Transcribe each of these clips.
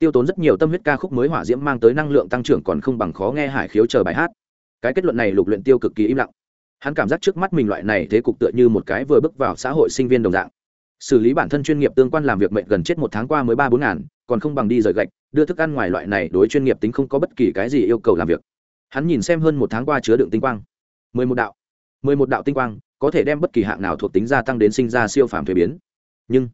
tiêu tốn rất nhiều tâm huyết ca khúc mới hỏa diễm mang tới năng lượng tăng trưởng còn không bằng khó nghe hải khiếu chờ bài hát. Cái kết luận này lục luyện tiêu cực kỳ im lặng. Hắn cảm giác trước mắt mình loại này thế cục tựa như một cái vừa bước vào xã hội sinh viên đồng dạng. Xử lý bản thân chuyên nghiệp tương quan làm việc mệnh gần chết một tháng qua mới ba bốn ngàn, còn không bằng đi rời gạch, đưa thức ăn ngoài loại này đối chuyên nghiệp tính không có bất kỳ cái gì yêu cầu làm việc. Hắn nhìn xem hơn một tháng qua chứa đựng tinh quang. Mười một đạo. Mười một đạo tinh quang có thể đem bất kỳ hạng nào thuộc tính gia tăng đến sinh ra siêu phàm thuế biến. Nhưng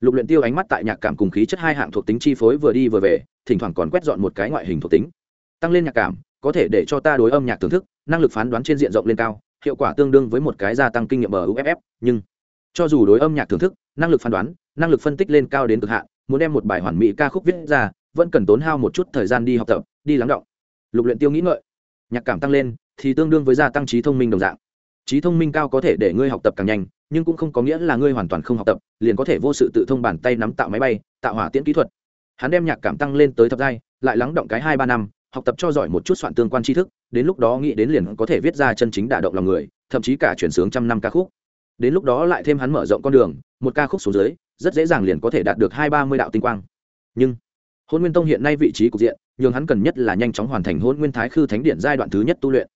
lục luyện tiêu ánh mắt tại nhạc cảm cùng khí chất hai hạng thuộc tính chi phối vừa đi vừa về, thỉnh thoảng còn quét dọn một cái ngoại hình thuộc tính. Tăng lên nhạc cảm, có thể để cho ta đối âm nhạc thưởng thức, năng lực phán đoán trên diện rộng lên cao, hiệu quả tương đương với một cái gia tăng kinh nghiệm ở uff nhưng cho dù đối âm nhạc thưởng thức, năng lực phán đoán, năng lực phân tích lên cao đến cực hạn, muốn đem một bài hoàn mỹ ca khúc viết ra, vẫn cần tốn hao một chút thời gian đi học tập, đi lắng động. Lục luyện tiêu nghĩ ngợi, nhạc cảm tăng lên thì tương đương với gia tăng trí thông minh đồng dạng. Trí thông minh cao có thể để ngươi học tập càng nhanh nhưng cũng không có nghĩa là ngươi hoàn toàn không học tập, liền có thể vô sự tự thông bàn tay nắm tạo máy bay, tạo hỏa tiễn kỹ thuật. Hắn đem nhạc cảm tăng lên tới thập giai, lại lắng động cái hai ba năm, học tập cho giỏi một chút soạn tương quan tri thức, đến lúc đó nghĩ đến liền có thể viết ra chân chính đả động lòng người, thậm chí cả chuyển sướng trăm năm ca khúc. Đến lúc đó lại thêm hắn mở rộng con đường, một ca khúc xuống dưới, rất dễ dàng liền có thể đạt được hai ba mươi đạo tinh quang. Nhưng, hôn nguyên tông hiện nay vị trí cục diện nhưng hắn cần nhất là nhanh chóng hoàn thành hôn nguyên thái khư thánh điện giai đoạn thứ nhất tu luyện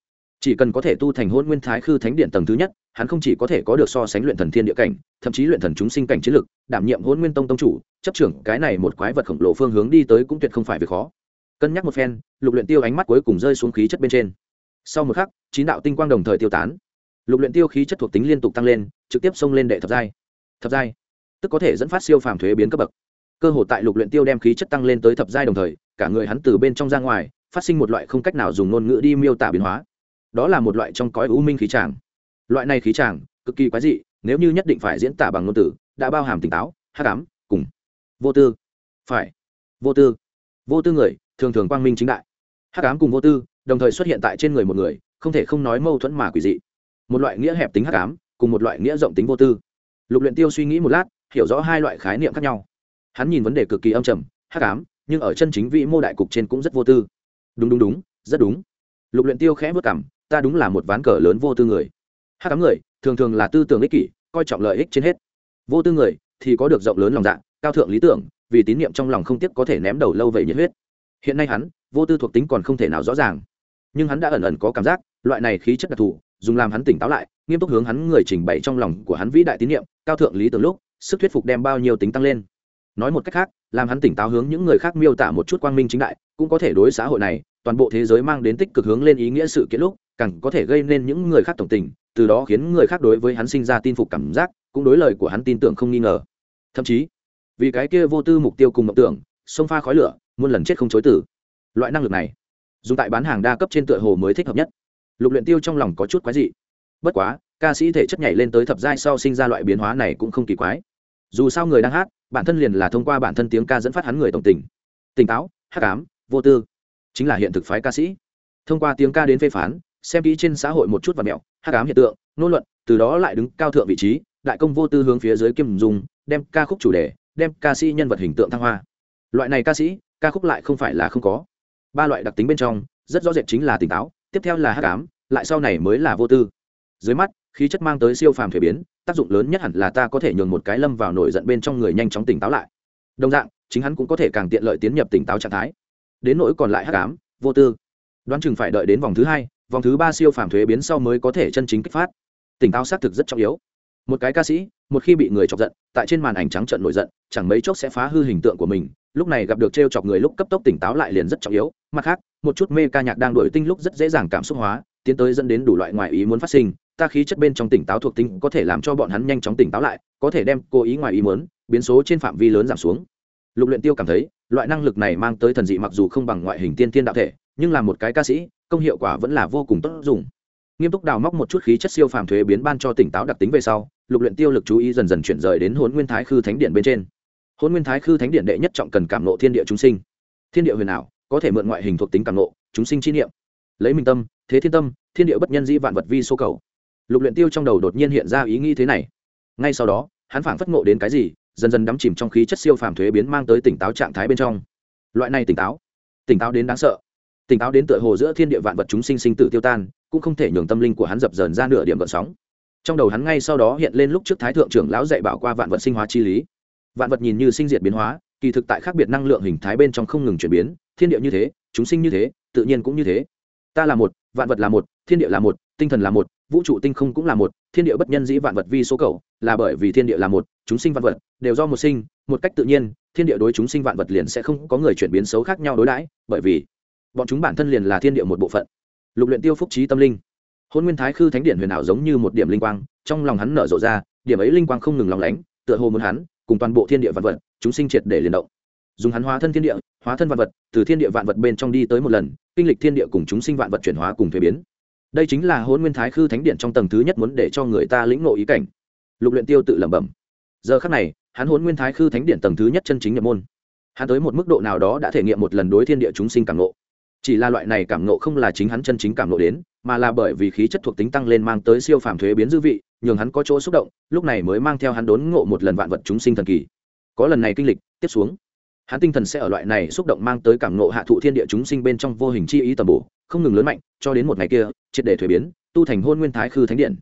chỉ cần có thể tu thành hôn nguyên thái khư thánh điện tầng thứ nhất, hắn không chỉ có thể có được so sánh luyện thần thiên địa cảnh, thậm chí luyện thần chúng sinh cảnh chiến lực, đảm nhiệm hôn nguyên tông tông chủ, chấp trưởng cái này một quái vật khổng lồ phương hướng đi tới cũng tuyệt không phải việc khó. Cân nhắc một phen, lục luyện tiêu ánh mắt cuối cùng rơi xuống khí chất bên trên. Sau một khắc, chín đạo tinh quang đồng thời tiêu tán. Lục luyện tiêu khí chất thuộc tính liên tục tăng lên, trực tiếp xông lên đệ thập giai. Thập giai, tức có thể dẫn phát siêu phàm thuế biến cấp bậc. Cơ hội tại lục luyện tiêu đem khí chất tăng lên tới thập giai đồng thời, cả người hắn từ bên trong ra ngoài, phát sinh một loại không cách nào dùng ngôn ngữ đi miêu tả biến hóa đó là một loại trong cõi u minh khí tràng. Loại này khí tràng, cực kỳ quái dị, nếu như nhất định phải diễn tả bằng ngôn từ, đã bao hàm tỉnh táo, hắc ám, cùng vô tư. Phải, vô tư. Vô tư người, thường thường quang minh chính đại. Hắc ám cùng vô tư, đồng thời xuất hiện tại trên người một người, không thể không nói mâu thuẫn mà quỷ dị. Một loại nghĩa hẹp tính hắc ám, cùng một loại nghĩa rộng tính vô tư. Lục luyện tiêu suy nghĩ một lát, hiểu rõ hai loại khái niệm khác nhau. Hắn nhìn vấn đề cực kỳ âm trầm, hắc ám, nhưng ở chân chính vị mô đại cục trên cũng rất vô tư. Đúng đúng đúng, rất đúng lục luyện tiêu khẽ vất cằm ta đúng là một ván cờ lớn vô tư người. Hắc ám người, thường thường là tư tưởng ích kỷ, coi trọng lợi ích trên hết. Vô tư người thì có được rộng lớn lòng dạ cao thượng lý tưởng, vì tín niệm trong lòng không tiếc có thể ném đầu lâu vậy nhiệt huyết. Hiện nay hắn, vô tư thuộc tính còn không thể nào rõ ràng. Nhưng hắn đã ẩn ẩn có cảm giác, loại này khí chất đặc thù, dùng làm hắn tỉnh táo lại, nghiêm túc hướng hắn người trình bày trong lòng của hắn vĩ đại tín niệm, cao thượng lý tưởng lúc, sức thuyết phục đem bao nhiêu tính tăng lên. Nói một cách khác, làm hắn tỉnh táo hướng những người khác miêu tả một chút quang minh chính đại, cũng có thể đối xã hội này toàn bộ thế giới mang đến tích cực hướng lên ý nghĩa sự kiện lúc, càng có thể gây nên những người khác tổng tình, từ đó khiến người khác đối với hắn sinh ra tin phục cảm giác, cũng đối lời của hắn tin tưởng không nghi ngờ. Thậm chí, vì cái kia vô tư mục tiêu cùng mộng tưởng xông pha khói lửa, muôn lần chết không chối tử loại năng lực này, dùng tại bán hàng đa cấp trên tựa hồ mới thích hợp nhất. Lục luyện tiêu trong lòng có chút quái dị. Bất quá, ca sĩ thể chất nhảy lên tới thập giai sau sinh ra loại biến hóa này cũng không kỳ quái. Dù sao người đang hát, bản thân liền là thông qua bản thân tiếng ca dẫn phát hắn người tổng tình. Tỉnh táo, hát cám, vô tư chính là hiện thực phái ca sĩ. Thông qua tiếng ca đến phê phán, xem kỹ trên xã hội một chút và mẹo hát cám hiện tượng nôn luận, từ đó lại đứng cao thượng vị trí, đại công vô tư hướng phía dưới kim dùng, đem ca khúc chủ đề, đem ca sĩ nhân vật hình tượng thăng hoa. Loại này ca sĩ, ca khúc lại không phải là không có. Ba loại đặc tính bên trong, rất rõ rệt chính là tỉnh táo, tiếp theo là hát cám lại sau này mới là vô tư. Dưới mắt, khí chất mang tới siêu phàm thể biến, tác dụng lớn nhất hẳn là ta có thể nhường một cái lâm vào nổi giận bên trong người nhanh chóng tỉnh táo lại. Đồng dạng, chính hắn cũng có thể càng tiện lợi tiến nhập tỉnh táo trạng thái đến nỗi còn lại hắc ám, vô tư. Đoán chừng phải đợi đến vòng thứ hai, vòng thứ ba siêu phàm thuế biến sau mới có thể chân chính kích phát. Tỉnh táo xác thực rất trọng yếu. Một cái ca sĩ, một khi bị người chọc giận, tại trên màn ảnh trắng trận nổi giận, chẳng mấy chốc sẽ phá hư hình tượng của mình. Lúc này gặp được t r e o chọc người lúc cấp tốc tỉnh táo lại liền rất trọng yếu. Mặt khác, một chút mê ca nhạc đang đổi tinh lúc rất dễ dàng cảm xúc hóa, tiến tới dẫn đến đủ loại ngoại ý muốn phát sinh. Ta khí chất bên trong tỉnh táo thuộc tính có thể làm cho bọn hắn nhanh chóng tỉnh táo lại, có thể đem cố ý ngoài ý muốn, biến số trên phạm vi lớn giảm xuống. Lục luyện tiêu cảm thấy loại năng lực này mang tới thần dị mặc dù không bằng ngoại hình tiên tiên đạo thể nhưng là một cái ca sĩ công hiệu quả vẫn là vô cùng tốt dùng. Nghiêm túc đào móc một chút khí chất siêu phàm thuế biến ban cho tỉnh táo đặc tính về sau lục luyện tiêu lực chú ý dần dần chuyển rời đến hồn nguyên thái khư thánh điện bên trên. Hồn nguyên thái khư thánh điện đệ nhất trọng cần cảm ngộ thiên địa chúng sinh. Thiên địa huyền ảo có thể mượn ngoại hình thuộc tính cảm ngộ, chúng sinh chi niệm. Lấy minh tâm thế thiên tâm thiên địa bất nhân dĩ vạn vật vi số cầu. Lục luyện tiêu trong đầu đột nhiên hiện ra ý nghĩ thế này. Ngay sau đó hắn phảng phất ngộ đến cái gì dần dần đắm chìm trong khí chất siêu phàm thuế biến mang tới tỉnh táo trạng thái bên trong. Loại này tỉnh táo tỉnh táo đến đáng sợ. Tỉnh táo đến tựa hồ giữa thiên địa vạn vật chúng sinh sinh tử tiêu tan, cũng không thể nhường tâm linh của hắn dập dờn ra nửa điểm gợn sóng. Trong đầu hắn ngay sau đó hiện lên lúc trước thái thượng trưởng lão dạy bảo qua vạn vật sinh hóa chi lý. Vạn vật nhìn như sinh diệt biến hóa, kỳ thực tại khác biệt năng lượng hình thái bên trong không ngừng chuyển biến, thiên địa như thế, chúng sinh như thế, tự nhiên cũng như thế. Ta là một, vạn vật là một, thiên địa là một, tinh thần là một vũ trụ tinh không cũng là một, thiên địa bất nhân dĩ vạn vật vi số cầu, là bởi vì thiên địa là một, chúng sinh vạn vật, đều do một sinh, một cách tự nhiên, thiên địa đối chúng sinh vạn vật liền sẽ không có người chuyển biến xấu khác nhau đối đãi, bởi vì bọn chúng bản thân liền là thiên địa một bộ phận. Lục luyện tiêu phúc trí tâm linh. Hôn nguyên thái khư thánh điện huyền ảo giống như một điểm linh quang, trong lòng hắn nở rộ ra, điểm ấy linh quang không ngừng lòng lánh, tựa hồ muốn hắn cùng toàn bộ thiên địa vạn vật, chúng sinh triệt để liền động. Dùng hắn hóa thân thiên địa, hóa thân vạn vật, từ thiên địa vạn vật bên trong đi tới một lần, kinh lịch thiên địa cùng chúng sinh vạn vật chuyển hóa cùng thuế biến đây chính là hôn nguyên thái khư thánh điện trong tầng thứ nhất muốn để cho người ta lĩnh ngộ ý cảnh. Lục luyện tiêu tự lẩm bẩm. Giờ khắc này, hắn hôn nguyên thái khư thánh điện tầng thứ nhất chân chính nhập môn. Hắn tới một mức độ nào đó đã thể nghiệm một lần đối thiên địa chúng sinh cảm ngộ. Chỉ là loại này cảm ngộ không là chính hắn chân chính cảm ngộ đến, mà là bởi vì khí chất thuộc tính tăng lên mang tới siêu phàm thuế biến dư vị, nhường hắn có chỗ xúc động, lúc này mới mang theo hắn đốn ngộ một lần vạn vật chúng sinh thần kỳ. Có lần này kinh lịch, tiếp xuống, hắn tinh thần sẽ ở loại này xúc động mang tới cảm ngộ hạ thụ thiên địa chúng sinh bên trong vô hình chi ý tầm bổ không ngừng lớn mạnh, cho đến một ngày kia, triệt để thuế biến, tu thành hôn nguyên thái khư thánh điện.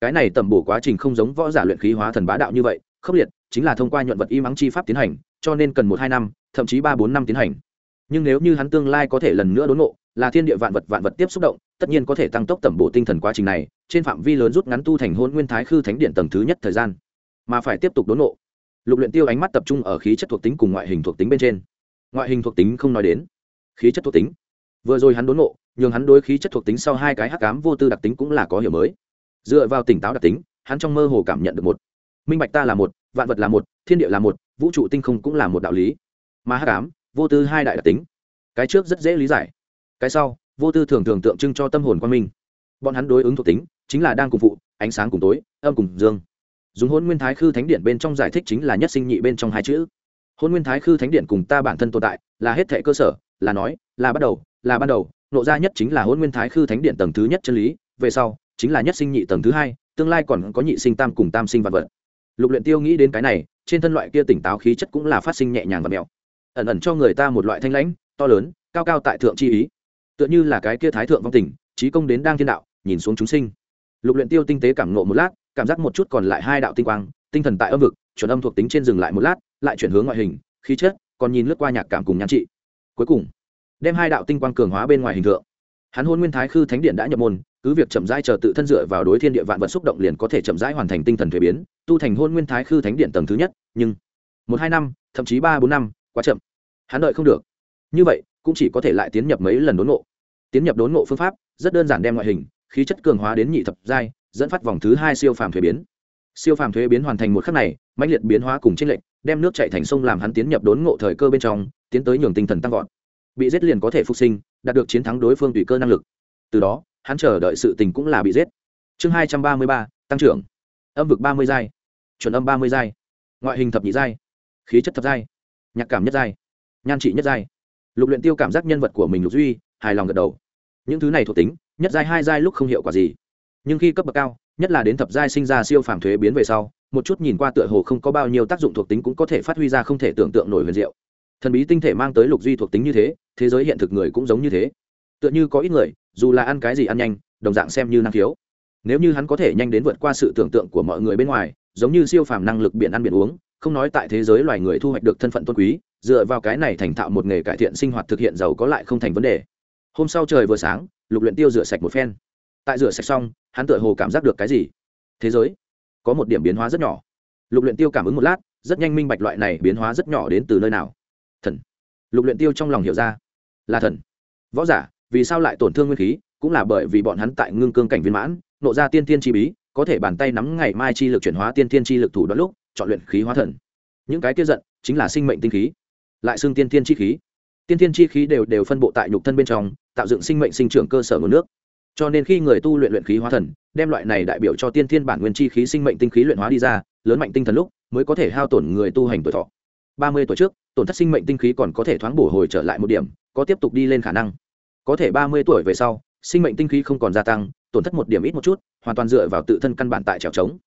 Cái này tầm bổ quá trình không giống võ giả luyện khí hóa thần bá đạo như vậy, khốc liệt, chính là thông qua nhuận vật y mắng chi pháp tiến hành, cho nên cần một hai năm, thậm chí ba bốn năm tiến hành. Nhưng nếu như hắn tương lai có thể lần nữa đốn ngộ, là thiên địa vạn vật vạn vật tiếp xúc động, tất nhiên có thể tăng tốc tẩm bổ tinh thần quá trình này, trên phạm vi lớn rút ngắn tu thành hôn nguyên thái khư thánh điện tầng thứ nhất thời gian. Mà phải tiếp tục đốn ngộ. Lục luyện tiêu ánh mắt tập trung ở khí chất thuộc tính cùng ngoại hình thuộc tính bên trên. Ngoại hình thuộc tính không nói đến. Khí chất thuộc tính. Vừa rồi hắn đốn ngộ nhường hắn đối khí chất thuộc tính sau hai cái hắc ám vô tư đặc tính cũng là có hiểu mới. Dựa vào tỉnh táo đặc tính, hắn trong mơ hồ cảm nhận được một. Minh bạch ta là một, vạn vật là một, thiên địa là một, vũ trụ tinh không cũng là một đạo lý. Mà hắc ám, vô tư hai đại đặc tính. Cái trước rất dễ lý giải, cái sau, vô tư thường thường tượng trưng cho tâm hồn quan minh. Bọn hắn đối ứng thuộc tính, chính là đang cùng phụ, ánh sáng cùng tối, âm cùng dương. Dùng hôn nguyên thái khư thánh điện bên trong giải thích chính là nhất sinh nhị bên trong hai chữ. Hôn nguyên thái khư thánh điện cùng ta bản thân tồn tại, là hết thệ cơ sở, là nói, là bắt đầu, là ban đầu nộ ra nhất chính là hôn nguyên thái khư thánh điện tầng thứ nhất chân lý, về sau, chính là nhất sinh nhị tầng thứ hai, tương lai còn có nhị sinh tam cùng tam sinh vật vật. Lục luyện tiêu nghĩ đến cái này, trên thân loại kia tỉnh táo khí chất cũng là phát sinh nhẹ nhàng và mèo ẩn ẩn cho người ta một loại thanh lãnh, to lớn, cao cao tại thượng chi ý. Tựa như là cái kia thái thượng vong tình trí công đến đang thiên đạo, nhìn xuống chúng sinh. Lục luyện tiêu tinh tế cảm ngộ một lát, cảm giác một chút còn lại hai đạo tinh quang, tinh thần tại âm vực, chuẩn âm thuộc tính trên dừng lại một lát, lại chuyển hướng ngoại hình, khí chất, còn nhìn lướt qua nhạc cảm cùng nhan trị. Cuối cùng đem hai đạo tinh quang cường hóa bên ngoài hình tượng. Hắn hôn nguyên thái khư thánh điện đã nhập môn, cứ việc chậm rãi chờ tự thân dựa vào đối thiên địa vạn vật xúc động liền có thể chậm rãi hoàn thành tinh thần thuế biến, tu thành hôn nguyên thái khư thánh điện tầng thứ nhất, nhưng một, hai năm, thậm chí ba, bốn năm, quá chậm. Hắn đợi không được. Như vậy, cũng chỉ có thể lại tiến nhập mấy lần đốn ngộ. Tiến nhập đốn ngộ phương pháp, rất đơn giản đem ngoại hình, khí chất cường hóa đến nhị thập giai, dẫn phát vòng thứ hai siêu phàm thuế biến. Siêu phàm thuế biến hoàn thành một khắc này, mãnh liệt biến hóa cùng trên lệnh đem nước chạy thành sông làm hắn tiến nhập đốn ngộ thời cơ bên trong, tiến tới nhường tinh thần tăng vọt bị giết liền có thể phục sinh, đạt được chiến thắng đối phương tùy cơ năng lực. Từ đó, hắn chờ đợi sự tình cũng là bị giết. Chương hai trăm ba mươi ba, tăng trưởng. Âm vực ba mươi giai. Chuẩn âm ba mươi giai. Ngoại hình thập nhị giai. Khí chất thập giai. Nhạc cảm nhất giai. Nhan trị nhất giai. Lục luyện tiêu cảm giác nhân vật của mình lục duy, hài lòng gật đầu. Những thứ này thuộc tính, nhất giai hai giai lúc không hiệu quả gì. Nhưng khi cấp bậc cao, nhất là đến thập giai sinh ra siêu phàm thuế biến về sau, một chút nhìn qua tựa hồ không có bao nhiêu tác dụng thuộc tính cũng có thể phát huy ra không thể tưởng tượng nổi huyền diệu thần bí tinh thể mang tới lục duy thuộc tính như thế thế giới hiện thực người cũng giống như thế. Tựa như có ít người, dù là ăn cái gì ăn nhanh, đồng dạng xem như năng khiếu. Nếu như hắn có thể nhanh đến vượt qua sự tưởng tượng của mọi người bên ngoài, giống như siêu phàm năng lực biển ăn biển uống, không nói tại thế giới loài người thu hoạch được thân phận tôn quý, dựa vào cái này thành thạo một nghề cải thiện sinh hoạt thực hiện giàu có lại không thành vấn đề. Hôm sau trời vừa sáng, lục luyện tiêu rửa sạch một phen. Tại rửa sạch xong, hắn tựa hồ cảm giác được cái gì? Thế giới, có một điểm biến hóa rất nhỏ. Lục luyện tiêu cảm ứng một lát, rất nhanh minh bạch loại này biến hóa rất nhỏ đến từ nơi nào lục luyện tiêu trong lòng hiểu ra. Là thần. Võ giả, vì sao lại tổn thương nguyên khí, cũng là bởi vì bọn hắn tại ngưng cương cảnh viên mãn, nộ ra tiên tiên chi bí, có thể bàn tay nắm ngày mai chi lực chuyển hóa tiên tiên chi lực thủ đoạn lúc, chọn luyện khí hóa thần. Những cái tiêu giận, chính là sinh mệnh tinh khí. Lại xương tiên tiên chi khí. Tiên tiên chi khí đều đều phân bộ tại nhục thân bên trong, tạo dựng sinh mệnh sinh trưởng cơ sở nguồn nước. Cho nên khi người tu luyện luyện khí hóa thần, đem loại này đại biểu cho tiên thiên bản nguyên chi khí sinh mệnh tinh khí luyện hóa đi ra, lớn mạnh tinh thần lúc, mới có thể hao tổn người tu hành tuổi thọ ba mươi tuổi trước, tổn thất sinh mệnh tinh khí còn có thể thoáng bổ hồi trở lại một điểm, có tiếp tục đi lên khả năng. Có thể ba mươi tuổi về sau, sinh mệnh tinh khí không còn gia tăng, tổn thất một điểm ít một chút, hoàn toàn dựa vào tự thân căn bản tại trèo trống.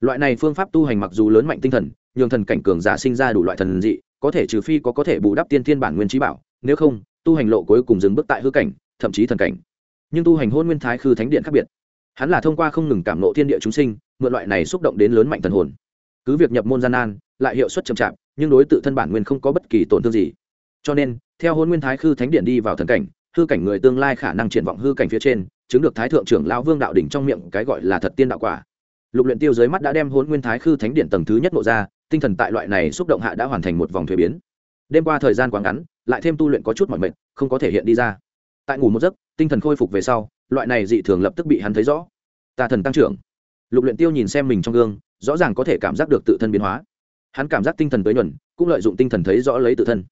Loại này phương pháp tu hành mặc dù lớn mạnh tinh thần, nhường thần cảnh cường giả sinh ra đủ loại thần dị, có thể trừ phi có có thể bù đắp tiên thiên bản nguyên trí bảo, nếu không, tu hành lộ cuối cùng dừng bước tại hư cảnh, thậm chí thần cảnh. Nhưng tu hành hôn nguyên thái khư thánh điện khác biệt. Hắn là thông qua không ngừng cảm nộ thiên địa chúng sinh, mượn loại này xúc động đến lớn mạnh thần hồn. Cứ việc nhập môn gian nan, lại hiệu suất chậm chạp nhưng đối tự thân bản nguyên không có bất kỳ tổn thương gì. Cho nên, theo hôn nguyên thái khư thánh điện đi vào thần cảnh, hư cảnh người tương lai khả năng triển vọng hư cảnh phía trên, chứng được thái thượng trưởng lão vương đạo đỉnh trong miệng cái gọi là thật tiên đạo quả. Lục luyện tiêu dưới mắt đã đem hôn nguyên thái khư thánh điện tầng thứ nhất nộ ra, tinh thần tại loại này xúc động hạ đã hoàn thành một vòng thuế biến. Đêm qua thời gian quá ngắn, lại thêm tu luyện có chút mỏi mệt, không có thể hiện đi ra. Tại ngủ một giấc, tinh thần khôi phục về sau, loại này dị thường lập tức bị hắn thấy rõ. Tà thần tăng trưởng. Lục luyện tiêu nhìn xem mình trong gương, rõ ràng có thể cảm giác được tự thân biến hóa hắn cảm giác tinh thần tới nhuần, cũng lợi dụng tinh thần thấy rõ lấy tự thân.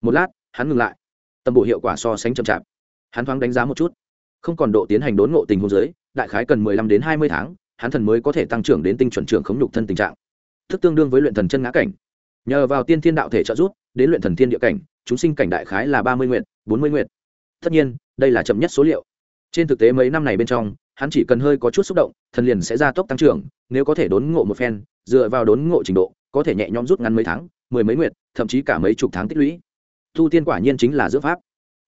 Một lát, hắn ngừng lại. Tầm bộ hiệu quả so sánh chậm chạp. Hắn thoáng đánh giá một chút. Không còn độ tiến hành đốn ngộ tình hôn giới đại khái cần mười lăm đến hai mươi tháng, hắn thần mới có thể tăng trưởng đến tinh chuẩn trưởng khống nhục thân tình trạng. Thức tương đương với luyện thần chân ngã cảnh. Nhờ vào tiên thiên đạo thể trợ giúp, đến luyện thần thiên địa cảnh, chúng sinh cảnh đại khái là ba mươi nguyện bốn mươi nguyện tất nhiên, đây là chậm nhất số liệu. Trên thực tế mấy năm này bên trong, hắn chỉ cần hơi có chút xúc động, thần liền sẽ gia tốc tăng trưởng, nếu có thể đốn ngộ một phen, dựa vào đốn ngộ trình độ có thể nhẹ nhõm rút ngắn mấy tháng mười mấy nguyệt, thậm chí cả mấy chục tháng tích lũy. Tu tiên quả nhiên chính là dưỡng pháp.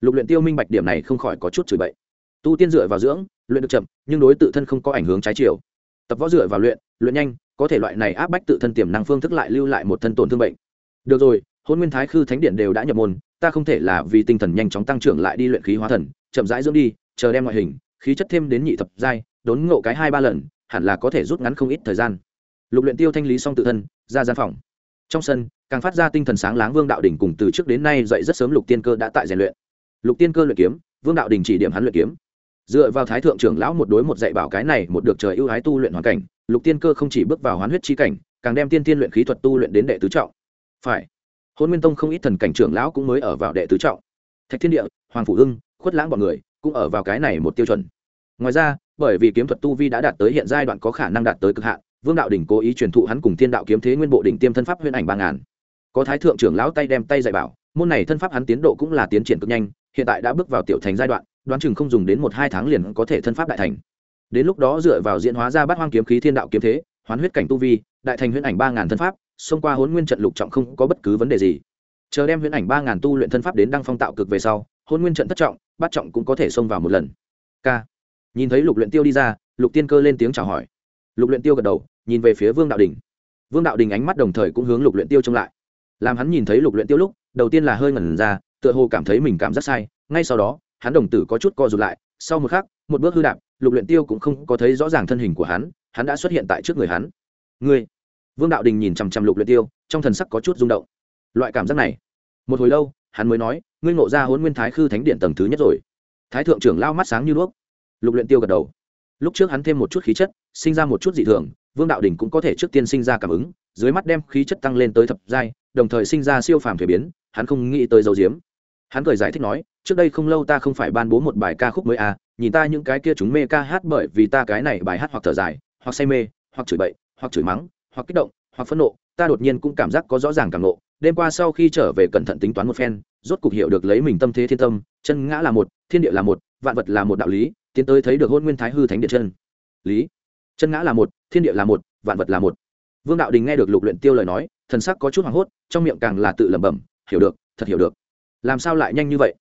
Lục luyện tiêu minh bạch điểm này không khỏi có chút chửi bậy. Tu tiên dựa vào dưỡng luyện được chậm nhưng đối tự thân không có ảnh hưởng trái chiều. Tập võ dựa vào luyện luyện nhanh có thể loại này áp bách tự thân tiềm năng phương thức lại lưu lại một thân tổn thương bệnh. Được rồi hôn nguyên thái khư thánh điện đều đã nhập môn ta không thể là vì tinh thần nhanh chóng tăng trưởng lại đi luyện khí hóa thần chậm rãi dưỡng đi chờ đem ngoại hình khí chất thêm đến nhị thập giai đốn ngộ cái hai ba lần hẳn là có thể rút ngắn không ít thời gian. Lục luyện tiêu thanh lý xong tự thân ra gian phòng. Trong sân, càng phát ra tinh thần sáng láng vương đạo đỉnh cùng từ trước đến nay dậy rất sớm lục tiên cơ đã tại rèn luyện. Lục tiên cơ luyện kiếm, vương đạo đình chỉ điểm hắn luyện kiếm. Dựa vào thái thượng trưởng lão một đối một dạy bảo cái này một được trời ưu ái tu luyện hoàn cảnh, lục tiên cơ không chỉ bước vào hoán huyết chi cảnh, càng đem tiên tiên luyện khí thuật tu luyện đến đệ tứ trọng. Phải, hôn nguyên tông không ít thần cảnh trưởng lão cũng mới ở vào đệ tứ trọng. Thạch thiên địa, hoàng phủ hưng, khuất lãng b ọ n người cũng ở vào cái này một tiêu chuẩn. Ngoài ra, bởi vì kiếm thuật tu vi đã đạt tới hiện giai đoạn có khả năng đạt tới cực hạn vương đạo đỉnh cố ý truyền thụ hắn cùng thiên đạo kiếm thế nguyên bộ đỉnh tiêm thân pháp huyễn ảnh ba ngàn. Có thái thượng trưởng lão tay đem tay dạy bảo, môn này thân pháp hắn tiến độ cũng là tiến triển cực nhanh, hiện tại đã bước vào tiểu thành giai đoạn, đoán chừng không dùng đến một hai tháng liền có thể thân pháp đại thành. Đến lúc đó dựa vào diễn hóa ra bát hoang kiếm khí thiên đạo kiếm thế, hoán huyết cảnh tu vi, đại thành huyễn ảnh ba ngàn thân pháp, xông qua hôn nguyên trận lục trọng không có bất cứ vấn đề gì. Chờ đem huyễn ảnh ba ngàn tu luyện thân pháp đến đăng phong tạo cực về sau hôn nguyên trận thất trọng, bát trọng cũng có thể xông vào một lần. K nhìn thấy lục luyện tiêu đi ra, lục tiên cơ lên tiếng chào hỏi. Lục luyện tiêu gật đầu nhìn về phía vương đạo đình. Vương đạo đình ánh mắt đồng thời cũng hướng lục luyện tiêu trông lại. Làm hắn nhìn thấy lục luyện tiêu lúc, đầu tiên là hơi ngẩn ra, tựa hồ cảm thấy mình cảm giác sai. Ngay sau đó, hắn đồng tử có chút co rụt lại. Sau một khắc, một bước hư đạp, lục luyện tiêu cũng không có thấy rõ ràng thân hình của hắn hắn đã xuất hiện tại trước người hắn. Ngươi? Vương đạo đình nhìn chăm chăm lục luyện tiêu, trong thần sắc có chút rung động. Loại cảm giác này, một hồi lâu, hắn mới nói, ngươi ngộ ra huấn nguyên thái khư thánh điện tầng thứ nhất rồi. Thái thượng trưởng lao mắt sáng như đuốc. Lục luyện tiêu gật đầu lúc trước hắn thêm một chút khí chất, sinh ra một chút dị thường, vương đạo đình cũng có thể trước tiên sinh ra cảm ứng, dưới mắt đem khí chất tăng lên tới thập giai, đồng thời sinh ra siêu phàm thể biến, hắn không nghĩ tới dấu diếm. Hắn cười giải thích nói, trước đây không lâu ta không phải ban bố một bài ca khúc mới à nhìn ta những cái kia chúng mê ca hát bởi vì ta cái này bài hát hoặc thở dài, hoặc say mê, hoặc chửi bậy, hoặc chửi mắng, hoặc kích động, hoặc phẫn nộ, ta đột nhiên cũng cảm giác có rõ ràng cảm nộ. Đêm qua sau khi trở về cẩn thận tính toán một phen, rốt cục hiểu được lấy mình tâm thế thiên tâm, chân ngã là một, thiên địa là một, vạn vật là một đạo lý tiến tới thấy được hôn nguyên thái hư thánh địa chân. Lý. Chân ngã là một, thiên địa là một, vạn vật là một. Vương đạo đình nghe được lục luyện tiêu lời nói, thần sắc có chút hoảng hốt, trong miệng càng là tự lẩm bẩm, hiểu được, thật hiểu được. Làm sao lại nhanh như vậy?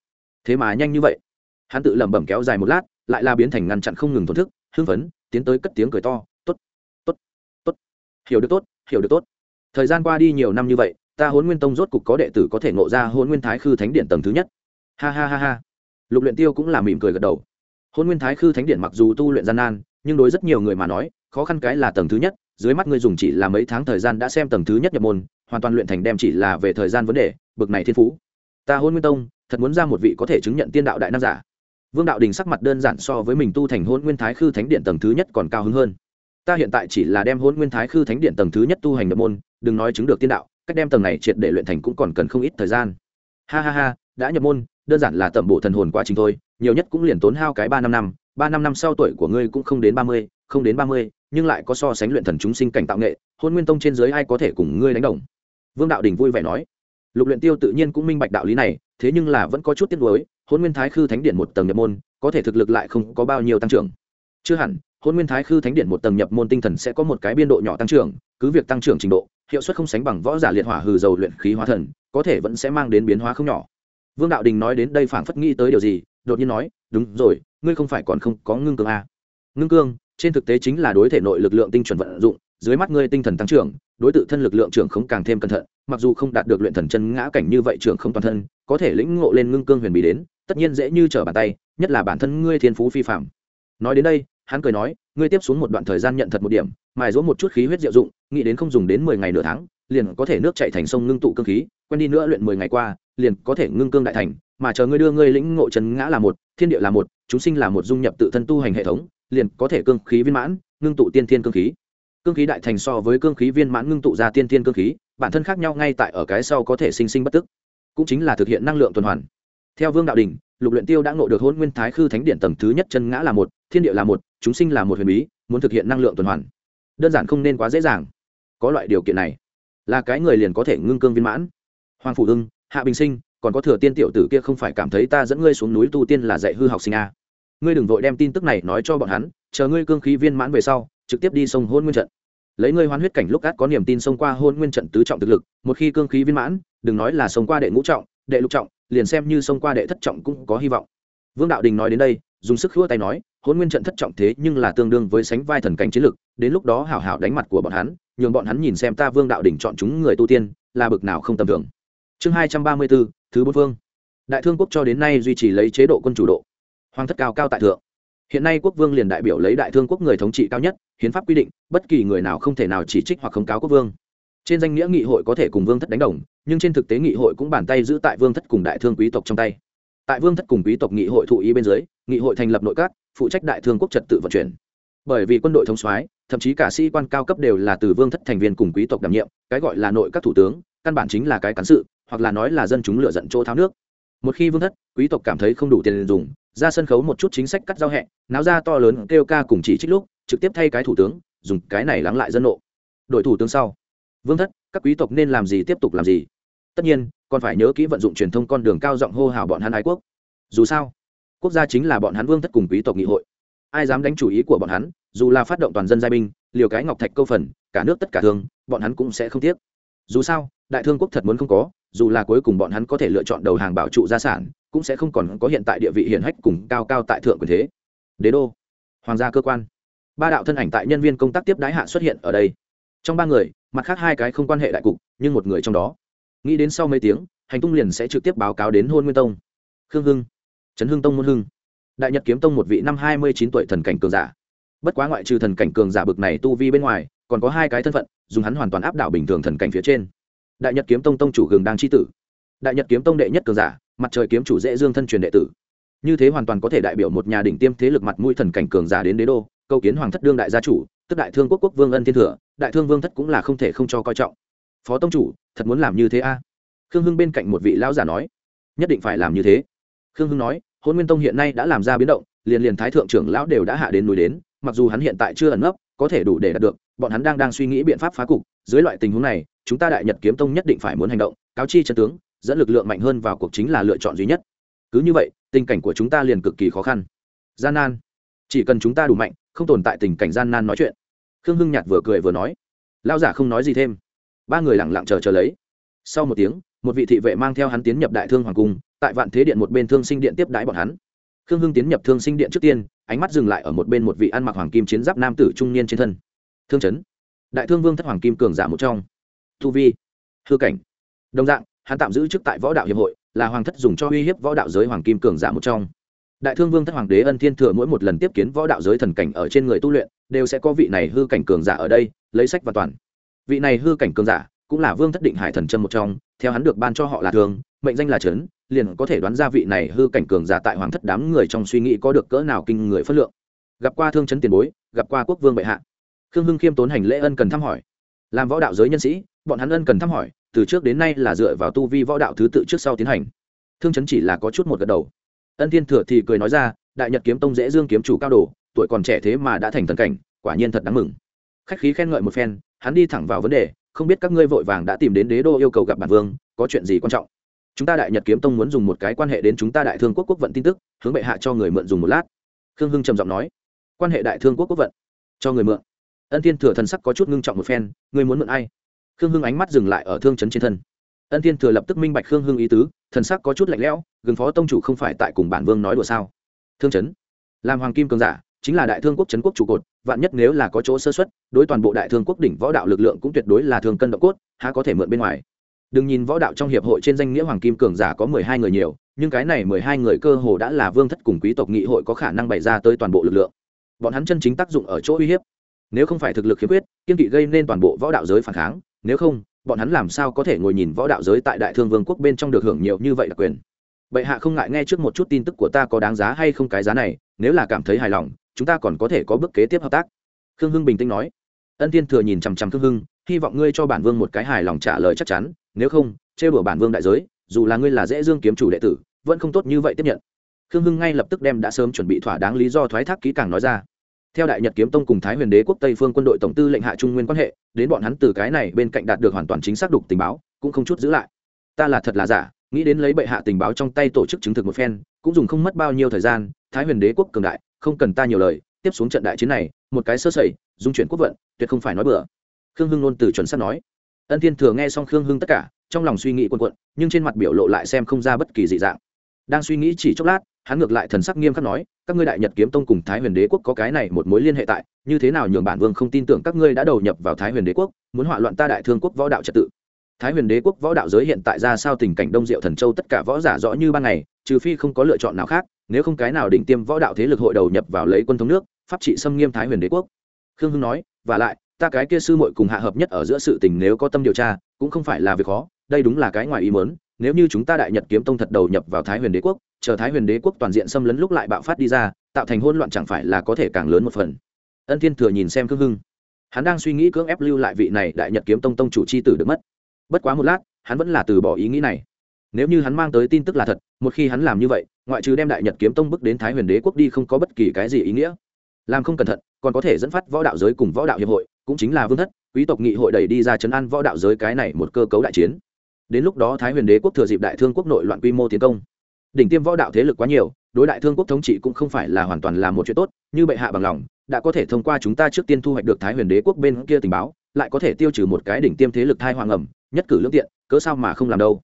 Thế mà nhanh như vậy. Hắn tự lẩm bẩm kéo dài một lát, lại là biến thành ngăn chặn không ngừng thổn thức, hưng phấn, tiến tới cất tiếng cười to, tốt tốt tốt. Hiểu được tốt, hiểu được tốt. Thời gian qua đi nhiều năm như vậy, ta hôn nguyên tông rốt cục có đệ tử có thể ngộ ra hôn nguyên thái khư thánh điện tầng thứ nhất. Ha ha ha ha. Lục luyện tiêu cũng là mỉm cười gật đầu hôn nguyên thái khư thánh điện mặc dù tu luyện gian nan, nhưng đối rất nhiều người mà nói, khó khăn cái là tầng thứ nhất, dưới mắt ngươi dùng chỉ là mấy tháng thời gian đã xem tầng thứ nhất nhập môn, hoàn toàn luyện thành đem chỉ là về thời gian vấn đề, bực này thiên phú. Ta hôn nguyên tông, thật muốn ra một vị có thể chứng nhận tiên đạo đại nam giả. Vương đạo đình sắc mặt đơn giản so với mình tu thành hôn nguyên thái khư thánh điện tầng thứ nhất còn cao hứng hơn. Ta hiện tại chỉ là đem hôn nguyên thái khư thánh điện tầng thứ nhất tu hành nhập môn, đừng nói chứng được tiên đạo, cách đem tầng này triệt để luyện thành cũng còn cần không ít thời gian. Ha ha ha đã nhập môn, đơn giản là tẩm bộ thần hồn quá trình thôi, nhiều nhất cũng liền tốn hao cái ba năm năm, ba năm năm sau tuổi của ngươi cũng không đến ba mươi, không đến ba mươi, nhưng lại có so sánh luyện thần chúng sinh cảnh tạo nghệ, hôn nguyên tông trên dưới ai có thể cùng ngươi đánh đồng? Vương đạo đình vui vẻ nói. Lục luyện tiêu tự nhiên cũng minh bạch đạo lý này, thế nhưng là vẫn có chút tiếc nuối, hôn nguyên thái khư thánh điện một tầng nhập môn, có thể thực lực lại không có bao nhiêu tăng trưởng. Chưa hẳn, hôn nguyên thái khư thánh điện một tầng nhập môn tinh thần sẽ có một cái biên độ nhỏ tăng trưởng, cứ việc tăng trưởng trình độ, hiệu suất không sánh bằng võ giả liệt hỏa hừ dầu luyện khí hóa thần, có thể vẫn sẽ mang đến biến hóa không nhỏ vương đạo đình nói đến đây phảng phất nghĩ tới điều gì, đột nhiên nói, đúng rồi, ngươi không phải còn không có ngưng cương à. ngưng cương, trên thực tế chính là đối thể nội lực lượng tinh chuẩn vận dụng, dưới mắt ngươi tinh thần tăng trưởng, đối tự thân lực lượng trưởng không càng thêm cẩn thận, mặc dù không đạt được luyện thần chân ngã cảnh như vậy trưởng không toàn thân, có thể lĩnh ngộ lên ngưng cương huyền bí đến, tất nhiên dễ như trở bàn tay, nhất là bản thân ngươi thiên phú phi phạm nói đến đây, hắn cười nói, ngươi tiếp xuống một đoạn thời gian nhận thật một điểm, mài dỗ một chút khí huyết diệu dụng, nghĩ đến không dùng đến mười ngày nửa tháng liền có thể nước chạy thành sông ngưng tụ cương khí, quen đi nữa luyện mười ngày qua, liền có thể ngưng cương đại thành, mà chờ ngươi đưa ngươi lĩnh ngộ chân ngã là một, thiên địa là một, chúng sinh là một dung nhập tự thân tu hành hệ thống, liền có thể cương khí viên mãn, ngưng tụ tiên thiên cương khí. Cương khí đại thành so với cương khí viên mãn ngưng tụ ra tiên thiên cương khí, bản thân khác nhau ngay tại ở cái sau có thể sinh sinh bất tức, cũng chính là thực hiện năng lượng tuần hoàn. Theo vương đạo đình lục luyện tiêu đã ngộ được hôn nguyên thái khư thánh điện tầng thứ nhất chân ngã là một, thiên địa là một, chúng sinh là một huyền bí, muốn thực hiện năng lượng tuần hoàn. Đơn giản không nên quá dễ dàng. Có loại điều kiện này là cái người liền có thể ngưng cương viên mãn. Hoàng phủ ưng, hạ bình sinh, còn có thừa tiên tiểu tử kia không phải cảm thấy ta dẫn ngươi xuống núi tu tiên là dạy hư học sinh à? ngươi đừng vội đem tin tức này nói cho bọn hắn, chờ ngươi cương khí viên mãn về sau, trực tiếp đi sông hôn nguyên trận. Lấy ngươi hoán huyết cảnh lúc át có niềm tin xông qua hôn nguyên trận tứ trọng thực lực, một khi cương khí viên mãn, đừng nói là xông qua đệ ngũ trọng, đệ lục trọng, liền xem như xông qua đệ thất trọng cũng có hy vọng. Vương đạo đình nói đến đây, dùng sức khua tay nói, hôn nguyên trận thất trọng thế nhưng là tương đương với sánh vai thần cảnh chiến lực đến lúc đó hảo hảo đánh mặt của bọn hắn, nhường bọn hắn nhìn xem ta vương đạo đỉnh chọn chúng người tu tiên, là bực nào không tầm thường. Chương hai trăm ba mươi bốn, thứ bốn vương. Đại thương quốc cho đến nay duy trì lấy chế độ quân chủ độ. Hoàng thất cao cao tại thượng. Hiện nay quốc vương liền đại biểu lấy đại thương quốc người thống trị cao nhất, hiến pháp quy định, bất kỳ người nào không thể nào chỉ trích hoặc khống cáo quốc vương. Trên danh nghĩa nghị hội có thể cùng vương thất đánh đồng, nhưng trên thực tế nghị hội cũng bàn tay giữ tại vương thất cùng đại thương quý tộc trong tay. Tại vương thất cùng quý tộc nghị hội thụ ý bên dưới, nghị hội thành lập nội các, phụ trách đại thương quốc trật tự vận chuyển. Bởi vì quân đội thống soái thậm chí cả sĩ quan cao cấp đều là từ vương thất thành viên cùng quý tộc đảm nhiệm, cái gọi là nội các thủ tướng, căn bản chính là cái cán sự, hoặc là nói là dân chúng lựa dận chỗ tháo nước. Một khi vương thất, quý tộc cảm thấy không đủ tiền dùng, ra sân khấu một chút chính sách cắt giao hẹ, náo ra to lớn kêu ca cùng chỉ trích lúc, trực tiếp thay cái thủ tướng, dùng cái này lắng lại dân nộ. Đội thủ tướng sau, vương thất, các quý tộc nên làm gì tiếp tục làm gì? Tất nhiên, còn phải nhớ kỹ vận dụng truyền thông con đường cao giọng hô hào bọn hắn ái quốc. Dù sao, quốc gia chính là bọn hắn vương thất cùng quý tộc nghị hội ai dám đánh chủ ý của bọn hắn, dù là phát động toàn dân giai binh, liều cái ngọc thạch câu phần, cả nước tất cả thương, bọn hắn cũng sẽ không tiếc. Dù sao, đại thương quốc thật muốn không có, dù là cuối cùng bọn hắn có thể lựa chọn đầu hàng bảo trụ gia sản, cũng sẽ không còn có hiện tại địa vị hiển hách cùng cao cao tại thượng quyền thế. Đế đô, hoàng gia cơ quan. Ba đạo thân ảnh tại nhân viên công tác tiếp đái hạ xuất hiện ở đây. Trong ba người, mặt khác hai cái không quan hệ đại cục, nhưng một người trong đó. Nghĩ đến sau mấy tiếng, hành tung liền sẽ trực tiếp báo cáo đến hôn nguyên tông. Khương hưng, trấn hưng tông môn hưng đại nhật kiếm tông một vị năm hai mươi chín tuổi thần cảnh cường giả. Bất quá ngoại trừ thần cảnh cường giả bực này tu vi bên ngoài, còn có hai cái thân phận, dùng hắn hoàn toàn áp đảo bình thường thần cảnh phía trên. Đại nhật kiếm tông tông chủ gừng đang c tử. Đại nhật kiếm tông đệ nhất cường giả, mặt trời kiếm chủ dễ dương thân truyền đệ tử. Như thế hoàn toàn có thể đại biểu một nhà đỉnh tiêm thế lực mặt mũi thần cảnh cường giả đến đế đô câu kiến hoàng thất đương đại gia chủ, tức đại thương quốc quốc vương ân thiên thừa, đại thương vương thất cũng là không thể không cho coi trọng. Phó tông chủ, thật muốn làm như thế a? À? khương hưng bên cạnh một vị lão giả nói, nhất định phải làm như thế. Khương hưng nói hôn nguyên tông hiện nay đã làm ra biến động, liền liền thái thượng trưởng lão đều đã hạ đến núi đến, mặc dù hắn hiện tại chưa ẩn nấp, có thể đủ để đạt được, bọn hắn đang đang suy nghĩ biện pháp phá cục, dưới loại tình huống này, chúng ta đại nhật kiếm tông nhất định phải muốn hành động, cáo chi chân tướng, dẫn lực lượng mạnh hơn vào cuộc chính là lựa chọn duy nhất. Cứ như vậy, tình cảnh của chúng ta liền cực kỳ khó khăn. Gian nan. Chỉ cần chúng ta đủ mạnh, không tồn tại tình cảnh gian nan nói chuyện. Khương hưng nhạt vừa cười vừa nói. Lao giả không nói gì thêm. Ba người lẳng lặng chờ chờ lấy. Sau một tiếng một vị thị vệ mang theo hắn tiến nhập đại thương hoàng cung, tại vạn thế điện một bên thương sinh điện tiếp đái bọn hắn. Khương hưng tiến nhập thương sinh điện trước tiên, ánh mắt dừng lại ở một bên một vị ăn mặc hoàng kim chiến giáp nam tử trung niên trên thân. Thương chấn. Đại thương vương thất hoàng kim cường giả một trong. Tu vi. Hư cảnh. Đồng dạng, hắn tạm giữ chức tại võ đạo hiệp hội, là hoàng thất dùng cho uy hiếp võ đạo giới hoàng kim cường giả một trong. Đại thương vương thất hoàng đế ân thiên thừa mỗi một lần tiếp kiến võ đạo giới thần cảnh ở trên người tu luyện, đều sẽ có vị này hư cảnh cường giả ở đây, lấy sách và toàn. Vị này hư cảnh cường giả cũng là vương thất định hải thần chân một trong, theo hắn được ban cho họ là thường, mệnh danh là trấn, liền có thể đoán ra vị này hư cảnh cường giả tại hoàng thất đám người trong suy nghĩ có được cỡ nào kinh người phất lượng. Gặp qua thương chấn tiền bối, gặp qua quốc vương bệ hạ. Khương hưng khiêm tốn hành lễ ân cần thăm hỏi. Làm võ đạo giới nhân sĩ, bọn hắn ân cần thăm hỏi, từ trước đến nay là dựa vào tu vi võ đạo thứ tự trước sau tiến hành. Thương chấn chỉ là có chút một gật đầu. Ân thiên thừa thì cười nói ra, đại nhật kiếm tông dễ dương kiếm chủ cao đồ, tuổi còn trẻ thế mà đã thành thần cảnh, quả nhiên thật đáng mừng. Khách khí khen ngợi một phen, hắn đi thẳng vào vấn đề không biết các ngươi vội vàng đã tìm đến đế đô yêu cầu gặp bản vương có chuyện gì quan trọng? Chúng ta đại nhật kiếm tông muốn dùng một cái quan hệ đến chúng ta đại thương quốc quốc vận tin tức hướng bệ hạ cho người mượn dùng một lát. Khương hưng trầm giọng nói. Quan hệ đại thương quốc quốc vận cho người mượn. Ân thiên thừa thần sắc có chút ngưng trọng một phen ngươi muốn mượn ai? Khương hưng ánh mắt dừng lại ở thương Trấn trên thân. Ân thiên thừa lập tức minh bạch khương hưng ý tứ thần sắc có chút lạnh lẽo gừng phó tông chủ không phải tại cùng bản vương nói đùa sao? Thương Trấn, làm hoàng kim cường giả chính là đại thương quốc trấn quốc trụ cột, vạn nhất nếu là có chỗ sơ xuất đối toàn bộ đại thương quốc đỉnh võ đạo lực lượng cũng tuyệt đối là thường cân động cốt, há có thể mượn bên ngoài. Đừng nhìn võ đạo trong hiệp hội trên danh nghĩa hoàng kim cường giả có mười hai người nhiều, nhưng cái này mười hai người cơ hồ đã là vương thất cùng quý tộc nghị hội có khả năng bày ra tới toàn bộ lực lượng. Bọn hắn chân chính tác dụng ở chỗ uy hiếp. Nếu không phải thực lực khiếm khuyết, kiên kỵ gây nên toàn bộ võ đạo giới phản kháng, nếu không, bọn hắn làm sao có thể ngồi nhìn võ đạo giới tại đại thương vương quốc bên trong được hưởng nhiều như vậy đặc quyền. Bệ hạ không ngại nghe trước một chút tin tức của ta có đáng giá hay không cái giá này, nếu là cảm thấy hài lòng chúng ta còn có thể có bước kế tiếp hợp tác. Khương hưng bình tĩnh nói. Ân thiên thừa nhìn chằm chằm khương hưng, hy vọng ngươi cho bản vương một cái hài lòng trả lời chắc chắn, nếu không chê bửa bản vương đại giới, dù là ngươi là dễ dương kiếm chủ đệ tử, vẫn không tốt như vậy tiếp nhận. Khương hưng ngay lập tức đem đã sớm chuẩn bị thỏa đáng lý do thoái thác kỹ càng nói ra. Theo đại nhật kiếm tông cùng thái huyền đế quốc tây phương quân đội tổng tư lệnh hạ trung nguyên quan hệ, đến bọn hắn từ cái này bên cạnh đạt được hoàn toàn chính xác đục tình báo, cũng không chút giữ lại. Ta là thật là giả, nghĩ đến lấy bệ hạ tình báo trong tay tổ chức chứng thực một phen, cũng dùng không mất bao nhiêu thời gian, thái huyền đế quốc cường đại không cần ta nhiều lời, tiếp xuống trận đại chiến này, một cái sơ sẩy, dung chuyển quốc vận, tuyệt không phải nói bừa. Khương hưng luôn từ chuẩn sắt nói. Ân thiên thừa nghe xong khương hưng tất cả, trong lòng suy nghĩ quần quận nhưng trên mặt biểu lộ lại xem không ra bất kỳ dị dạng. Đang suy nghĩ chỉ chốc lát, hắn ngược lại thần sắc nghiêm khắc nói, các ngươi đại nhật kiếm tông cùng thái huyền đế quốc có cái này một mối liên hệ tại, như thế nào nhường bản vương không tin tưởng các ngươi đã đầu nhập vào thái huyền đế quốc, muốn hỏa loạn ta đại thương quốc võ đạo trật tự? Thái huyền đế quốc võ đạo giới hiện tại ra sao tình cảnh đông diệu thần châu tất cả võ giả rõ như ban ngày, trừ phi không có lựa chọn nào khác nếu không cái nào đỉnh tiêm võ đạo thế lực hội đầu nhập vào lấy quân thống nước, pháp trị xâm nghiêm thái huyền đế quốc. Khương hưng nói, và lại, ta cái kia sư muội cùng hạ hợp nhất ở giữa sự tình nếu có tâm điều tra, cũng không phải là việc khó, đây đúng là cái ngoài ý mớn nếu như chúng ta đại nhật kiếm tông thật đầu nhập vào thái huyền đế quốc, chờ thái huyền đế quốc toàn diện xâm lấn lúc lại bạo phát đi ra, tạo thành hỗn loạn chẳng phải là có thể càng lớn một phần. Ân thiên thừa nhìn xem khương hưng. Hắn đang suy nghĩ cưỡng ép lưu lại vị này đại nhật kiếm tông tông chủ c h i tử được mất. Bất quá một lát, hắn vẫn là từ bỏ ý nghĩ này nếu như hắn mang tới tin tức là thật, một khi hắn làm như vậy, ngoại trừ đem đại nhật kiếm tông bước đến thái huyền đế quốc đi không có bất kỳ cái gì ý nghĩa. Làm không cẩn thận, còn có thể dẫn phát võ đạo giới cùng võ đạo hiệp hội, cũng chính là vương thất, quý tộc nghị hội đẩy đi ra chấn an võ đạo giới cái này một cơ cấu đại chiến. Đến lúc đó thái huyền đế quốc thừa dịp đại thương quốc nội loạn quy mô tiến công. Đỉnh tiêm võ đạo thế lực quá nhiều, đối đại thương quốc thống trị cũng không phải là hoàn toàn là một chuyện tốt, như bệ hạ bằng lòng, đã có thể thông qua chúng ta trước tiên thu hoạch được thái huyền đế quốc bên kia tình báo, lại có thể tiêu trừ một cái đỉnh tiêm thế lực thai hoàng ẩm, nhất cử lương tiện, cớ sao mà không làm đâu?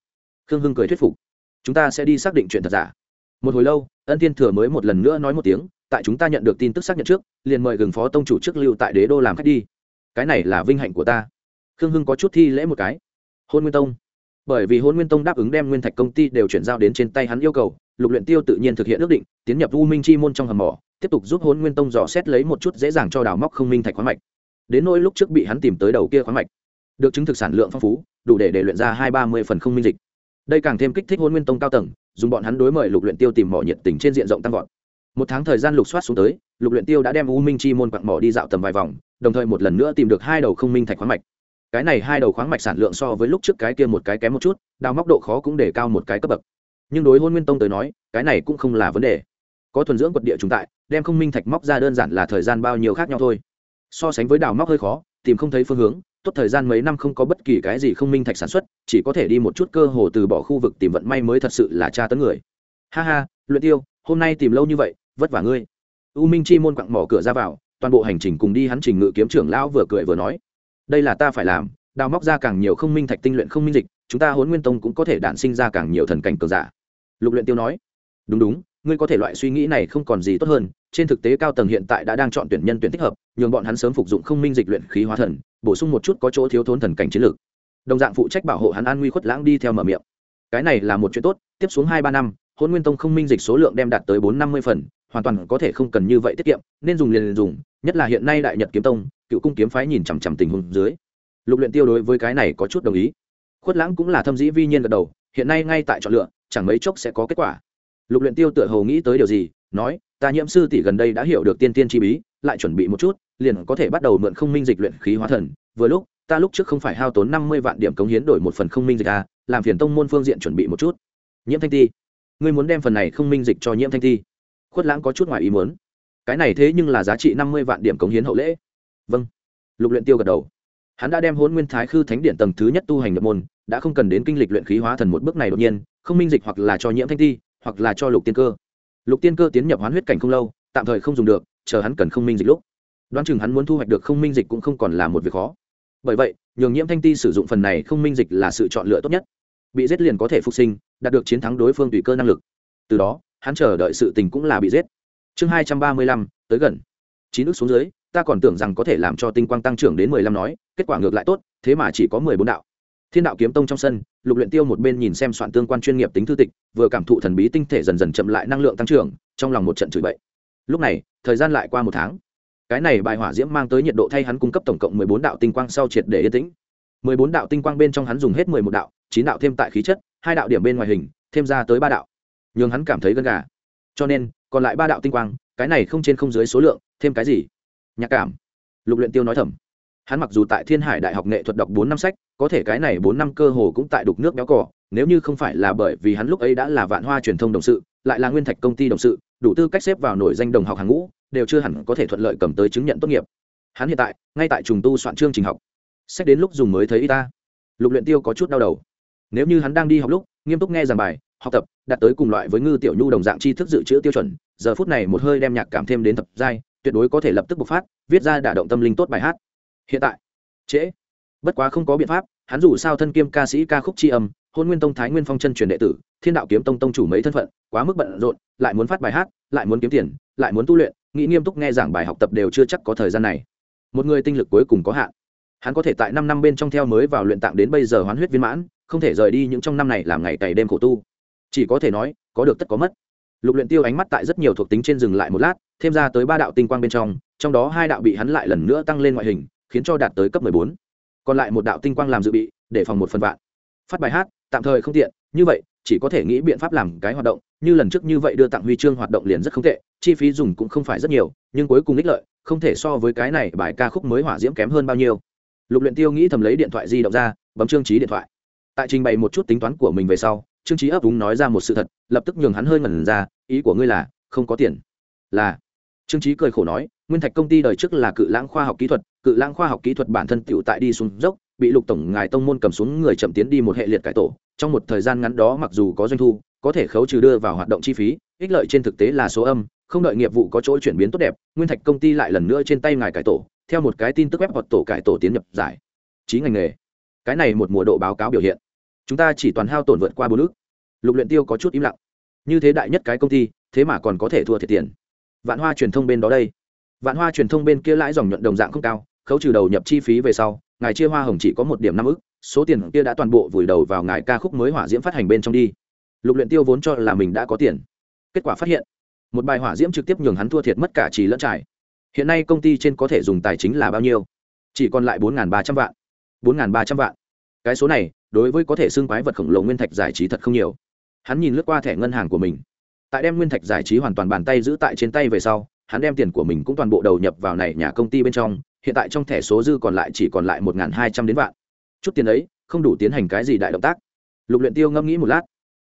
Khương hưng cười thuyết phục. Chúng ta sẽ đi xác định chuyện thật giả. Một hồi lâu, ân thiên thừa mới một lần nữa nói một tiếng, tại chúng ta nhận được tin tức xác nhận trước, liền mời gừng phó tông chủ trước lưu tại đế đô làm khách đi. Cái này là vinh hạnh của ta. Khương hưng có chút thi lễ một cái. Hôn nguyên tông. Bởi vì hôn nguyên tông đáp ứng đem nguyên thạch công ty đều chuyển giao đến trên tay hắn yêu cầu, lục luyện tiêu tự nhiên thực hiện ước định, tiến nhập u minh chi môn trong hầm mỏ, tiếp tục giúp hôn nguyên tông dò xét lấy một chút dễ dàng cho đào móc không minh thạch khoáng mạch. Đến nỗi lúc trước bị hắn tìm tới đầu kia khoáng mạch. Được chứng thực sản lượng phong phú, đủ để để luyện ra hai ba mươi phần không minh dịch đây càng thêm kích thích hôn nguyên tông cao tầng, dùng bọn hắn đối mời lục luyện tiêu tìm mỏ nhiệt tình trên diện rộng tăng vọt. Một tháng thời gian lục soát xuống tới, lục luyện tiêu đã đem u minh chi môn quặng mỏ đi dạo tầm vài vòng, đồng thời một lần nữa tìm được hai đầu không minh thạch khoáng mạch. Cái này hai đầu khoáng mạch sản lượng so với lúc trước cái kia một cái kém một chút, đào móc độ khó cũng để cao một cái cấp bậc. Nhưng đối hôn nguyên tông tới nói, cái này cũng không là vấn đề. Có thuần dưỡng quật địa chúng tại, đem không minh thạch móc ra đơn giản là thời gian bao nhiêu khác nhau thôi. So sánh với đào móc hơi khó, tìm không thấy phương hướng tốt thời gian mấy năm không có bất kỳ cái gì không minh thạch sản xuất, chỉ có thể đi một chút cơ hồ từ bỏ khu vực tìm vận may mới thật sự là tra tấn người. Ha ha, luyện tiêu, hôm nay tìm lâu như vậy, vất vả ngươi. U minh chi môn quặng mỏ cửa ra vào, toàn bộ hành trình cùng đi hắn trình ngự kiếm trưởng lão vừa cười vừa nói. Đây là ta phải làm, đào móc ra càng nhiều không minh thạch tinh luyện không minh dịch, chúng ta huấn nguyên tông cũng có thể đản sinh ra càng nhiều thần cảnh cường giả. Lục luyện tiêu nói. Đúng đúng, ngươi có thể loại suy nghĩ này không còn gì tốt hơn trên thực tế cao tầng hiện tại đã đang chọn tuyển nhân tuyển thích hợp nhường bọn hắn sớm phục dụng không minh dịch luyện khí hóa thần bổ sung một chút có chỗ thiếu thốn thần cảnh chiến lược. Đồng dạng phụ trách bảo hộ hắn an nguy khuất lãng đi theo mở miệng. Cái này là một chuyện tốt tiếp xuống hai ba năm hôn nguyên tông không minh dịch số lượng đem đạt tới bốn năm mươi phần hoàn toàn có thể không cần như vậy tiết kiệm nên dùng liền, dùng nhất là hiện nay đại nhật kiếm tông cựu cung kiếm phái nhìn chằm chằm tình huống dưới. Lục luyện tiêu đối với cái này có chút đồng ý. Khuất lãng cũng là thâm dĩ vi nhiên gật đầu hiện nay ngay tại chọn lựa chẳng mấy chốc sẽ có kết quả. Lục luyện tiêu tựa hồ nghĩ tới điều gì nói ta nhiễm sư tỷ gần đây đã hiểu được tiên tiên chi bí, lại chuẩn bị một chút, liền có thể bắt đầu mượn không minh dịch luyện khí hóa thần. Vừa lúc, ta lúc trước không phải hao tốn năm mươi vạn điểm cống hiến đổi một phần không minh dịch à làm phiền tông môn phương diện chuẩn bị một chút. Nhiễm thanh ti, ngươi muốn đem phần này không minh dịch cho nhiễm thanh ti? Khuất lãng có chút ngoài ý muốn. Cái này thế nhưng là giá trị năm mươi vạn điểm cống hiến hậu lễ. Vâng. Lục luyện tiêu gật đầu. Hắn đã đem hôn nguyên thái khư thánh điện tầng thứ nhất tu hành nhập môn, đã không cần đến kinh lịch luyện khí hóa thần một bước này đột nhiên, không minh dịch hoặc là cho nhiễm thanh ti, hoặc là cho lục tiên cơ lục tiên cơ tiến nhập hoán huyết cảnh không lâu, tạm thời không dùng được, chờ hắn cần không minh dịch lúc. Đoán chừng hắn muốn thu hoạch được không minh dịch cũng không còn là một việc khó. Bởi vậy, nhường nhiễm thanh ti sử dụng phần này không minh dịch là sự chọn lựa tốt nhất. Bị giết liền có thể phục sinh, đạt được chiến thắng đối phương tùy cơ năng lực. Từ đó, hắn chờ đợi sự tình cũng là bị giết. Chương hai trăm ba mươi lăm, tới gần. Chín ước xuống dưới, ta còn tưởng rằng có thể làm cho tinh quang tăng trưởng đến mười lăm nói, kết quả ngược lại tốt, thế mà chỉ có mười bốn đạo thiên đạo kiếm tông trong sân, lục luyện tiêu một bên nhìn xem soạn tương quan chuyên nghiệp tính thư tịch, vừa cảm thụ thần bí tinh thể dần dần chậm lại năng lượng tăng trưởng, trong lòng một trận chửi bậy. Lúc này, thời gian lại qua một tháng. Cái này bài hỏa diễm mang tới nhiệt độ thay hắn cung cấp tổng cộng mười bốn đạo tinh quang sau triệt để yên tĩnh. Mười bốn đạo tinh quang bên trong hắn dùng hết mười một đạo, chín đạo thêm tại khí chất, hai đạo điểm bên ngoài hình, thêm ra tới ba đạo. Nhưng hắn cảm thấy gân gà. Cho nên, còn lại ba đạo tinh quang, cái này không trên không dưới số lượng, thêm cái gì? Nhạc cảm. Lục luyện tiêu nói thầm hắn mặc dù tại thiên hải đại học nghệ thuật đọc bốn năm sách, có thể cái này bốn năm cơ hồ cũng tại đục nước béo cỏ, nếu như không phải là bởi vì hắn lúc ấy đã là vạn hoa truyền thông đồng sự, lại là nguyên thạch công ty đồng sự, đủ tư cách xếp vào nổi danh đồng học hàng ngũ, đều chưa hẳn có thể thuận lợi cầm tới chứng nhận tốt nghiệp. Hắn hiện tại, ngay tại trùng tu soạn chương trình học. Sách đến lúc dùng mới thấy y ta. Lục luyện tiêu có chút đau đầu. Nếu như hắn đang đi học lúc, nghiêm túc nghe giảng bài, học tập đạt tới cùng loại với ngư tiểu nhu đồng dạng tri thức dự trữ tiêu chuẩn, giờ phút này một hơi đem nhạc cảm thêm đến tập giai, tuyệt đối có thể lập tức bộc phát, viết ra đả động tâm linh tốt bài hát hiện tại. Trễ. Bất quá không có biện pháp, hắn dù sao thân kiêm ca sĩ ca khúc tri âm, hôn nguyên tông thái nguyên phong chân truyền đệ tử, thiên đạo kiếm tông tông chủ mấy thân phận, quá mức bận rộn, lại muốn phát bài hát, lại muốn kiếm tiền, lại muốn tu luyện, nghĩ nghiêm túc nghe giảng bài học tập đều chưa chắc có thời gian này. Một người tinh lực cuối cùng có hạn. Hắn có thể tại năm năm bên trong theo mới vào luyện tạng đến bây giờ hoán huyết viên mãn, không thể rời đi những trong năm này làm ngày cày đêm khổ tu. Chỉ có thể nói, có được tất có mất. Lục luyện tiêu ánh mắt tại rất nhiều thuộc tính trên dừng lại một lát, thêm ra tới ba đạo tinh quang bên trong trong đó hai đạo bị hắn lại lần nữa tăng lên ngoại hình khiến cho đạt tới cấp mười bốn. Còn lại một đạo tinh quang làm dự bị, để phòng một phần vạn. Phát bài hát, tạm thời không tiện, như vậy, chỉ có thể nghĩ biện pháp làm cái hoạt động, như lần trước như vậy đưa tặng huy chương hoạt động liền rất không tệ, chi phí dùng cũng không phải rất nhiều, nhưng cuối cùng ích lợi, không thể so với cái này bài ca khúc mới hỏa diễm kém hơn bao nhiêu. Lục luyện tiêu nghĩ thầm lấy điện thoại di động ra, bấm trương trí điện thoại. Tại trình bày một chút tính toán của mình về sau, trương trí ấp úng nói ra một sự thật, lập tức nhường hắn hơi ngẩn ra, ý của ngươi là, không có tiền. Là trương trí cười khổ nói, nguyên thạch công ty đời trước là cự lãng khoa học kỹ thuật, cự lãng khoa học kỹ thuật bản thân tựu tại đi xuống dốc, bị lục tổng ngài tông môn cầm xuống người chậm tiến đi một hệ liệt cải tổ. Trong một thời gian ngắn đó mặc dù có doanh thu, có thể khấu trừ đưa vào hoạt động chi phí, ích lợi trên thực tế là số âm, không đợi nghiệp vụ có chỗ chuyển biến tốt đẹp, nguyên thạch công ty lại lần nữa trên tay ngài cải tổ, theo một cái tin tức web hoặc tổ cải tổ tiến nhập giải trí ngành nghề. Cái này một mùa độ báo cáo biểu hiện, chúng ta chỉ toàn hao tổn vượt qua bốn ước. Lục luyện tiêu có chút im lặng. Như thế đại nhất cái công ty, thế mà còn có thể thua thiệt tiền vạn hoa truyền thông bên đó đây. Vạn hoa truyền thông bên kia lãi dòng nhuận đồng dạng không cao, khấu trừ đầu nhập chi phí về sau, ngài chia hoa hồng chỉ có một điểm năm ức, số tiền kia đã toàn bộ vùi đầu vào ngài ca khúc mới hỏa diễm phát hành bên trong đi. Lục luyện tiêu vốn cho là mình đã có tiền. Kết quả phát hiện, một bài hỏa diễm trực tiếp nhường hắn thua thiệt mất cả trì lẫn trải. Hiện nay công ty trên có thể dùng tài chính là bao nhiêu? Chỉ còn lại bốn ba trăm vạn. bốn ba trăm vạn. Cái số này, đối với có thể xưng quái vật khổng lồ nguyên thạch giải trí thật không nhiều. Hắn nhìn lướt qua thẻ ngân hàng của mình tại đem nguyên thạch giải trí hoàn toàn bàn tay giữ tại trên tay về sau, hắn đem tiền của mình cũng toàn bộ đầu nhập vào này nhà công ty bên trong, hiện tại trong thẻ số dư còn lại chỉ còn lại một hai trăm đến vạn. Chút tiền ấy, không đủ tiến hành cái gì đại động tác. Lục luyện tiêu ngẫm nghĩ một lát.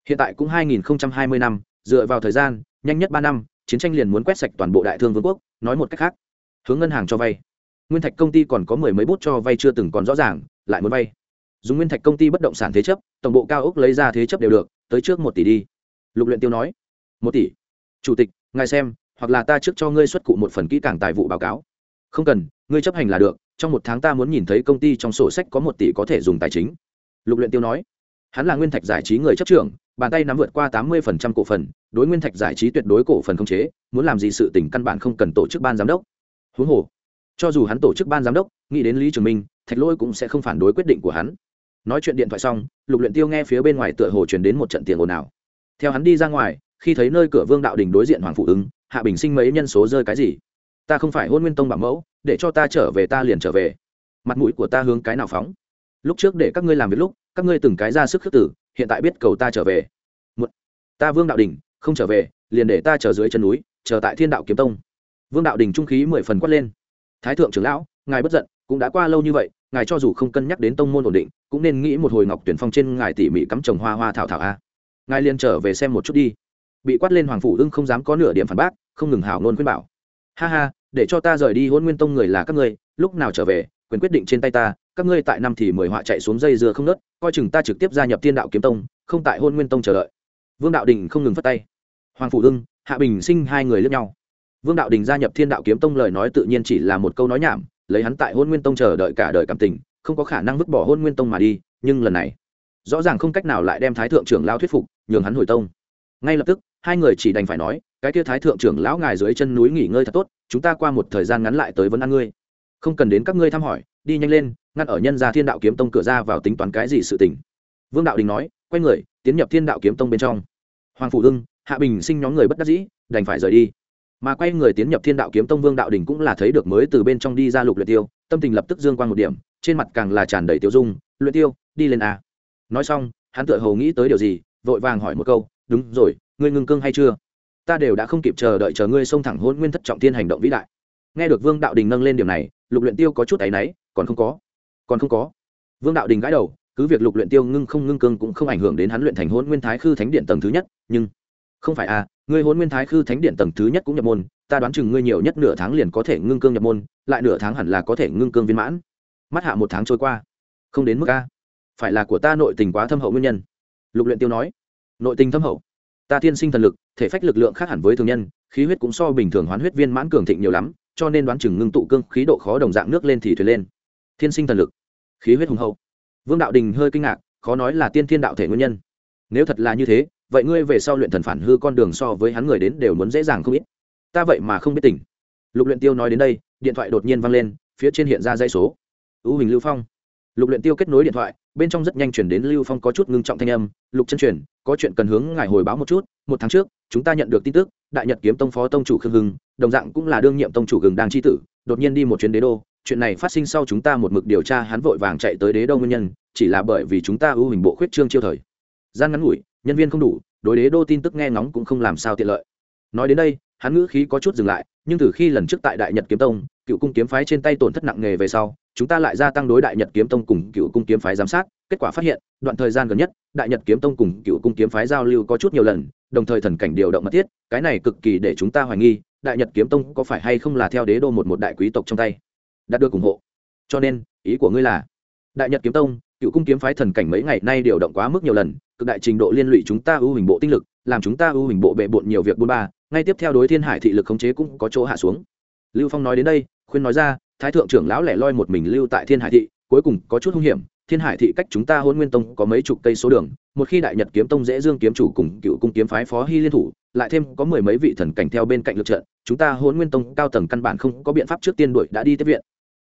Hiện tại cũng hai nghìn hai mươi năm, dựa vào thời gian, nhanh nhất ba năm, chiến tranh liền muốn quét sạch toàn bộ đại thương vương quốc, nói một cách khác. Hướng ngân hàng cho vay. Nguyên thạch công ty còn có mười mấy bút cho vay chưa từng còn rõ ràng, lại muốn vay. Dùng nguyên thạch công ty bất động sản thế chấp, tổng bộ cao ốc lấy ra thế chấp đều được, tới trước một tỷ đi. Lục luyện tiêu nói một tỷ. Chủ tịch, ngài xem, hoặc là ta trước cho ngươi xuất cụ một phần kỹ càng tài vụ báo cáo. Không cần, ngươi chấp hành là được, trong một tháng ta muốn nhìn thấy công ty trong sổ sách có một tỷ có thể dùng tài chính. Lục luyện tiêu nói. Hắn là nguyên thạch giải trí người chấp trưởng, bàn tay nắm vượt qua tám mươi cổ phần, đối nguyên thạch giải trí tuyệt đối cổ phần không chế, muốn làm gì sự tình căn bản không cần tổ chức ban giám đốc. Huống hồ, cho dù hắn tổ chức ban giám đốc, nghĩ đến lý trường minh, thạch lỗi cũng sẽ không phản đối quyết định của hắn. Nói chuyện điện thoại xong, lục luyện tiêu nghe phía bên ngoài tựa hồ truyền đến một trận tiền ồn ào. Theo hắn đi ra ngoài khi thấy nơi cửa vương đạo đình đối diện hoàng phụ ứng, hạ bình sinh mấy nhân số rơi cái gì? Ta không phải hôn nguyên tông bảo mẫu, để cho ta trở về ta liền trở về. Mặt mũi của ta hướng cái nào phóng? Lúc trước để các ngươi làm việc lúc, các ngươi từng cái ra sức khước tử, hiện tại biết cầu ta trở về. Một ta vương đạo đình, không trở về, liền để ta chờ dưới chân núi, chờ tại thiên đạo kiếm tông. Vương đạo đình trung khí mười phần quát lên. Thái thượng trưởng lão, ngài bất giận, cũng đã qua lâu như vậy, ngài cho dù không cân nhắc đến tông môn ổn định, cũng nên nghĩ một hồi ngọc tuyển phong trên ngài tỉ mỉ cắm trồng hoa hoa thảo thảo a. Ngài liền trở về xem một chút đi bị quát lên hoàng phủ ưng không dám có nửa điểm phản bác, không ngừng hào nôn khuyên bảo. Ha ha, để cho ta rời đi hôn nguyên tông người là các ngươi, lúc nào trở về, quyền quyết định trên tay ta, các ngươi tại năm thì mười họa chạy xuống dây dưa không nớt, coi chừng ta trực tiếp gia nhập thiên đạo kiếm tông, không tại hôn nguyên tông chờ đợi. Vương đạo đình không ngừng phất tay. Hoàng phủ ưng, hạ bình sinh hai người lướt nhau. Vương đạo đình gia nhập thiên đạo kiếm tông lời nói tự nhiên chỉ là một câu nói nhảm, lấy hắn tại hôn nguyên tông chờ đợi cả đời cảm tình, không có khả năng vứt bỏ hôn nguyên tông mà đi, nhưng lần này, rõ ràng không cách nào lại đem thái thượng trưởng lao thuyết phục, nhường hắn hồi tông. Ngay lập tức hai người chỉ đành phải nói, cái kia thái thượng trưởng lão ngài dưới chân núi nghỉ ngơi thật tốt, chúng ta qua một thời gian ngắn lại tới vấn an ngươi. Không cần đến các ngươi thăm hỏi, đi nhanh lên, ngăn ở nhân gia thiên đạo kiếm tông cửa ra vào tính toán cái gì sự tình. Vương đạo đình nói, quay người, tiến nhập thiên đạo kiếm tông bên trong. Hoàng phủ hưng, hạ bình sinh nhóm người bất đắc dĩ, đành phải rời đi. Mà quay người tiến nhập thiên đạo kiếm tông, vương đạo đình cũng là thấy được mới từ bên trong đi ra lục luyện tiêu, tâm tình lập tức dương quang một điểm, trên mặt càng là tràn đầy tiêu dung, luyện tiêu, đi lên a. Nói xong, hắn tựa hồ nghĩ tới điều gì, vội vàng hỏi một câu, đúng rồi ngươi ngưng cương hay chưa? Ta đều đã không kịp chờ đợi chờ ngươi xông thẳng hôn nguyên thất trọng thiên hành động vĩ đại. Nghe được vương đạo đình nâng lên điểm này, lục luyện tiêu có chút áy náy, còn không có, còn không có. Vương đạo đình gãi đầu, cứ việc lục luyện tiêu ngưng không ngưng cương cũng không ảnh hưởng đến hắn luyện thành hôn nguyên thái khư thánh điện tầng thứ nhất, nhưng không phải à ngươi hôn nguyên thái khư thánh điện tầng thứ nhất cũng nhập môn, ta đoán chừng ngươi nhiều nhất nửa tháng liền có thể ngưng cương nhập môn, lại nửa tháng hẳn là có thể ngưng cương viên mãn. Mắt hạ một tháng trôi qua. Không đến mức a, phải là của ta nội tình quá thâm hậu nguyên nhân. Lục luyện tiêu nói. Nội tình thâm hậu? Ta thiên sinh thần lực, thể phách lực lượng khác hẳn với thường nhân, khí huyết cũng so bình thường hoán huyết viên mãn cường thịnh nhiều lắm, cho nên đoán chừng ngưng tụ cương khí độ khó đồng dạng nước lên thì thuyền lên. Thiên sinh thần lực, khí huyết hùng hậu. Vương đạo đình hơi kinh ngạc, khó nói là tiên thiên đạo thể nguyên nhân. Nếu thật là như thế, vậy ngươi về sau luyện thần phản hư con đường so với hắn người đến đều muốn dễ dàng không ít. Ta vậy mà không biết tỉnh lục luyện tiêu nói đến đây, điện thoại đột nhiên vang lên, phía trên hiện ra dây số. Ưu hình lưu phong. Lục luyện tiêu kết nối điện thoại bên trong rất nhanh chuyển đến lưu phong có chút ngưng trọng thanh âm, lục chân truyền, có chuyện cần hướng ngài hồi báo một chút, một tháng trước, chúng ta nhận được tin tức, đại nhật kiếm tông phó tông chủ khương hưng, đồng dạng cũng là đương nhiệm tông chủ gừng đang chi tử, đột nhiên đi một chuyến đế đô, chuyện này phát sinh sau chúng ta một mực điều tra, hắn vội vàng chạy tới đế đô nguyên nhân, chỉ là bởi vì chúng ta ưu hình bộ khuyết trương chiêu thời. Gian ngắn ngủi, nhân viên không đủ, đối đế đô tin tức nghe ngóng cũng không làm sao tiện lợi. Nói đến đây, hắn ngữ khí có chút dừng lại, nhưng từ khi lần trước tại đại nhật kiếm tông, cựu cung kiếm phái trên tay tổn thất nặng nề về sau chúng ta lại gia tăng đối đại nhật kiếm tông cùng cựu cung kiếm phái giám sát, kết quả phát hiện, đoạn thời gian gần nhất, đại nhật kiếm tông cùng cựu cung kiếm phái giao lưu có chút nhiều lần, đồng thời thần cảnh điều động mật thiết, cái này cực kỳ để chúng ta hoài nghi, đại nhật kiếm tông có phải hay không là theo đế đô một một đại quý tộc trong tay? Đạt được ủng hộ. Cho nên, ý của ngươi là, đại nhật kiếm tông, cựu cung kiếm phái thần cảnh mấy ngày nay điều động quá mức nhiều lần, cực đại trình độ liên lụy chúng ta ưu hình bộ tinh lực, làm chúng ta ưu hình bộ bệ bộn nhiều việc buôn ba, ngay tiếp theo đối thiên hải thị lực khống chế cũng có chỗ hạ xuống. Lưu phong nói đến đây, khuyên nói ra thái thượng trưởng lão lẻ loi một mình lưu tại thiên hải thị, cuối cùng có chút hung hiểm. Thiên hải thị cách chúng ta hôn nguyên tông có mấy chục cây số đường, một khi đại nhật kiếm tông, dễ dương kiếm chủ cùng cựu cung kiếm phái phó hy liên thủ, lại thêm có mười mấy vị thần cảnh theo bên cạnh lượt trận, chúng ta hôn nguyên tông cao tầng căn bản không có biện pháp trước tiên đuổi đã đi tiếp viện.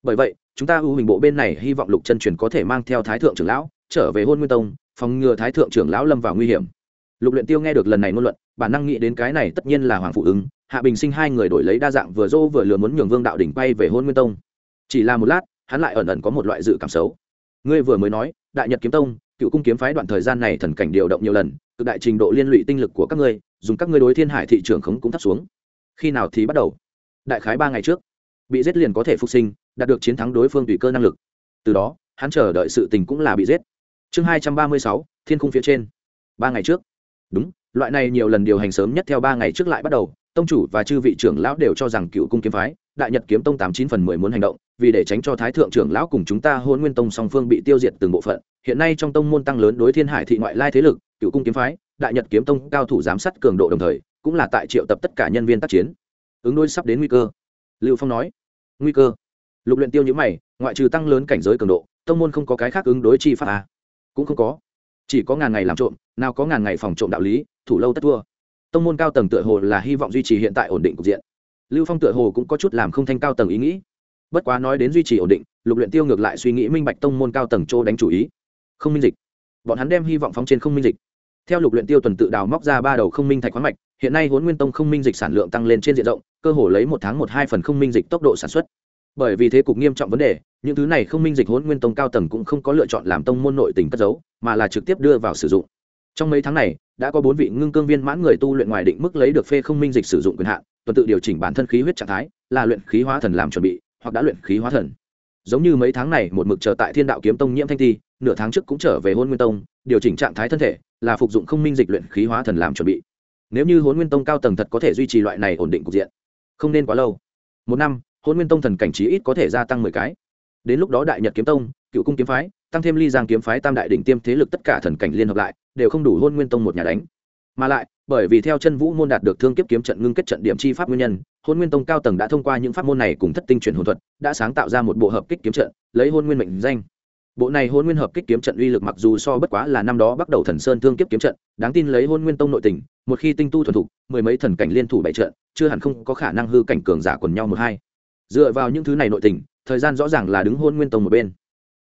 Bởi vậy, chúng ta ưu hình bộ bên này hy vọng lục chân truyền có thể mang theo thái thượng trưởng lão trở về hôn nguyên tông, phòng ngừa thái thượng trưởng lão lâm vào nguy hiểm. Lục luyện tiêu nghe được lần này ngôn luận, bản năng nghĩ đến cái này tất nhiên là hoàng phụ ứng hạ bình sinh hai người đổi lấy đa dạng vừa dô vừa lừa muốn nhường vương đạo đỉnh bay về hôn nguyên tông. Chỉ là một lát, hắn lại ẩn ẩn có một loại dự cảm xấu. Ngươi vừa mới nói, đại nhật kiếm tông, cựu cung kiếm phái đoạn thời gian này thần cảnh điều động nhiều lần, cực đại trình độ liên lụy tinh lực của các ngươi, dùng các ngươi đối thiên hải thị trường khống cũng thấp xuống. Khi nào thì bắt đầu? Đại khái ba ngày trước. Bị giết liền có thể phục sinh, đạt được chiến thắng đối phương tùy cơ năng lực. Từ đó, hắn chờ đợi sự tình cũng là bị giết. Chương hai trăm ba mươi sáu, thiên khung phía trên. Ba ngày trước. Đúng, loại này nhiều lần điều hành sớm nhất theo ba ngày trước lại bắt đầu tông chủ và chư vị trưởng lão đều cho rằng cựu cung kiếm phái, đại nhật kiếm tông tám chín phần mười muốn hành động, vì để tránh cho thái thượng trưởng lão cùng chúng ta hôn nguyên tông song phương bị tiêu diệt từng bộ phận. Hiện nay trong tông môn tăng lớn đối thiên hải thị ngoại lai thế lực, cựu cung kiếm phái, đại nhật kiếm tông cao thủ giám sát cường độ đồng thời, cũng là tại triệu tập tất cả nhân viên tác chiến. Ứng đối sắp đến nguy cơ. Lưu phong nói. Nguy cơ. Lục luyện tiêu nhữ mày, ngoại trừ tăng lớn cảnh giới cường độ, tông môn không có cái khác ứng đối chi pháp à. cũng không có. Chỉ có ngàn ngày làm trộm, nào có ngàn ngày phòng trộm đạo lý, thủ lâu tất thua tông môn cao tầng tựa hồ là hy vọng duy trì hiện tại ổn định cục diện. Lưu phong tựa hồ cũng có chút làm không thanh cao tầng ý nghĩ. Bất quá nói đến duy trì ổn định, lục luyện tiêu ngược lại suy nghĩ minh bạch tông môn cao tầng chỗ đánh chủ ý. Không minh dịch. Bọn hắn đem hy vọng phóng trên không minh dịch. Theo lục luyện tiêu tuần tự đào móc ra ba đầu không minh thạch khoáng mạch, hiện nay huấn nguyên tông không minh dịch sản lượng tăng lên trên diện rộng, cơ hồ lấy một tháng một hai phần không minh dịch tốc độ sản xuất. Bởi vì thế cục nghiêm trọng vấn đề, những thứ này không minh dịch huấn nguyên tông cao tầng cũng không có lựa chọn làm tông môn nội tình cất giấu, mà là trực tiếp đưa vào sử dụng trong mấy tháng này, đã có bốn vị ngưng cương viên mãn người tu luyện ngoài định mức lấy được phê không minh dịch sử dụng quyền hạn, tuần tự điều chỉnh bản thân khí huyết trạng thái, là luyện khí hóa thần làm chuẩn bị, hoặc đã luyện khí hóa thần. Giống như mấy tháng này, một mực chờ tại thiên đạo kiếm tông nhiễm thanh thi nửa tháng trước cũng trở về hôn nguyên tông, điều chỉnh trạng thái thân thể, là phục dụng không minh dịch luyện khí hóa thần làm chuẩn bị. Nếu như hôn nguyên tông cao tầng thật có thể duy trì loại này ổn định cục diện, không nên quá lâu. Một năm hôn nguyên tông thần cảnh trí ít có thể gia tăng mười cái. Đến lúc đó đại nhật kiếm tông, cựu cung kiếm phái, tăng thêm ly giang kiếm phái tam đại đỉnh tiêm thế lực tất cả thần cảnh liên hợp lại đều không đủ hôn nguyên tông một nhà đánh. Mà lại, bởi vì theo chân vũ môn đạt được thương kiếp kiếm trận ngưng kết trận điểm chi pháp nguyên nhân, hôn nguyên tông cao tầng đã thông qua những pháp môn này cùng thất tinh chuyển hồn thuật, đã sáng tạo ra một bộ hợp kích kiếm trận, lấy hôn nguyên mệnh danh. Bộ này hôn nguyên hợp kích kiếm trận uy lực mặc dù so bất quá là năm đó bắt đầu thần sơn thương kiếp kiếm trận, đáng tin lấy hôn nguyên tông nội tình, một khi tinh tu thuần thục, mười mấy thần cảnh liên thủ bảy trận, chưa hẳn không có khả năng hư cảnh cường giả quần nhau một hai. Dựa vào những thứ này nội tình, thời gian rõ ràng là đứng hôn nguyên tông một bên.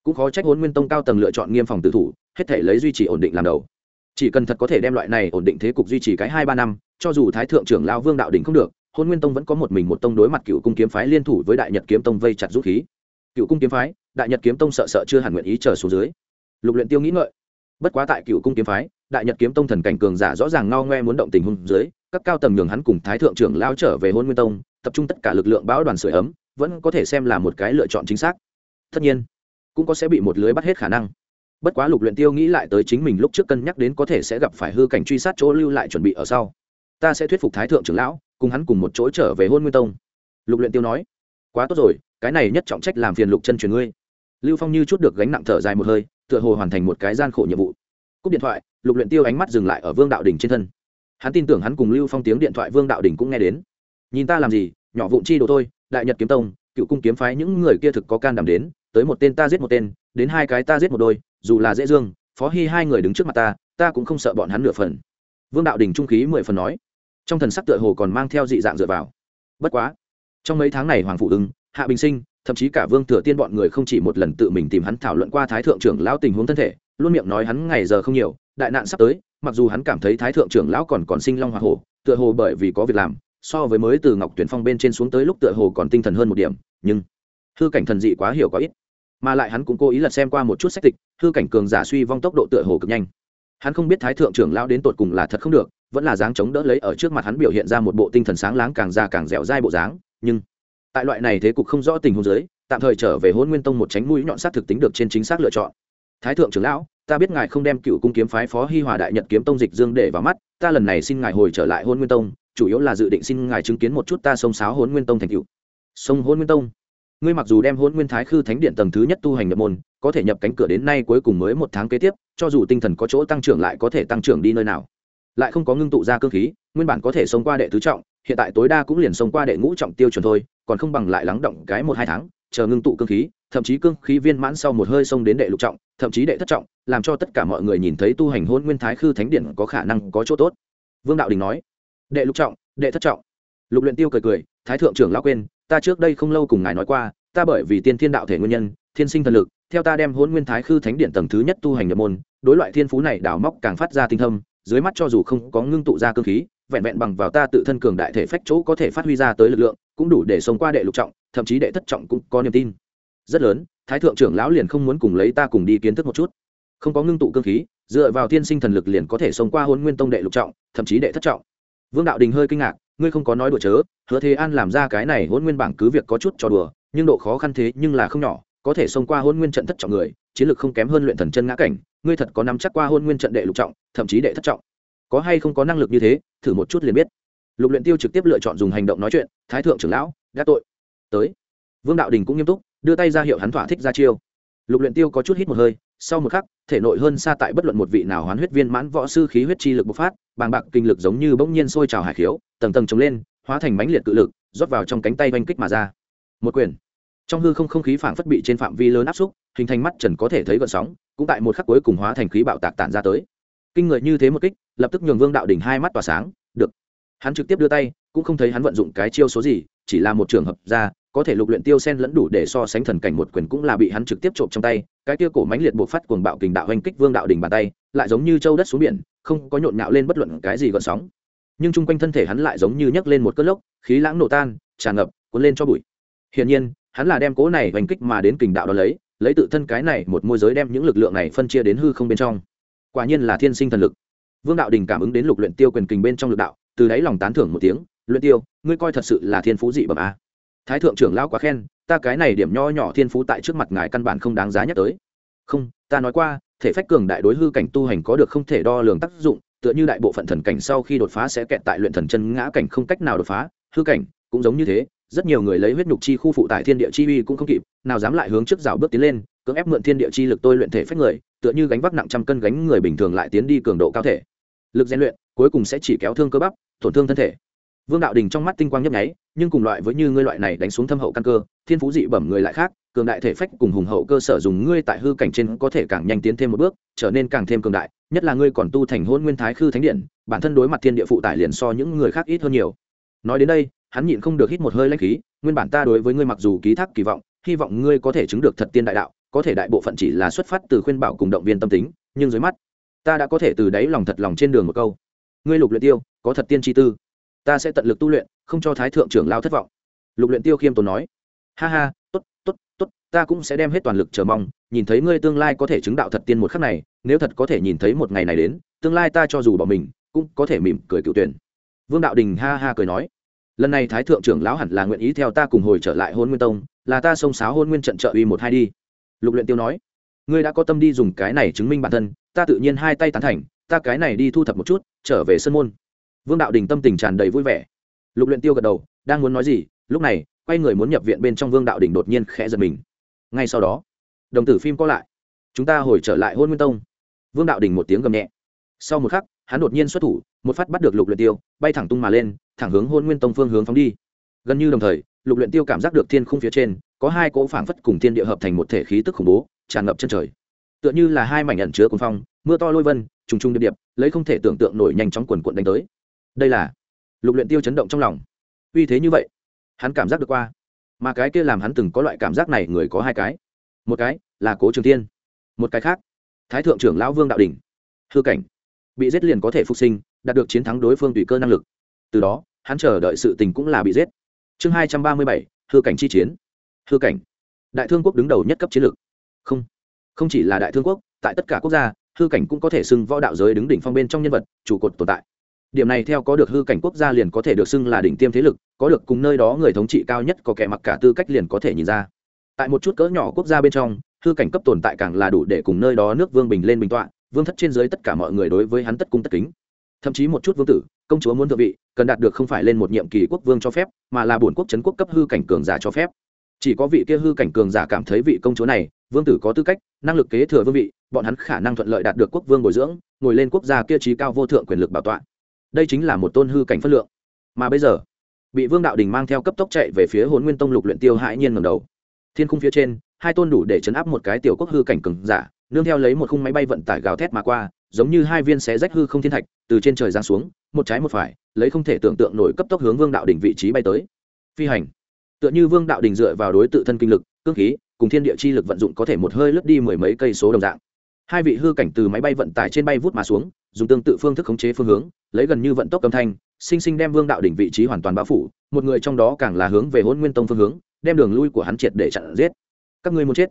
Cũng khó trách hôn nguyên tông cao tầng lựa chọn nghiêm phòng tự thủ, hết thể lấy duy trì ổn định làm đầu chỉ cần thật có thể đem loại này ổn định thế cục duy trì cái hai ba năm, cho dù thái thượng trưởng lao vương đạo đỉnh không được, hôn nguyên tông vẫn có một mình một tông đối mặt cựu cung kiếm phái liên thủ với đại nhật kiếm tông vây chặt rút khí. Cựu cung kiếm phái, đại nhật kiếm tông sợ sợ chưa hẳn nguyện ý chờ xuống dưới. Lục luyện tiêu nghĩ ngợi. Bất quá tại cựu cung kiếm phái, đại nhật kiếm tông thần cảnh cường giả rõ ràng ngao ngoe muốn động tình hôn dưới, các cao tầng nhường hắn cùng thái thượng trưởng lao trở về hôn nguyên tông, tập trung tất cả lực lượng bão đoàn sửa ấm, vẫn có thể xem là một cái lựa chọn chính xác. Tất nhiên, cũng có sẽ bị một lưới bắt hết khả năng bất quá lục luyện tiêu nghĩ lại tới chính mình lúc trước cân nhắc đến có thể sẽ gặp phải hư cảnh truy sát chỗ lưu lại chuẩn bị ở sau. Ta sẽ thuyết phục thái thượng trưởng lão, cùng hắn cùng một chỗ trở về hôn nguyên tông. Lục luyện tiêu nói, quá tốt rồi, cái này nhất trọng trách làm phiền lục chân truyền ngươi. Lưu phong như chút được gánh nặng thở dài một hơi, tựa hồ hoàn thành một cái gian khổ nhiệm vụ. Cúp điện thoại, lục luyện tiêu ánh mắt dừng lại ở vương đạo đỉnh trên thân. Hắn tin tưởng hắn cùng lưu phong tiếng điện thoại vương đạo đỉnh cũng nghe đến. Nhìn ta làm gì, nhỏ vụn chi đồ thôi, đại nhật kiếm tông, cựu cung kiếm phái những người kia thực có can đảm đến, tới một tên ta giết một tên, đến hai cái ta giết một đôi dù là dễ dương, phó hy hai người đứng trước mặt ta ta cũng không sợ bọn hắn nửa phần. Vương đạo đình trung khí mười phần nói. Trong thần sắc tựa hồ còn mang theo dị dạng dựa vào. Bất quá, trong mấy tháng này hoàng phụ ưng hạ bình sinh, thậm chí cả vương thừa tiên bọn người không chỉ một lần tự mình tìm hắn thảo luận qua thái thượng trưởng lão tình huống thân thể, luôn miệng nói hắn ngày giờ không nhiều, đại nạn sắp tới, mặc dù hắn cảm thấy thái thượng trưởng lão còn còn sinh long hoa hổ, tựa hồ bởi vì có việc làm, so với mới từ ngọc tuyển phong bên trên xuống tới lúc tựa hồ còn tinh thần hơn một điểm, nhưng hư cảnh thần dị quá hiểu có ít mà lại hắn cũng cố ý lật xem qua một chút sách tịch, hư cảnh cường giả suy vong tốc độ tựa hồ cực nhanh. Hắn không biết thái thượng trưởng lão đến tột cùng là thật không được, vẫn là dáng chống đỡ lấy ở trước mặt hắn biểu hiện ra một bộ tinh thần sáng láng càng già càng dẻo dai bộ dáng, nhưng tại loại này thế cục không rõ tình huống giới tạm thời trở về hôn nguyên tông một tránh mũi nhọn sát thực tính được trên chính xác lựa chọn. Thái thượng trưởng lão, ta biết ngài không đem cựu cung kiếm phái phó hi hòa đại nhật kiếm tông dịch dương để vào mắt, ta lần này xin ngài hồi trở lại hôn nguyên tông, chủ yếu là dự định xin ngài chứng kiến một chút ta sông sáo hôn nguyên tông thành cựu sông hôn nguyên tông? Ngươi mặc dù đem hôn nguyên thái khư thánh điện tầng thứ nhất tu hành nhập môn, có thể nhập cánh cửa đến nay cuối cùng mới một tháng kế tiếp, cho dù tinh thần có chỗ tăng trưởng lại có thể tăng trưởng đi nơi nào. Lại không có ngưng tụ ra cơ khí, nguyên bản có thể xông qua đệ tứ trọng, hiện tại tối đa cũng liền xông qua đệ ngũ trọng tiêu chuẩn thôi, còn không bằng lại lắng động cái một hai tháng, chờ ngưng tụ cơ khí, thậm chí cương khí viên mãn sau một hơi xông đến đệ lục trọng, thậm chí đệ thất trọng, làm cho tất cả mọi người nhìn thấy tu hành hôn nguyên thái khư thánh điện có khả năng có chỗ tốt. Vương đạo đình nói, đệ lục trọng, đệ thất trọng. Lục luyện tiêu cười cười, thái thượng trưởng lão quên ta trước đây không lâu cùng ngài nói qua, ta bởi vì tiên thiên đạo thể nguyên nhân, thiên sinh thần lực, theo ta đem hôn nguyên thái khư thánh điện tầng thứ nhất tu hành nhập môn, đối loại thiên phú này đào móc càng phát ra tinh thâm, dưới mắt cho dù không có ngưng tụ ra cơ khí, vẹn vẹn bằng vào ta tự thân cường đại thể phách chỗ có thể phát huy ra tới lực lượng, cũng đủ để sống qua đệ lục trọng, thậm chí đệ thất trọng cũng có niềm tin. Rất lớn, thái thượng trưởng lão liền không muốn cùng lấy ta cùng đi kiến thức một chút. Không có ngưng tụ cơ khí, dựa vào tiên sinh thần lực liền có thể sống qua hôn nguyên tông đệ lục trọng, thậm chí đệ thất trọng. Vương đạo đình hơi kinh ngạc ngươi không có nói đùa chớ, hứa thế an làm ra cái này hôn nguyên bảng cứ việc có chút trò đùa, nhưng độ khó khăn thế nhưng là không nhỏ, có thể xông qua hôn nguyên trận thất trọng người, chiến lược không kém hơn luyện thần chân ngã cảnh, ngươi thật có nắm chắc qua hôn nguyên trận đệ lục trọng, thậm chí đệ thất trọng. Có hay không có năng lực như thế, thử một chút liền biết. Lục luyện tiêu trực tiếp lựa chọn dùng hành động nói chuyện, thái thượng trưởng lão, gác tội. Tới. Vương đạo đình cũng nghiêm túc, đưa tay ra hiệu hắn thỏa thích ra chiêu. Lục luyện tiêu có chút hít một hơi sau một khắc, thể nội hơn xa tại bất luận một vị nào hoán huyết viên mãn võ sư khí huyết chi lực bộc phát, bàng bạc kinh lực giống như bỗng nhiên sôi trào hải khiếu, tầng tầng trồng lên, hóa thành mãnh liệt cự lực, rót vào trong cánh tay oanh kích mà ra. Một quyền. Trong hư không không khí phảng phất bị trên phạm vi lớn áp xúc, hình thành mắt trần có thể thấy gợn sóng, cũng tại một khắc cuối cùng hóa thành khí bạo tạc tản ra tới. Kinh người như thế một kích, lập tức nhường vương đạo đỉnh hai mắt tỏa sáng, được. Hắn trực tiếp đưa tay, cũng không thấy hắn vận dụng cái chiêu số gì, chỉ là một trường hợp ra có thể lục luyện tiêu sen lẫn đủ để so sánh thần cảnh một quyền cũng là bị hắn trực tiếp trộm trong tay, cái kia cổ mãnh liệt buộc phát cuồng bạo kình đạo hành kích vương đạo đỉnh bàn tay, lại giống như châu đất xuống biển, không có nhộn nhạo lên bất luận cái gì gợn sóng. Nhưng chung quanh thân thể hắn lại giống như nhấc lên một cơn lốc, khí lãng nổ tan, tràn ngập, cuốn lên cho bụi. Hiển nhiên, hắn là đem cố này hành kích mà đến kình đạo đó lấy lấy tự thân cái này một môi giới đem những lực lượng này phân chia đến hư không bên trong. Quả nhiên là thiên sinh thần lực. Vương đạo đỉnh cảm ứng đến lục luyện tiêu quyền kình bên trong lực đạo, từ đấy lòng tán thưởng một tiếng, luyện tiêu, ngươi coi thật sự là thiên phú dị bẩm a thái thượng trưởng lão quá khen, ta cái này điểm nho nhỏ thiên phú tại trước mặt ngài căn bản không đáng giá nhắc tới. Không, ta nói qua, thể phách cường đại đối hư cảnh tu hành có được không thể đo lường tác dụng, tựa như đại bộ phận thần cảnh sau khi đột phá sẽ kẹt tại luyện thần chân ngã cảnh không cách nào đột phá, hư cảnh cũng giống như thế, rất nhiều người lấy huyết nhục chi khu phụ tại thiên địa chi uy cũng không kịp, nào dám lại hướng trước rào bước tiến lên, cưỡng ép mượn thiên địa chi lực tôi luyện thể phách người, tựa như gánh vác nặng trăm cân gánh người bình thường lại tiến đi cường độ cao thể. Lực rèn luyện cuối cùng sẽ chỉ kéo thương cơ bắp, tổn thương thân thể vương đạo đình trong mắt tinh quang nhấp nháy, nhưng cùng loại với như ngươi loại này đánh xuống thâm hậu căn cơ, thiên phú dị bẩm người lại khác, cường đại thể phách cùng hùng hậu cơ sở dùng ngươi tại hư cảnh trên có thể càng nhanh tiến thêm một bước, trở nên càng thêm cường đại, nhất là ngươi còn tu thành hôn nguyên thái khư thánh điện, bản thân đối mặt thiên địa phụ tải liền so những người khác ít hơn nhiều. Nói đến đây, hắn nhịn không được hít một hơi lãnh khí, nguyên bản ta đối với ngươi mặc dù ký thác kỳ vọng, hy vọng ngươi có thể chứng được thật tiên đại đạo, có thể đại bộ phận chỉ là xuất phát từ khuyên bảo cùng động viên tâm tính, nhưng dưới mắt, ta đã có thể từ đáy lòng thật lòng trên đường một câu. Ngươi lục luyện tiêu, có thật tiên chi tư ta sẽ tận lực tu luyện, không cho thái thượng trưởng lao thất vọng. Lục luyện tiêu khiêm tốn nói. Ha ha, tốt tốt tốt, ta cũng sẽ đem hết toàn lực chờ mong, nhìn thấy ngươi tương lai có thể chứng đạo thật tiên một khắc này, nếu thật có thể nhìn thấy một ngày này đến, tương lai ta cho dù bỏ mình, cũng có thể mỉm cười cựu tuyển. Vương đạo đình ha ha cười nói. Lần này thái thượng trưởng lão hẳn là nguyện ý theo ta cùng hồi trở lại hôn nguyên tông, là ta xông xáo hôn nguyên trận trợ uy một hai đi. Lục luyện tiêu nói. Ngươi đã có tâm đi dùng cái này chứng minh bản thân, ta tự nhiên hai tay tán thành, ta cái này đi thu thập một chút, trở về sân môn vương đạo đình tâm tình tràn đầy vui vẻ. Lục luyện tiêu gật đầu, đang muốn nói gì, lúc này, quay người muốn nhập viện bên trong vương đạo đình đột nhiên khẽ giật mình. Ngay sau đó, đồng tử phim có lại. Chúng ta hồi trở lại hôn nguyên tông. Vương đạo đình một tiếng gầm nhẹ. Sau một khắc, hắn đột nhiên xuất thủ, một phát bắt được lục luyện tiêu, bay thẳng tung mà lên, thẳng hướng hôn nguyên tông phương hướng phóng đi. Gần như đồng thời, lục luyện tiêu cảm giác được thiên khung phía trên, có hai cỗ phảng phất cùng thiên địa hợp thành một thể khí tức khủng bố, tràn ngập chân trời. Tựa như là hai mảnh ẩn chứa cuồng phong, mưa to lôi vân, trùng trùng điệp điệp, lấy không thể tưởng tượng nổi nhanh chóng quần cuộn đánh tới đây là lục luyện tiêu chấn động trong lòng. Uy thế như vậy, hắn cảm giác được qua. Mà cái kia làm hắn từng có loại cảm giác này người có hai cái. Một cái là cố trường tiên một cái khác, thái thượng trưởng lão vương đạo đình hư cảnh, bị giết liền có thể phục sinh, đạt được chiến thắng đối phương tùy cơ năng lực. Từ đó, hắn chờ đợi sự tình cũng là bị giết. Chương hai trăm ba mươi bảy, hư cảnh chi chiến. Hư cảnh, đại thương quốc đứng đầu nhất cấp chiến lược. Không không chỉ là đại thương quốc, tại tất cả quốc gia, hư cảnh cũng có thể xưng võ đạo giới đứng đỉnh phong bên trong nhân vật, trụ cột tồn tại điểm này theo có được hư cảnh quốc gia liền có thể được xưng là đỉnh tiêm thế lực, có được cùng nơi đó người thống trị cao nhất có kẻ mặc cả tư cách liền có thể nhìn ra. Tại một chút cỡ nhỏ quốc gia bên trong, hư cảnh cấp tồn tại càng là đủ để cùng nơi đó nước vương bình lên bình tọa, vương thất trên dưới tất cả mọi người đối với hắn tất cung tất kính. Thậm chí một chút vương tử, công chúa muốn thượng vị, cần đạt được không phải lên một nhiệm kỳ quốc vương cho phép, mà là bổn quốc trấn quốc cấp hư cảnh cường giả cho phép. Chỉ có vị kia hư cảnh cường giả cảm thấy vị công chúa này, vương tử có tư cách, năng lực kế thừa vương vị, bọn hắn khả năng thuận lợi đạt được quốc vương bồi dưỡng, ngồi lên quốc gia kia trí cao vô thượng quyền lực bảo tọa đây chính là một tôn hư cảnh phất lượng. Mà bây giờ, bị vương đạo đình mang theo cấp tốc chạy về phía hồn nguyên tông lục luyện tiêu hãi nhiên ngầm đầu. Thiên khung phía trên, hai tôn đủ để chấn áp một cái tiểu quốc hư cảnh cường giả, nương theo lấy một khung máy bay vận tải gào thét mà qua, giống như hai viên xé rách hư không thiên thạch, từ trên trời giáng xuống, một trái một phải, lấy không thể tưởng tượng nổi cấp tốc hướng vương đạo đỉnh vị trí bay tới. Phi hành. Tựa như vương đạo đỉnh dựa vào đối tự thân kinh lực, cương khí, cùng thiên địa chi lực vận dụng có thể một hơi lướt đi mười mấy cây số đồng dạng hai vị hư cảnh từ máy bay vận tải trên bay vút mà xuống, dùng tương tự phương thức khống chế phương hướng, lấy gần như vận tốc âm thanh, sinh sinh đem vương đạo đỉnh vị trí hoàn toàn bao phủ, một người trong đó càng là hướng về hôn nguyên tông phương hướng, đem đường lui của hắn triệt để chặn giết. Các ngươi muốn chết.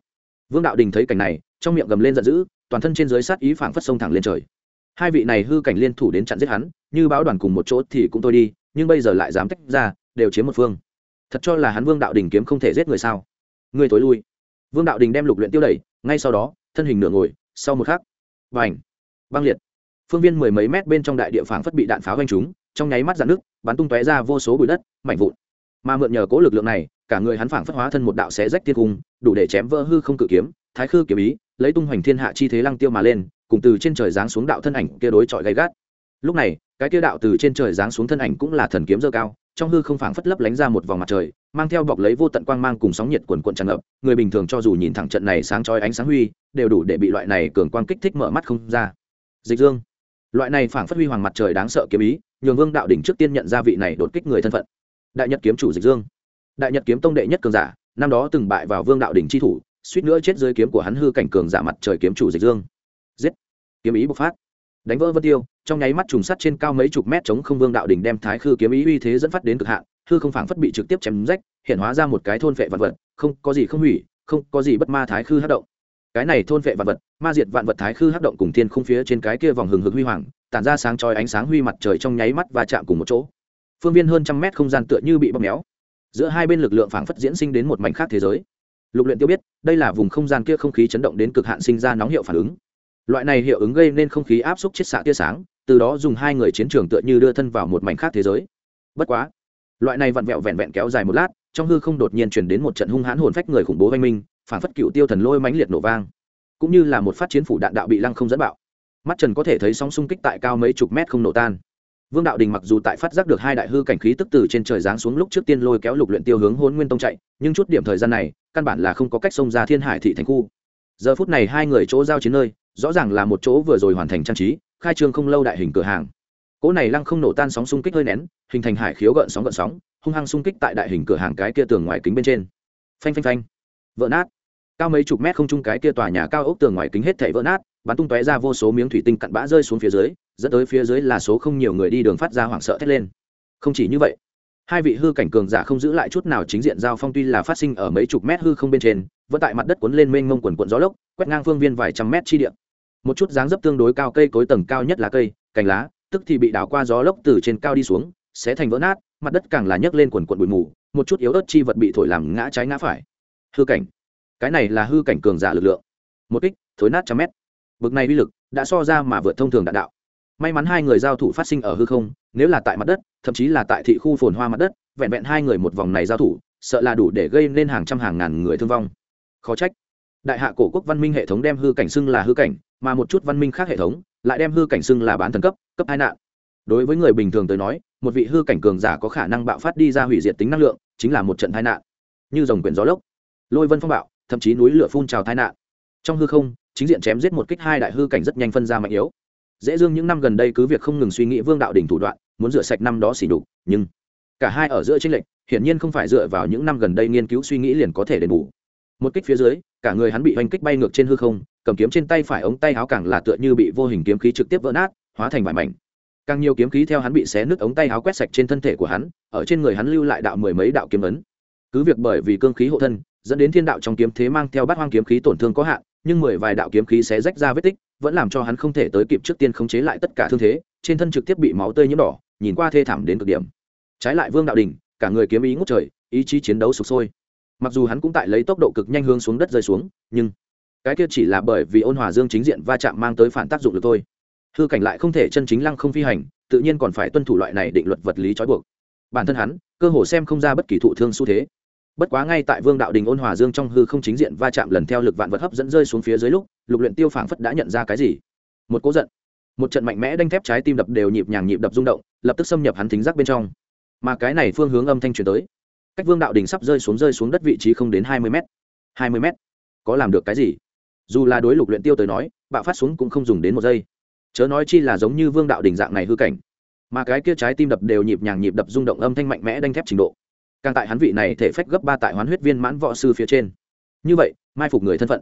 Vương đạo đình thấy cảnh này, trong miệng gầm lên giận dữ, toàn thân trên dưới sát ý phảng phất sông thẳng lên trời. Hai vị này hư cảnh liên thủ đến chặn giết hắn, như báo đoàn cùng một chỗ thì cũng tôi đi, nhưng bây giờ lại dám tách ra, đều chiếm một phương. Thật cho là hắn vương đạo đình kiếm không thể giết người sao? Người tối lui. Vương đạo đình đem lục luyện tiêu đẩy, ngay sau đó, thân hình nửa ngồi sau một khắc vành băng liệt. Phương viên mười mấy mét bên trong đại địa phảng phất bị đạn pháo vanh trúng, trong nháy mắt dạn nước bắn tung tóe ra vô số bụi đất, mảnh vụn. Mà mượn nhờ cố lực lượng này, cả người hắn phảng phất hóa thân một đạo xé rách thiên cung, đủ để chém vỡ hư không cự kiếm, thái khư kiếm ý, lấy tung hoành thiên hạ chi thế lăng tiêu mà lên, cùng từ trên trời giáng xuống đạo thân ảnh kia đối chọi gay gắt. Lúc này cái kia đạo từ trên trời giáng xuống thân ảnh cũng là thần kiếm dơ cao, trong hư không phảng phất lấp lánh ra một vòng mặt trời, mang theo bọc lấy vô tận quang mang cùng sóng nhiệt quần quận tràn ngập, người bình thường cho dù nhìn thẳng trận này sáng chói ánh sáng huy, đều đủ để bị loại này cường quang kích thích mở mắt không ra. Dịch dương, loại này phảng phất huy hoàng mặt trời đáng sợ kiếm ý, nhường vương đạo đỉnh trước tiên nhận ra vị này đột kích người thân phận. Đại nhật kiếm chủ dịch dương, đại nhật kiếm tông đệ nhất cường giả, năm đó từng bại vào vương đạo đỉnh chi thủ, suýt nữa chết dưới kiếm của hắn hư cảnh cường giả mặt trời kiếm chủ dịch dương. Giết! Kiếm ý bộc phát đánh vỡ vân tiêu, trong nháy mắt trùng sắt trên cao mấy chục mét chống không vương đạo đỉnh đem thái khư kiếm ý uy thế dẫn phát đến cực hạn, hư không phảng phất bị trực tiếp chém rách, hiện hóa ra một cái thôn vệ vạn vật, không có gì không hủy, không có gì bất ma thái khư hát động. Cái này thôn vệ vạn vật, ma diệt vạn vật thái khư hát động cùng thiên không phía trên cái kia vòng hừng hực huy hoàng, tản ra sáng chói ánh sáng huy mặt trời trong nháy mắt và chạm cùng một chỗ. Phương viên hơn trăm mét không gian tựa như bị bóp méo. Giữa hai bên lực lượng phảng phất diễn sinh đến một mảnh khác thế giới. Lục luyện tiêu biết, đây là vùng không gian kia không khí chấn động đến cực hạn sinh ra nóng hiệu phản ứng loại này hiệu ứng gây nên không khí áp suất chiết xạ tia sáng, từ đó dùng hai người chiến trường tựa như đưa thân vào một mảnh khác thế giới. Bất quá, loại này vặn vẹo vẹn vẹn kéo dài một lát, trong hư không đột nhiên truyền đến một trận hung hãn hồn phách người khủng bố văn minh, phản phất cựu tiêu thần lôi mãnh liệt nổ vang. Cũng như là một phát chiến phủ đạn đạo bị lăng không dẫn bạo. Mắt trần có thể thấy sóng xung kích tại cao mấy chục mét không nổ tan. Vương đạo đình mặc dù tại phát giác được hai đại hư cảnh khí tức từ trên trời giáng xuống lúc trước tiên lôi kéo lục luyện tiêu hướng hôn nguyên tông chạy, nhưng chút điểm thời gian này, căn bản là không có cách xông ra thiên hải thị thành khu. Giờ phút này hai người chỗ giao chiến nơi rõ ràng là một chỗ vừa rồi hoàn thành trang trí, khai trương không lâu đại hình cửa hàng. Cỗ này lăng không nổ tan sóng xung kích hơi nén, hình thành hải khiếu gợn sóng gợn sóng, hung hăng xung kích tại đại hình cửa hàng cái kia tường ngoài kính bên trên. Phanh phanh phanh. Vỡ nát. Cao mấy chục mét không chung cái kia tòa nhà cao ốc tường ngoài kính hết thảy vỡ nát, bắn tung tóe ra vô số miếng thủy tinh cặn bã rơi xuống phía dưới, dẫn tới phía dưới là số không nhiều người đi đường phát ra hoảng sợ thét lên. Không chỉ như vậy hai vị hư cảnh cường giả không giữ lại chút nào chính diện giao phong tuy là phát sinh ở mấy chục mét hư không bên trên, vẫn tại mặt đất cuốn lên mênh mông quần quận gió lốc, quét ngang phương viên vài trăm mét chi địa. Một chút dáng dấp tương đối cao cây cối tầng cao nhất là cây, cành lá, tức thì bị đảo qua gió lốc từ trên cao đi xuống, sẽ thành vỡ nát, mặt đất càng là nhấc lên quần quận bụi mù, một chút yếu ớt chi vật bị thổi làm ngã trái ngã phải. Hư cảnh. Cái này là hư cảnh cường giả lực lượng. Một kích, thối nát trăm mét. Bực này uy lực, đã so ra mà vượt thông thường đạn đạo. May mắn hai người giao thủ phát sinh ở hư không nếu là tại mặt đất, thậm chí là tại thị khu phồn hoa mặt đất, vẹn vẹn hai người một vòng này giao thủ, sợ là đủ để gây nên hàng trăm hàng ngàn người thương vong. Khó trách. Đại hạ cổ quốc văn minh hệ thống đem hư cảnh xưng là hư cảnh, mà một chút văn minh khác hệ thống lại đem hư cảnh xưng là bán thần cấp cấp hai nạn. Đối với người bình thường tới nói, một vị hư cảnh cường giả có khả năng bạo phát đi ra hủy diệt tính năng lượng, chính là một trận tai nạn. Như dòng quyển gió lốc, lôi vân phong bạo, thậm chí núi lửa phun trào tai nạn. Trong hư không, chính diện chém giết một kích hai đại hư cảnh rất nhanh phân ra mạnh yếu dễ dương những năm gần đây cứ việc không ngừng suy nghĩ vương đạo đỉnh thủ đoạn, muốn rửa sạch năm đó xỉ đục nhưng cả hai ở giữa tranh lệch, hiển nhiên không phải dựa vào những năm gần đây nghiên cứu suy nghĩ liền có thể đền bù. Một kích phía dưới, cả người hắn bị hoành kích bay ngược trên hư không, cầm kiếm trên tay phải ống tay áo càng là tựa như bị vô hình kiếm khí trực tiếp vỡ nát, hóa thành vải mảnh. Càng nhiều kiếm khí theo hắn bị xé nứt ống tay áo quét sạch trên thân thể của hắn, ở trên người hắn lưu lại đạo mười mấy đạo kiếm ấn. Cứ việc bởi vì cương khí hộ thân, dẫn đến thiên đạo trong kiếm thế mang theo bát hoang kiếm khí tổn thương có hạn, nhưng mười vài đạo kiếm khí xé rách ra vết tích vẫn làm cho hắn không thể tới kịp trước tiên khống chế lại tất cả thương thế, trên thân trực tiếp bị máu tươi nhiễm đỏ, nhìn qua thê thảm đến cực điểm. Trái lại vương đạo đình, cả người kiếm ý ngút trời, ý chí chiến đấu sụp sôi. Mặc dù hắn cũng tại lấy tốc độ cực nhanh hướng xuống đất rơi xuống, nhưng cái kia chỉ là bởi vì ôn hòa dương chính diện va chạm mang tới phản tác dụng được thôi. Hư cảnh lại không thể chân chính lăng không phi hành, tự nhiên còn phải tuân thủ loại này định luật vật lý trói buộc. Bản thân hắn, cơ hồ xem không ra bất kỳ thụ thương xu thế bất quá ngay tại vương đạo đình ôn hòa dương trong hư không chính diện va chạm lần theo lực vạn vật hấp dẫn rơi xuống phía dưới lúc, lục luyện tiêu phảng phất đã nhận ra cái gì. Một cố giận, một trận mạnh mẽ đanh thép trái tim đập đều nhịp nhàng nhịp đập rung động, lập tức xâm nhập hắn thính giác bên trong. Mà cái này phương hướng âm thanh truyền tới. Cách vương đạo đình sắp rơi xuống rơi xuống đất vị trí không đến hai mươi m hai mươi m có làm được cái gì? Dù là đối lục luyện tiêu tới nói, bạo phát xuống cũng không dùng đến một giây. Chớ nói chi là giống như vương đạo đình dạng này hư cảnh. Mà cái kia trái tim đập đều nhịp nhàng nhịp đập rung động âm thanh mạnh mẽ đanh thép trình độ càng tại hắn vị này thể phách gấp ba tại hoán huyết viên mãn võ sư phía trên. Như vậy, mai phục người thân phận.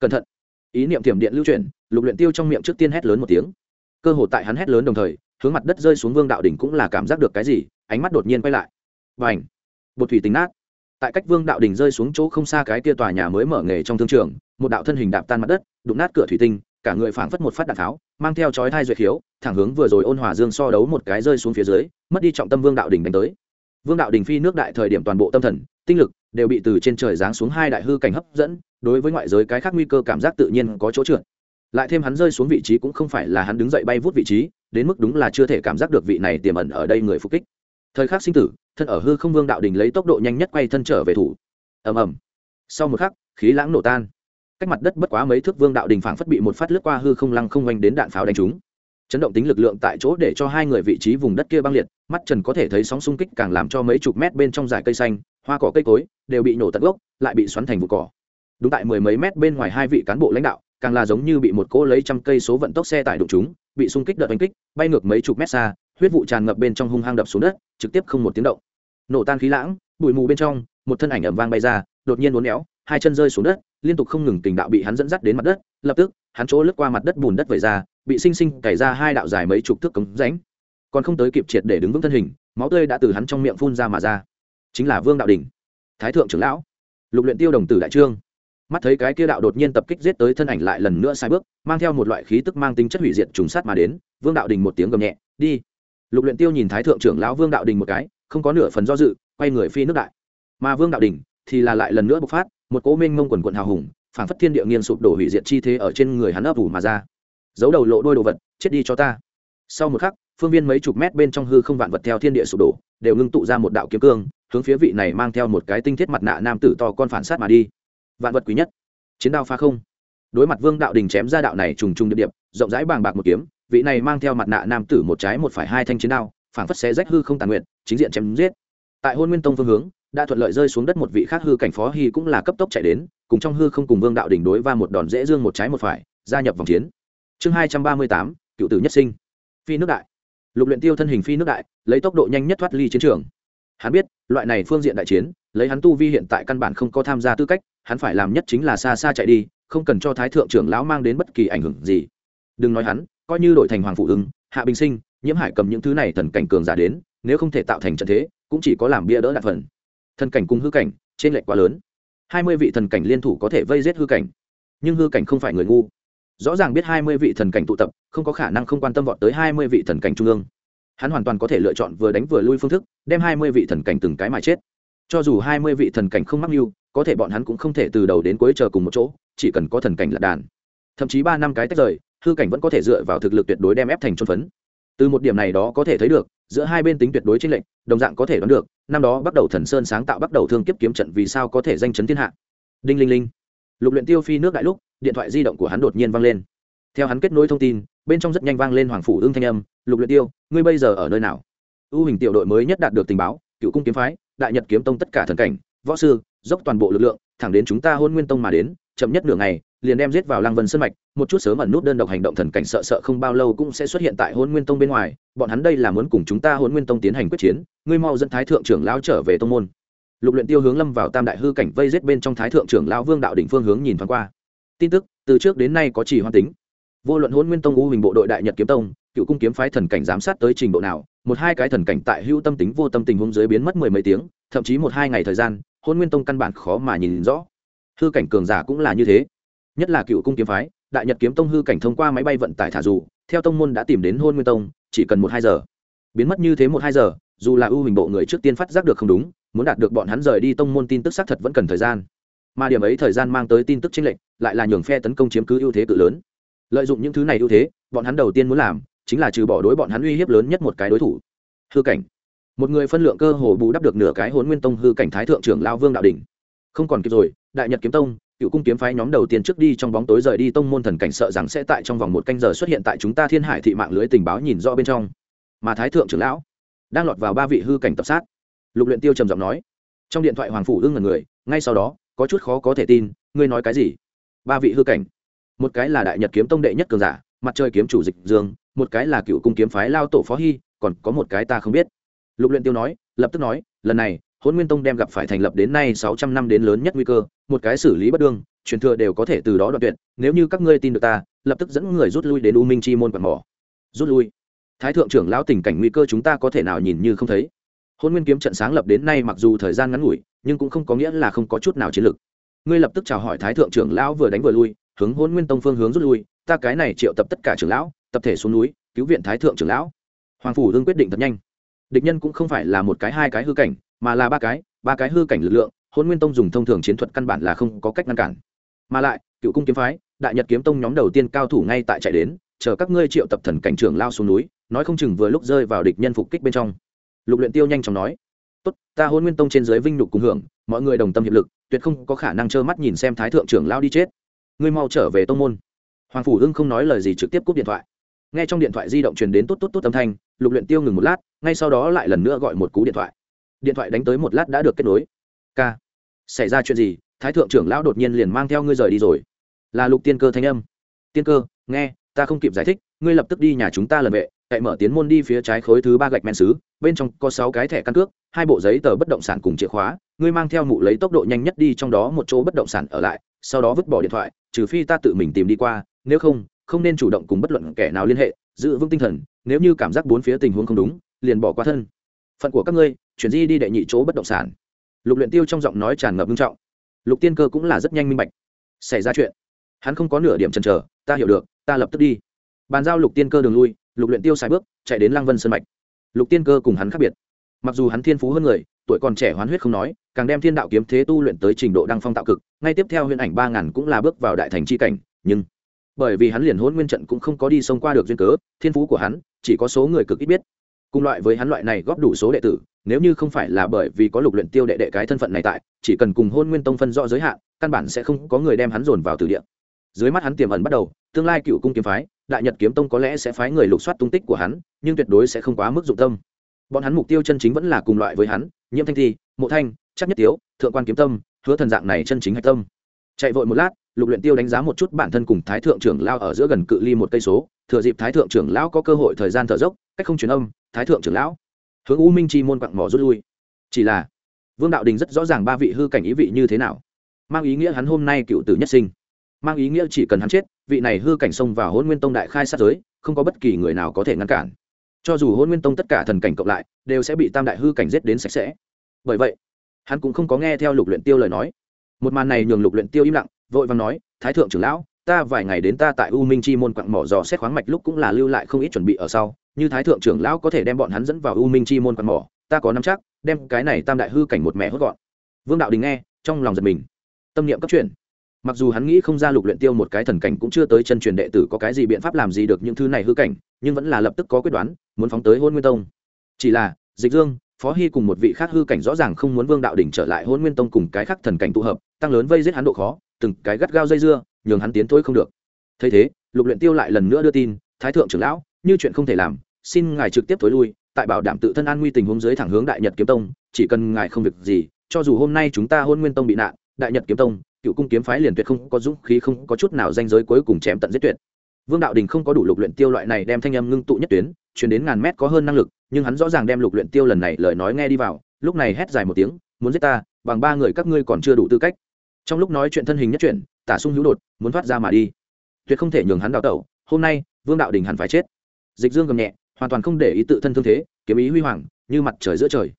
Cẩn thận. Ý niệm tiềm điện lưu chuyển, lục luyện tiêu trong miệng trước tiên hét lớn một tiếng. Cơ hồ tại hắn hét lớn đồng thời, hướng mặt đất rơi xuống vương đạo đỉnh cũng là cảm giác được cái gì, ánh mắt đột nhiên quay lại. Bành! Bột thủy tính nát. Tại cách vương đạo đỉnh rơi xuống chỗ không xa cái kia tòa nhà mới mở nghề trong thương trường, một đạo thân hình đạp tan mặt đất, đụng nát cửa thủy tinh, cả người phảng phất một phát đạn tháo, mang theo chói thai duyệt khiếu, thẳng hướng vừa rồi ôn hòa dương so đấu một cái rơi xuống phía dưới, mất đi trọng tâm vương đạo đỉnh đánh tới vương đạo đình phi nước đại thời điểm toàn bộ tâm thần, tinh lực đều bị từ trên trời giáng xuống hai đại hư cảnh hấp dẫn, đối với ngoại giới cái khác nguy cơ cảm giác tự nhiên có chỗ trượt. Lại thêm hắn rơi xuống vị trí cũng không phải là hắn đứng dậy bay vút vị trí, đến mức đúng là chưa thể cảm giác được vị này tiềm ẩn ở đây người phục kích. Thời khắc sinh tử, thân ở hư không vương đạo đình lấy tốc độ nhanh nhất quay thân trở về thủ. Ầm ầm. Sau một khắc, khí lãng nổ tan. Cách mặt đất bất quá mấy thước vương đạo đình phảng phất bị một phát lướt qua hư không lăng không oanh đến đạn pháo đánh trúng chấn động tính lực lượng tại chỗ để cho hai người vị trí vùng đất kia băng liệt, mắt trần có thể thấy sóng xung kích càng làm cho mấy chục mét bên trong dải cây xanh, hoa cỏ cây cối đều bị nổ tận gốc, lại bị xoắn thành vụ cỏ. Đúng tại mười mấy mét bên ngoài hai vị cán bộ lãnh đạo, càng là giống như bị một cỗ lấy trăm cây số vận tốc xe tải đụng chúng bị xung kích đợt đánh kích, bay ngược mấy chục mét xa, huyết vụ tràn ngập bên trong hung hang đập xuống đất, trực tiếp không một tiếng động. Nổ tan khí lãng, bụi mù bên trong, một thân ảnh ẩm vang bay ra, đột nhiên uốn éo, hai chân rơi xuống đất, liên tục không ngừng tình đạo bị hắn dẫn dắt đến mặt đất, lập tức, hắn chỗ lướt qua mặt đất bùn đất vẩy ra bị sinh sinh cày ra hai đạo dài mấy chục thước cống rãnh, còn không tới kịp triệt để đứng vững thân hình, máu tươi đã từ hắn trong miệng phun ra mà ra. Chính là vương đạo đình, thái thượng trưởng lão, lục luyện tiêu đồng tử đại trương. Mắt thấy cái kia đạo đột nhiên tập kích giết tới thân ảnh lại lần nữa sai bước, mang theo một loại khí tức mang tính chất hủy diệt trùng sát mà đến, vương đạo đình một tiếng gầm nhẹ, đi. Lục luyện tiêu nhìn thái thượng trưởng lão vương đạo đình một cái, không có nửa phần do dự, quay người phi nước đại. Mà vương đạo đình thì là lại lần nữa bộc phát, một cỗ minh mông quần quần hào hùng, phảng phất thiên địa nghiêng sụp đổ hủy diệt chi thế ở trên người hắn ấp ủ mà ra giấu đầu lộ đôi đồ vật, chết đi cho ta. Sau một khắc, phương viên mấy chục mét bên trong hư không vạn vật theo thiên địa sụp đổ, đều ngưng tụ ra một đạo kiếm cương, hướng phía vị này mang theo một cái tinh thiết mặt nạ nam tử to con phản sát mà đi. Vạn vật quý nhất. Chiến đao pha không. Đối mặt vương đạo đình chém ra đạo này trùng trùng điệp điệp, rộng rãi bàng bạc một kiếm, vị này mang theo mặt nạ nam tử một trái một phải hai thanh chiến đao, phảng phất xé rách hư không tàn nguyện, chính diện chém giết. Tại hôn nguyên tông phương hướng, đã thuận lợi rơi xuống đất một vị khác hư cảnh phó hy cũng là cấp tốc chạy đến, cùng trong hư không cùng vương đạo đình đối va một đòn dễ dương một trái một phải, gia nhập vòng chiến chương hai trăm ba mươi tám, cựu tử nhất sinh. Phi nước đại. Lục luyện tiêu thân hình phi nước đại, lấy tốc độ nhanh nhất thoát ly chiến trường. Hắn biết, loại này phương diện đại chiến, lấy hắn tu vi hiện tại căn bản không có tham gia tư cách, hắn phải làm nhất chính là xa xa chạy đi, không cần cho thái thượng trưởng lão mang đến bất kỳ ảnh hưởng gì. Đừng nói hắn, coi như đổi thành hoàng phụ ứng, hạ bình sinh, nhiễm hải cầm những thứ này thần cảnh cường giả đến, nếu không thể tạo thành trận thế, cũng chỉ có làm bia đỡ đạn phần. Thần cảnh cùng hư cảnh, trên lệch quá lớn. Hai mươi vị thần cảnh liên thủ có thể vây giết hư cảnh. Nhưng hư cảnh không phải người ngu rõ ràng biết hai mươi vị thần cảnh tụ tập, không có khả năng không quan tâm vọt tới hai mươi vị thần cảnh trung ương. Hắn hoàn toàn có thể lựa chọn vừa đánh vừa lui phương thức, đem hai mươi vị thần cảnh từng cái mà chết. Cho dù hai mươi vị thần cảnh không mắc mưu, có thể bọn hắn cũng không thể từ đầu đến cuối chờ cùng một chỗ, chỉ cần có thần cảnh là đàn. Thậm chí ba năm cái tách rời, hư cảnh vẫn có thể dựa vào thực lực tuyệt đối đem ép thành trôn phấn. Từ một điểm này đó có thể thấy được, giữa hai bên tính tuyệt đối chênh lệnh đồng dạng có thể đoán được, năm đó bắt đầu thần sơn sáng tạo bắt đầu thương kiếp kiếm trận vì sao có thể danh chấn thiên hạ. Đinh linh linh lục luyện tiêu phi nước đại lúc, điện thoại di động của hắn đột nhiên vang lên. Theo hắn kết nối thông tin, bên trong rất nhanh vang lên hoàng phủ ương thanh âm, lục luyện tiêu, ngươi bây giờ ở nơi nào? U hình tiểu đội mới nhất đạt được tình báo, cựu cung kiếm phái, đại nhật kiếm tông tất cả thần cảnh, võ sư, dốc toàn bộ lực lượng, thẳng đến chúng ta hôn nguyên tông mà đến, chậm nhất nửa ngày, liền đem giết vào lăng vân sơn mạch, một chút sớm ẩn nút đơn độc hành động thần cảnh sợ sợ không bao lâu cũng sẽ xuất hiện tại hôn nguyên tông bên ngoài, bọn hắn đây là muốn cùng chúng ta hôn nguyên tông tiến hành quyết chiến, ngươi mau dẫn thái thượng trưởng lão trở về tông môn lục luyện tiêu hướng lâm vào tam đại hư cảnh vây giết bên trong thái thượng trưởng lão vương đạo đỉnh phương hướng nhìn thoáng qua. Tin tức, từ trước đến nay có chỉ hoan tính. Vô luận hôn nguyên tông u hình bộ đội đại nhật kiếm tông, cựu cung kiếm phái thần cảnh giám sát tới trình độ nào, một hai cái thần cảnh tại hưu tâm tính vô tâm tình huống dưới biến mất mười mấy tiếng, thậm chí một hai ngày thời gian hôn nguyên tông căn bản khó mà nhìn rõ. Hư cảnh cường giả cũng là như thế. Nhất là cựu cung kiếm phái, đại nhật kiếm tông hư cảnh thông qua máy bay vận tải thả dù, theo tông môn đã tìm đến hôn nguyên tông, chỉ cần một hai giờ. Biến mất như thế một hai giờ dù là ưu hình bộ người trước tiên phát giác được không đúng, muốn đạt được bọn hắn rời đi tông môn tin tức xác thật vẫn cần thời gian. Mà điểm ấy thời gian mang tới tin tức chính lệnh lại là nhường phe tấn công chiếm cứ ưu thế cự lớn. Lợi dụng những thứ này ưu thế, bọn hắn đầu tiên muốn làm chính là trừ bỏ đối bọn hắn uy hiếp lớn nhất một cái đối thủ. Hư cảnh. Một người phân lượng cơ hồ bù đắp được nửa cái hồn nguyên tông hư cảnh thái thượng trưởng lao vương đạo đình không còn kịp rồi, đại nhật kiếm tông, cựu cung kiếm phái nhóm đầu tiên trước đi trong bóng tối rời đi tông môn thần cảnh sợ rằng sẽ tại trong vòng một canh giờ xuất hiện tại chúng ta thiên hải thị mạng lưới tình báo nhìn rõ bên trong. Mà thái thượng trưởng lão đang lọt vào ba vị hư cảnh tập sát. Lục luyện tiêu trầm giọng nói. Trong điện thoại hoàng phủ ương ngẩn người, ngay sau đó, có chút khó có thể tin, ngươi nói cái gì? Ba vị hư cảnh. Một cái là đại nhật kiếm tông đệ nhất cường giả, mặt trời kiếm chủ dịch dương, một cái là cựu cung kiếm phái lao tổ phó hy, còn có một cái ta không biết. Lục luyện tiêu nói, lập tức nói, lần này hôn nguyên tông đem gặp phải thành lập đến nay sáu trăm năm đến lớn nhất nguy cơ, một cái xử lý bất đương, truyền thừa đều có thể từ đó đoạn tuyệt, nếu như các ngươi tin được ta, lập tức dẫn người rút lui đến u minh chi môn quạt mỏ. Rút lui? Thái thượng trưởng lão tình cảnh nguy cơ chúng ta có thể nào nhìn như không thấy. Hôn nguyên kiếm trận sáng lập đến nay mặc dù thời gian ngắn ngủi, nhưng cũng không có nghĩa là không có chút nào chiến lược ngươi lập tức chào hỏi thái thượng trưởng lão vừa đánh vừa lui, hướng hôn nguyên tông phương hướng rút lui, ta cái này triệu tập tất cả trưởng lão, tập thể xuống núi, cứu viện thái thượng trưởng lão. Hoàng phủ đương quyết định thật nhanh. Địch nhân cũng không phải là một cái hai cái hư cảnh, mà là ba cái ba cái hư cảnh lực lượng, hôn nguyên tông dùng thông thường chiến thuật căn bản là không có cách ngăn cản. Mà lại, cựu cung kiếm phái, đại nhật kiếm tông nhóm đầu tiên cao thủ ngay tại chạy đến, chờ các ngươi triệu tập thần cảnh trưởng lao xuống núi nói không chừng vừa lúc rơi vào địch nhân phục kích bên trong. Lục luyện tiêu nhanh chóng nói, tốt, ta hôn nguyên tông trên dưới vinh nhục cùng hưởng, mọi người đồng tâm hiệp lực, tuyệt không có khả năng trơ mắt nhìn xem thái thượng trưởng lao đi chết. Ngươi mau trở về tông môn. Hoàng phủ hưng không nói lời gì trực tiếp cúp điện thoại. Nghe trong điện thoại di động truyền đến tốt tốt tốt âm thanh, lục luyện tiêu ngừng một lát, ngay sau đó lại lần nữa gọi một cú điện thoại. Điện thoại đánh tới một lát đã được kết nối. K xảy ra chuyện gì? Thái thượng trưởng lão đột nhiên liền mang theo ngươi rời đi rồi. Là lục tiên cơ thanh âm. Tiên cơ, nghe, ta không kịp giải thích, ngươi lập tức đi nhà chúng ta lần vệ cậy mở tiến môn đi phía trái khối thứ ba gạch men xứ, bên trong có sáu cái thẻ căn cước, hai bộ giấy tờ bất động sản cùng chìa khóa, ngươi mang theo mụ lấy tốc độ nhanh nhất đi trong đó một chỗ bất động sản ở lại, sau đó vứt bỏ điện thoại, trừ phi ta tự mình tìm đi qua, nếu không không nên chủ động cùng bất luận kẻ nào liên hệ, giữ vững tinh thần, nếu như cảm giác bốn phía tình huống không đúng, liền bỏ qua thân. Phận của các ngươi, chuyển di đi đệ nhị chỗ bất động sản. Lục luyện tiêu trong giọng nói tràn ngập nghiêm trọng. Lục tiên cơ cũng là rất nhanh minh bạch. Xảy ra chuyện. Hắn không có nửa điểm chần chờ, ta hiểu được, ta lập tức đi. Bàn giao lục tiên cơ đường lui lục luyện tiêu sai bước, chạy đến lăng vân sơn mạch. Lục tiên cơ cùng hắn khác biệt. Mặc dù hắn thiên phú hơn người, tuổi còn trẻ hoán huyết không nói, càng đem thiên đạo kiếm thế tu luyện tới trình độ đăng phong tạo cực, ngay tiếp theo huyền ảnh ba ngàn cũng là bước vào đại thành chi cảnh, nhưng bởi vì hắn liền hôn nguyên trận cũng không có đi xông qua được duyên cớ, thiên phú của hắn chỉ có số người cực ít biết. Cùng loại với hắn loại này góp đủ số đệ tử, nếu như không phải là bởi vì có lục luyện tiêu đệ đệ cái thân phận này tại, chỉ cần cùng hôn nguyên tông phân rõ giới hạn, căn bản sẽ không có người đem hắn dồn vào tử địa. Dưới mắt hắn tiềm ẩn bắt đầu, tương lai cựu cung kiếm phái đại nhật kiếm tông có lẽ sẽ phái người lục soát tung tích của hắn, nhưng tuyệt đối sẽ không quá mức dụng tâm. Bọn hắn mục tiêu chân chính vẫn là cùng loại với hắn, nhiễm thanh thi, mộ thanh, chắc nhất tiếu, thượng quan kiếm tâm, hứa thần dạng này chân chính hạch tâm. Chạy vội một lát, lục luyện tiêu đánh giá một chút bản thân cùng thái thượng trưởng lao ở giữa gần cự ly một cây số, thừa dịp thái thượng trưởng lão có cơ hội thời gian thở dốc, cách không truyền âm, thái thượng trưởng lão. Hướng u minh chi môn quặng mỏ rút lui. Chỉ là, vương đạo đình rất rõ ràng ba vị hư cảnh ý vị như thế nào. Mang ý nghĩa hắn hôm nay cựu tử nhất sinh mang ý nghĩa chỉ cần hắn chết, vị này hư cảnh xông vào hôn nguyên tông đại khai sát giới, không có bất kỳ người nào có thể ngăn cản. Cho dù hôn nguyên tông tất cả thần cảnh cộng lại, đều sẽ bị tam đại hư cảnh giết đến sạch sẽ. Bởi vậy, hắn cũng không có nghe theo lục luyện tiêu lời nói. Một màn này nhường lục luyện tiêu im lặng, vội vàng nói, thái thượng trưởng lão, ta vài ngày đến ta tại u minh chi môn quặng mỏ dò xét khoáng mạch lúc cũng là lưu lại không ít chuẩn bị ở sau. Như thái thượng trưởng lão có thể đem bọn hắn dẫn vào u minh chi môn quặng mỏ, ta có nắm chắc, đem cái này tam đại hư cảnh một mẹ hốt gọn. Vương đạo đình nghe, trong lòng giật mình. Tâm niệm cấp chuyển mặc dù hắn nghĩ không ra lục luyện tiêu một cái thần cảnh cũng chưa tới chân truyền đệ tử có cái gì biện pháp làm gì được những thứ này hư cảnh, nhưng vẫn là lập tức có quyết đoán, muốn phóng tới hôn nguyên tông. Chỉ là, dịch dương, phó hy cùng một vị khác hư cảnh rõ ràng không muốn vương đạo đỉnh trở lại hôn nguyên tông cùng cái khác thần cảnh tụ hợp, tăng lớn vây giết hắn độ khó, từng cái gắt gao dây dưa, nhường hắn tiến thôi không được. Thấy thế, lục luyện tiêu lại lần nữa đưa tin, thái thượng trưởng lão, như chuyện không thể làm, xin ngài trực tiếp thối lui, tại bảo đảm tự thân an nguy tình huống dưới thẳng hướng đại nhật kiếm tông, chỉ cần ngài không việc gì, cho dù hôm nay chúng ta hôn nguyên tông bị nạn, đại nhật kiếm tông cựu cung kiếm phái liền tuyệt không có dũng khí, không có chút nào danh giới cuối cùng chém tận giết tuyệt. Vương đạo đình không có đủ lục luyện tiêu loại này đem thanh âm ngưng tụ nhất tuyến, truyền đến ngàn mét có hơn năng lực, nhưng hắn rõ ràng đem lục luyện tiêu lần này lời nói nghe đi vào, lúc này hét dài một tiếng, muốn giết ta, bằng ba người các ngươi còn chưa đủ tư cách. Trong lúc nói chuyện thân hình nhất chuyển, tả sung hữu đột, muốn thoát ra mà đi. Tuyệt không thể nhường hắn đào tẩu, hôm nay, vương đạo đình hẳn phải chết. Dịch dương gầm nhẹ, hoàn toàn không để ý tự thân thương thế, kiếm ý huy hoàng, như mặt trời giữa trời.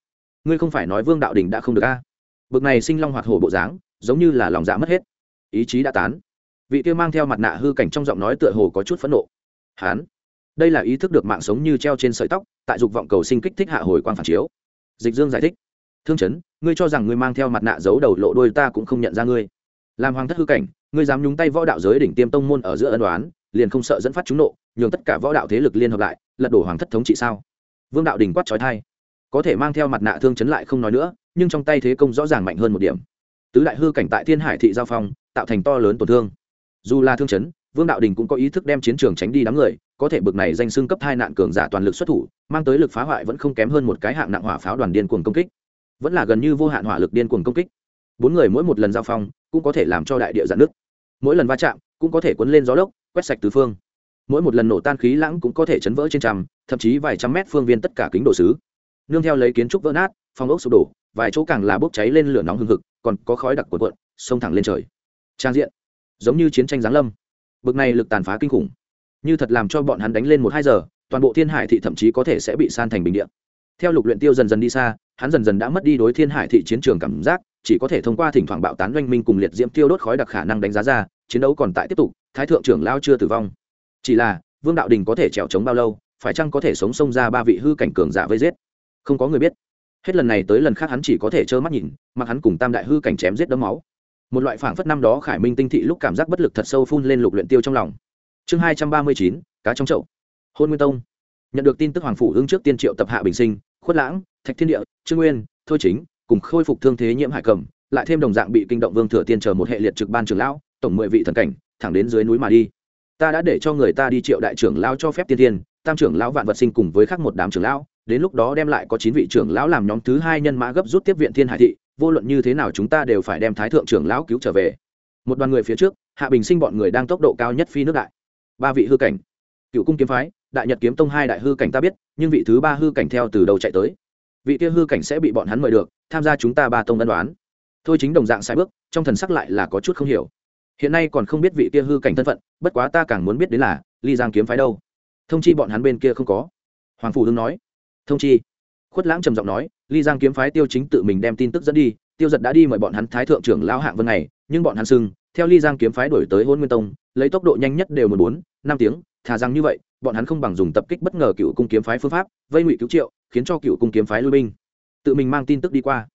Ngươi không phải nói vương đạo đình đã không được a? Bực này sinh long hoạt hổ bộ dáng giống như là lòng dạ mất hết. Ý chí đã tán. Vị kia mang theo mặt nạ hư cảnh trong giọng nói tựa hồ có chút phẫn nộ. Hán, đây là ý thức được mạng sống như treo trên sợi tóc, tại dục vọng cầu sinh kích thích hạ hồi quang phản chiếu. Dịch dương giải thích. Thương chấn, ngươi cho rằng ngươi mang theo mặt nạ giấu đầu lộ đôi ta cũng không nhận ra ngươi. Làm hoàng thất hư cảnh, ngươi dám nhúng tay võ đạo giới đỉnh tiêm tông môn ở giữa ân đoán liền không sợ dẫn phát chúng nộ, nhường tất cả võ đạo thế lực liên hợp lại, lật đổ hoàng thất thống trị sao? Vương đạo đình quát trói thai có thể mang theo mặt nạ thương chấn lại không nói nữa, nhưng trong tay thế công rõ ràng mạnh hơn một điểm tứ đại hư cảnh tại thiên hải thị giao phong, tạo thành to lớn tổn thương. Dù là thương chấn, vương đạo đình cũng có ý thức đem chiến trường tránh đi đám người, có thể bực này danh xưng cấp hai nạn cường giả toàn lực xuất thủ, mang tới lực phá hoại vẫn không kém hơn một cái hạng nặng hỏa pháo đoàn điên cuồng công kích. Vẫn là gần như vô hạn hỏa lực điên cuồng công kích. Bốn người mỗi một lần giao phong, cũng có thể làm cho đại địa giãn nước mỗi lần va chạm, cũng có thể cuốn lên gió lốc, quét sạch tứ phương. Mỗi một lần nổ tan khí lãng cũng có thể chấn vỡ trên trăm, thậm chí vài trăm mét phương viên tất cả kính đồ sứ. Nương theo lấy kiến trúc vỡ nát, phong ốc sụp đổ vài chỗ càng là bốc cháy lên lửa nóng hừng hực, còn có khói đặc cuộn cuộn, xông thẳng lên trời. Trang diện, giống như chiến tranh giáng lâm. Bực này lực tàn phá kinh khủng. Như thật làm cho bọn hắn đánh lên một hai giờ, toàn bộ thiên hải thị thậm chí có thể sẽ bị san thành bình địa. theo lục luyện tiêu dần dần đi xa, hắn dần dần đã mất đi đối thiên hải thị chiến trường cảm giác, chỉ có thể thông qua thỉnh thoảng bạo tán doanh minh cùng liệt diễm tiêu đốt khói đặc khả năng đánh giá ra, chiến đấu còn tại tiếp tục, thái thượng trưởng lao chưa tử vong. Chỉ là, vương đạo đình có thể trèo chống bao lâu, phải chăng có thể sống sông ra ba vị hư cảnh cường giả vây giết? Không có người biết hết lần này tới lần khác hắn chỉ có thể trơ mắt nhìn, mặc hắn cùng tam đại hư cảnh chém giết đấm máu. Một loại phảng phất năm đó khải minh tinh thị lúc cảm giác bất lực thật sâu phun lên lục luyện tiêu trong lòng. Chương hai trăm ba mươi chín, cá trong chậu. Hôn nguyên tông. Nhận được tin tức hoàng phủ hưng trước tiên triệu tập hạ bình sinh, khuất lãng, thạch thiên địa, trương nguyên, thôi chính cùng khôi phục thương thế nhiễm hải cầm, lại thêm đồng dạng bị kinh động vương thừa tiên chờ một hệ liệt trực ban trưởng lão, tổng mười vị thần cảnh, thẳng đến dưới núi mà đi. Ta đã để cho người ta đi triệu đại trưởng lão cho phép tiên tiên, tam trưởng lão vạn vật sinh cùng với khác một đám trưởng lão đến lúc đó đem lại có chín vị trưởng lão làm nhóm thứ hai nhân mã gấp rút tiếp viện thiên hải thị, vô luận như thế nào chúng ta đều phải đem thái thượng trưởng lão cứu trở về. Một đoàn người phía trước, hạ bình sinh bọn người đang tốc độ cao nhất phi nước đại. Ba vị hư cảnh, cựu cung kiếm phái, đại nhật kiếm tông hai đại hư cảnh ta biết, nhưng vị thứ ba hư cảnh theo từ đầu chạy tới? Vị kia hư cảnh sẽ bị bọn hắn mời được, tham gia chúng ta ba tông ân đoán. Thôi chính đồng dạng sai bước, trong thần sắc lại là có chút không hiểu. Hiện nay còn không biết vị kia hư cảnh thân phận, bất quá ta càng muốn biết đến là ly giang kiếm phái đâu. Thông chi bọn hắn bên kia không có. Hoàng phủ hưng nói thông chi. Khuất lãng trầm giọng nói, ly giang kiếm phái tiêu chính tự mình đem tin tức dẫn đi, tiêu giật đã đi mời bọn hắn thái thượng trưởng lao hạng vân này, nhưng bọn hắn sưng theo ly giang kiếm phái đổi tới hôn nguyên tông, lấy tốc độ nhanh nhất đều một bốn, năm tiếng, thà rằng như vậy, bọn hắn không bằng dùng tập kích bất ngờ cựu cung kiếm phái phương pháp, vây ngụy cứu triệu, khiến cho cựu cung kiếm phái lui binh. Tự mình mang tin tức đi qua.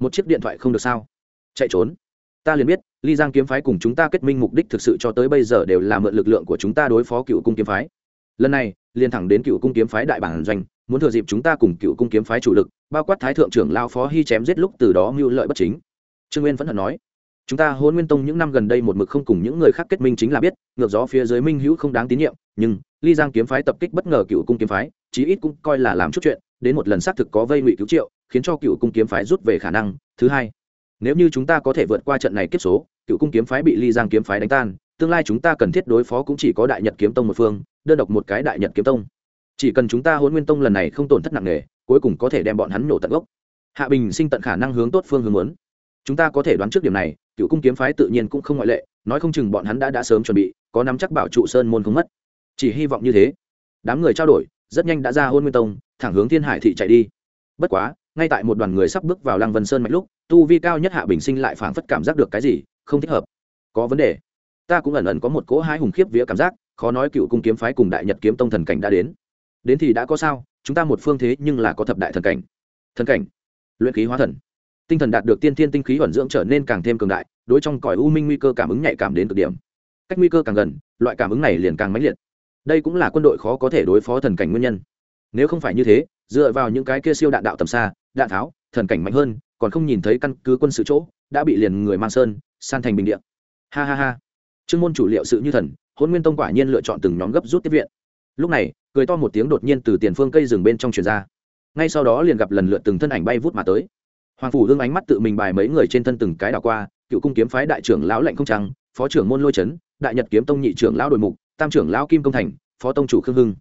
Một chiếc điện thoại không được sao? Chạy trốn. Ta liền biết, ly giang kiếm phái cùng chúng ta kết minh mục đích thực sự cho tới bây giờ đều là mượn lực lượng của chúng ta đối phó cựu cung kiếm phái. Lần này, liền thẳng đến cựu cung kiếm phái đại bản doanh muốn thừa dịp chúng ta cùng cựu cung kiếm phái chủ lực, bao quát thái thượng trưởng lao phó hy chém giết lúc từ đó mưu lợi bất chính. Trương nguyên vẫn hận nói. Chúng ta hôn nguyên tông những năm gần đây một mực không cùng những người khác kết minh chính là biết, ngược gió phía dưới minh hữu không đáng tín nhiệm, nhưng ly giang kiếm phái tập kích bất ngờ cựu cung kiếm phái, chí ít cũng coi là làm chút chuyện, đến một lần xác thực có vây ngụy cứu triệu, khiến cho cựu cung kiếm phái rút về khả năng. Thứ hai, nếu như chúng ta có thể vượt qua trận này kiếp số, cựu cung kiếm phái bị ly giang kiếm phái đánh tan, tương lai chúng ta cần thiết đối phó cũng chỉ có đại nhật kiếm tông một phương, đơn độc một cái đại nhật kiếm tông chỉ cần chúng ta hôn nguyên tông lần này không tổn thất nặng nề, cuối cùng có thể đem bọn hắn nổ tận gốc. Hạ bình sinh tận khả năng hướng tốt phương hướng muốn. Chúng ta có thể đoán trước điểm này, cựu cung kiếm phái tự nhiên cũng không ngoại lệ, nói không chừng bọn hắn đã đã sớm chuẩn bị, có nắm chắc bảo trụ sơn môn không mất. Chỉ hy vọng như thế. Đám người trao đổi, rất nhanh đã ra hôn nguyên tông, thẳng hướng thiên hải thị chạy đi. Bất quá, ngay tại một đoàn người sắp bước vào lăng vân sơn mạnh lúc, tu vi cao nhất hạ bình sinh lại phảng phất cảm giác được cái gì, không thích hợp. Có vấn đề. Ta cũng ẩn ẩn có một cỗ hai hùng khiếp vía cảm giác, khó nói cựu cung kiếm phái cùng đại nhật kiếm tông thần cảnh đã đến đến thì đã có sao, chúng ta một phương thế nhưng là có thập đại thần cảnh. Thần cảnh? Luyện khí hóa thần. Tinh thần đạt được tiên thiên tinh khí ẩn dưỡng trở nên càng thêm cường đại, đối trong cõi u minh nguy cơ cảm ứng nhạy cảm đến cực điểm. Cách nguy cơ càng gần, loại cảm ứng này liền càng mãnh liệt. Đây cũng là quân đội khó có thể đối phó thần cảnh nguyên nhân. Nếu không phải như thế, dựa vào những cái kia siêu đạn đạo tầm xa, đạn tháo, thần cảnh mạnh hơn, còn không nhìn thấy căn cứ quân sự chỗ, đã bị liền người mang sơn, san thành bình điện ha ha ha. Trương môn chủ liệu sự như thần hôn nguyên tông quả nhiên lựa chọn từng nhóm gấp rút tiếp viện lúc này, cười to một tiếng đột nhiên từ tiền phương cây rừng bên trong truyền ra. Ngay sau đó liền gặp lần lượt từng thân ảnh bay vút mà tới. Hoàng phủ hương ánh mắt tự mình bài mấy người trên thân từng cái đảo qua, cựu cung kiếm phái đại trưởng lão lệnh không trăng, phó trưởng môn lôi trấn đại nhật kiếm tông nhị trưởng lão đội mục, tam trưởng lão kim công thành, phó tông chủ khương hưng.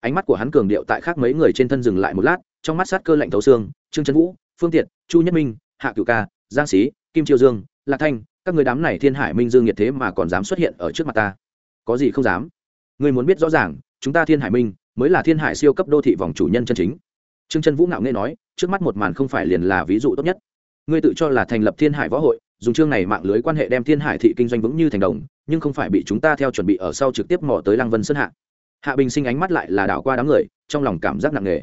Ánh mắt của hắn cường điệu tại khác mấy người trên thân dừng lại một lát, trong mắt sát cơ lạnh thấu xương, trương trấn vũ, phương tiện chu nhất minh, hạ cựu ca, giang sĩ kim triều dương, lạc thanh, các người đám này thiên hải minh dương nhiệt thế mà còn dám xuất hiện ở trước mặt ta. Có gì không dám? Người muốn biết rõ ràng chúng ta thiên hải minh mới là thiên hải siêu cấp đô thị vòng chủ nhân chân chính. Trương trân vũ ngạo nghe nói, trước mắt một màn không phải liền là ví dụ tốt nhất. Ngươi tự cho là thành lập thiên hải võ hội, dùng chương này mạng lưới quan hệ đem thiên hải thị kinh doanh vững như thành đồng, nhưng không phải bị chúng ta theo chuẩn bị ở sau trực tiếp mò tới lăng vân sơn hạ. Hạ bình sinh ánh mắt lại là đảo qua đám người, trong lòng cảm giác nặng nề.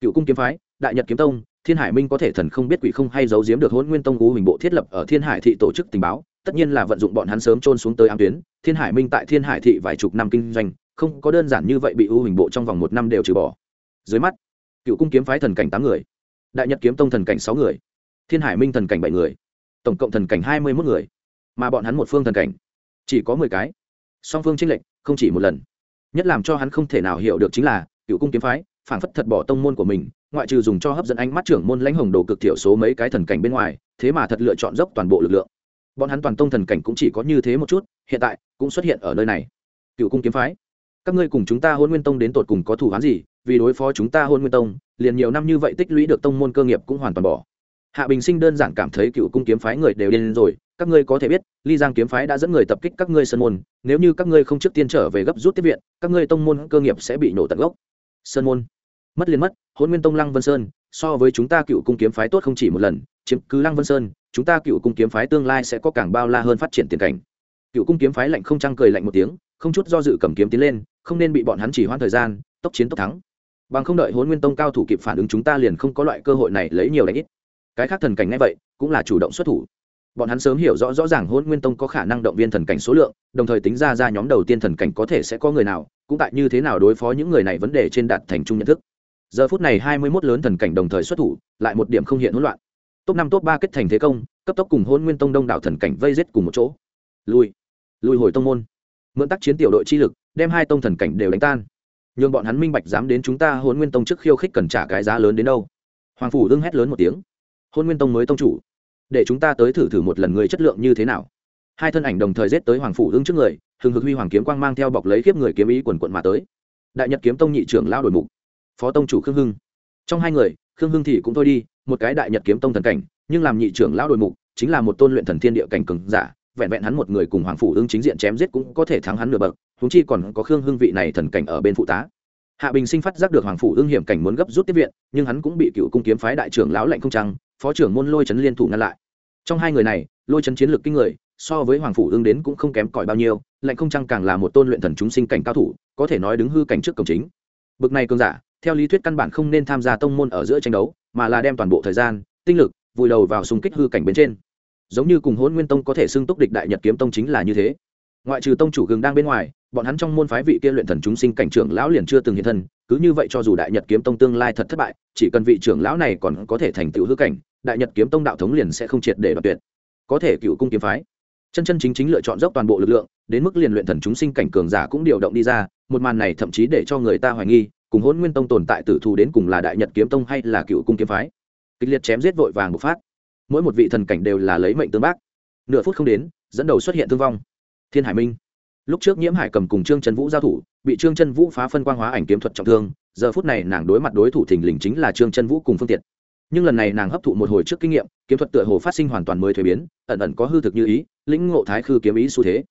Cựu cung kiếm phái, đại nhật kiếm tông, thiên hải minh có thể thần không biết quỷ không hay giấu giếm được hôn nguyên tông cú hình bộ thiết lập ở thiên hải thị tổ chức tình báo, tất nhiên là vận dụng bọn hắn sớm trôn xuống tới ám tuyến. Thiên hải minh tại thiên hải thị vài chục năm kinh doanh không có đơn giản như vậy bị ưu hình bộ trong vòng một năm đều trừ bỏ. Dưới mắt, cựu cung kiếm phái thần cảnh tám người, đại nhật kiếm tông thần cảnh sáu người, thiên hải minh thần cảnh bảy người, tổng cộng thần cảnh hai mươi mốt người, mà bọn hắn một phương thần cảnh, chỉ có mười cái. Song phương tranh lệch không chỉ một lần. Nhất làm cho hắn không thể nào hiểu được chính là, cựu cung kiếm phái phản phất thật bỏ tông môn của mình, ngoại trừ dùng cho hấp dẫn ánh mắt trưởng môn lãnh hồng đồ cực thiểu số mấy cái thần cảnh bên ngoài, thế mà thật lựa chọn dốc toàn bộ lực lượng. Bọn hắn toàn tông thần cảnh cũng chỉ có như thế một chút, hiện tại cũng xuất hiện ở nơi này. Cựu cung kiếm phái các ngươi cùng chúng ta hôn nguyên tông đến tột cùng có thủ án gì? Vì đối phó chúng ta hôn nguyên tông, liền nhiều năm như vậy tích lũy được tông môn cơ nghiệp cũng hoàn toàn bỏ. Hạ bình sinh đơn giản cảm thấy cựu cung kiếm phái người đều điên rồi, các ngươi có thể biết, ly giang kiếm phái đã dẫn người tập kích các ngươi sơn môn, nếu như các ngươi không trước tiên trở về gấp rút tiếp viện, các ngươi tông môn cơ nghiệp sẽ bị nổ tận gốc. Sơn môn, mất liền mất, hôn nguyên tông lăng vân sơn, so với chúng ta cựu cung kiếm phái tốt không chỉ một lần, chiếm cứ lăng vân sơn, chúng ta cựu cung kiếm phái tương lai sẽ có càng bao la hơn phát triển tiền cảnh. Cựu cung kiếm phái lạnh không trăng cười lạnh một tiếng, không chút do dự cầm kiếm tiến lên không nên bị bọn hắn chỉ hoãn thời gian, tốc chiến tốc thắng. Bằng không đợi hôn nguyên tông cao thủ kịp phản ứng chúng ta liền không có loại cơ hội này lấy nhiều đánh ít. Cái khác thần cảnh ngay vậy, cũng là chủ động xuất thủ. Bọn hắn sớm hiểu rõ rõ ràng hôn nguyên tông có khả năng động viên thần cảnh số lượng, đồng thời tính ra ra nhóm đầu tiên thần cảnh có thể sẽ có người nào, cũng tại như thế nào đối phó những người này vấn đề trên đạt thành chung nhận thức. Giờ phút này hai mươi mốt lớn thần cảnh đồng thời xuất thủ, lại một điểm không hiện hỗn loạn. Top năm, top ba kết thành thế công, cấp tốc cùng hôn nguyên tông đông đảo thần cảnh vây giết cùng một chỗ. Lui. Lui hồi tông môn. Mượn tác chiến tiểu đội chi lực đem hai tông thần cảnh đều đánh tan. Nhường bọn hắn minh bạch dám đến chúng ta hôn nguyên tông trước khiêu khích cần trả cái giá lớn đến đâu. Hoàng phủ ưng hét lớn một tiếng. Hôn nguyên tông mới tông chủ, để chúng ta tới thử thử một lần người chất lượng như thế nào. Hai thân ảnh đồng thời giết tới hoàng phủ ưng trước người, hừng hực huy hoàng kiếm quang mang theo bọc lấy khiếp người kiếm ý quần quận mà tới. Đại nhật kiếm tông nhị trưởng lao đổi mục. Phó tông chủ khương hưng. Trong hai người, khương hưng thì cũng thôi đi, một cái đại nhật kiếm tông thần cảnh, nhưng làm nhị trưởng lao đổi mục, chính là một tôn luyện thần thiên địa cảnh cường giả vẹn vẹn hắn một người cùng hoàng phủ ưng chính diện chém giết cũng có thể thắng hắn nửa bậc húng chi còn có khương hưng vị này thần cảnh ở bên phụ tá. Hạ bình sinh phát giác được hoàng phủ ưng hiểm cảnh muốn gấp rút tiếp viện, nhưng hắn cũng bị cựu cung kiếm phái đại trưởng lão lạnh không trăng phó trưởng môn lôi trấn liên thủ ngăn lại. Trong hai người này, lôi trấn chiến lược kinh người, so với hoàng phủ ưng đến cũng không kém cỏi bao nhiêu lạnh không trăng càng là một tôn luyện thần chúng sinh cảnh cao thủ, có thể nói đứng hư cảnh trước cổng chính. Bực này cơn giả, theo lý thuyết căn bản không nên tham gia tông môn ở giữa tranh đấu, mà là đem toàn bộ thời gian, tinh lực, vùi đầu vào xung kích hư cảnh bên trên giống như cùng hôn nguyên tông có thể xưng túc địch đại nhật kiếm tông chính là như thế. Ngoại trừ tông chủ gừng đang bên ngoài, bọn hắn trong môn phái vị kia luyện thần chúng sinh cảnh trưởng lão liền chưa từng hiện thân, cứ như vậy cho dù đại nhật kiếm tông tương lai thật thất bại, chỉ cần vị trưởng lão này còn có thể thành tựu hư cảnh, đại nhật kiếm tông đạo thống liền sẽ không triệt để đoạt tuyệt. Có thể cựu cung kiếm phái. Chân chân chính chính lựa chọn dốc toàn bộ lực lượng, đến mức liền luyện thần chúng sinh cảnh cường giả cũng điều động đi ra, một màn này thậm chí để cho người ta hoài nghi, cùng hôn nguyên tông tồn tại tử thù đến cùng là đại nhật kiếm tông hay là cựu cung kiếm phái. Kịch liệt chém giết vội vàng bộc phát mỗi một vị thần cảnh đều là lấy mệnh tương bác. Nửa phút không đến, dẫn đầu xuất hiện thương vong. Thiên hải minh. Lúc trước nhiễm hải cầm cùng trương trần vũ giao thủ, bị trương trần vũ phá phân quang hóa ảnh kiếm thuật trọng thương, giờ phút này nàng đối mặt đối thủ thình lình chính là trương trần vũ cùng phương tiện. Nhưng lần này nàng hấp thụ một hồi trước kinh nghiệm, kiếm thuật tựa hồ phát sinh hoàn toàn mới thuế biến, ẩn ẩn có hư thực như ý, lĩnh ngộ thái khư kiếm ý xu thế.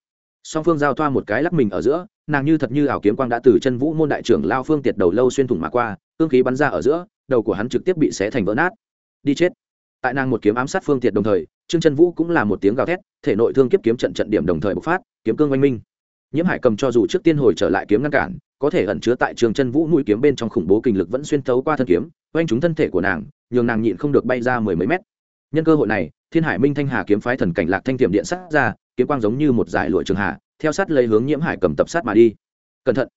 Song phương giao thoa một cái lắc mình ở giữa, nàng như thật như ảo kiếm quang đã từ chân vũ môn đại trưởng lao phương tiệt đầu lâu xuyên thủng mà qua cương khí bắn ra ở giữa, đầu của hắn trực tiếp bị xé thành vỡ nát. Đi chết tại nàng một kiếm ám sát phương tiện đồng thời, trương chân vũ cũng là một tiếng gào thét, thể nội thương kiếp kiếm trận trận điểm đồng thời bộc phát, kiếm cương oanh minh. Nhiễm hải cầm cho dù trước tiên hồi trở lại kiếm ngăn cản, có thể ẩn chứa tại trường chân vũ mũi kiếm bên trong khủng bố kinh lực vẫn xuyên thấu qua thân kiếm, oanh trúng thân thể của nàng, nhường nàng nhịn không được bay ra mười mấy mét. Nhân cơ hội này, thiên hải minh thanh hà kiếm phái thần cảnh lạc thanh tiệm điện sát ra, kiếm quang giống như một dải lụa trường hạ, theo sát lấy hướng nhiễm hải cầm tập sát mà đi. Cẩn thận.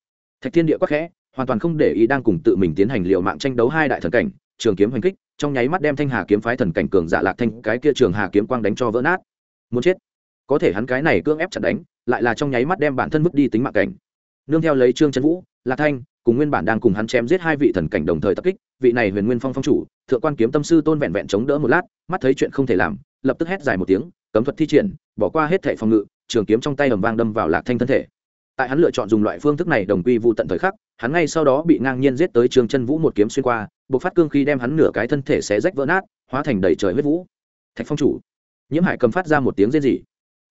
Thạch thiên địa quắc khẽ, hoàn toàn không để ý đang cùng tự mình tiến hành liệu mạng tranh đấu hai đại thần cảnh trường kiếm hành kích, trong nháy mắt đem thanh hà kiếm phái thần cảnh cường giả lạc thanh, cái kia trường hà kiếm quang đánh cho vỡ nát. Muốn chết. Có thể hắn cái này cưỡng ép chặt đánh, lại là trong nháy mắt đem bản thân mất đi tính mạng cảnh. Nương theo lấy trương trần vũ, lạc thanh, cùng nguyên bản đang cùng hắn chém giết hai vị thần cảnh đồng thời tập kích, vị này huyền nguyên phong phong chủ, thượng quan kiếm tâm sư tôn vẹn vẹn chống đỡ một lát, mắt thấy chuyện không thể làm, lập tức hét dài một tiếng, cấm thuật thi triển, bỏ qua hết thệ phòng ngự, trường kiếm trong tay ầm vang đâm vào lạc thanh thân thể tại hắn lựa chọn dùng loại phương thức này đồng quy vụ tận thời khắc, hắn ngay sau đó bị ngang nhiên giết tới trường chân vũ một kiếm xuyên qua buộc phát cương khi đem hắn nửa cái thân thể xé rách vỡ nát, hóa thành đầy trời huyết vũ. Thạch phong chủ, nhiễm hải cầm phát ra một tiếng rên rỉ.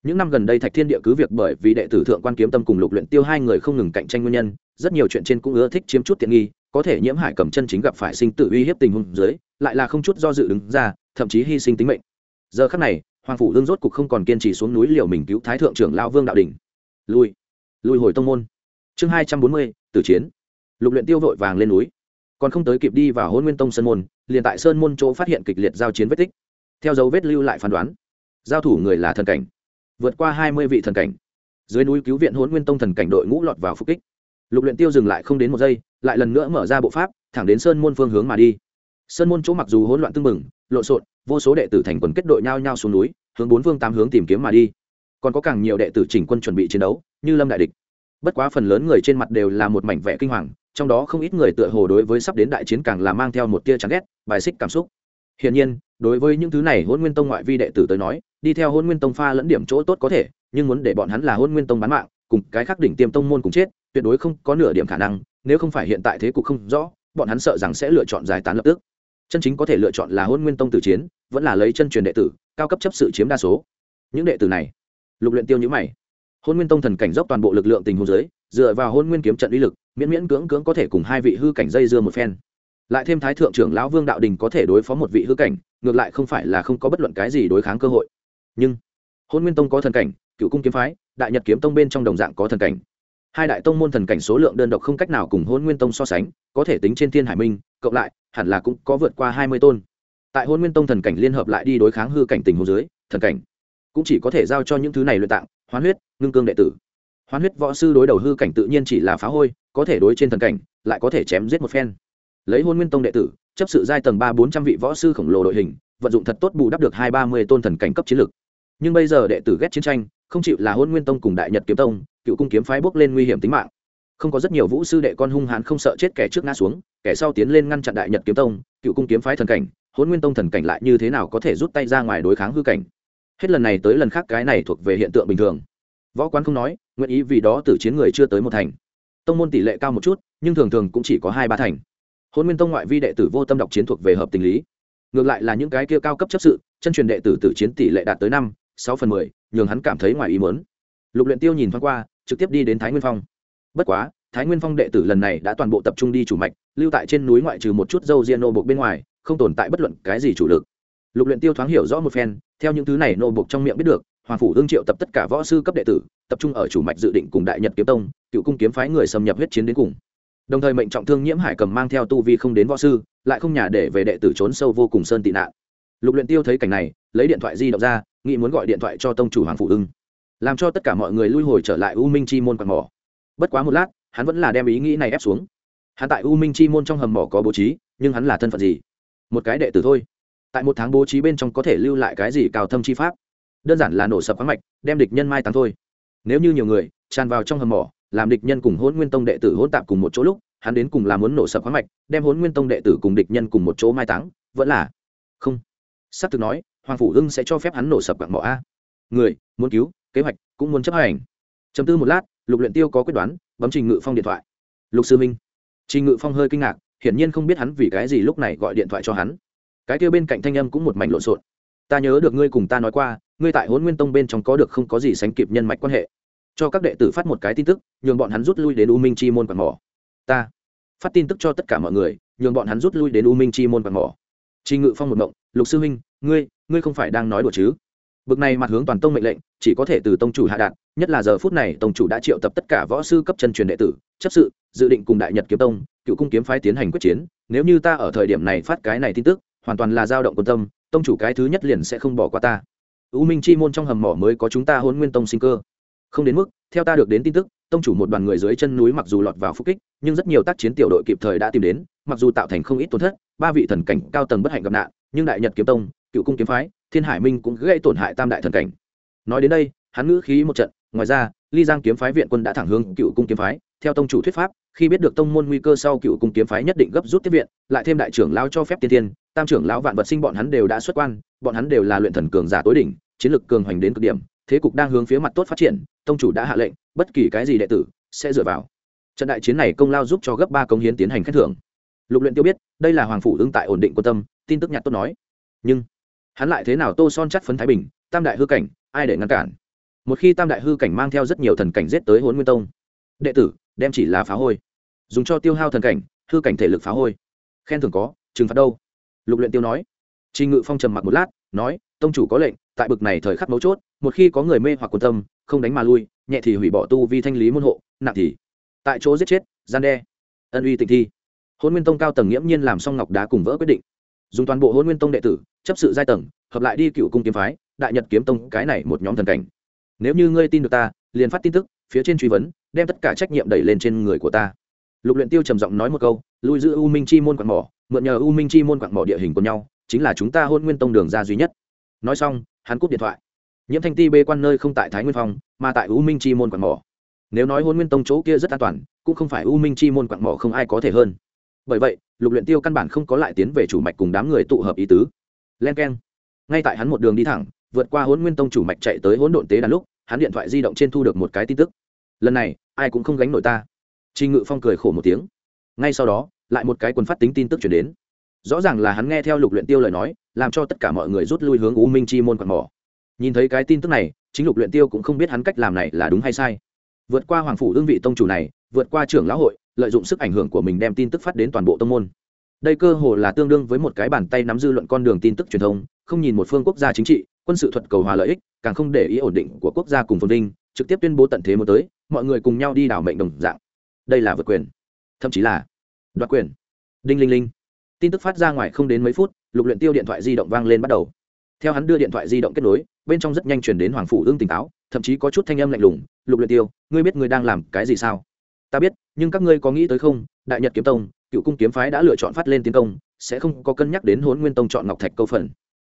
Những năm gần đây thạch thiên địa cứ việc bởi vì đệ tử thượng quan kiếm tâm cùng lục luyện tiêu hai người không ngừng cạnh tranh nguyên nhân, rất nhiều chuyện trên cũng ưa thích chiếm chút tiện nghi, có thể nhiễm hải cầm chân chính gặp phải sinh tử uy hiếp tình huống dưới, lại là không chút do dự đứng ra, thậm chí hy sinh tính mệnh. Giờ khắc này, hoàng phủ lương rốt cục không còn kiên trì xuống núi liều mình cứu thái thượng trưởng lao vương đạo đình. Lui lùi hồi tông môn. Chương hai trăm bốn mươi, tử chiến. Lục luyện tiêu vội vàng lên núi. Còn không tới kịp đi vào hôn nguyên tông sơn môn, liền tại sơn môn chỗ phát hiện kịch liệt giao chiến vết tích. Theo dấu vết lưu lại phán đoán, giao thủ người là thần cảnh, vượt qua hai mươi vị thần cảnh. Dưới núi cứu viện hôn nguyên tông thần cảnh đội ngũ lọt vào phục kích. Lục luyện tiêu dừng lại không đến một giây, lại lần nữa mở ra bộ pháp, thẳng đến sơn môn phương hướng mà đi. Sơn môn chỗ mặc dù hỗn loạn tưng bừng, lộn xộn, vô số đệ tử thành quần kết đội nhau nhau xuống núi, hướng bốn phương tám hướng tìm kiếm mà đi còn có càng nhiều đệ tử chỉnh quân chuẩn bị chiến đấu, như lâm đại địch. Bất quá phần lớn người trên mặt đều là một mảnh vẻ kinh hoàng, trong đó không ít người tựa hồ đối với sắp đến đại chiến càng là mang theo một tia chán ghét, bài xích cảm xúc. Hiển nhiên, đối với những thứ này hôn nguyên tông ngoại vi đệ tử tới nói, đi theo hôn nguyên tông pha lẫn điểm chỗ tốt có thể, nhưng muốn để bọn hắn là hôn nguyên tông bán mạng, cùng cái khác đỉnh tiêm tông môn cùng chết, tuyệt đối không có nửa điểm khả năng, nếu không phải hiện tại thế cục không rõ, bọn hắn sợ rằng sẽ lựa chọn giải tán lập tức. Chân chính có thể lựa chọn là hôn nguyên tông tử chiến, vẫn là lấy chân truyền đệ tử, cao cấp chấp sự chiếm đa số. Những đệ tử này lục luyện tiêu nhíu mày. Hôn nguyên tông thần cảnh dốc toàn bộ lực lượng tình huống dưới, dựa vào hôn nguyên kiếm trận uy lực miễn miễn cưỡng cưỡng có thể cùng hai vị hư cảnh dây dưa một phen. Lại thêm thái thượng trưởng lão vương đạo đình có thể đối phó một vị hư cảnh ngược lại không phải là không có bất luận cái gì đối kháng cơ hội. Nhưng hôn nguyên tông có thần cảnh cựu cung kiếm phái đại nhật kiếm tông bên trong đồng dạng có thần cảnh. Hai đại tông môn thần cảnh số lượng đơn độc không cách nào cùng hôn nguyên tông so sánh có thể tính trên thiên hải minh cộng lại hẳn là cũng có vượt qua hai mươi tôn. Tại hôn nguyên tông thần cảnh liên hợp lại đi đối kháng hư cảnh tình hồ dưới thần cảnh cũng chỉ có thể giao cho những thứ này luyện tạng, hoán huyết, ngưng cương đệ tử. Hoán huyết võ sư đối đầu hư cảnh tự nhiên chỉ là phá hôi, có thể đối trên thần cảnh, lại có thể chém giết một phen. Lấy hôn nguyên tông đệ tử, chấp sự giai tầng ba bốn trăm vị võ sư khổng lồ đội hình, vận dụng thật tốt bù đắp được hai ba mươi tôn thần cảnh cấp chiến lược nhưng bây giờ đệ tử ghét chiến tranh, không chịu là hôn nguyên tông cùng đại nhật kiếm tông, cựu cung kiếm phái bốc lên nguy hiểm tính mạng. Không có rất nhiều vũ sư đệ con hung hãn không sợ chết kẻ trước ngã xuống, kẻ sau tiến lên ngăn chặn đại nhật kiếm tông, cựu cung kiếm phái thần cảnh, hôn nguyên tông thần cảnh lại như thế nào có thể rút tay ra ngoài đối kháng hư cảnh? Hết lần này tới lần khác cái này thuộc về hiện tượng bình thường. Võ quán không nói, nguyện ý vì đó tử chiến người chưa tới một thành. Tông môn tỷ lệ cao một chút, nhưng thường thường cũng chỉ có hai ba thành. Hôn nguyên tông ngoại vi đệ tử vô tâm đọc chiến thuộc về hợp tình lý. Ngược lại là những cái kia cao cấp chấp sự, chân truyền đệ tử tử chiến tỷ lệ đạt tới năm, sáu phần mười, nhường hắn cảm thấy ngoài ý mớn lục luyện tiêu nhìn thoáng qua, trực tiếp đi đến thái nguyên phong. Bất quá, thái nguyên phong đệ tử lần này đã toàn bộ tập trung đi chủ mạch, lưu tại trên núi ngoại trừ một chút dâu ria nô buộc bên ngoài, không tồn tại bất luận cái gì chủ lực lục luyện tiêu thoáng hiểu rõ một phen, theo những thứ này nô buộc trong miệng biết được, hoàng phủ đương triệu tập tất cả võ sư cấp đệ tử, tập trung ở chủ mạch dự định cùng đại nhật kiếm tông, cựu cung kiếm phái người xâm nhập huyết chiến đến cùng. Đồng thời mệnh trọng thương nhiễm hải cầm mang theo tu vi không đến võ sư, lại không nhà để về đệ tử trốn sâu vô cùng sơn tị nạn. Lục luyện tiêu thấy cảnh này, lấy điện thoại di động ra, nghĩ muốn gọi điện thoại cho tông chủ hoàng phủ ưng làm cho tất cả mọi người lui hồi trở lại u minh chi môn quạt mỏ. Bất quá một lát, hắn vẫn là đem ý nghĩ này ép xuống. Hắn tại u minh chi môn trong hầm mỏ có bố trí, nhưng hắn là thân phận gì? Một cái đệ tử thôi tại một tháng bố trí bên trong có thể lưu lại cái gì cao thâm chi pháp. Đơn giản là nổ sập khoáng mạch, đem địch nhân mai táng thôi. Nếu như nhiều người tràn vào trong hầm mỏ, làm địch nhân cùng hôn nguyên tông đệ tử hôn tạp cùng một chỗ lúc, hắn đến cùng là muốn nổ sập khoáng mạch, đem hôn nguyên tông đệ tử cùng địch nhân cùng một chỗ mai táng, vẫn là không. S ắ c thực nói, hoàng phủ hưng sẽ cho phép hắn nổ sập quặng mỏ a. Người, muốn cứu, kế hoạch cũng muốn chấp hành. Chấm tư một lát, lục luyện tiêu có quyết đoán, bấm trình ngự phong điện thoại. Lục sư minh. Trình ngự phong hơi kinh ngạc, hiển nhiên không biết hắn vì cái gì lúc này gọi điện thoại cho hắn cái kia bên cạnh thanh âm cũng một mảnh lộn xộn. Ta nhớ được ngươi cùng ta nói qua ngươi tại hôn nguyên tông bên trong có được không có gì sánh kịp nhân mạch quan hệ. Cho các đệ tử phát một cái tin tức nhường bọn hắn rút lui đến u minh chi môn quạt mỏ. Ta phát tin tức cho tất cả mọi người nhường bọn hắn rút lui đến u minh chi môn quạt mỏ. Trình Ngự Phong một mộng, "Lục sư huynh, ngươi, ngươi không phải đang nói đùa chứ?" Bực này mặt hướng toàn tông mệnh lệnh, chỉ có thể từ tông chủ hạ đạt, nhất là giờ phút này tông chủ đã triệu tập tất cả võ sư cấp chân truyền đệ tử, chấp sự, dự định cùng Đại Nhật kiếm tông, Cựu cung kiếm phái tiến hành quyết chiến, nếu như ta ở thời điểm này phát cái này tin tức, hoàn toàn là dao động quân tâm, tông chủ cái thứ nhất liền sẽ không bỏ qua ta. U Minh chi môn trong hầm mỏ mới có chúng ta hôn Nguyên tông sinh cơ. Không đến mức, theo ta được đến tin tức, tông chủ một đoàn người dưới chân núi mặc dù lọt vào phúc kích, nhưng rất nhiều tác chiến tiểu đội kịp thời đã tìm đến, mặc dù tạo thành không ít tổn thất, ba vị thần cảnh cao tầng bất hạnh gặp nạn, nhưng Đại Nhật kiếm tông, Cựu cung kiếm phái, Thiên Hải Minh cũng gây tổn hại tam đại thần cảnh. Nói đến đây, hắn ngữ khí một trận, ngoài ra, Ly Giang kiếm phái viện quân đã thẳng hướng Cựu cung kiếm phái, theo tông chủ thuyết pháp, khi biết được tông môn nguy cơ sau Cựu cung kiếm phái nhất định gấp rút tiếp viện, lại thêm đại trưởng lão cho phép tiên tiên, tam trưởng lão vạn vật sinh bọn hắn đều đã xuất quan, bọn hắn đều là luyện thần cường giả tối đỉnh, chiến lực cường hoành đến cực điểm, thế cục đang hướng phía mặt tốt phát triển, tông chủ đã hạ lệnh, bất kỳ cái gì đệ tử sẽ dựa vào. Trận đại chiến này công lao giúp cho gấp ba công hiến tiến hành khen thưởng. Lục luyện tiêu biết đây là hoàng phủ ứng tại ổn định quân tâm tin tức nhạt tốt nói. Nhưng hắn lại thế nào tô son chắc phấn thái bình tam đại hư cảnh ai để ngăn cản? Một khi tam đại hư cảnh mang theo rất nhiều thần cảnh giết tới hồn nguyên tông đệ tử đem chỉ là phá hôi. Dùng cho tiêu hao thần cảnh, hư cảnh thể lực phá hôi. Khen thường có, trừng phạt đâu? Lục luyện tiêu nói. Trình ngự phong trầm mặc một lát, nói, tông chủ có lệnh, tại bực này thời khắc mấu chốt, một khi có người mê hoặc quân tâm, không đánh mà lui, nhẹ thì hủy bỏ tu vi thanh lý môn hộ, nặng thì tại chỗ giết chết, gian đe. Ân uy tịnh thi. Hôn nguyên tông cao tầng nghiễm nhiên làm xong ngọc đá cùng vỡ quyết định. Dùng toàn bộ hôn nguyên tông đệ tử, chấp sự giai tầng, hợp lại đi cựu cung kiếm phái, đại nhật kiếm tông, cái này một nhóm thần cảnh. Nếu như ngươi tin được ta, liền phát tin tức, phía trên truy vấn đem tất cả trách nhiệm đẩy lên trên người của ta. Lục luyện tiêu trầm giọng nói một câu, lui giữ u minh chi môn quặng mỏ, mượn nhờ u minh chi môn quặng mỏ địa hình của nhau, chính là chúng ta hôn nguyên tông đường ra duy nhất. Nói xong, hắn cúp điện thoại. Nhiễm thanh ti bê quan nơi không tại thái nguyên phong, mà tại u minh chi môn quặng mỏ. Nếu nói hôn nguyên tông chỗ kia rất an toàn, cũng không phải u minh chi môn quặng mỏ không ai có thể hơn. Bởi vậy, lục luyện tiêu căn bản không có lại tiến về chủ mạch cùng đám người tụ hợp ý tứ. Len keng. Ngay tại hắn một đường đi thẳng, vượt qua hôn nguyên tông chủ mạch chạy tới hỗn độn tế đàn lúc, hắn điện thoại di động trên thu được một cái tin tức. Lần này ai cũng không gánh nổi ta Trình Ngự Phong cười khổ một tiếng. Ngay sau đó, lại một cái quần phát tính tin tức truyền đến. Rõ ràng là hắn nghe theo Lục Luyện Tiêu lời nói, làm cho tất cả mọi người rút lui hướng U Minh Chi môn quần mỏ. Nhìn thấy cái tin tức này, chính Lục Luyện Tiêu cũng không biết hắn cách làm này là đúng hay sai vượt qua hoàng phủ đương vị tông chủ này vượt qua trưởng lão hội lợi dụng sức ảnh hưởng của mình đem tin tức phát đến toàn bộ tông môn đây cơ hồ là tương đương với một cái bàn tay nắm dư luận con đường tin tức truyền thông không nhìn một phương quốc gia chính trị quân sự thuật cầu hòa lợi ích càng không để ý ổn định của quốc gia cùng phồn vinh trực tiếp tuyên bố tận thế muốn tới mọi người cùng nhau đi đảo mệnh đồng dạng. Đây là vượt quyền, thậm chí là đoạt quyền. Đinh linh linh. Tin tức phát ra ngoài không đến mấy phút, lục luyện tiêu điện thoại di động vang lên bắt đầu. Theo hắn đưa điện thoại di động kết nối, bên trong rất nhanh truyền đến hoàng phủ ương tỉnh táo, thậm chí có chút thanh âm lạnh lùng, lục luyện tiêu, ngươi biết ngươi đang làm cái gì sao? Ta biết, nhưng các ngươi có nghĩ tới không? Đại nhật kiếm tông, cựu cung kiếm phái đã lựa chọn phát lên tiến công, sẽ không có cân nhắc đến hốn nguyên tông chọn ngọc thạch câu phần.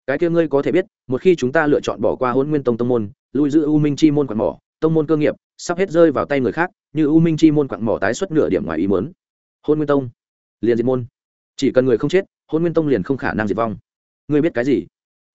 Cái kia ngươi có thể biết, một khi chúng ta lựa chọn bỏ qua hốn nguyên tông tông môn, lui giữ u minh chi môn quan mỏ tông môn cơ nghiệp, sắp hết rơi vào tay người khác, như u minh chi môn quặng mỏ tái xuất nửa điểm ngoài ý muốn. Hôn nguyên tông, liền diệt môn. Chỉ cần người không chết, hôn nguyên tông liền không khả năng diệt vong. Ngươi biết cái gì?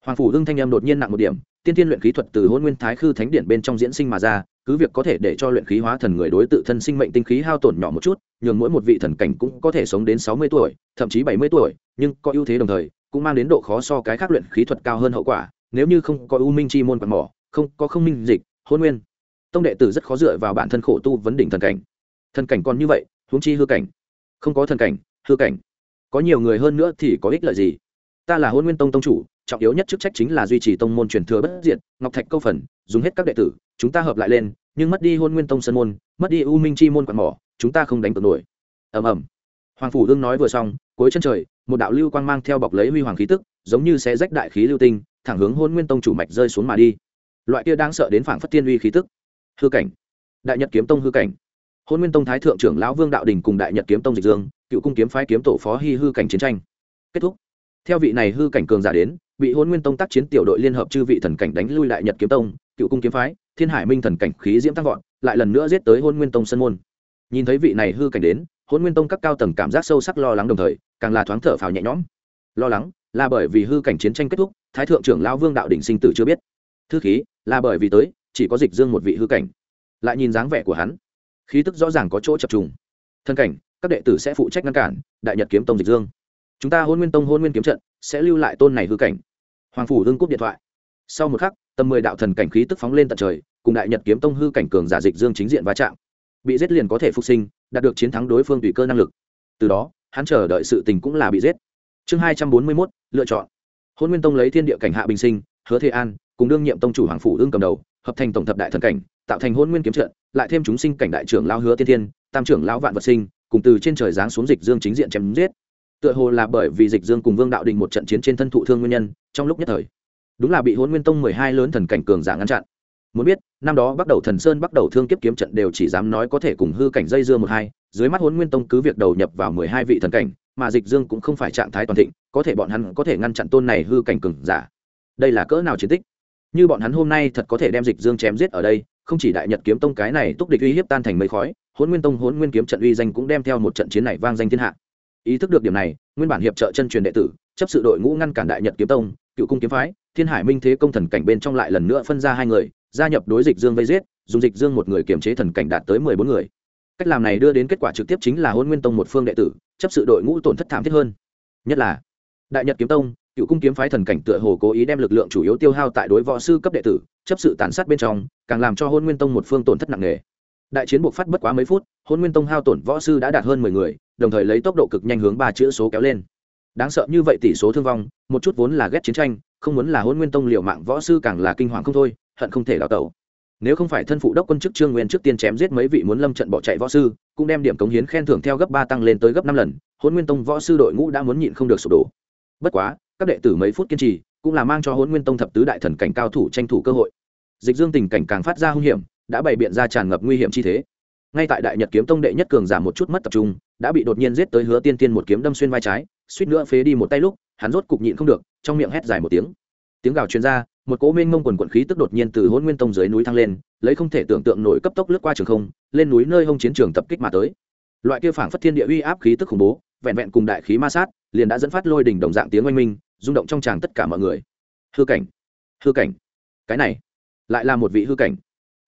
Hoàng phủ hưng thanh em đột nhiên nặng một điểm, tiên tiên luyện khí thuật từ hôn nguyên thái khư thánh điện bên trong diễn sinh mà ra, cứ việc có thể để cho luyện khí hóa thần người đối tự thân sinh mệnh tinh khí hao tổn nhỏ một chút, nhường mỗi một vị thần cảnh cũng có thể sống đến sáu mươi tuổi, thậm chí bảy mươi tuổi, nhưng có ưu thế đồng thời, cũng mang đến độ khó so cái khác luyện khí thuật cao hơn hậu quả. Nếu như không có u minh chi môn quạt mỏ, không có không minh dịch, hôn nguyên tông đệ tử rất khó dựa vào bản thân khổ tu vấn đỉnh thần cảnh. Thần cảnh còn như vậy, huống chi hư cảnh. Không có thần cảnh, hư cảnh. Có nhiều người hơn nữa thì có ích lợi gì? Ta là hôn nguyên tông tông chủ, trọng yếu nhất chức trách chính là duy trì tông môn truyền thừa bất diệt, ngọc thạch câu phần, dùng hết các đệ tử, chúng ta hợp lại lên, nhưng mất đi hôn nguyên tông sân môn, mất đi u minh chi môn quạt mỏ, chúng ta không đánh cược nổi. Ầm ầm. Hoàng phủ đương nói vừa xong, cuối chân trời, một đạo lưu quang mang theo bọc lấy huy hoàng khí tức, giống như sẽ rách đại khí lưu tinh, thẳng hướng hôn nguyên tông chủ mạch rơi xuống mà đi. Loại kia đang sợ đến phảng phất tiên uy khí tức hư cảnh. Đại nhật kiếm tông hư cảnh. Hôn nguyên tông thái thượng trưởng lão vương đạo đình cùng đại nhật kiếm tông dịch dương, cựu cung kiếm phái kiếm tổ phó hy hư cảnh chiến tranh. Kết thúc. Theo vị này hư cảnh cường giả đến, bị hôn nguyên tông tác chiến tiểu đội liên hợp chư vị thần cảnh đánh lui Đại nhật kiếm tông, cựu cung kiếm phái, thiên hải minh thần cảnh khí diễm tăng vọt, lại lần nữa giết tới hôn nguyên tông sân môn. Nhìn thấy vị này hư cảnh đến, hôn nguyên tông các cao tầng cảm giác sâu sắc lo lắng đồng thời, càng là thoáng thở phào nhẹ nhõm. Lo lắng là bởi vì hư cảnh chiến tranh kết thúc, thái thượng trưởng lão vương đạo đỉnh sinh tử chưa biết. Thư khí là bởi vì tới chỉ có dịch dương một vị hư cảnh. Lại nhìn dáng vẻ của hắn, khí tức rõ ràng có chỗ chập trùng. Thân cảnh, các đệ tử sẽ phụ trách ngăn cản, đại nhật kiếm tông dịch dương. Chúng ta hôn nguyên tông, hôn nguyên kiếm trận sẽ lưu lại tôn này hư cảnh. Hoàng phủ hưng cúp điện thoại. Sau một khắc, tầm mười đạo thần cảnh khí tức phóng lên tận trời, cùng đại nhật kiếm tông hư cảnh cường giả dịch dương chính diện va chạm. Bị giết liền có thể phục sinh, đạt được chiến thắng đối phương tùy cơ năng lực. Từ đó, hắn chờ đợi sự tình cũng là bị giết. Chương hai trăm bốn mươi mốt, lựa chọn. Hôn nguyên tông lấy thiên địa cảnh hạ bình sinh, hứa thế an cùng đương nhiệm tông chủ hoàng phủ ương cầm đầu hợp thành tổng thập đại thần cảnh, tạo thành hôn nguyên kiếm trận, lại thêm chúng sinh cảnh đại trưởng lao hứa tiên thiên, tam trưởng lão vạn vật sinh, cùng từ trên trời giáng xuống dịch dương chính diện chém giết. Tựa hồ là bởi vì dịch dương cùng vương đạo đình một trận chiến trên thân thụ thương nguyên nhân, trong lúc nhất thời, đúng là bị hôn nguyên tông mười hai lớn thần cảnh cường giả ngăn chặn. Muốn biết, năm đó bắt đầu thần sơn bắt đầu thương kiếp kiếm trận đều chỉ dám nói có thể cùng hư cảnh dây dưa một hai, dưới mắt hôn nguyên tông cứ việc đầu nhập vào mười hai vị thần cảnh, mà dịch dương cũng không phải trạng thái toàn thịnh, có thể bọn hắn có thể ngăn chặn tôn này hư cảnh cường giả. Đây là cỡ nào chiến tích? Như bọn hắn hôm nay thật có thể đem dịch dương chém giết ở đây, không chỉ đại nhật kiếm tông cái này túc địch uy hiếp tan thành mây khói hôn nguyên tông hôn nguyên kiếm trận uy danh cũng đem theo một trận chiến này vang danh thiên hạ. Ý thức được điểm này, nguyên bản hiệp trợ chân truyền đệ tử, chấp sự đội ngũ ngăn cản đại nhật kiếm tông, cựu cung kiếm phái, thiên hải minh thế công thần cảnh bên trong lại lần nữa phân ra hai người, gia nhập đối dịch dương vây giết, dùng dịch dương một người kiềm chế thần cảnh đạt tới mười bốn người. Cách làm này đưa đến kết quả trực tiếp chính là hôn nguyên tông một phương đệ tử, chấp sự đội ngũ tổn thất thảm thiết hơn. Nhất là, đại nhật kiếm tông cựu cung kiếm phái thần cảnh tựa hồ cố ý đem lực lượng chủ yếu tiêu hao tại đối võ sư cấp đệ tử, chấp sự tàn sát bên trong, càng làm cho hôn nguyên tông một phương tổn thất nặng nề. Đại chiến buộc phát bất quá mấy phút, hôn nguyên tông hao tổn võ sư đã đạt hơn mười người, đồng thời lấy tốc độ cực nhanh hướng ba chữ số kéo lên. Đáng sợ như vậy tỷ số thương vong, một chút vốn là ghét chiến tranh, không muốn là hôn nguyên tông liệu mạng võ sư càng là kinh hoàng không thôi, hận không thể đào tẩu. Nếu không phải thân phụ đốc quân chức trương nguyên trước tiên chém giết mấy vị muốn lâm trận bỏ chạy võ sư, cũng đem điểm cống hiến khen thưởng theo gấp ba tăng lên tới gấp năm lần, hôn nguyên tông võ sư đội ngũ đã muốn nhịn không được sụp đổ. Bất quá các đệ tử mấy phút kiên trì cũng là mang cho hôn nguyên tông thập tứ đại thần cảnh cao thủ tranh thủ cơ hội. Dịch dương tình cảnh càng phát ra hung hiểm, đã bày biện ra tràn ngập nguy hiểm chi thế. Ngay tại đại nhật kiếm tông đệ nhất cường giảm một chút mất tập trung, đã bị đột nhiên giết tới hứa tiên tiên một kiếm đâm xuyên vai trái, suýt nữa phế đi một tay lúc, hắn rốt cục nhịn không được, trong miệng hét dài một tiếng. Tiếng gào truyền ra, một cỗ mênh mông quần quận khí tức đột nhiên từ hôn nguyên tông dưới núi thăng lên, lấy không thể tưởng tượng nổi cấp tốc lướt qua trường không, lên núi nơi hông chiến trường tập kích mà tới. Loại kia phảng phất thiên địa uy áp khí tức khủng bố, vẹn vẹn cùng đại khí ma sát, liền đã dẫn phát lôi đỉnh đồng dạng tiếng oanh minh rung động trong tràng tất cả mọi người. Hư cảnh hư cảnh. Cái này, lại là một vị hư cảnh.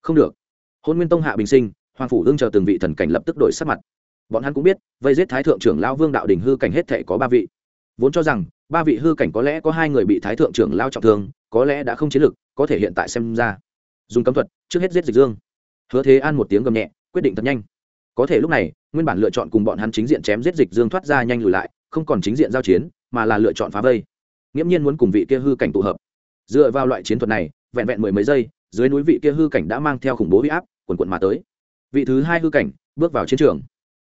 Không được. Hôn nguyên tông hạ bình sinh, hoàng phủ hương chờ từng vị thần cảnh lập tức đổi sắc mặt. Bọn hắn cũng biết, vây giết thái thượng trưởng lao vương đạo đình hư cảnh hết thể có ba vị. Vốn cho rằng, ba vị hư cảnh có lẽ có hai người bị thái thượng trưởng lao trọng thương, có lẽ đã không chiến lực có thể hiện tại xem ra. Dùng cấm thuật, trước hết giết dịch dương. Hứa thế an một tiếng gầm nhẹ, quyết định thật nhanh. Có thể lúc này, nguyên bản lựa chọn cùng bọn hắn chính diện chém giết dịch dương thoát ra nhanh lùi lại, không còn chính diện giao chiến, mà là lựa chọn phá vây nghiễm nhiên muốn cùng vị kia hư cảnh tụ hợp. Dựa vào loại chiến thuật này, vẹn vẹn mười mấy giây, dưới núi vị kia hư cảnh đã mang theo khủng bố huy áp quần quận mà tới. Vị thứ hai hư cảnh bước vào chiến trường.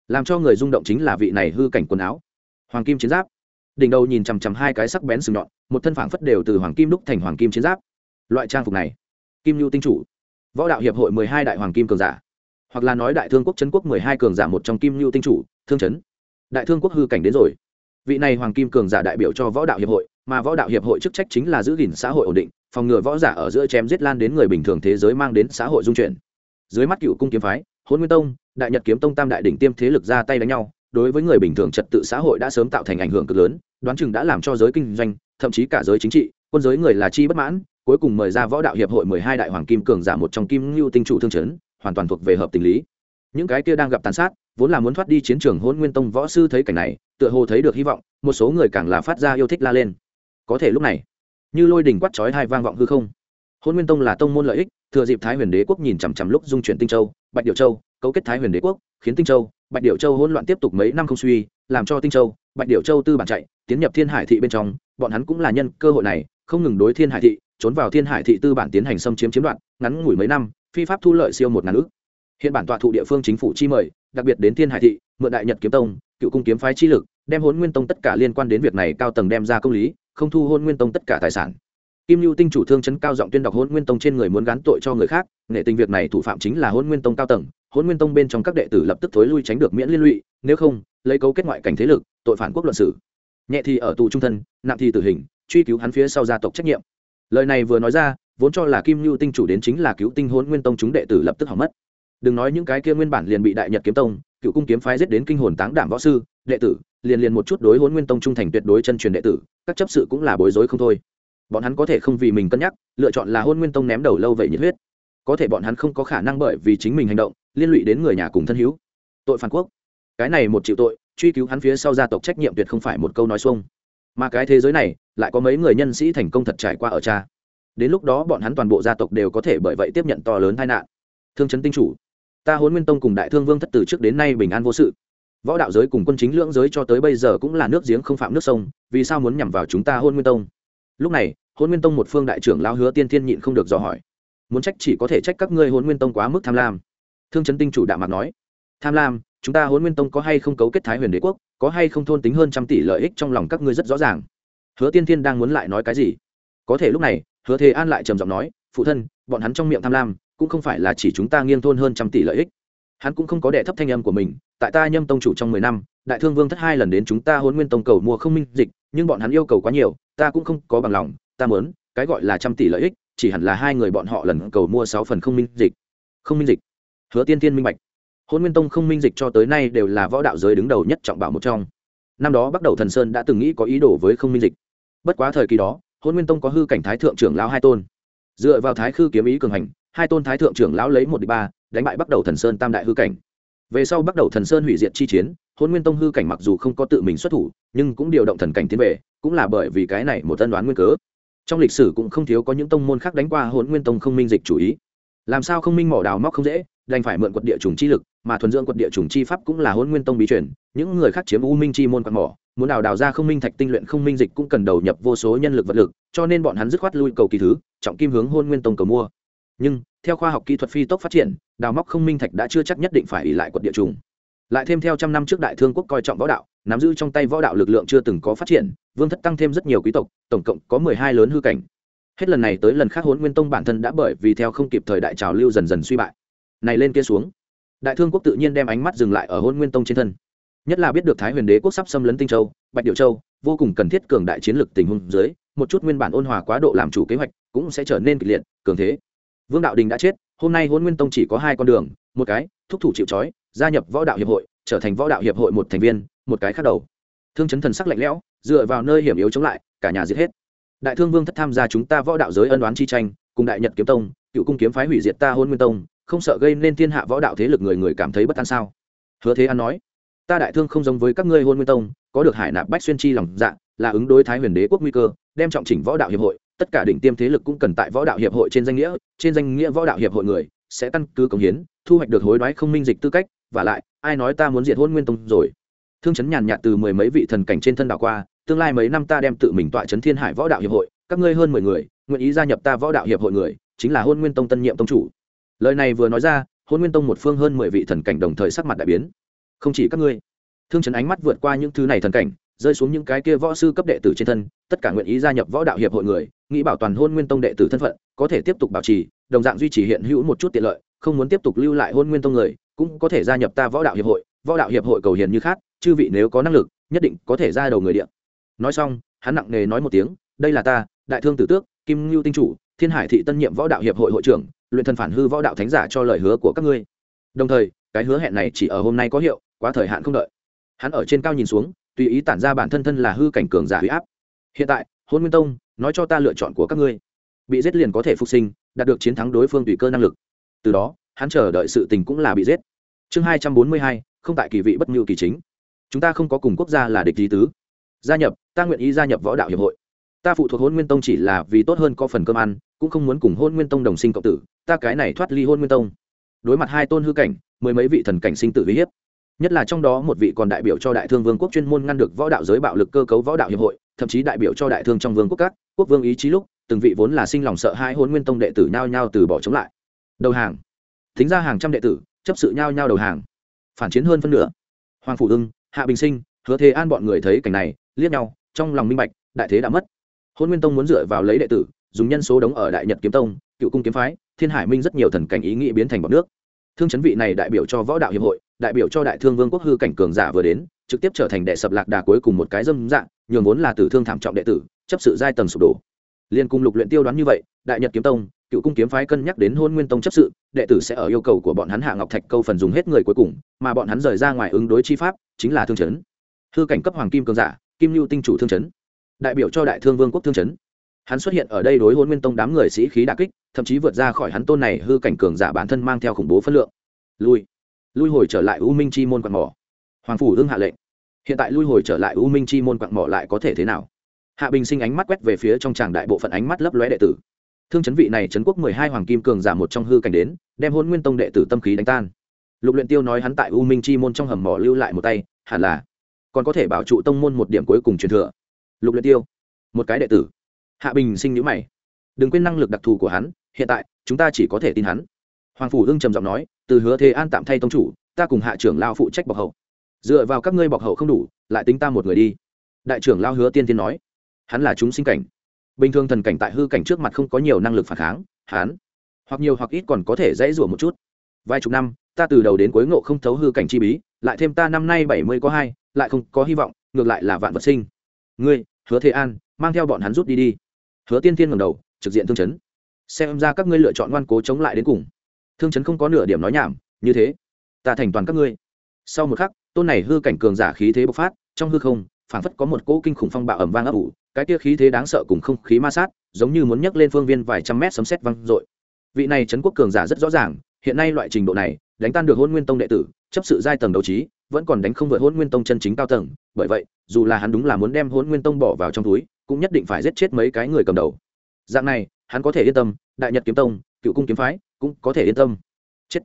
Làm cho người rung động chính là vị này hư cảnh quần áo. Hoàng kim chiến giáp. Đỉnh đầu nhìn chằm chằm hai cái sắc bén sừng nhọn, một thân phảng phất đều từ hoàng kim đúc thành hoàng kim chiến giáp. Loại trang phục này, kim lưu tinh chủ, võ đạo hiệp hội mười hai đại hoàng kim cường giả, hoặc là nói đại thương quốc trấn quốc mười hai cường giả một trong kim lưu tinh chủ, thương trấn đại thương quốc hư cảnh đến rồi vị này hoàng kim cường giả đại biểu cho võ đạo hiệp hội, mà võ đạo hiệp hội chức trách chính là giữ gìn xã hội ổn định, phòng ngừa võ giả ở giữa chém giết lan đến người bình thường thế giới mang đến xã hội dung chuyển. Dưới mắt cựu cung kiếm phái hôn nguyên tông, đại nhật kiếm tông tam đại đỉnh tiêm thế lực ra tay đánh nhau, đối với người bình thường trật tự xã hội đã sớm tạo thành ảnh hưởng cực lớn, đoán chừng đã làm cho giới kinh doanh, thậm chí cả giới chính trị, quân giới người là chi bất mãn, cuối cùng mời ra võ đạo hiệp hội mười hai đại hoàng kim cường giả một trong kim ngưu tinh chủ thương chấn, hoàn toàn thuộc về hợp tình lý. Những cái kia đang gặp tàn sát vốn là muốn thoát đi chiến trường hôn nguyên tông võ sư thấy cảnh này, tựa hồ thấy được hy vọng, một số người càng là phát ra yêu thích la lên. Có thể lúc này, như lôi đình quát chói hai vang vọng hư không. Hôn nguyên tông là tông môn lợi ích, thừa dịp thái huyền đế quốc nhìn chằm chằm lúc dung chuyển tinh châu, bạch điệu châu, cấu kết thái huyền đế quốc, khiến tinh châu, bạch điệu châu hỗn loạn tiếp tục mấy năm không suy, làm cho tinh châu, bạch điệu châu tư bản chạy, tiến nhập thiên hải thị bên trong, bọn hắn cũng là nhân cơ hội này, không ngừng đối thiên hải thị, trốn vào thiên hải thị tư bản tiến hành xâm chiếm chiếm đoạt, ngắn ngủi mấy năm, phi pháp thu lợi siêu một ngàn ước hiện bản tọa thụ địa phương chính phủ chi mời đặc biệt đến thiên hải thị, mượn đại nhật kiếm tông, cựu cung kiếm phái chi lực, đem hôn nguyên tông tất cả liên quan đến việc này cao tầng đem ra công lý, không thu hôn nguyên tông tất cả tài sản. Kim lưu tinh chủ thương chấn cao giọng tuyên đọc hôn nguyên tông trên người muốn gán tội cho người khác, nghệ tình việc này thủ phạm chính là hôn nguyên tông cao tầng hôn nguyên tông bên trong các đệ tử lập tức thối lui tránh được miễn liên lụy, nếu không, lấy cấu kết ngoại cảnh thế lực, tội phản quốc luận sử nhẹ thì ở tù trung thân, nặng thì tử hình, truy cứu hắn phía sau gia tộc trách nhiệm. Lời này vừa nói ra, vốn cho là kim lưu tinh chủ đến chính là cứu tinh hôn nguyên tông chúng đệ tử lập tức hỏng mất đừng nói những cái kia nguyên bản liền bị đại nhật kiếm tông, cựu cung kiếm phái giết đến kinh hồn táng đảm võ sư, đệ tử, liền liền một chút đối hôn nguyên tông trung thành tuyệt đối chân truyền đệ tử, các chấp sự cũng là bối rối không thôi. Bọn hắn có thể không vì mình cân nhắc, lựa chọn là hôn nguyên tông ném đầu lâu vậy nhiệt huyết. Có thể bọn hắn không có khả năng bởi vì chính mình hành động, liên lụy đến người nhà cùng thân hữu. Tội phản quốc. Cái này một chịu tội, truy cứu hắn phía sau gia tộc trách nhiệm tuyệt không phải một câu nói xuông. Mà cái thế giới này, lại có mấy người nhân sĩ thành công thật trải qua ở cha. Đến lúc đó bọn hắn toàn bộ gia tộc đều có thể bởi vậy tiếp nhận to lớn tai nạn. Thương chấn tinh chủ ta huấn nguyên tông cùng đại thương vương thất từ trước đến nay bình an vô sự. Võ đạo giới cùng quân chính lưỡng giới cho tới bây giờ cũng là nước giếng không phạm nước sông, vì sao muốn nhằm vào chúng ta hôn nguyên tông? Lúc này hôn nguyên tông một phương đại trưởng lao hứa tiên thiên nhịn không được dò hỏi. Muốn trách chỉ có thể trách các ngươi hôn nguyên tông quá mức tham lam. Thương chấn tinh chủ đạo mặt nói. Tham lam, chúng ta hôn nguyên tông có hay không cấu kết thái huyền đế quốc, có hay không thôn tính hơn trăm tỷ lợi ích trong lòng các ngươi rất rõ ràng. Hứa tiên thiên đang muốn lại nói cái gì? Có thể lúc này, hứa thế an lại trầm giọng nói, phụ thân, bọn hắn trong miệng tham lam cũng không phải là chỉ chúng ta nghiêng thôn hơn trăm tỷ lợi ích. Hắn cũng không có đệ thấp thanh âm của mình, tại ta nhâm tông chủ trong mười năm, đại thương vương thất hai lần đến chúng ta hôn nguyên tông cầu mua không minh dịch, nhưng bọn hắn yêu cầu quá nhiều, ta cũng không có bằng lòng, ta mớn cái gọi là trăm tỷ lợi ích, chỉ hẳn là hai người bọn họ lần cầu mua sáu phần không minh dịch. Không minh dịch. Hứa tiên tiên minh bạch. Hôn nguyên tông không minh dịch cho tới nay đều là võ đạo giới đứng đầu nhất trọng bảo một trong. Năm đó bắt đầu thần sơn đã từng nghĩ có ý đồ với không minh dịch. Bất quá thời kỳ đó, hôn nguyên tông có hư cảnh thái thượng trưởng lão hai tôn. Dựa vào thái khư kiếm ý cường hành hai tôn thái thượng trưởng lão lấy một địch ba, đánh bại bắt đầu thần sơn tam đại hư cảnh. Về sau bắt đầu thần sơn hủy diệt chi chiến hôn nguyên tông hư cảnh mặc dù không có tự mình xuất thủ, nhưng cũng điều động thần cảnh tiến về, cũng là bởi vì cái này một tân đoán nguyên cớ. Trong lịch sử cũng không thiếu có những tông môn khác đánh qua hôn nguyên tông không minh dịch chủ ý. Làm sao không minh mỏ đào móc không dễ, đành phải mượn quật địa trùng chi lực, mà thuần dưỡng quật địa trùng chi pháp cũng là hôn nguyên tông bí truyền. Những người khác chiếm u minh chi môn quạt mỏ, muốn đào đào ra không minh thạch tinh luyện không minh dịch cũng cần đầu nhập vô số nhân lực vật lực, cho nên bọn hắn dứt khoát lui cầu kỳ thứ, trọng kim hướng hôn nguyên tông cầu mua nhưng, theo khoa học kỹ thuật phi tốc phát triển, đào móc không minh thạch đã chưa chắc nhất định phải ỉ lại quật địa trùng. Lại thêm theo trăm năm trước đại thương quốc coi trọng võ đạo, nắm giữ trong tay võ đạo lực lượng chưa từng có phát triển, vương thất tăng thêm rất nhiều quý tộc, tổng cộng có mười hai lớn hư cảnh. Hết lần này tới lần khác hốn nguyên tông bản thân đã bởi vì theo không kịp thời đại trào lưu dần dần suy bại. Này lên kia xuống. Đại thương quốc tự nhiên đem ánh mắt dừng lại ở hôn nguyên tông trên thân. Nhất là biết được thái huyền đế quốc sắp xâm lấn tinh châu, bạch điệu châu, vô cùng cần thiết cường đại chiến lược tình huống dưới, một chút nguyên bản ôn hòa quá độ làm chủ kế hoạch cũng sẽ trở nên kịch liệt, cường thế vương đạo đình đã chết, hôm nay hôn nguyên tông chỉ có hai con đường, một cái, thúc thủ chịu trói, gia nhập võ đạo hiệp hội, trở thành võ đạo hiệp hội một thành viên, một cái khác đầu. Thương chấn thần sắc lạnh lẽo, dựa vào nơi hiểm yếu chống lại, cả nhà giết hết. Đại thương vương thất tham gia chúng ta võ đạo giới ân đoán chi tranh, cùng đại nhật kiếm tông, cựu cung kiếm phái hủy diệt ta hôn nguyên tông, không sợ gây nên thiên hạ võ đạo thế lực người người cảm thấy bất an sao? Hứa thế an nói, ta đại thương không giống với các ngươi hôn nguyên tông, có được hải nạp bách xuyên chi lòng dạ là ứng đối thái huyền đế quốc nguy cơ, đem trọng chỉnh võ đạo hiệp hội tất cả đỉnh tiêm thế lực cũng cần tại võ đạo hiệp hội trên danh nghĩa, trên danh nghĩa võ đạo hiệp hội người sẽ căn cứ công hiến, thu hoạch được hối đoái không minh dịch tư cách, và lại, ai nói ta muốn diệt hôn nguyên tông rồi? Thương chấn nhàn nhạt từ mười mấy vị thần cảnh trên thân đảo qua, tương lai mấy năm ta đem tự mình tọa chấn thiên hải võ đạo hiệp hội, các ngươi hơn mười người, nguyện ý gia nhập ta võ đạo hiệp hội người, chính là hôn nguyên tông tân nhiệm tông chủ. Lời này vừa nói ra hôn nguyên tông một phương hơn mười vị thần cảnh đồng thời sắc mặt đại biến. Không chỉ các ngươi. Thương chấn ánh mắt vượt qua những thứ này thần cảnh rơi xuống những cái kia võ sư cấp đệ tử trên thân, tất cả nguyện ý gia nhập võ đạo hiệp hội người, nghĩ bảo toàn hôn nguyên tông đệ tử thân phận, có thể tiếp tục bảo trì, đồng dạng duy trì hiện hữu một chút tiện lợi, không muốn tiếp tục lưu lại hôn nguyên tông người, cũng có thể gia nhập ta võ đạo hiệp hội, võ đạo hiệp hội cầu hiền như khác, chư vị nếu có năng lực, nhất định có thể ra đầu người điện nói xong, hắn nặng nề nói một tiếng, đây là ta, đại thương tử tước, kim ngưu tinh chủ, thiên hải thị tân nhiệm võ đạo hiệp hội hội trưởng, luyện thần phản hư võ đạo thánh giả cho lời hứa của các ngươi. Đồng thời, cái hứa hẹn này chỉ ở hôm nay có hiệu, quá thời hạn không đợi. Hắn ở trên cao nhìn xuống tùy ý tản ra bản thân thân là hư cảnh cường giả huy áp. Hiện tại, hôn nguyên tông, nói cho ta lựa chọn của các ngươi. Bị giết liền có thể phục sinh, đạt được chiến thắng đối phương tùy cơ năng lực. Từ đó, hắn chờ đợi sự tình cũng là bị giết. Chương hai trăm bốn mươi hai, không tại kỳ vị bất ngưu kỳ chính. Chúng ta không có cùng quốc gia là địch lý tứ. Gia nhập, ta nguyện ý gia nhập võ đạo hiệp hội. Ta phụ thuộc hôn nguyên tông chỉ là vì tốt hơn có phần cơm ăn, cũng không muốn cùng hôn nguyên tông đồng sinh cộng tử. Ta cái này thoát ly hôn nguyên tông. Đối mặt hai tôn hư cảnh, mười mấy vị thần cảnh sinh tử uy hiếp nhất là trong đó một vị còn đại biểu cho đại thương vương quốc chuyên môn ngăn được võ đạo giới bạo lực cơ cấu võ đạo hiệp hội, thậm chí đại biểu cho đại thương trong vương quốc các, quốc vương ý chí lúc, từng vị vốn là sinh lòng sợ hai hôn nguyên tông đệ tử nhao nhao từ bỏ chống lại. Đầu hàng. Thính ra hàng trăm đệ tử, chấp sự nhao nhao đầu hàng. Phản chiến hơn phân nửa. Hoàng phủ ưng, hạ bình sinh, hứa thế an bọn người thấy cảnh này, liếc nhau, trong lòng minh bạch, đại thế đã mất. Hôn nguyên tông muốn dựa vào lấy đệ tử, dùng nhân số đóng ở đại nhật kiếm tông, cựu cung kiếm phái, thiên hải minh rất nhiều thần cảnh ý nghĩ biến thành bọc nước. Thương chấn vị này đại biểu cho võ đạo hiệp hội đại biểu cho đại thương vương quốc hư cảnh cường giả vừa đến, trực tiếp trở thành đệ sập lạc đà cuối cùng một cái dâm dạng, nhường vốn là tử thương thảm trọng đệ tử, chấp sự giai tầng sụp đổ. Liên cung lục luyện tiêu đoán như vậy, đại nhật kiếm tông, cựu cung kiếm phái cân nhắc đến hôn nguyên tông chấp sự, đệ tử sẽ ở yêu cầu của bọn hắn hạ ngọc thạch câu phần dùng hết người cuối cùng, mà bọn hắn rời ra ngoài ứng đối chi pháp, chính là thương chấn. Hư cảnh cấp hoàng kim cường giả, kim lưu tinh chủ thương chấn. Đại biểu cho đại thương vương quốc thương chấn. Hắn xuất hiện ở đây đối hôn nguyên tông đám người sĩ khí đà kích, thậm chí vượt ra khỏi hắn tôn này hư cảnh cường giả bản thân mang theo khủng bố phân lượng. Lui lui hồi trở lại u minh chi môn quặng mỏ. Hoàng phủ hưng hạ lệnh. Hiện tại lui hồi trở lại u minh chi môn quặng mỏ lại có thể thế nào? Hạ bình sinh ánh mắt quét về phía trong tràng đại bộ phận ánh mắt lấp lóe đệ tử. Thương chấn vị này trấn quốc mười hai hoàng kim cường giả một trong hư cảnh đến, đem hôn nguyên tông đệ tử tâm khí đánh tan. Lục luyện tiêu nói hắn tại u minh chi môn trong hầm mỏ lưu lại một tay, hẳn là còn có thể bảo trụ tông môn một điểm cuối cùng truyền thừa. Lục luyện tiêu, một cái đệ tử. Hạ bình sinh nhíu mày. Đừng quên năng lực đặc thù của hắn, hiện tại, chúng ta chỉ có thể tin hắn. Hoàng phủ hưng trầm giọng nói từ hứa thế an tạm thay tông chủ, ta cùng hạ trưởng lao phụ trách bọc hậu. Dựa vào các ngươi bọc hậu không đủ, lại tính ta một người đi. Đại trưởng lao hứa tiên tiên nói. Hắn là chúng sinh cảnh. Bình thường thần cảnh tại hư cảnh trước mặt không có nhiều năng lực phản kháng, hắn hoặc nhiều hoặc ít còn có thể dãy rủa một chút. Vài chục năm, ta từ đầu đến cuối ngộ không thấu hư cảnh chi bí, lại thêm ta năm nay bảy mươi có hai, lại không có hy vọng, ngược lại là vạn vật sinh. Ngươi, hứa thế an, mang theo bọn hắn rút đi đi. Hứa tiên tiên ngầm đầu, trực diện thương chấn. Xem ra các ngươi lựa chọn ngoan cố chống lại đến cùng thương chấn không có nửa điểm nói nhảm, như thế, ta thành toàn các ngươi. Sau một khắc, tôn này hư cảnh cường giả khí thế bộc phát, trong hư không, phảng phất có một cỗ kinh khủng phong bạo ẩm vang ấp ủ, cái kia khí thế đáng sợ cùng không khí ma sát, giống như muốn nhấc lên phương viên vài trăm mét sấm sét văng dội. Vị này trấn quốc cường giả rất rõ ràng, hiện nay loại trình độ này, đánh tan được hôn nguyên tông đệ tử, chấp sự giai tầng đấu trí, vẫn còn đánh không vượt hôn nguyên tông chân chính cao tầng, bởi vậy, dù là hắn đúng là muốn đem hôn nguyên tông bỏ vào trong túi, cũng nhất định phải giết chết mấy cái người cầm đầu. Dạng này, hắn có thể yên tâm, đại nhật kiếm tông cựu cung kiếm phái, cũng có thể yên tâm. Chết.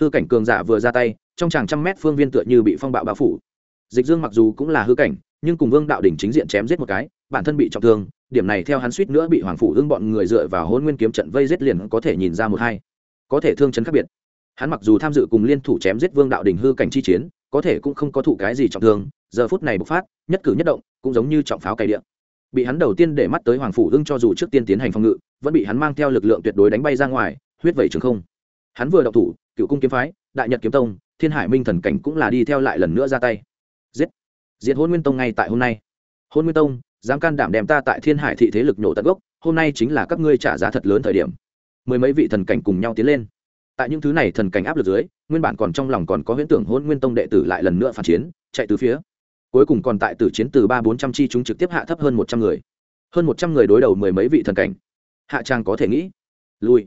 Hư cảnh cường giả vừa ra tay, trong tràng trăm mét phương viên tựa như bị phong bạo bao phủ. Dịch dương mặc dù cũng là hư cảnh, nhưng cùng vương đạo đỉnh chính diện chém giết một cái, bản thân bị trọng thương, điểm này theo hắn suýt nữa bị hoàng phủ hưng bọn người dựa vào hôn nguyên kiếm trận vây giết liền có thể nhìn ra một hai. Có thể thương chấn khác biệt. Hắn mặc dù tham dự cùng liên thủ chém giết vương đạo đỉnh hư cảnh chi chiến, có thể cũng không có thụ cái gì trọng thương, giờ phút này bộc phát, nhất cử nhất động, cũng giống như trọng pháo cày điện bị hắn đầu tiên để mắt tới hoàng phủ hưng cho dù trước tiên tiến hành phòng ngự vẫn bị hắn mang theo lực lượng tuyệt đối đánh bay ra ngoài, huyết vẩy trường không. Hắn vừa động thủ, cựu cung kiếm phái, đại nhật kiếm tông, thiên hải minh thần cảnh cũng là đi theo lại lần nữa ra tay. Giết! Diệt hôn nguyên tông ngay tại hôm nay. Hôn nguyên tông, dám can đảm đem ta tại thiên hải thị thế lực nhổ tận gốc, hôm nay chính là các ngươi trả giá thật lớn thời điểm. Mười mấy vị thần cảnh cùng nhau tiến lên. Tại những thứ này thần cảnh áp lực dưới, nguyên bản còn trong lòng còn có huyễn tưởng hôn nguyên tông đệ tử lại lần nữa phản chiến, chạy từ phía. Cuối cùng còn tại tử chiến từ ba bốn trăm chi chúng trực tiếp hạ thấp hơn một trăm người. Hơn một trăm người đối đầu mười mấy vị thần cảnh hạ trang có thể nghĩ. Lui.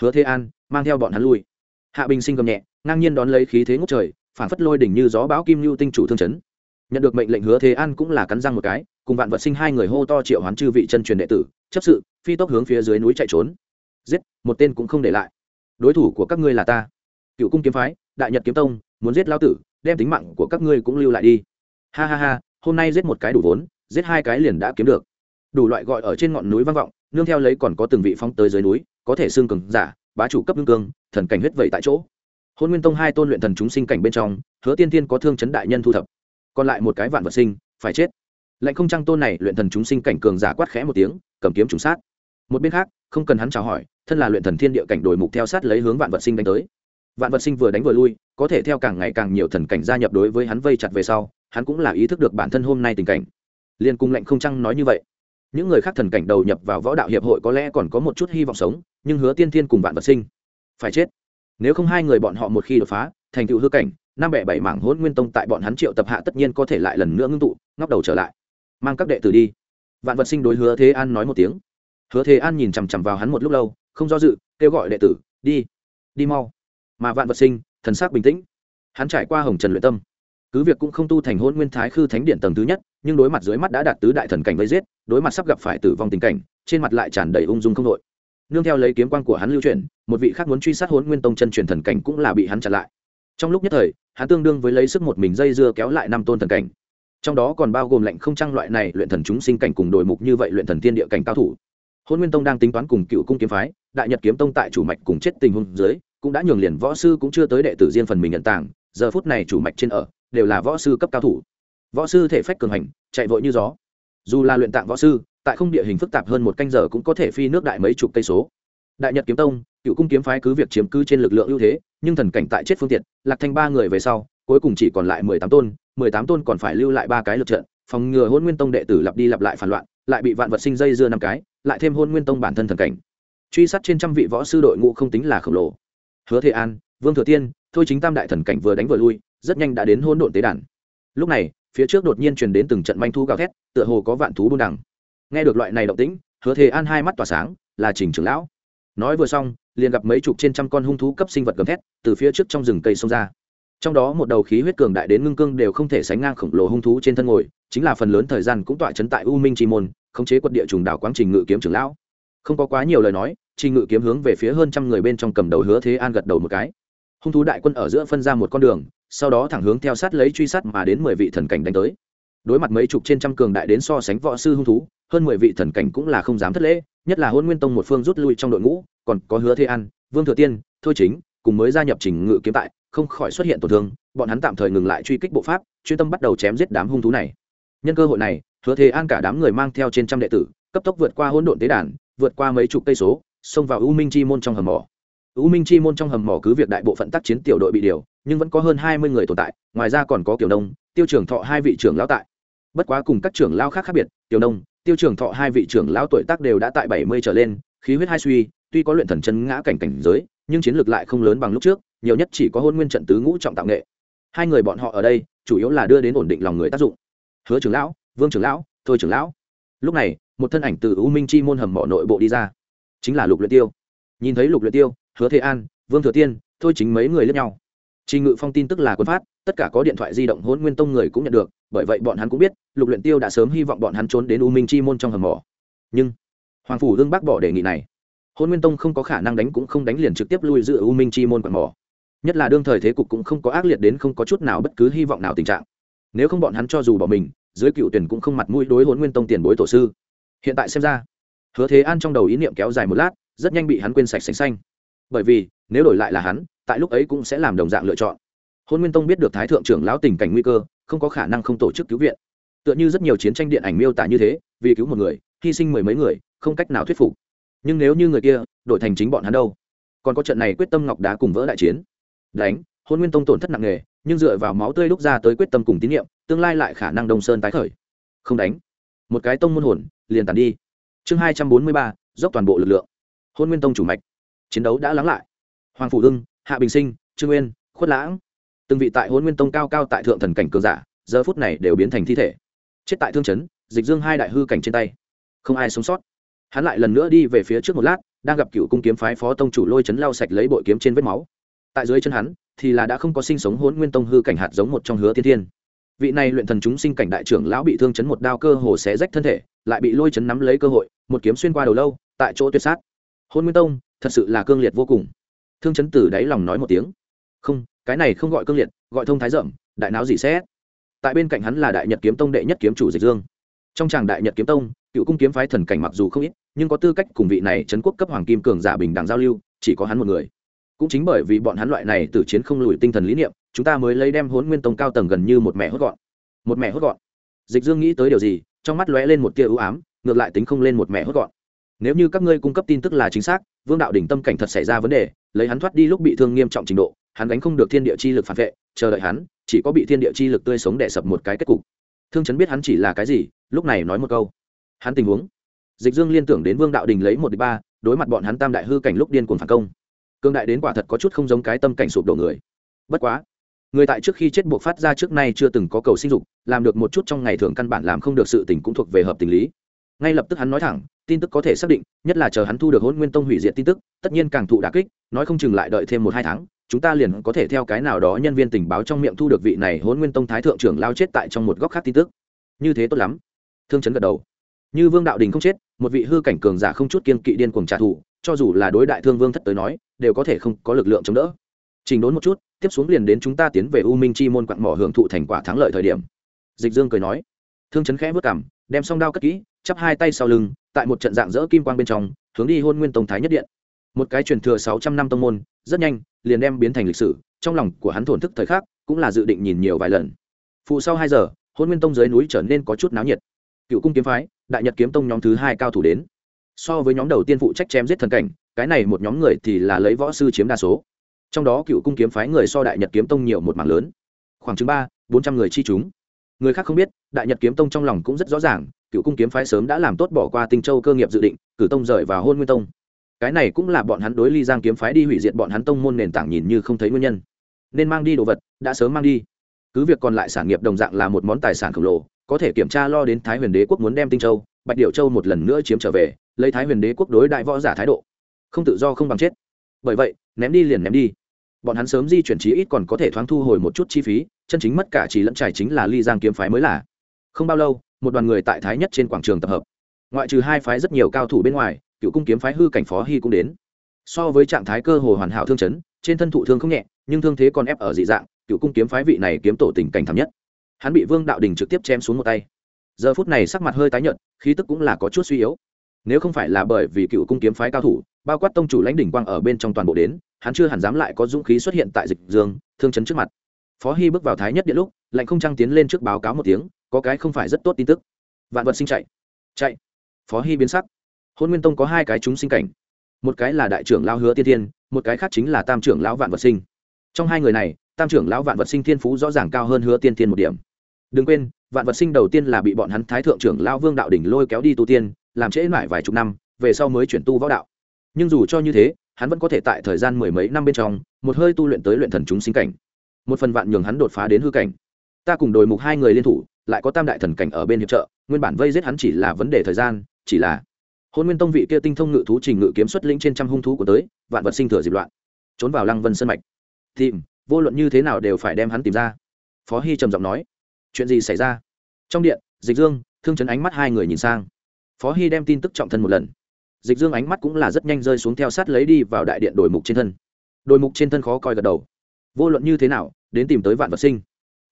Hứa thế an mang theo bọn hắn lui. Hạ bình sinh cầm nhẹ, ngang nhiên đón lấy khí thế ngốc trời phản phất lôi đỉnh như gió bão kim lưu tinh chủ thương chấn. Nhận được mệnh lệnh hứa thế an cũng là cắn răng một cái, cùng vạn vật sinh hai người hô to triệu hoán chư vị chân truyền đệ tử, chấp sự, phi tốc hướng phía dưới núi chạy trốn. Giết, một tên cũng không để lại. Đối thủ của các ngươi là ta. Cựu cung kiếm phái, đại nhật kiếm tông, muốn giết lao tử, đem tính mạng của các ngươi cũng lưu lại đi. Ha ha ha, hôm nay giết một cái đủ vốn, giết hai cái liền đã kiếm được. Đủ loại gọi ở trên ngọn núi vang vọng nương theo lấy còn có từng vị phong tới dưới núi, có thể xương cường giả, bá chủ cấp ngưng cương thần cảnh huyết vậy tại chỗ. Hôn nguyên tông hai tôn luyện thần chúng sinh cảnh bên trong, hứa tiên tiên có thương chấn đại nhân thu thập. Còn lại một cái vạn vật sinh, phải chết. Lệnh không trăng tôn này luyện thần chúng sinh cảnh cường giả quát khẽ một tiếng, cầm kiếm trùng sát. Một bên khác, không cần hắn chào hỏi, thân là luyện thần thiên địa cảnh đổi mục theo sát lấy hướng vạn vật sinh đánh tới. Vạn vật sinh vừa đánh vừa lui, có thể theo càng ngày càng nhiều thần cảnh gia nhập đối với hắn vây chặt về sau, hắn cũng là ý thức được bản thân hôm nay tình cảnh. Liên cung lệnh không trăng nói như vậy những người khác thần cảnh đầu nhập vào võ đạo hiệp hội có lẽ còn có một chút hy vọng sống, nhưng hứa tiên thiên cùng vạn vật sinh phải chết. Nếu không hai người bọn họ một khi đột phá, thành tựu hư cảnh, năm bẻ bảy mảng hôn nguyên tông tại bọn hắn triệu tập hạ tất nhiên có thể lại lần nữa ngưng tụ, ngóc đầu trở lại. Mang các đệ tử đi. Vạn vật sinh đối hứa thế an nói một tiếng. Hứa thế an nhìn chằm chằm vào hắn một lúc lâu, không do dự, kêu gọi đệ tử, đi đi mau. Mà vạn vật sinh, thần sắc bình tĩnh. Hắn trải qua hồng trần luyện tâm. Cứ việc cũng không tu thành hôn nguyên thái khư thánh điện tầng thứ nhất nhưng đối mặt dưới mắt đã đạt tứ đại thần cảnh vây giết, đối mặt sắp gặp phải tử vong tình cảnh, trên mặt lại tràn đầy ung dung không đội. Nương theo lấy kiếm quan của hắn lưu truyền một vị khác muốn truy sát hôn nguyên tông chân truyền thần cảnh cũng là bị hắn chặn lại. Trong lúc nhất thời, hắn tương đương với lấy sức một mình dây dưa kéo lại năm tôn thần cảnh. Trong đó còn bao gồm lệnh không trang loại này luyện thần chúng sinh cảnh cùng đội mục như vậy luyện thần tiên địa cảnh cao thủ. Hôn nguyên tông đang tính toán cùng cựu cung kiếm phái, đại nhật kiếm tông tại chủ mạch cùng chết tình huống dưới, cũng đã nhường liền võ sư cũng chưa tới đệ tử riêng phần mình nhận tàng, giờ phút này chủ mạch trên ở, đều là võ sư cấp cao thủ võ sư thể phách cường hành, chạy vội như gió. Dù là luyện tạng võ sư, tại không địa hình phức tạp hơn một canh giờ cũng có thể phi nước đại mấy chục cây số. Đại nhật kiếm tông, cựu cung kiếm phái cứ việc chiếm cư trên lực lượng ưu thế, nhưng thần cảnh tại chết phương tiện, lạc thanh ba người về sau, cuối cùng chỉ còn lại mười tám tôn, mười tám tôn còn phải lưu lại ba cái lực trận, phòng ngừa hôn nguyên tông đệ tử lặp đi lặp lại phản loạn, lại bị vạn vật sinh dây dưa năm cái, lại thêm hôn nguyên tông bản thân thần cảnh. Truy sát trên trăm vị võ sư đội ngũ không tính là khổng lồ. Hứa thế an, vương thừa tiên, thôi chính tam đại thần cảnh vừa đánh vừa lui, rất nhanh đã đến hôn độn tế đàn. Lúc này phía trước đột nhiên truyền đến từng trận manh thu gào thét, tựa hồ có vạn thú buôn đằng. Nghe được loại này động tĩnh, hứa thế an hai mắt tỏa sáng, là trình trưởng lão. Nói vừa xong, liền gặp mấy chục trên trăm con hung thú cấp sinh vật gầm thét, từ phía trước trong rừng cây xông ra. Trong đó một đầu khí huyết cường đại đến ngưng cương đều không thể sánh ngang khổng lồ hung thú trên thân ngồi, chính là phần lớn thời gian cũng tọa chấn tại u minh chi môn, khống chế quật địa trùng đảo quáng trình ngự kiếm trưởng lão. Không có quá nhiều lời nói, trình ngự kiếm hướng về phía hơn trăm người bên trong cầm đầu hứa thế an gật đầu một cái. Hung thú đại quân ở giữa phân ra một con đường sau đó thẳng hướng theo sát lấy truy sát mà đến mười vị thần cảnh đánh tới. Đối mặt mấy chục trên trăm cường đại đến so sánh võ sư hung thú, hơn mười vị thần cảnh cũng là không dám thất lễ, nhất là hôn nguyên tông một phương rút lui trong đội ngũ, còn có hứa thế an, vương thừa tiên, thôi chính, cùng mới gia nhập trình ngự kiếm tại, không khỏi xuất hiện tổn thương, bọn hắn tạm thời ngừng lại truy kích bộ pháp, chuyên tâm bắt đầu chém giết đám hung thú này. Nhân cơ hội này, hứa thế an cả đám người mang theo trên trăm đệ tử, cấp tốc vượt qua hỗn độn tế đàn, vượt qua mấy chục cây số, xông vào u minh chi môn trong hầm mỏ. U minh chi môn trong hầm mỏ cứ việc đại bộ phận tác chiến tiểu đội bị điều nhưng vẫn có hơn hai mươi người tồn tại, ngoài ra còn có kiểu đông tiêu trưởng thọ hai vị trưởng lão tại. Bất quá cùng các trưởng lão khác khác biệt tiểu đông tiêu trưởng thọ hai vị trưởng lão tuổi tác đều đã tại bảy mươi trở lên, khí huyết hai suy, tuy có luyện thần chân ngã cảnh cảnh giới, nhưng chiến lược lại không lớn bằng lúc trước, nhiều nhất chỉ có hôn nguyên trận tứ ngũ trọng tạo nghệ. Hai người bọn họ ở đây, chủ yếu là đưa đến ổn định lòng người tác dụng. Hứa trưởng lão, vương trưởng lão, thôi trưởng lão. Lúc này, một thân ảnh từ u minh chi môn hầm mỏ nội bộ đi ra. Chính là lục luyện tiêu. Nhìn thấy lục luyện tiêu, hứa thế an, vương thừa tiên, thôi chính mấy người lẫn nhau. Trình Ngự Phong tin tức là quân phát, tất cả có điện thoại di động Hỗn Nguyên Tông người cũng nhận được, bởi vậy bọn hắn cũng biết, Lục Luyện Tiêu đã sớm hy vọng bọn hắn trốn đến U Minh Chi môn trong hầm mộ. Nhưng, Hoàng phủ Dương bác bỏ đề nghị này. Hỗn Nguyên Tông không có khả năng đánh cũng không đánh liền trực tiếp lui giữ U Minh Chi môn quận mộ. Nhất là đương thời thế cục cũng không có ác liệt đến không có chút nào bất cứ hy vọng nào tình trạng. Nếu không bọn hắn cho dù bỏ mình, dưới cựu tuyển cũng không mặt mũi đối Hỗn Nguyên Tông tiền bối tổ sư. Hiện tại xem ra, Hứa Thế An trong đầu ý niệm kéo dài một lát, rất nhanh bị hắn quên sạch sành xanh. Bởi vì, nếu đổi lại là hắn, tại lúc ấy cũng sẽ làm đồng dạng lựa chọn. Hôn nguyên tông biết được thái thượng trưởng lão tình cảnh nguy cơ, không có khả năng không tổ chức cứu viện. Tựa như rất nhiều chiến tranh điện ảnh miêu tả như thế, vì cứu một người, hy sinh mười mấy người, không cách nào thuyết phục. Nhưng nếu như người kia đổi thành chính bọn hắn đâu? Còn có trận này quyết tâm ngọc đá cùng vỡ đại chiến. Đánh, hôn nguyên tông tổn thất nặng nề, nhưng dựa vào máu tươi lúc ra tới quyết tâm cùng tín nhiệm, tương lai lại khả năng đông sơn tái khởi. Không đánh. Một cái tông môn hồn, liền tàn đi. Chương hai trăm bốn mươi ba, dốc toàn bộ lực lượng. Hôn nguyên tông chủ mạch. Chiến đấu đã lắng lại. Hoàng phủ hưng hạ bình sinh, trương nguyên, khuất lãng. Từng vị tại hôn nguyên tông cao cao tại thượng thần cảnh cường giả, giờ phút này đều biến thành thi thể. Chết tại thương chấn, dịch dương hai đại hư cảnh trên tay. Không ai sống sót. Hắn lại lần nữa đi về phía trước một lát, đang gặp cựu cung kiếm phái phó tông chủ lôi chấn lao sạch lấy bội kiếm trên vết máu. Tại dưới chân hắn, thì là đã không có sinh sống hôn nguyên tông hư cảnh hạt giống một trong hứa thiên thiên. Vị này luyện thần chúng sinh cảnh đại trưởng lão bị thương chấn một đao cơ hồ xé rách thân thể, lại bị lôi chấn nắm lấy cơ hội, một kiếm xuyên qua đầu lâu, tại chỗ tuyệt sát. Hôn nguyên tông, thật sự là cương liệt vô cùng thương chấn từ đáy lòng nói một tiếng. Không, cái này không gọi cương liệt, gọi thông thái rộng đại não dị xét. Tại bên cạnh hắn là đại nhật kiếm tông đệ nhất kiếm chủ dịch dương. Trong tràng đại nhật kiếm tông, cựu cung kiếm phái thần cảnh mặc dù không ít, nhưng có tư cách cùng vị này trấn quốc cấp hoàng kim cường giả bình đẳng giao lưu, chỉ có hắn một người. Cũng chính bởi vì bọn hắn loại này từ chiến không lùi tinh thần lý niệm, chúng ta mới lấy đem hốn nguyên tông cao tầng gần như một mẹ hốt gọn. Một mẹ hốt gọn. Dịch dương nghĩ tới điều gì, trong mắt lóe lên một tia ưu ám, ngược lại tính không lên một mẹ hốt gọn. Nếu như các ngươi cung cấp tin tức là chính xác, vương đạo đỉnh tâm cảnh thật xảy ra vấn đề lấy hắn thoát đi lúc bị thương nghiêm trọng trình độ, hắn gánh không được thiên địa chi lực phản vệ, chờ đợi hắn, chỉ có bị thiên địa chi lực tươi sống đẻ sập một cái kết cục. Thương chấn biết hắn chỉ là cái gì, lúc này nói một câu. Hắn tình huống. Dịch dương liên tưởng đến vương đạo đình lấy một đ ba, đối mặt bọn hắn tam đại hư cảnh lúc điên cuồng phản công. Cương đại đến quả thật có chút không giống cái tâm cảnh sụp đổ người. Bất quá, người tại trước khi chết buộc phát ra trước nay chưa từng có cầu sinh dục, làm được một chút trong ngày thường căn bản làm không được sự tình cũng thuộc về hợp tình lý ngay lập tức hắn nói thẳng, tin tức có thể xác định, nhất là chờ hắn thu được hôn nguyên tông hủy diệt tin tức, tất nhiên càng thụ đà kích, nói không chừng lại đợi thêm một hai tháng, chúng ta liền có thể theo cái nào đó nhân viên tình báo trong miệng thu được vị này hôn nguyên tông thái thượng trưởng lao chết tại trong một góc khác tin tức. Như thế tốt lắm. Thương chấn gật đầu. Như vương đạo đình không chết, một vị hư cảnh cường giả không chút kiên kỵ điên cuồng trả thù, cho dù là đối đại thương vương thất tới nói, đều có thể không có lực lượng chống đỡ. Trình đốn một chút, tiếp xuống liền đến chúng ta tiến về u minh chi môn quặn mỏ hưởng thụ thành quả thắng lợi thời điểm. Dịch dương cười nói. Thương chấn khẽ vất cảm đem song đao cất kỹ, chắp hai tay sau lưng, tại một trận dạng dỡ kim quang bên trong, hướng đi hôn nguyên tông thái nhất điện. Một cái truyền thừa sáu trăm năm tông môn, rất nhanh, liền đem biến thành lịch sử, trong lòng của hắn thổn thức thời khắc, cũng là dự định nhìn nhiều vài lần. Phụ sau hai giờ, hôn nguyên tông dưới núi trở nên có chút náo nhiệt. Cựu cung kiếm phái, đại nhật kiếm tông nhóm thứ hai cao thủ đến. So với nhóm đầu tiên phụ trách chém giết thần cảnh, cái này một nhóm người thì là lấy võ sư chiếm đa số. Trong đó cựu cung kiếm phái người so đại nhật kiếm tông nhiều một mảng lớn. Khoảng chừng ba, bốn trăm người chi chúng người khác không biết, đại nhật kiếm tông trong lòng cũng rất rõ ràng, cựu cung kiếm phái sớm đã làm tốt bỏ qua tinh châu cơ nghiệp dự định, cử tông rời vào hôn nguyên tông. Cái này cũng là bọn hắn đối ly giang kiếm phái đi hủy diệt bọn hắn tông môn nền tảng nhìn như không thấy nguyên nhân. Nên mang đi đồ vật, đã sớm mang đi. Cứ việc còn lại sản nghiệp đồng dạng là một món tài sản khổng lồ, có thể kiểm tra lo đến thái huyền đế quốc muốn đem tinh châu, bạch điệu châu một lần nữa chiếm trở về, lấy thái huyền đế quốc đối đại võ giả thái độ. Không tự do không bằng chết. Bởi vậy, ném đi liền ném đi. Bọn hắn sớm di chuyển trí ít còn có thể thoáng thu hồi một chút chi phí chân chính mất cả chỉ lẫn trải chính là ly giang kiếm phái mới là. Không bao lâu, một đoàn người tại thái nhất trên quảng trường tập hợp. Ngoại trừ hai phái rất nhiều cao thủ bên ngoài, cựu cung kiếm phái hư cảnh phó hy cũng đến. So với trạng thái cơ hồ hoàn hảo thương chấn, trên thân thụ thương không nhẹ, nhưng thương thế còn ép ở dị dạng, cựu cung kiếm phái vị này kiếm tổ tình cảnh thảm nhất. Hắn bị vương đạo đình trực tiếp chém xuống một tay. Giờ phút này sắc mặt hơi tái nhợt, khí tức cũng là có chút suy yếu. Nếu không phải là bởi vì cựu cung kiếm phái cao thủ, bao quát tông chủ lãnh đỉnh quang ở bên trong toàn bộ đến, hắn chưa hẳn dám lại có dũng khí xuất hiện tại dịch dương, thương chấn trước mặt phó hy bước vào thái nhất điện lúc, lạnh không trăng tiến lên trước báo cáo một tiếng, có cái không phải rất tốt tin tức. Vạn vật sinh chạy. Chạy. Phó hy biến sắc. Hôn nguyên tông có hai cái chúng sinh cảnh. Một cái là đại trưởng lao hứa tiên thiên, một cái khác chính là tam trưởng lão vạn vật sinh. Trong hai người này, tam trưởng lão vạn vật sinh thiên phú rõ ràng cao hơn hứa tiên thiên một điểm. Đừng quên, vạn vật sinh đầu tiên là bị bọn hắn thái thượng trưởng lao vương đạo đỉnh lôi kéo đi tu tiên, làm trễ mãi vài chục năm, về sau mới chuyển tu võ đạo. Nhưng dù cho như thế, hắn vẫn có thể tại thời gian mười mấy năm bên trong, một hơi tu luyện tới luyện thần chúng sinh cảnh một phần vạn nhường hắn đột phá đến hư cảnh. Ta cùng đội mục hai người liên thủ, lại có tam đại thần cảnh ở bên hiệp trợ, nguyên bản vây giết hắn chỉ là vấn đề thời gian, chỉ là hôn nguyên tông vị kia tinh thông ngự thú trình ngự kiếm xuất lĩnh trên trăm hung thú của tới, vạn vật sinh thừa dịp loạn, trốn vào lăng vân sân mạch. Tìm, vô luận như thế nào đều phải đem hắn tìm ra. Phó hy trầm giọng nói, chuyện gì xảy ra? Trong điện, dịch dương, thương chấn ánh mắt hai người nhìn sang. Phó hy đem tin tức trọng thân một lần. Dịch dương ánh mắt cũng là rất nhanh rơi xuống theo sát lấy đi vào đại điện đổi mục trên thân. Đổi mục trên thân khó coi gật đầu vô luận như thế nào, đến tìm tới vạn vật sinh.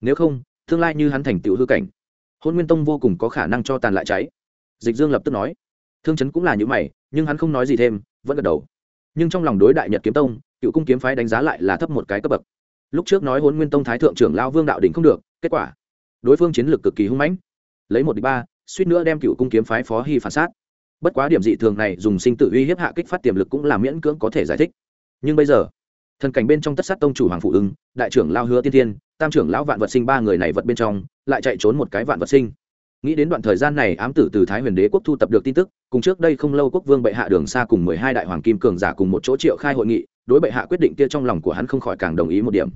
Nếu không, tương lai như hắn thành tựu hư cảnh, hôn nguyên tông vô cùng có khả năng cho tàn lại cháy. Dịch dương lập tức nói. Thương chấn cũng là như mày, nhưng hắn không nói gì thêm, vẫn gật đầu. Nhưng trong lòng đối đại nhật kiếm tông, cựu cung kiếm phái đánh giá lại là thấp một cái cấp bậc. Lúc trước nói hôn nguyên tông thái thượng trưởng lao vương đạo đỉnh không được, kết quả, đối phương chiến lược cực kỳ hung mãnh. Lấy một đi ba, suýt nữa đem cựu cung kiếm phái phó hy phản sát. Bất quá điểm dị thường này dùng sinh tự uy hiếp hạ kích phát tiềm lực cũng là miễn cưỡng có thể giải thích. Nhưng bây giờ thần cảnh bên trong tất sát tông chủ hoàng phụ ưng, đại trưởng lao hứa tiên tiên tam trưởng lão vạn vật sinh ba người này vật bên trong, lại chạy trốn một cái vạn vật sinh. Nghĩ đến đoạn thời gian này, ám tử từ thái huyền đế quốc thu tập được tin tức, cùng trước đây không lâu quốc vương bệ hạ đường xa cùng mười hai đại hoàng kim cường giả cùng một chỗ triệu khai hội nghị, đối bệ hạ quyết định kia trong lòng của hắn không khỏi càng đồng ý một điểm.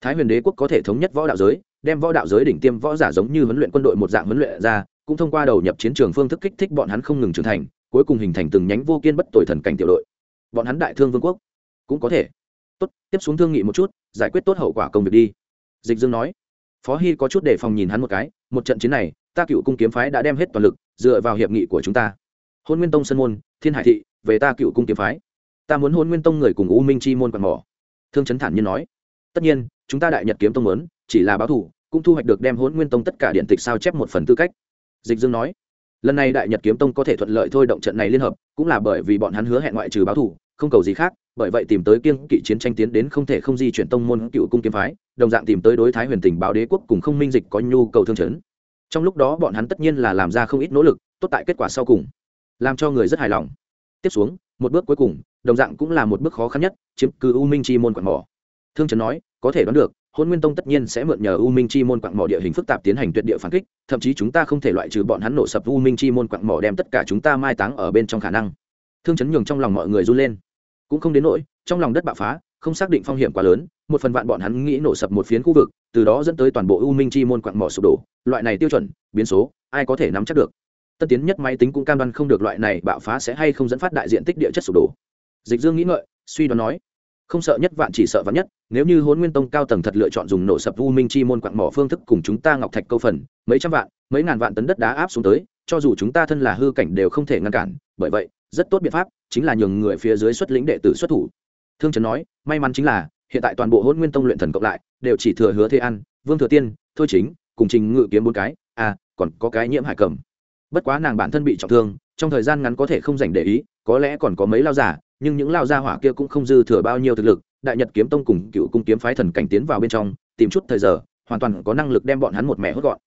Thái huyền đế quốc có thể thống nhất võ đạo giới, đem võ đạo giới đỉnh tiêm võ giả giống như huấn luyện quân đội một dạng huấn luyện ra, cũng thông qua đầu nhập chiến trường phương thức kích thích bọn hắn không ngừng trưởng thành, cuối cùng hình thành từng nhánh vô kiên bất tội thần cảnh tiểu đội. Bọn hắn đại thương vương quốc, cũng có thể tốt, tiếp xuống thương nghị một chút, giải quyết tốt hậu quả công việc đi. Dịch dương nói. Phó hy có chút để phòng nhìn hắn một cái, một trận chiến này, ta cựu cung kiếm phái đã đem hết toàn lực, dựa vào hiệp nghị của chúng ta. Hôn nguyên tông sân môn, thiên hải thị, về ta cựu cung kiếm phái. Ta muốn hôn nguyên tông người cùng u minh chi môn quạt mỏ. Thương chấn thản nhiên nói. Tất nhiên, chúng ta đại nhật kiếm tông lớn chỉ là báo thủ, cũng thu hoạch được đem hôn nguyên tông tất cả điện tịch sao chép một phần tư cách. Dịch dương nói. Lần này đại nhật kiếm tông có thể thuận lợi thôi động trận này liên hợp, cũng là bởi vì bọn hắn hứa hẹn ngoại trừ báo thủ, không cầu gì khác bởi vậy tìm tới kiêng kỵ chiến tranh tiến đến không thể không di chuyển tông môn cựu cung kiếm phái, đồng dạng tìm tới đối thái huyền tình báo đế quốc cùng không minh dịch có nhu cầu thương chấn. Trong lúc đó bọn hắn tất nhiên là làm ra không ít nỗ lực, tốt tại kết quả sau cùng, làm cho người rất hài lòng. Tiếp xuống, một bước cuối cùng, đồng dạng cũng là một bước khó khăn nhất, chiếm cứ u minh chi môn quảng mỏ. Thương chấn nói, có thể đoán được, hôn nguyên tông tất nhiên sẽ mượn nhờ u minh chi môn quạng mỏ địa hình phức tạp tiến hành tuyệt địa phản kích, thậm chí chúng ta không thể loại trừ bọn hắn nổ sập u minh chi môn quạng mỏ đem tất cả chúng ta mai táng ở bên trong khả năng. Thương chấn nhường trong lòng mọi người run lên cũng không đến nỗi, trong lòng đất bạo phá, không xác định phong hiểm quá lớn, một phần vạn bọn hắn nghĩ nổ sập một phiến khu vực, từ đó dẫn tới toàn bộ u minh chi môn quặng mỏ sụp đổ. Loại này tiêu chuẩn, biến số, ai có thể nắm chắc được? Tân tiến nhất máy tính cũng cam đoan không được loại này bạo phá sẽ hay không dẫn phát đại diện tích địa chất sụp đổ. Dịch dương nghĩ ngợi, suy đoán nói, không sợ nhất vạn chỉ sợ vạn nhất, nếu như hôn nguyên tông cao tầng thật lựa chọn dùng nổ sập u minh chi môn quặng mỏ phương thức cùng chúng ta ngọc thạch câu phần, mấy trăm vạn, mấy ngàn vạn tấn đất đá áp xuống tới, cho dù chúng ta thân là hư cảnh đều không thể ngăn cản, bởi vậy rất tốt biện pháp chính là nhường người phía dưới xuất lĩnh đệ tử xuất thủ. Thương trấn nói may mắn chính là hiện tại toàn bộ hôn nguyên tông luyện thần cộng lại đều chỉ thừa hứa thế an, vương thừa tiên thôi chính cùng trình ngự kiếm bốn cái à còn có cái nhiễm hải cầm. Bất quá nàng bản thân bị trọng thương trong thời gian ngắn có thể không dành để ý có lẽ còn có mấy lao giả nhưng những lao gia hỏa kia cũng không dư thừa bao nhiêu thực lực đại nhật kiếm tông cùng cựu cung kiếm phái thần cảnh tiến vào bên trong tìm chút thời giờ hoàn toàn có năng lực đem bọn hắn một mẹ hốt gọn.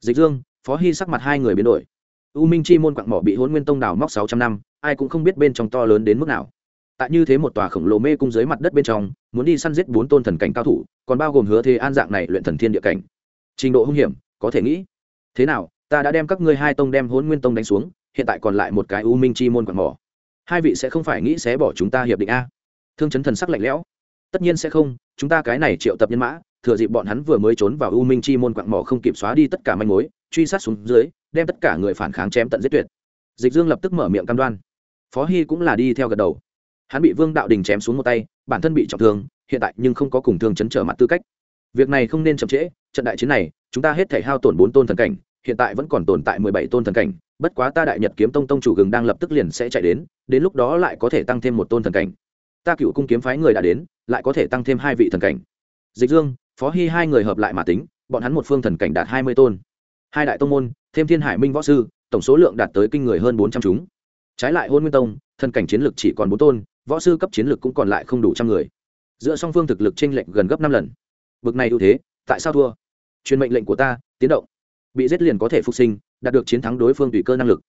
Dịch dương phó hy sắc mặt hai người biến đổi u minh chi môn quặng mỏ bị hôn nguyên tông đào móc sáu trăm năm, ai cũng không biết bên trong to lớn đến mức nào. Tại như thế một tòa khổng lồ mê cung dưới mặt đất bên trong, muốn đi săn giết bốn tôn thần cảnh cao thủ, còn bao gồm hứa thế an dạng này luyện thần thiên địa cảnh. Trình độ hung hiểm, có thể nghĩ. Thế nào, ta đã đem các ngươi hai tông đem hôn nguyên tông đánh xuống, hiện tại còn lại một cái u minh chi môn quạng mỏ. Hai vị sẽ không phải nghĩ xé bỏ chúng ta hiệp định a. Thương chấn thần sắc lạnh lẽo. Tất nhiên sẽ không, chúng ta cái này triệu tập nhân mã, thừa dịp bọn hắn vừa mới trốn vào u minh chi môn quạng mỏ không kịp xóa đi tất cả manh mối, truy sát xuống dưới đem tất cả người phản kháng chém tận giết tuyệt. Dịch dương lập tức mở miệng cam đoan. Phó hy cũng là đi theo gật đầu. Hắn bị vương đạo đình chém xuống một tay, bản thân bị trọng thương, hiện tại nhưng không có cùng thương chấn trở mặt tư cách. Việc này không nên chậm trễ, trận đại chiến này, chúng ta hết thể hao tổn bốn tôn thần cảnh, hiện tại vẫn còn tồn tại mười bảy tôn thần cảnh, bất quá ta đại nhật kiếm tông tông chủ gừng đang lập tức liền sẽ chạy đến đến lúc đó lại có thể tăng thêm một tôn thần cảnh. Ta cựu cung kiếm phái người đã đến, lại có thể tăng thêm hai vị thần cảnh. Dịch dương, phó hy hai người hợp lại mà tính, bọn hắn một phương thần cảnh đạt hai mươi tôn hai đại tông môn, thêm thiên hải minh võ sư, tổng số lượng đạt tới kinh người hơn bốn trăm chúng. Trái lại hôn nguyên tông, thân cảnh chiến lực chỉ còn bốn tôn, võ sư cấp chiến lực cũng còn lại không đủ trăm người. Giữa song phương thực lực t r ê n lệch gần gấp năm lần. Bực này ưu thế, tại sao thua? Truyền mệnh lệnh của ta, tiến động. Bị giết liền có thể phục sinh, đạt được chiến thắng đối phương tùy cơ năng lực.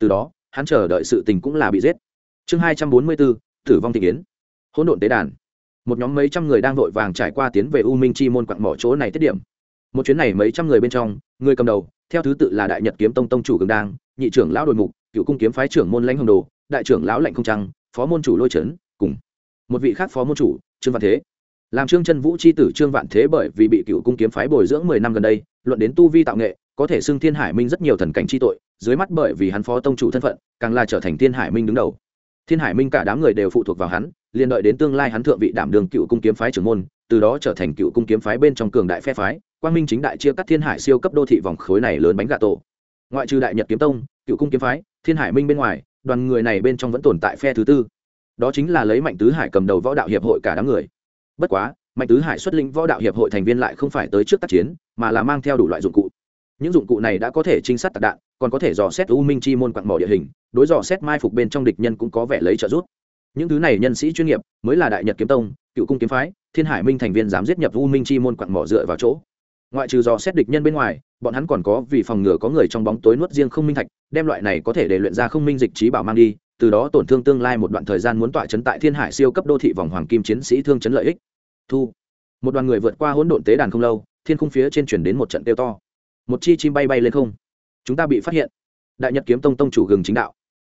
Từ đó, hắn chờ đợi sự tình cũng là bị giết. Chương hai trăm bốn mươi bốn, tử vong thị kiến. Hỗn độn tế đàn. Một nhóm mấy trăm người đang vội vàng trải qua tiến về u minh chi môn quặng mỏ chỗ này tiết điểm một chuyến này mấy trăm người bên trong, người cầm đầu, theo thứ tự là đại nhật kiếm tông tông chủ cường đang nhị trưởng lão đội mục, cựu cung kiếm phái trưởng môn lãnh hồng đồ, đại trưởng lão lạnh không trăng, phó môn chủ lôi trấn cùng một vị khác phó môn chủ, trương văn thế. Làm trương chân vũ c h i tử trương vạn thế bởi vì bị cựu cung kiếm phái bồi dưỡng mười năm gần đây, luận đến tu vi tạo nghệ, có thể xưng thiên hải minh rất nhiều thần cảnh c tội, dưới mắt bởi vì hắn phó tông chủ thân phận, càng là trở thành thiên hải minh đứng đầu. Thiên hải minh cả đám người đều phụ thuộc vào hắn, liền đợi đến tương lai hắn thượng vị đảm đường cựu cung kiếm phái trưởng môn, từ đó trở thành cựu cung kiếm phái bên trong cường đại phe phái quang minh chính đại chia cắt thiên hải siêu cấp đô thị vòng khối này lớn bánh gà tổ. Ngoại trừ đại nhật kiếm tông, cựu cung kiếm phái, thiên hải minh bên ngoài, đoàn người này bên trong vẫn tồn tại phe thứ tư. Đó chính là lấy mạnh tứ hải cầm đầu võ đạo hiệp hội cả đám người. Bất quá, mạnh tứ hải xuất lĩnh võ đạo hiệp hội thành viên lại không phải tới trước tác chiến, mà là mang theo đủ loại dụng cụ. Những dụng cụ này đã có thể trinh sát tạc đạn, còn có thể dò xét u minh chi môn quặng mỏ địa hình, đối dò xét mai phục bên trong địch nhân cũng có vẻ lấy trợ giúp. Những thứ này nhân sĩ chuyên nghiệp, mới là đại nhật kiếm tông, cựu cung kiếm phái, thiên hải minh thành viên dám giết nhập u minh chi môn quặng mỏ dựa vào chỗ ngoại trừ dò xét địch nhân bên ngoài, bọn hắn còn có vì phòng ngừa có người trong bóng tối nuốt riêng không minh thạch, đem loại này có thể để luyện ra không minh dịch trí bảo mang đi, từ đó tổn thương tương lai một đoạn thời gian muốn tọa chấn tại thiên hải siêu cấp đô thị vòng hoàng kim chiến sĩ thương chấn lợi ích. Thu. Một đoàn người vượt qua hỗn độn tế đàn không lâu, thiên khung phía trên chuyển đến một trận tiêu to. Một chi chim bay bay lên không. Chúng ta bị phát hiện. Đại nhật kiếm tông tông chủ gừng chính đạo.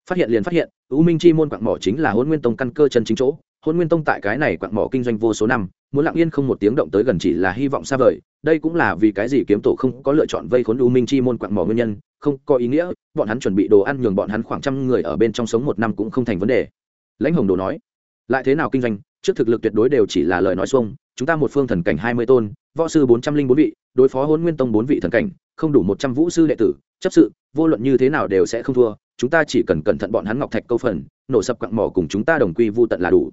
Phát hiện liền phát hiện, u minh chi môn quạng mỏ chính là hôn nguyên tông căn cơ chân chính chỗ hôn nguyên tông tại cái này quặn mỏ kinh doanh vô số năm, muốn lặng yên không một tiếng động tới gần chỉ là hy vọng xa vời, đây cũng là vì cái gì kiếm tổ không có lựa chọn vây khốn u minh chi môn quặn mỏ nguyên nhân, không có ý nghĩa, bọn hắn chuẩn bị đồ ăn nhường bọn hắn khoảng trăm người ở bên trong sống một năm cũng không thành vấn đề. Lãnh hồng đồ nói, lại thế nào kinh doanh? Trước thực lực tuyệt đối đều chỉ là lời nói xuông, chúng ta một phương thần cảnh hai mươi tôn, võ sư bốn trăm linh bốn vị, đối phó hôn nguyên tông bốn vị thần cảnh, không đủ một trăm vũ sư đệ tử, chấp sự, vô luận như thế nào đều sẽ không thua, chúng ta chỉ cần cẩn thận bọn hắn ngọc thạch câu phần, nổ sập quặng mỏ cùng chúng ta đồng quy vô tận là đủ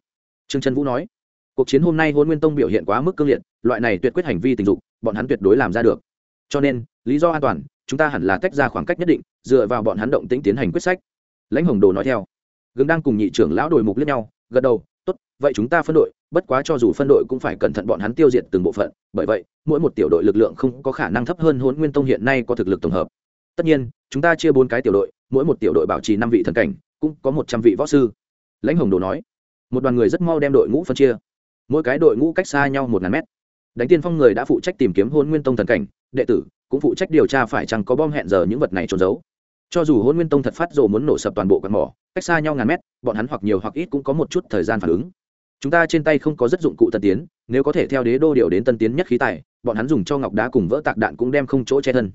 trương trần vũ nói, cuộc chiến hôm nay hôn nguyên tông biểu hiện quá mức cương liệt, loại này tuyệt quyết hành vi tình dục, bọn hắn tuyệt đối làm ra được. Cho nên, lý do an toàn, chúng ta hẳn là tách ra khoảng cách nhất định, dựa vào bọn hắn động tĩnh tiến hành quyết sách. Lãnh hồng đồ nói theo. Gương đang cùng nhị trưởng lão đổi mục liên nhau, gật đầu, tốt, vậy chúng ta phân đội, bất quá cho dù phân đội cũng phải cẩn thận bọn hắn tiêu diệt từng bộ phận, bởi vậy, mỗi một tiểu đội lực lượng không có khả năng thấp hơn hôn nguyên tông hiện nay có thực lực tổng hợp. Tất nhiên, chúng ta chia bốn cái tiểu đội, mỗi một tiểu đội bảo trì năm vị thần cảnh, cũng có một trăm vị võ sư. Lãnh hồng đồ nói một đoàn người rất mau đem đội ngũ phân chia. Mỗi cái đội ngũ cách xa nhau một ngàn mét. Đánh tiên phong người đã phụ trách tìm kiếm hôn nguyên tông thần cảnh, đệ tử cũng phụ trách điều tra phải chăng có bom hẹn giờ những vật này trốn giấu. Cho dù hôn nguyên tông thật phát rồ muốn nổ sập toàn bộ căn mỏ, cách xa nhau ngàn mét, bọn hắn hoặc nhiều hoặc ít cũng có một chút thời gian phản ứng. Chúng ta trên tay không có rất dụng cụ tân tiến, nếu có thể theo đế đô điều đến tân tiến nhất khí tài, bọn hắn dùng cho ngọc đá cùng vỡ tạc đạn cũng đem không chỗ che thân.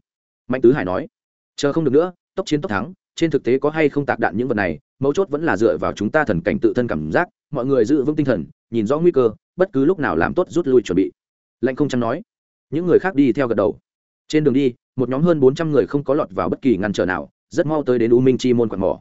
Mạnh tứ hải nói, chờ không được nữa, tốc chiến tốc thắng, trên thực tế có hay không tạc đạn những vật này, mấu chốt vẫn là dựa vào chúng ta thần cảnh tự thân cảm giác mọi người giữ vững tinh thần, nhìn rõ nguy cơ, bất cứ lúc nào làm tốt rút lui chuẩn bị. Lệnh không chăm nói. Những người khác đi theo gật đầu. Trên đường đi, một nhóm hơn bốn trăm người không có lọt vào bất kỳ ngăn trở nào, rất mau tới đến u minh chi môn quặng mỏ.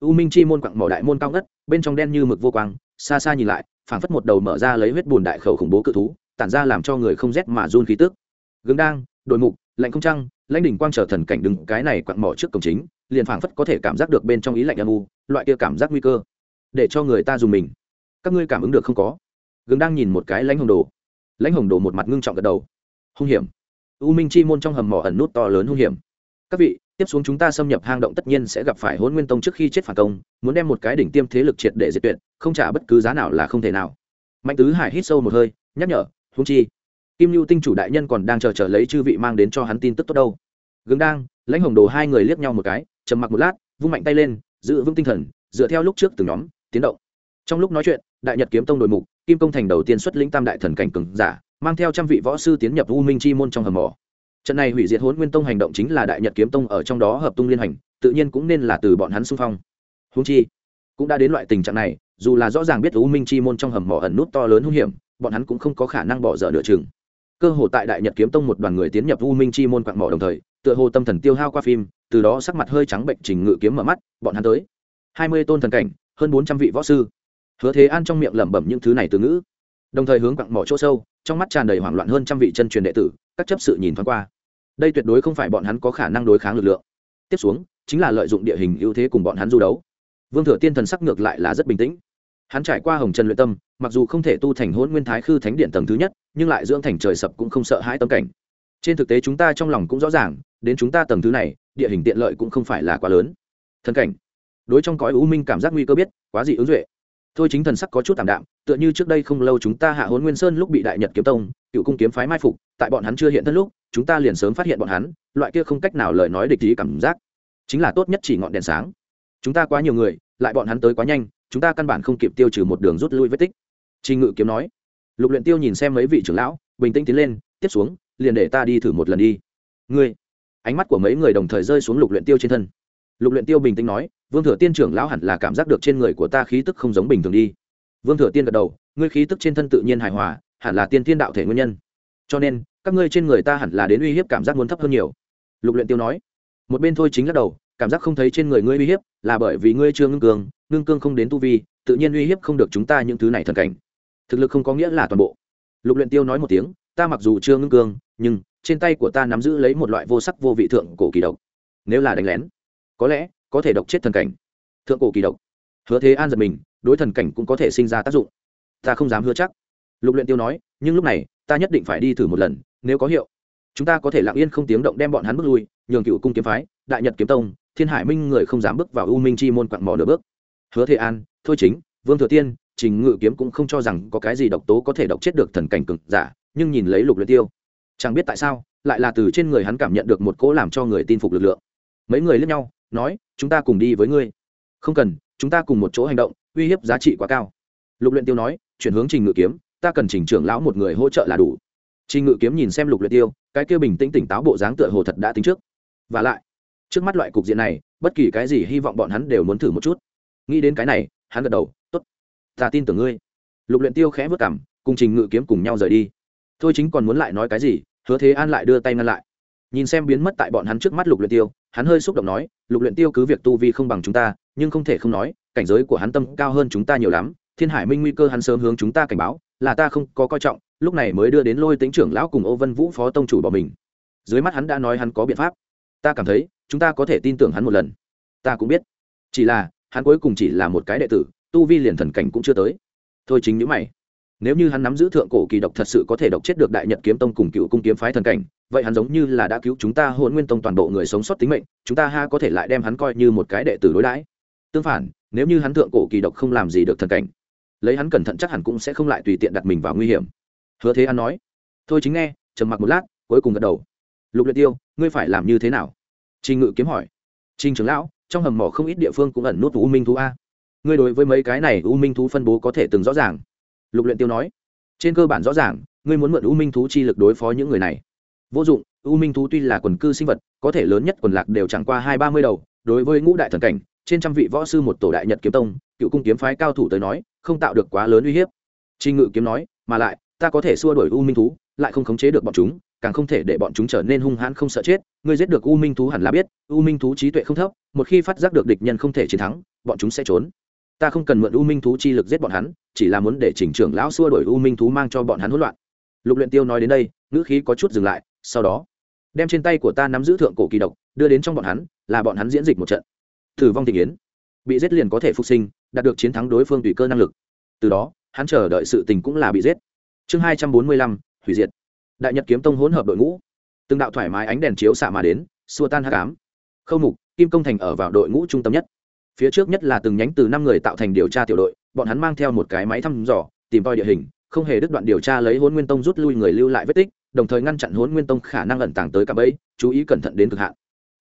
U minh chi môn quặng mỏ đại môn cao ngất, bên trong đen như mực vô quang, xa xa nhìn lại, phảng phất một đầu mở ra lấy huyết bùn đại khẩu khủng bố cự thú, tản ra làm cho người không rét mà run khí tức. Gương đang, đội mục, lạnh không trăng, lãnh đỉnh quang trở thần cảnh đứng cái này quặng mỏ trước cổng chính, liền phảng phất có thể cảm giác được bên trong ý lạnh âm u, loại kia cảm giác nguy cơ, để cho người ta dùng mình các ngươi cảm ứng được không có? Gừng đang nhìn một cái lãnh hồng đồ. Lãnh hồng đồ một mặt ngưng trọng gật đầu. Hung hiểm. U minh chi môn trong hầm mỏ ẩn nút to lớn hung hiểm. Các vị, tiếp xuống chúng ta xâm nhập hang động tất nhiên sẽ gặp phải hôn nguyên tông trước khi chết phản công, muốn đem một cái đỉnh tiêm thế lực triệt để diệt tuyệt, không trả bất cứ giá nào là không thể nào. Mạnh tứ hải hít sâu một hơi, nhắc nhở húng chi, kim lưu tinh chủ đại nhân còn đang chờ chờ lấy chư vị mang đến cho hắn tin tức tốt đâu. Gừng đang, lãnh hồng đồ hai người liếc nhau một cái, trầm mặc một lát, vung mạnh tay lên, giữ vững tinh thần, dựa theo lúc trước từng nhóm, tiến động trong lúc nói chuyện, đại nhật kiếm tông đội mục, kim công thành đầu tiên xuất lĩnh tam đại thần cảnh cường giả, mang theo trăm vị võ sư tiến nhập u minh chi môn trong hầm mỏ trận này hủy diệt hốn nguyên tông hành động chính là đại nhật kiếm tông ở trong đó hợp tung liên hành, tự nhiên cũng nên là từ bọn hắn xung phong. Húng chi, cũng đã đến loại tình trạng này, dù là rõ ràng biết u minh chi môn trong hầm mỏ ẩn nút to lớn hung hiểm, bọn hắn cũng không có khả năng bỏ dở nửa chừng. Cơ hồ tại đại nhật kiếm tông một đoàn người tiến nhập u minh chi môn quặng mỏ đồng thời, tựa hồ tâm thần tiêu hao qua phim, từ đó sắc mặt hơi trắng bệnh, trình ngự kiếm mở mắt, bọn hắn tới. Hai mươi tôn thần cảnh, hơn bốn trăm vị võ sư hứa thế an trong miệng lẩm bẩm những thứ này từ ngữ. Đồng thời hướng quặng mỏ chỗ sâu, trong mắt tràn đầy hoảng loạn hơn trăm vị chân truyền đệ tử, các chấp sự nhìn thoáng qua. Đây tuyệt đối không phải bọn hắn có khả năng đối kháng lực lượng. Tiếp xuống, chính là lợi dụng địa hình ưu thế cùng bọn hắn du đấu. Vương thừa tiên thần sắc ngược lại là rất bình tĩnh. Hắn trải qua hồng trần luyện tâm, mặc dù không thể tu thành hôn nguyên thái khư thánh điện tầng thứ nhất, nhưng lại dưỡng thành trời sập cũng không sợ hãi tâm cảnh. Trên thực tế chúng ta trong lòng cũng rõ ràng, đến chúng ta tầng thứ này, địa hình tiện lợi cũng không phải là quá lớn. Thân cảnh. Đối trong cõi u minh cảm giác nguy cơ biết, quá dị ứng duệ thôi chính thần sắc có chút tạm đạm, tựa như trước đây không lâu chúng ta hạ hôn nguyên sơn lúc bị đại nhật kiếm tông, cựu cung kiếm phái mai phục, tại bọn hắn chưa hiện thân lúc, chúng ta liền sớm phát hiện bọn hắn, loại kia không cách nào lời nói địch ý cảm giác. Chính là tốt nhất chỉ ngọn đèn sáng. Chúng ta quá nhiều người, lại bọn hắn tới quá nhanh, chúng ta căn bản không kịp tiêu trừ một đường rút lui vết tích. Trình ngự kiếm nói. Lục luyện tiêu nhìn xem mấy vị trưởng lão, bình tĩnh tiến lên, tiếp xuống, liền để ta đi thử một lần đi. Ngươi. Ánh mắt của mấy người đồng thời rơi xuống lục luyện tiêu trên thân lục luyện tiêu bình tĩnh nói vương thừa tiên trưởng lão hẳn là cảm giác được trên người của ta khí tức không giống bình thường đi. Vương thừa tiên gật đầu ngươi khí tức trên thân tự nhiên hài hòa hẳn là tiên thiên đạo thể nguyên nhân. Cho nên các ngươi trên người ta hẳn là đến uy hiếp cảm giác muốn thấp hơn nhiều. Lục luyện tiêu nói. Một bên thôi chính lắc đầu cảm giác không thấy trên người ngươi uy hiếp là bởi vì ngươi chưa ngưng cương, ngưng cương không đến tu vi tự nhiên uy hiếp không được chúng ta những thứ này thần cảnh. Thực lực không có nghĩa là toàn bộ. Lục luyện tiêu nói một tiếng ta mặc dù chưa ngưng cương nhưng trên tay của ta nắm giữ lấy một loại vô sắc vô vị thượng cổ kỳ độc. Nếu là đánh lén có lẽ có thể độc chết thần cảnh. Thượng cổ kỳ độc. Hứa thế an giật mình, đối thần cảnh cũng có thể sinh ra tác dụng. Ta không dám hứa chắc. Lục luyện tiêu nói, nhưng lúc này, ta nhất định phải đi thử một lần, nếu có hiệu. Chúng ta có thể lặng yên không tiếng động đem bọn hắn bước lui, nhường cựu cung kiếm phái, đại nhật kiếm tông, thiên hải minh người không dám bước vào u minh chi môn quặn mò nửa bước. Hứa thế an, thôi chính, vương thừa tiên, trình ngự kiếm cũng không cho rằng có cái gì độc tố có thể độc chết được thần cảnh cực giả, nhưng nhìn lấy lục luyện tiêu, chẳng biết tại sao, lại là từ trên người hắn cảm nhận được một cỗ làm cho người tin phục lực lượng. Mấy người lẫn nhau nói, chúng ta cùng đi với ngươi. Không cần, chúng ta cùng một chỗ hành động, uy hiếp giá trị quá cao. Lục luyện tiêu nói, chuyển hướng trình ngự kiếm, ta cần trình trưởng lão một người hỗ trợ là đủ. Trình ngự kiếm nhìn xem lục luyện tiêu, cái kia bình tĩnh tỉnh táo bộ dáng tựa hồ thật đã tính trước. Và lại, trước mắt loại cục diện này, bất kỳ cái gì hy vọng bọn hắn đều muốn thử một chút. Nghĩ đến cái này, hắn gật đầu, tốt, ta tin tưởng ngươi. Lục luyện tiêu khẽ vớt cằm, cùng trình ngự kiếm cùng nhau rời đi. Thôi chính còn muốn lại nói cái gì, hứa thế an lại đưa tay ngăn lại nhìn xem biến mất tại bọn hắn trước mắt lục luyện tiêu, hắn hơi xúc động nói, lục luyện tiêu cứ việc tu vi không bằng chúng ta, nhưng không thể không nói, cảnh giới của hắn tâm cao hơn chúng ta nhiều lắm. Thiên hải minh nguy cơ hắn sớm hướng chúng ta cảnh báo, là ta không có coi trọng, lúc này mới đưa đến lôi tính trưởng lão cùng ô vân vũ phó tông chủ bỏ mình. Dưới mắt hắn đã nói hắn có biện pháp. Ta cảm thấy, chúng ta có thể tin tưởng hắn một lần. Ta cũng biết. Chỉ là, hắn cuối cùng chỉ là một cái đệ tử, tu vi liền thần cảnh cũng chưa tới. Thôi chính những mày nếu như hắn nắm giữ thượng cổ kỳ độc thật sự có thể độc chết được đại nhật kiếm tông cùng cựu cung kiếm phái thần cảnh, vậy hắn giống như là đã cứu chúng ta hôn nguyên tông toàn bộ người sống sót tính mệnh, chúng ta ha có thể lại đem hắn coi như một cái đệ tử đối đãi. Tương phản, nếu như hắn thượng cổ kỳ độc không làm gì được thần cảnh, lấy hắn cẩn thận chắc hẳn cũng sẽ không lại tùy tiện đặt mình vào nguy hiểm. Hứa thế an nói. Thôi chính nghe, trầm mặc một lát, cuối cùng gật đầu. Lục luyện tiêu, ngươi phải làm như thế nào? Trình ngự kiếm hỏi. Trình trưởng lão, trong hầm mỏ không ít địa phương cũng ẩn nút u minh thú a. Ngươi đối với mấy cái này u minh thú phân bố có thể từng rõ ràng lục luyện tiêu nói, trên cơ bản rõ ràng, ngươi muốn mượn u minh thú chi lực đối phó những người này. Vô dụng, u minh thú tuy là quần cư sinh vật, có thể lớn nhất quần lạc đều chẳng qua hai ba mươi đầu, đối với ngũ đại thần cảnh, trên trăm vị võ sư một tổ đại nhật kiếm tông, cựu cung kiếm phái cao thủ tới nói, không tạo được quá lớn uy hiếp. Trinh ngự kiếm nói, mà lại, ta có thể xua đuổi u minh thú, lại không khống chế được bọn chúng, càng không thể để bọn chúng trở nên hung hãn không sợ chết. Ngươi giết được u minh thú hẳn là biết, u minh thú trí tuệ không thấp, một khi phát giác được địch nhân không thể chiến thắng, bọn chúng sẽ trốn ta không cần mượn u minh thú chi lực giết bọn hắn chỉ là muốn để chỉnh trưởng lão xua đuổi u minh thú mang cho bọn hắn hỗn loạn. Lục luyện tiêu nói đến đây ngữ khí có chút dừng lại sau đó đem trên tay của ta nắm giữ thượng cổ kỳ độc đưa đến trong bọn hắn là bọn hắn diễn dịch một trận. Thử vong tình yến. Bị giết liền có thể phục sinh đạt được chiến thắng đối phương tùy cơ năng lực. Từ đó hắn chờ đợi sự tình cũng là bị giết. Chương hai trăm bốn mươi lăm hủy diệt. Đại nhật kiếm tông hỗn hợp đội ngũ. Từng đạo thoải mái ánh đèn chiếu xạ mà đến xua tan hắc ám, khâu mục kim công thành ở vào đội ngũ trung tâm nhất phía trước nhất là từng nhánh từ năm người tạo thành điều tra tiểu đội, bọn hắn mang theo một cái máy thăm dò, tìm tòi địa hình, không hề đứt đoạn điều tra lấy hôn nguyên tông rút lui người lưu lại vết tích, đồng thời ngăn chặn hôn nguyên tông khả năng ẩn tàng tới cả bẫy, chú ý cẩn thận đến cực hạn.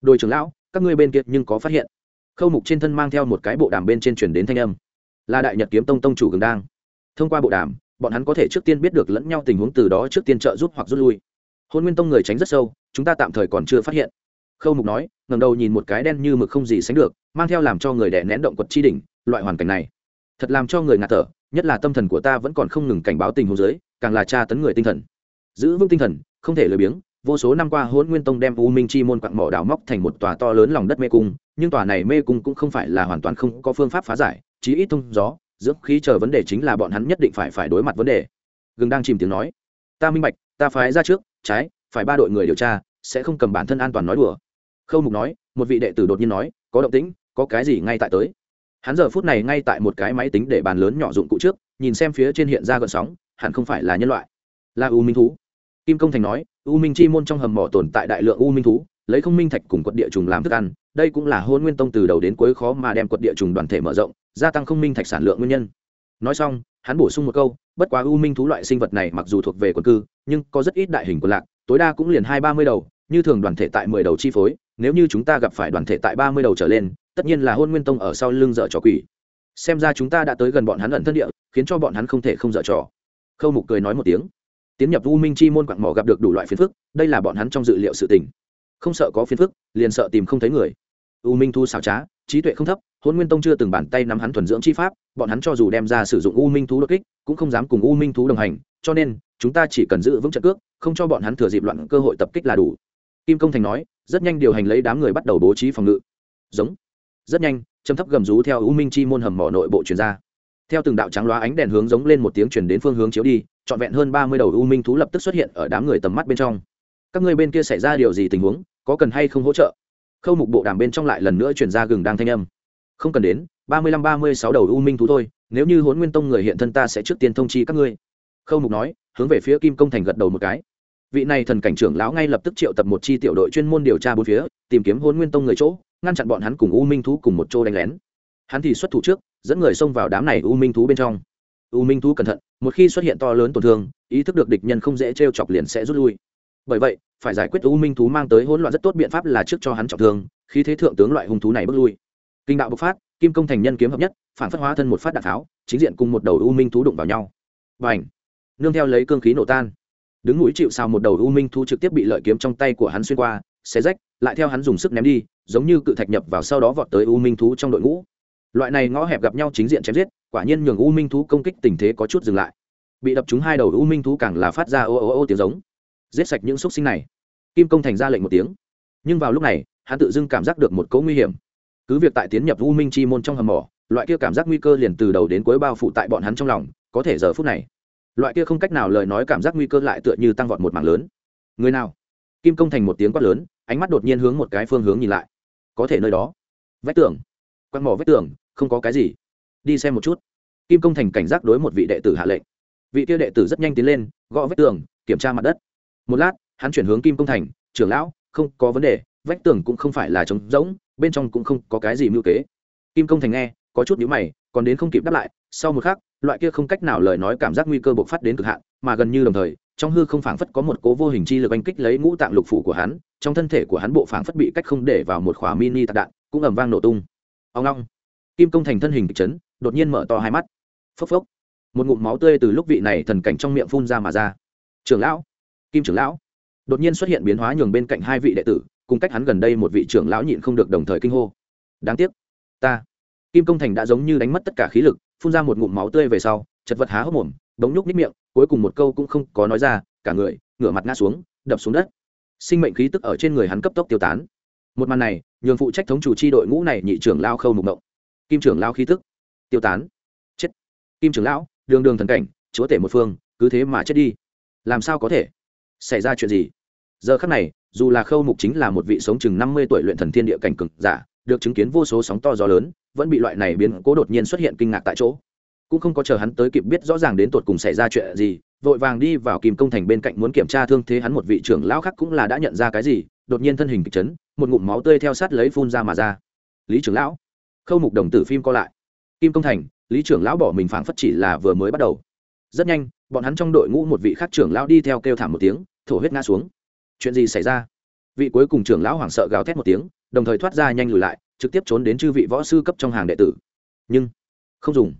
Đội trưởng lão, các ngươi bên kia nhưng có phát hiện. Khâu mục trên thân mang theo một cái bộ đàm bên trên truyền đến thanh âm. Là đại nhật kiếm tông tông chủ gừng đang. Thông qua bộ đàm, bọn hắn có thể trước tiên biết được lẫn nhau tình huống từ đó trước tiên trợ giúp hoặc rút lui. Hôn nguyên tông người tránh rất sâu, chúng ta tạm thời còn chưa phát hiện khâu mục nói ngầm đầu nhìn một cái đen như mực không gì sánh được, mang theo làm cho người đẻ nén động quật chi đỉnh, loại hoàn cảnh này. Thật làm cho người ngạt thở, nhất là tâm thần của ta vẫn còn không ngừng cảnh báo tình huống dưới, càng là tra tấn người tinh thần. Giữ vững tinh thần, không thể lười biếng, vô số năm qua hôn nguyên tông đem u minh chi môn quặng mỏ đào móc thành một tòa to lớn lòng đất mê cung, nhưng tòa này mê cung cũng không phải là hoàn toàn không có phương pháp phá giải, chí ít thông gió, dưỡng khí chờ vấn đề chính là bọn hắn nhất định phải phải đối mặt vấn đề. Gừng đang chìm tiếng nói, ta minh bạch, ta phái ra trước, trái, phải ba đội người điều tra, sẽ không cầm bản thân an toàn nói đùa khâu mục nói, một vị đệ tử đột nhiên nói, có động tĩnh, có cái gì ngay tại tới? Hắn giờ phút này ngay tại một cái máy tính để bàn lớn nhỏ dụng cụ trước, nhìn xem phía trên hiện ra gợn sóng, hẳn không phải là nhân loại. Là u minh thú. Kim công thành nói, u minh chi môn trong hầm mỏ tồn tại đại lượng u minh thú, lấy không minh thạch cùng quật địa trùng làm thức ăn, đây cũng là hôn nguyên tông từ đầu đến cuối khó mà đem quật địa trùng đoàn thể mở rộng, gia tăng không minh thạch sản lượng nguyên nhân. Nói xong, hắn bổ sung một câu, bất quá u minh thú loại sinh vật này mặc dù thuộc về quần cư, nhưng có rất ít đại hình quần lạc, tối đa cũng liền hai ba mươi đầu, như thường đoàn thể tại mười đầu chi phối nếu như chúng ta gặp phải đoàn thể tại ba mươi đầu trở lên, tất nhiên là hôn nguyên tông ở sau lưng dở trò quỷ. Xem ra chúng ta đã tới gần bọn hắn ẩn thân địa, khiến cho bọn hắn không thể không dở trò. Khâu mục cười nói một tiếng. Tiến nhập u minh chi môn quặng mỏ gặp được đủ loại phiền phức, đây là bọn hắn trong dự liệu sự tình. Không sợ có phiền phức, liền sợ tìm không thấy người. U minh thu xảo trá, trí tuệ không thấp, hôn nguyên tông chưa từng bàn tay nắm hắn thuần dưỡng chi pháp, bọn hắn cho dù đem ra sử dụng u minh thú đột kích, cũng không dám cùng u minh thú đồng hành, cho nên, chúng ta chỉ cần giữ vững trận cước, không cho bọn hắn thừa dịp loạn cơ hội tập kích là đủ kim công thành nói, rất nhanh điều hành lấy đám người bắt đầu bố trí phòng ngự. Giống. Rất nhanh châm thấp gầm rú theo u minh chi môn hầm mỏ nội bộ truyền ra. Theo từng đạo trắng loá ánh đèn hướng giống lên một tiếng truyền đến phương hướng chiếu đi, trọn vẹn hơn ba mươi đầu u minh thú lập tức xuất hiện ở đám người tầm mắt bên trong. Các người bên kia xảy ra điều gì tình huống, có cần hay không hỗ trợ? Khâu mục bộ đàm bên trong lại lần nữa chuyển ra gừng đang thanh âm. Không cần đến, ba mươi lăm, ba mươi sáu đầu u minh thú thôi, nếu như huấn nguyên tông người hiện thân ta sẽ trước tiên thông chi các ngươi. Khâu mục nói, hướng về phía kim công thành gật đầu một cái vị này thần cảnh trưởng lão ngay lập tức triệu tập một chi tiểu đội chuyên môn điều tra bốn phía, tìm kiếm hôn nguyên tông người chỗ, ngăn chặn bọn hắn cùng u minh thú cùng một chỗ đánh lén. Hắn thì xuất thủ trước, dẫn người xông vào đám này u minh thú bên trong. U minh thú cẩn thận, một khi xuất hiện to lớn tổn thương, ý thức được địch nhân không dễ t r e o chọc liền sẽ rút lui. Bởi vậy, phải giải quyết u minh thú mang tới hỗn loạn rất tốt biện pháp là trước cho hắn trọng thương khi thế thượng tướng loại hung thú này bước lui. Kinh đạo bộc phát, kim công thành nhân kiếm hợp nhất, phản phất hóa thân một phát đạn tháo chính diện cùng một đầu u minh thú đụng vào nhau. Và ảnh nương theo lấy cương khí nổ tan đứng mũi chịu sao một đầu u minh thú trực tiếp bị lợi kiếm trong tay của hắn xuyên qua, xé rách, lại theo hắn dùng sức ném đi, giống như cự thạch nhập vào sau đó vọt tới u minh thú trong đội ngũ. Loại này ngõ hẹp gặp nhau chính diện chém giết, quả nhiên nhường u minh thú công kích tình thế có chút dừng lại. Bị đập trúng hai đầu u minh thú càng là phát ra ô ô ô tiếng giống. Giết sạch những xúc sinh này. Kim công thành ra lệnh một tiếng. Nhưng vào lúc này, hắn tự dưng cảm giác được một cấu nguy hiểm. Cứ việc tại tiến nhập u minh chi môn trong hầm mỏ, loại kia cảm giác nguy cơ liền từ đầu đến cuối bao phủ tại bọn hắn trong lòng, có thể giờ phút này loại kia không cách nào lời nói cảm giác nguy cơ lại tựa như tăng vọt một mảng lớn. Người nào? Kim công thành một tiếng quát lớn, ánh mắt đột nhiên hướng một cái phương hướng nhìn lại. Có thể nơi đó. Vách tường. Quăng mỏ vách tường, không có cái gì. Đi xem một chút. Kim công thành cảnh giác đối một vị đệ tử hạ lệnh. Vị kia đệ tử rất nhanh tiến lên, gõ vách tường, kiểm tra mặt đất. Một lát, hắn chuyển hướng kim công thành, trưởng lão, không có vấn đề, vách tường cũng không phải là trống rỗng, bên trong cũng không có cái gì mưu kế. Kim công thành nghe, có chút nhíu mày, còn đến không kịp đáp lại, sau một khắc loại kia không cách nào lời nói cảm giác nguy cơ bộc phát đến cực hạn, mà gần như đồng thời, trong hư không phảng phất có một cố vô hình chi lực oanh kích lấy ngũ tạng lục phủ của hắn, trong thân thể của hắn bộ phảng phất bị cách không để vào một khóa mini tạc đạn, cũng ầm vang nổ tung. Ông long. Kim công thành thân hình kịch chấn, đột nhiên mở to hai mắt. Phốc phốc. Một ngụm máu tươi từ lúc vị này thần cảnh trong miệng phun ra mà ra. Trưởng lão. Kim trưởng lão. Đột nhiên xuất hiện biến hóa nhường bên cạnh hai vị đệ tử, cùng cách hắn gần đây một vị trưởng lão nhịn không được đồng thời kinh hô. Đáng tiếc. Ta. Kim công thành đã giống như đánh mất tất cả khí lực phun ra một ngụm máu tươi về sau, chật vật há hốc mồm đống nhúc nít miệng, cuối cùng một câu cũng không có nói ra, cả người, ngửa mặt ngã xuống, đập xuống đất. Sinh mệnh khí tức ở trên người hắn cấp tốc tiêu tán. Một màn này, nhường phụ trách thống chủ chi đội ngũ này nhị trưởng lao khâu mục mộng. Kim trưởng lao khí tức, tiêu tán. Chết. Kim trưởng lão, đường đường thần cảnh, chúa tể một phương, cứ thế mà chết đi. Làm sao có thể? Xảy ra chuyện gì? Giờ khắc này, dù là khâu mục chính là một vị sống chừng năm mươi tuổi luyện thần thiên địa cảnh cực giả, được chứng kiến vô số sóng to gió lớn vẫn bị loại này biến cố đột nhiên xuất hiện kinh ngạc tại chỗ. Cũng không có chờ hắn tới kịp biết rõ ràng đến tột cùng xảy ra chuyện gì, vội vàng đi vào kìm công thành bên cạnh muốn kiểm tra thương thế hắn một vị trưởng lão khác cũng là đã nhận ra cái gì, đột nhiên thân hình kịch chấn, một ngụm máu tươi theo sát lấy phun ra mà ra. Lý trưởng lão, khâu mục đồng tử phim co lại. Kim công thành, lý trưởng lão bỏ mình phảng phất chỉ là vừa mới bắt đầu. Rất nhanh, bọn hắn trong đội ngũ một vị khác trưởng lão đi theo kêu thảm một tiếng, thổ huyết ngã xuống. Chuyện gì xảy ra? Vị cuối cùng trưởng lão hoảng sợ gào thét một tiếng, đồng thời thoát ra nhanh lùi lại trực tiếp trốn đến chư vị võ sư cấp trong hàng đệ tử. Nhưng, không dùng.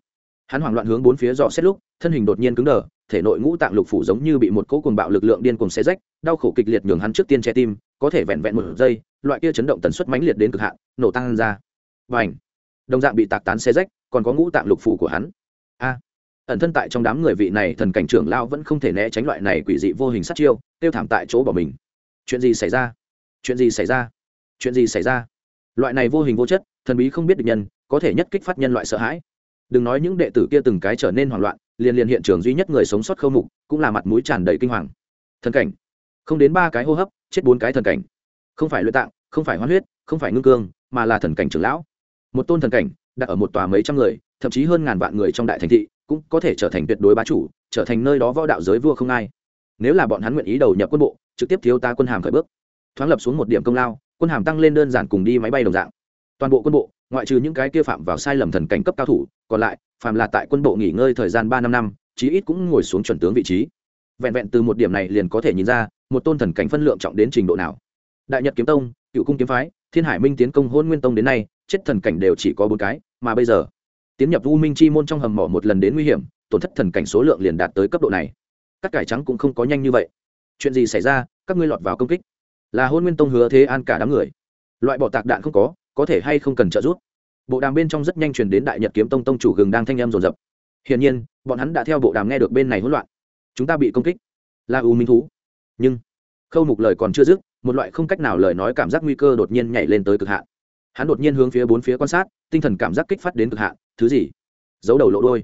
Hắn hoảng loạn hướng bốn phía dò xét lúc, thân hình đột nhiên cứng đờ, thể nội ngũ tạng lục phủ giống như bị một cỗ cuồng bạo lực lượng điên cuồng xé rách, đau khổ kịch liệt nhường hắn trước tiên che tim, có thể vẹn vẹn một giây, loại kia chấn động tần suất mãnh liệt đến cực hạn, nổ tăng ra. Và ảnh đồng dạng bị tạc tán xé rách, còn có ngũ tạng lục phủ của hắn. A! Ẩn thân tại trong đám người vị này thần cảnh trưởng lao vẫn không thể né tránh loại này quỷ dị vô hình sát chiêu, tiêu thảm tại chỗ bỏ mình. Chuyện gì xảy ra? Chuyện gì xảy ra? Chuyện gì xảy ra? Loại này vô hình vô chất, thần bí không biết được nhân, có thể nhất kích phát nhân loại sợ hãi. Đừng nói những đệ tử kia từng cái trở nên hoảng loạn, liền liền hiện trường duy nhất người sống sót khâu mục, cũng là mặt mũi tràn đầy kinh hoàng. Thần cảnh. Không đến ba cái hô hấp, chết bốn cái thần cảnh. Không phải luyện tạng, không phải hoán huyết, không phải ngưng cương, mà là thần cảnh trưởng lão. Một tôn thần cảnh, đặt ở một tòa mấy trăm người, thậm chí hơn ngàn vạn người trong đại thành thị, cũng có thể trở thành tuyệt đối bá chủ, trở thành nơi đó võ đạo giới vua không ai. Nếu là bọn hắn nguyện ý đầu nhập quân bộ, trực tiếp thiếu ta quân hàm khởi bước. Thoáng lập xuống một điểm công lao quân hàm tăng lên đơn giản cùng đi máy bay đồng dạng. Toàn bộ quân bộ, ngoại trừ những cái kia phạm vào sai lầm thần cảnh cấp cao thủ, còn lại, phàm là tại quân bộ nghỉ ngơi thời gian ba năm năm, chí ít cũng ngồi xuống chuẩn tướng vị trí. Vẹn vẹn từ một điểm này liền có thể nhìn ra, một tôn thần cảnh phân lượng trọng đến trình độ nào. Đại nhật kiếm tông, cựu cung kiếm phái, thiên hải minh tiến công hôn nguyên tông đến nay, chết thần cảnh đều chỉ có bốn cái, mà bây giờ, tiến nhập u minh chi môn trong hầm mỏ một lần đến nguy hiểm, tổn thất thần cảnh số lượng liền đạt tới cấp độ này. Các cải trắng cũng không có nhanh như vậy. Chuyện gì xảy ra, các ngươi lọt vào công kích là hôn nguyên tông hứa thế an cả đám người. Loại bỏ tạc đạn không có có thể hay không cần trợ giúp. Bộ đàm bên trong rất nhanh truyền đến đại nhật kiếm tông tông chủ gừng đang thanh em rồn rập. Hiển nhiên, bọn hắn đã theo bộ đàm nghe được bên này hỗn loạn. Chúng ta bị công kích. Là u minh thú. Nhưng, khâu mục lời còn chưa dứt, một loại không cách nào lời nói cảm giác nguy cơ đột nhiên nhảy lên tới cực hạn. Hắn đột nhiên hướng phía bốn phía quan sát, tinh thần cảm giác kích phát đến cực hạn. Thứ gì? Giấu đầu lộ đôi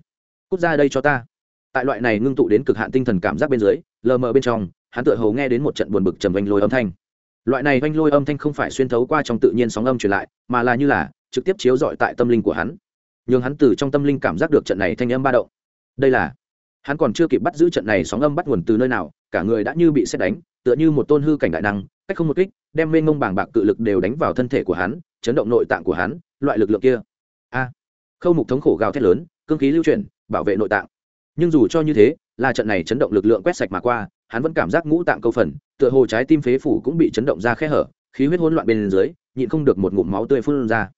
cút ra đây cho ta. Tại loại này ngưng tụ đến cực hạn tinh thần cảm giác bên dưới, lờ mờ bên trong, hắn tựa hầu nghe đến một trận buồn bực trầm vanh lôi âm thanh loại này vanh lôi âm thanh không phải xuyên thấu qua trong tự nhiên sóng âm truyền lại, mà là như là trực tiếp chiếu dọi tại tâm linh của hắn. Nhường hắn từ trong tâm linh cảm giác được trận này thanh âm ba động. Đây là, hắn còn chưa kịp bắt giữ trận này sóng âm bắt nguồn từ nơi nào, cả người đã như bị xét đánh, tựa như một tôn hư cảnh đại năng, cách không một kích, đem mênh mông bàng bạc cự lực đều đánh vào thân thể của hắn, chấn động nội tạng của hắn, loại lực lượng kia. A, khâu mục thống khổ gào thét lớn, cương khí lưu chuyển, bảo vệ nội tạng. Nhưng dù cho như thế, là trận này chấn động lực lượng quét sạch mà qua hắn vẫn cảm giác ngũ tạng câu phần, tựa hồ trái tim phế phủ cũng bị chấn động ra khe hở, khí huyết hỗn loạn bên dưới, nhịn không được một ngụm máu tươi phun ra.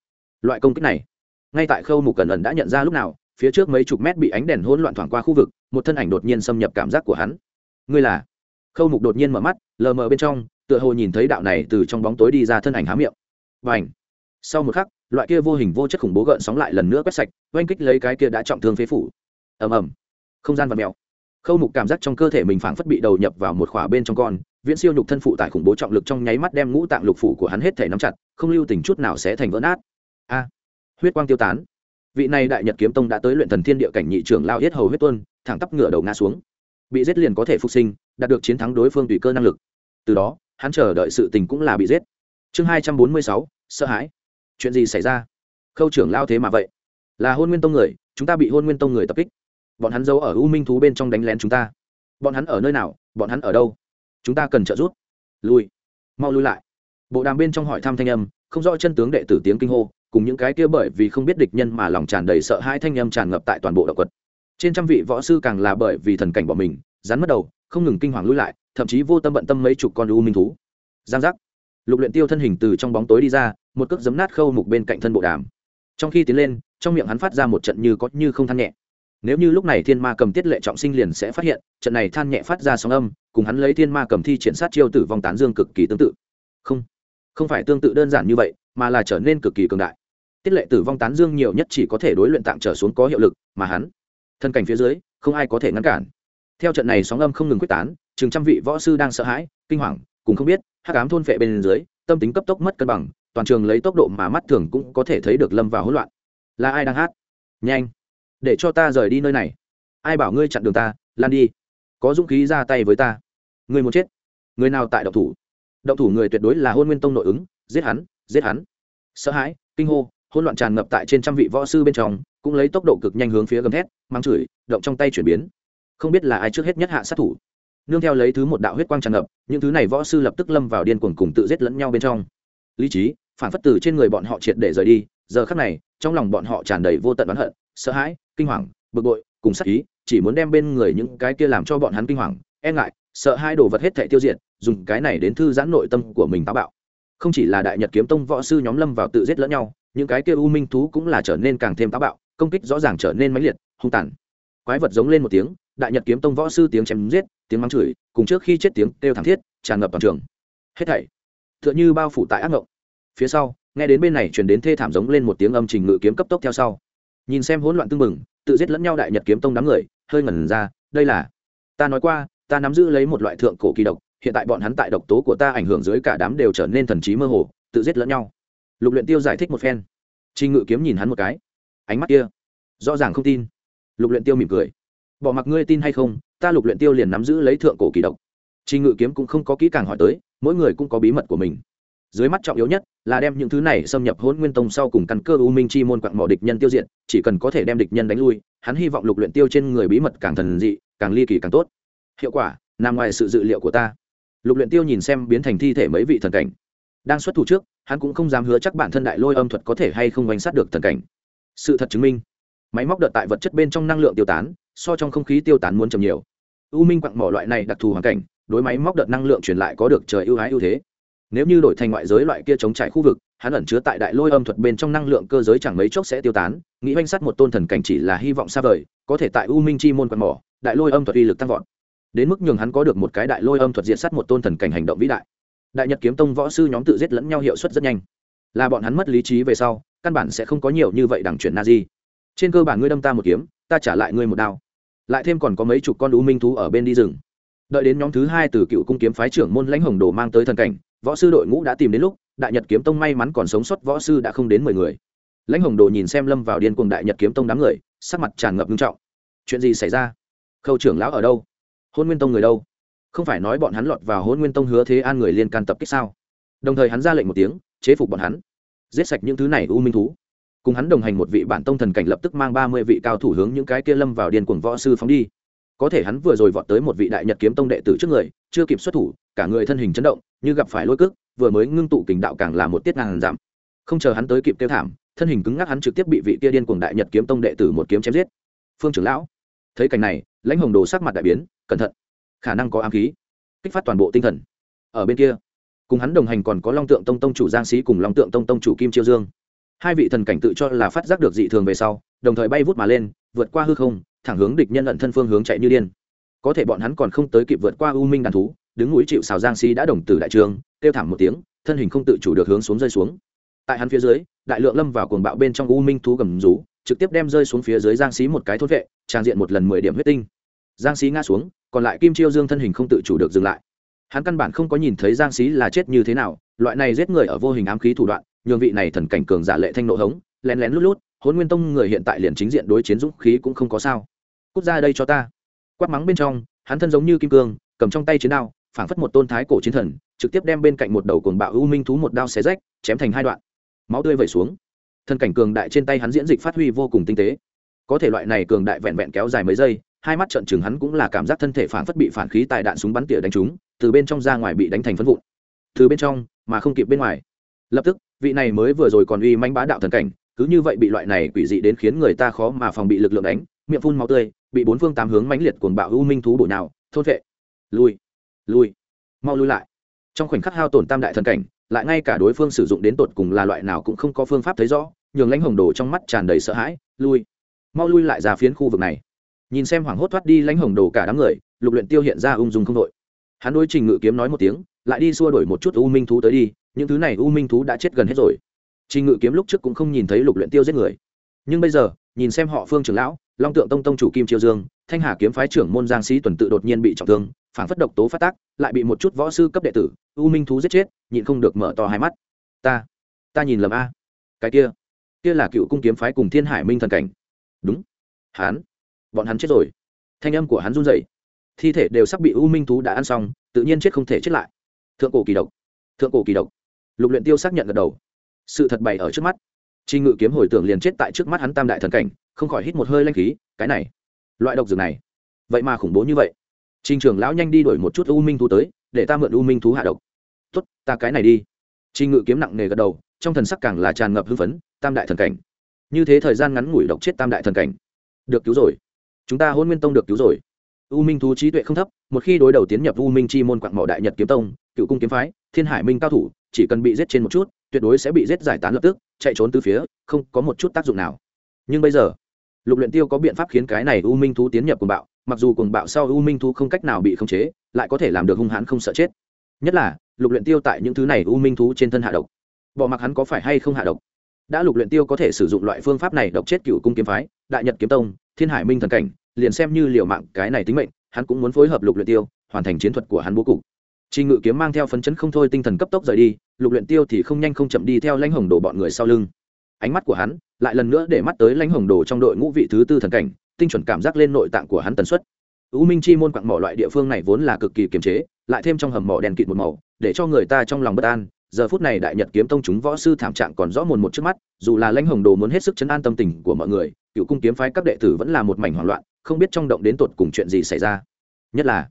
Loại công kích này, ngay tại khâu mục cẩn ẩn đã nhận ra lúc nào, phía trước mấy chục mét bị ánh đèn hỗn loạn thoảng qua khu vực, một thân ảnh đột nhiên xâm nhập cảm giác của hắn. Ngươi là? Khâu mục đột nhiên mở mắt, lờ mờ bên trong, tựa hồ nhìn thấy đạo này từ trong bóng tối đi ra thân ảnh há miệng. Và ảnh sau một khắc, loại kia vô hình vô chất khủng bố gợn sóng lại lần nữa quét sạch, oanh kích lấy cái kia đã trọng thương phế phủ. Ầm ầm. Không gian vật mèo khâu mục cảm giác trong cơ thể mình phảng phất bị đầu nhập vào một khỏa bên trong con, viễn siêu nhục thân phụ tại khủng bố trọng lực trong nháy mắt đem ngũ tạng lục phủ của hắn hết thể nắm chặt, không lưu tình chút nào sẽ thành vỡ nát. A, huyết quang tiêu tán. Vị này đại nhật kiếm tông đã tới luyện thần thiên địa cảnh nhị trưởng lao yết hầu huyết tuân, thẳng tắp ngửa đầu ngã xuống. Bị giết liền có thể phục sinh, đạt được chiến thắng đối phương tùy cơ năng lực. Từ đó, hắn chờ đợi sự tình cũng là bị giết. Chương hai trăm bốn mươi sáu, sợ hãi. Chuyện gì xảy ra? Khâu trưởng lao thế mà vậy? Là hôn nguyên tông người, chúng ta bị hôn nguyên tông người tập kích bọn hắn giấu ở u minh thú bên trong đánh lén chúng ta. Bọn hắn ở nơi nào, bọn hắn ở đâu? Chúng ta cần trợ giúp. Lui. Mau lui lại. Bộ đàm bên trong hỏi thăm thanh âm, không rõ chân tướng đệ tử tiếng kinh hô, cùng những cái kia bởi vì không biết địch nhân mà lòng tràn đầy sợ hai thanh âm tràn ngập tại toàn bộ động quật. Trên trăm vị võ sư càng là bởi vì thần cảnh bỏ mình, rắn mất đầu, không ngừng kinh hoàng lui lại, thậm chí vô tâm bận tâm mấy chục con u minh thú. Giang giác. Lục luyện tiêu thân hình từ trong bóng tối đi ra, một cước giấm nát khâu mục bên cạnh thân bộ đàm. Trong khi tiến lên, trong miệng hắn phát ra một trận như có như không than nhẹ nếu như lúc này thiên ma cầm tiết lệ trọng sinh liền sẽ phát hiện, trận này than nhẹ phát ra sóng âm, cùng hắn lấy thiên ma cầm thi triển sát chiêu tử vong tán dương cực kỳ tương tự. Không không phải tương tự đơn giản như vậy, mà là trở nên cực kỳ cường đại. Tiết lệ tử vong tán dương nhiều nhất chỉ có thể đối luyện tạm trở xuống có hiệu lực, mà hắn, thân cảnh phía dưới, không ai có thể ngăn cản. Theo trận này sóng âm không ngừng quyết tán, chừng trăm vị võ sư đang sợ hãi, kinh hoàng, cùng không biết, hắc ám thôn phệ bên dưới, tâm tính cấp tốc mất cân bằng, toàn trường lấy tốc độ mà mắt thường cũng có thể thấy được lâm vào hỗn loạn. Là ai đang hát? Nhanh! Để cho ta rời đi nơi này. Ai bảo ngươi chặn đường ta, lan đi. Có dũng khí ra tay với ta. Ngươi muốn chết. Người nào tại động thủ? Động thủ người tuyệt đối là hôn nguyên tông nội ứng, giết hắn giết hắn. Sợ hãi, kinh hô, hỗn loạn tràn ngập tại trên trăm vị võ sư bên trong, cũng lấy tốc độ cực nhanh hướng phía gầm thét mang chửi, động trong tay chuyển biến. Không biết là ai trước hết nhất hạ sát thủ. Nương theo lấy thứ một đạo huyết quang tràn ngập, những thứ này võ sư lập tức lâm vào điên cuồng cùng tự giết lẫn nhau bên trong. Lý trí, phản phất từ trên người bọn họ triệt để rời đi giờ khắc này, trong lòng bọn họ tràn đầy vô tận oán hận, sợ hãi, kinh hoàng, bực bội, cùng sắc ý, chỉ muốn đem bên người những cái kia làm cho bọn hắn kinh hoàng e ngại, sợ hai đồ vật hết thệ tiêu diệt, dùng cái này đến thư giãn nội tâm của mình táo bạo. Không chỉ là đại nhật kiếm tông võ sư nhóm lâm vào tự giết lẫn nhau, những cái kia u minh thú cũng là trở nên càng thêm táo bạo, công kích rõ ràng trở nên mãnh liệt, hung tàn. Quái vật giống lên một tiếng, đại nhật kiếm tông võ sư tiếng chém giết, tiếng mắng chửi, cùng trước khi chết tiếng kêu thảm thiết, tràn ngập toàn trường. Hết thảy, tựa như bao phủ tại ác ngộng. Phía sau nghe đến bên này chuyển đến thê thảm giống lên một tiếng âm trình ngự kiếm cấp tốc theo sau. Nhìn xem hỗn loạn tưng bừng, tự giết lẫn nhau đại nhật kiếm tông đám người, hơi ngẩn ra, đây là, ta nói qua, ta nắm giữ lấy một loại thượng cổ kỳ độc, hiện tại bọn hắn tại độc tố của ta ảnh hưởng dưới cả đám đều trở nên thần trí mơ hồ, tự giết lẫn nhau. Lục luyện tiêu giải thích một phen. Trình ngự kiếm nhìn hắn một cái. Ánh mắt kia, rõ ràng không tin. Lục luyện tiêu mỉm cười. Bỏ mặc ngươi tin hay không, ta lục luyện tiêu liền nắm giữ lấy thượng cổ kỳ độc. Trình ngự kiếm cũng không có kỹ càng hỏi tới, mỗi người cũng có bí mật của mình dưới mắt trọng yếu nhất là đem những thứ này xâm nhập hôn nguyên tông sau cùng căn cơ u minh chi môn quặng mỏ địch nhân tiêu diệt, chỉ cần có thể đem địch nhân đánh lui, hắn hy vọng lục luyện tiêu trên người bí mật càng thần dị, càng ly kỳ càng tốt. Hiệu quả, nằm ngoài sự dự liệu của ta. Lục luyện tiêu nhìn xem biến thành thi thể mấy vị thần cảnh. Đang xuất thủ trước, hắn cũng không dám hứa chắc bản thân đại lôi âm thuật có thể hay không đánh sát được thần cảnh. Sự thật chứng minh, máy móc đợt tại vật chất bên trong năng lượng tiêu tán, so trong không khí tiêu tán muốn chậm nhiều. U minh quặng mỏ loại này đặc thù hoàn cảnh, đối máy móc đợt năng lượng truyền lại có được trời ưu ái ưu thế nếu như đổi thành ngoại giới loại kia chống trải khu vực, hắn ẩn chứa tại đại lôi âm thuật bên trong năng lượng cơ giới chẳng mấy chốc sẽ tiêu tán, nghĩ oanh sắt một tôn thần cảnh chỉ là hy vọng xa vời, có thể tại u minh chi môn quạt mỏ, đại lôi âm thuật uy lực tăng vọt. Đến mức nhường hắn có được một cái đại lôi âm thuật diện sắt một tôn thần cảnh hành động vĩ đại. Đại nhật kiếm tông võ sư nhóm tự giết lẫn nhau hiệu suất rất nhanh. Là bọn hắn mất lý trí về sau, căn bản sẽ không có nhiều như vậy đằng chuyển na di. Trên cơ bản ngươi đâm ta một kiếm, ta trả lại ngươi một đao. Lại thêm còn có mấy chục con u minh thú ở bên đi rừng. Đợi đến nhóm thứ hai từ cựu cung kiếm phái trưởng môn lãnh hồng đồ mang tới thần cảnh võ sư đội ngũ đã tìm đến lúc, đại nhật kiếm tông may mắn còn sống sót võ sư đã không đến mười người. Lãnh hồng đồ nhìn xem lâm vào điên cuồng đại nhật kiếm tông đám người, sắc mặt tràn ngập nghiêm trọng. Chuyện gì xảy ra? Khâu trưởng lão ở đâu? Hôn nguyên tông người đâu? Không phải nói bọn hắn lọt vào hôn nguyên tông hứa thế an người liên can tập kích sao? Đồng thời hắn ra lệnh một tiếng, chế phục bọn hắn. Giết sạch những thứ này u minh thú. Cùng hắn đồng hành một vị bản tông thần cảnh lập tức mang ba mươi vị cao thủ hướng những cái kia lâm vào điên cuồng võ sư phóng đi. Có thể hắn vừa rồi vọt tới một vị đại nhật kiếm tông đệ tử trước người, chưa kịp xuất thủ, cả người thân hình chấn động như gặp phải lôi cước, vừa mới ngưng tụ kình đạo càng là một tiết ngàn giảm. Không chờ hắn tới kịp kêu thảm, thân hình cứng ngắc hắn trực tiếp bị vị kia điên cuồng đại nhật kiếm tông đệ tử một kiếm chém giết. Phương trưởng lão, thấy cảnh này, lãnh hồng đồ sắc mặt đại biến, cẩn thận. Khả năng có ám khí, kích phát toàn bộ tinh thần. Ở bên kia, cùng hắn đồng hành còn có long tượng tông tông chủ giang sĩ cùng long tượng tông tông chủ kim chiêu dương. Hai vị thần cảnh tự cho là phát giác được dị thường về sau, đồng thời bay vút mà lên, vượt qua hư không, thẳng hướng địch nhân lận thân phương hướng chạy như điên. Có thể bọn hắn còn không tới kịp vượt qua u minh đàn thú đứng núi chịu xào giang si đã đồng tử đại trường kêu thảm một tiếng, thân hình không tự chủ được hướng xuống rơi xuống. Tại hắn phía dưới, đại lượng lâm vào cuồng bạo bên trong u minh thú gầm rú, trực tiếp đem rơi xuống phía dưới giang xí một cái thốt vệ, trang diện một lần mười điểm huyết tinh. Giang xí ngã xuống, còn lại kim chiêu dương thân hình không tự chủ được dừng lại. Hắn căn bản không có nhìn thấy giang xí là chết như thế nào, loại này giết người ở vô hình ám khí thủ đoạn, nhường vị này thần cảnh cường giả lệ thanh nộ hống, lén lén lút lút hôn nguyên tông người hiện tại liền chính diện đối chiến dũng khí cũng không có sao. Cút ra đây cho ta. Quát mắng bên trong, hắn thân giống như kim cương, cầm trong tay chiến đao phảng phất một tôn thái cổ chiến thần, trực tiếp đem bên cạnh một đầu cuồng bạo u minh thú một đao xé rách, chém thành hai đoạn. Máu tươi vẩy xuống. Thân cảnh cường đại trên tay hắn diễn dịch phát huy vô cùng tinh tế. Có thể loại này cường đại vẹn vẹn kéo dài mấy giây, hai mắt trợn trừng hắn cũng là cảm giác thân thể phản phất bị phản khí tài đạn súng bắn tỉa đánh trúng, từ bên trong ra ngoài bị đánh thành phân vụn. Từ bên trong, mà không kịp bên ngoài. Lập tức, vị này mới vừa rồi còn uy manh bá đạo thần cảnh, cứ như vậy bị loại này quỷ dị đến khiến người ta khó mà phòng bị lực lượng đánh, miệng phun máu tươi, bị bốn phương tám hướng mãnh liệt cuồng bạo u minh thú bổ nào thôn vệ lui lui, mau lui lại. Trong khoảnh khắc hao tổn tam đại thần cảnh, lại ngay cả đối phương sử dụng đến tột cùng là loại nào cũng không có phương pháp thấy rõ, nhường lãnh hồng đồ trong mắt tràn đầy sợ hãi, lui, mau lui lại ra phiến khu vực này. Nhìn xem hoảng hốt thoát đi lãnh hồng đồ cả đám người, lục luyện tiêu hiện ra ung dung không đội. Hắn đối trình ngự kiếm nói một tiếng, lại đi xua đổi một chút u minh thú tới đi, những thứ này u minh thú đã chết gần hết rồi. Trình ngự kiếm lúc trước cũng không nhìn thấy lục luyện tiêu giết người. Nhưng bây giờ, nhìn xem họ phương trưởng lão long tượng tông tông chủ kim triều dương thanh hà kiếm phái trưởng môn giang sĩ tuần tự đột nhiên bị trọng thương phản phất độc tố phát tác lại bị một chút võ sư cấp đệ tử u minh thú giết chết nhịn không được mở to hai mắt. Ta ta nhìn lầm a. Cái kia kia là cựu cung kiếm phái cùng thiên hải minh thần cảnh. Đúng. Hán, bọn hắn chết rồi. Thanh âm của hắn run rẩy. Thi thể đều sắp bị u minh thú đã ăn xong tự nhiên chết không thể chết lại. Thượng cổ kỳ độc. Thượng cổ kỳ độc. Lục luyện tiêu xác nhận gật đầu. Sự thật bày ở trước mắt. Trình Ngự kiếm hồi tưởng liền chết tại trước mắt hắn tam đại thần cảnh, không khỏi hít một hơi linh khí, cái này, loại độc dược này, vậy mà khủng bố như vậy. Trình trưởng lão nhanh đi đổi một chút u minh thú tới, để ta mượn u minh thú hạ độc. Tốt, ta cái này đi. Trình Ngự kiếm nặng nề gật đầu, trong thần sắc càng là tràn ngập hưng phấn, tam đại thần cảnh. Như thế thời gian ngắn ngủi độc chết tam đại thần cảnh. Được cứu rồi. Chúng ta Hôn Nguyên Tông được cứu rồi. U Minh thú trí tuệ không thấp, một khi đối đầu tiến nhập U Minh chi môn quạng mỏ đại Nhật kiếm tông, cựu cung kiếm phái, Thiên Hải Minh cao thủ, chỉ cần bị giết trên một chút, tuyệt đối sẽ bị giết giải tán lập tức, chạy trốn từ phía không có một chút tác dụng nào. Nhưng bây giờ lục luyện tiêu có biện pháp khiến cái này u minh thú tiến nhập cuồng bạo mặc dù cuồng bạo sau u minh thú không cách nào bị khống chế lại có thể làm được hung hãn không sợ chết. Nhất là lục luyện tiêu tại những thứ này u minh thú trên thân hạ độc. Bỏ mặc hắn có phải hay không hạ độc? Đã lục luyện tiêu có thể sử dụng loại phương pháp này độc chết cựu cung kiếm phái đại nhật kiếm tông thiên hải minh thần cảnh liền xem như liều mạng cái này tính mệnh hắn cũng muốn phối hợp lục luyện tiêu hoàn thành chiến thuật của hắn bố cục. Trình Ngự kiếm mang theo phấn chấn không thôi tinh thần cấp tốc rời đi, Lục Luyện Tiêu thì không nhanh không chậm đi theo Lãnh Hồng Đồ bọn người sau lưng. Ánh mắt của hắn lại lần nữa để mắt tới Lãnh Hồng Đồ trong đội ngũ vị thứ tư thần cảnh, tinh chuẩn cảm giác lên nội tạng của hắn tần suất. U Minh Chi môn quặng mỏ loại địa phương này vốn là cực kỳ kiềm chế, lại thêm trong hầm mỏ đèn kịt một màu, để cho người ta trong lòng bất an. Giờ phút này Đại Nhật kiếm tông chúng võ sư thảm trạng còn rõ mồn một trước mắt, dù là Lãnh Hồng Đồ muốn hết sức chấn an tâm tình của mọi người, Cựu cung kiếm phái các đệ tử vẫn là một mảnh hoảng loạn, không biết trong động đến tột cùng chuyện gì xảy ra. Nhất là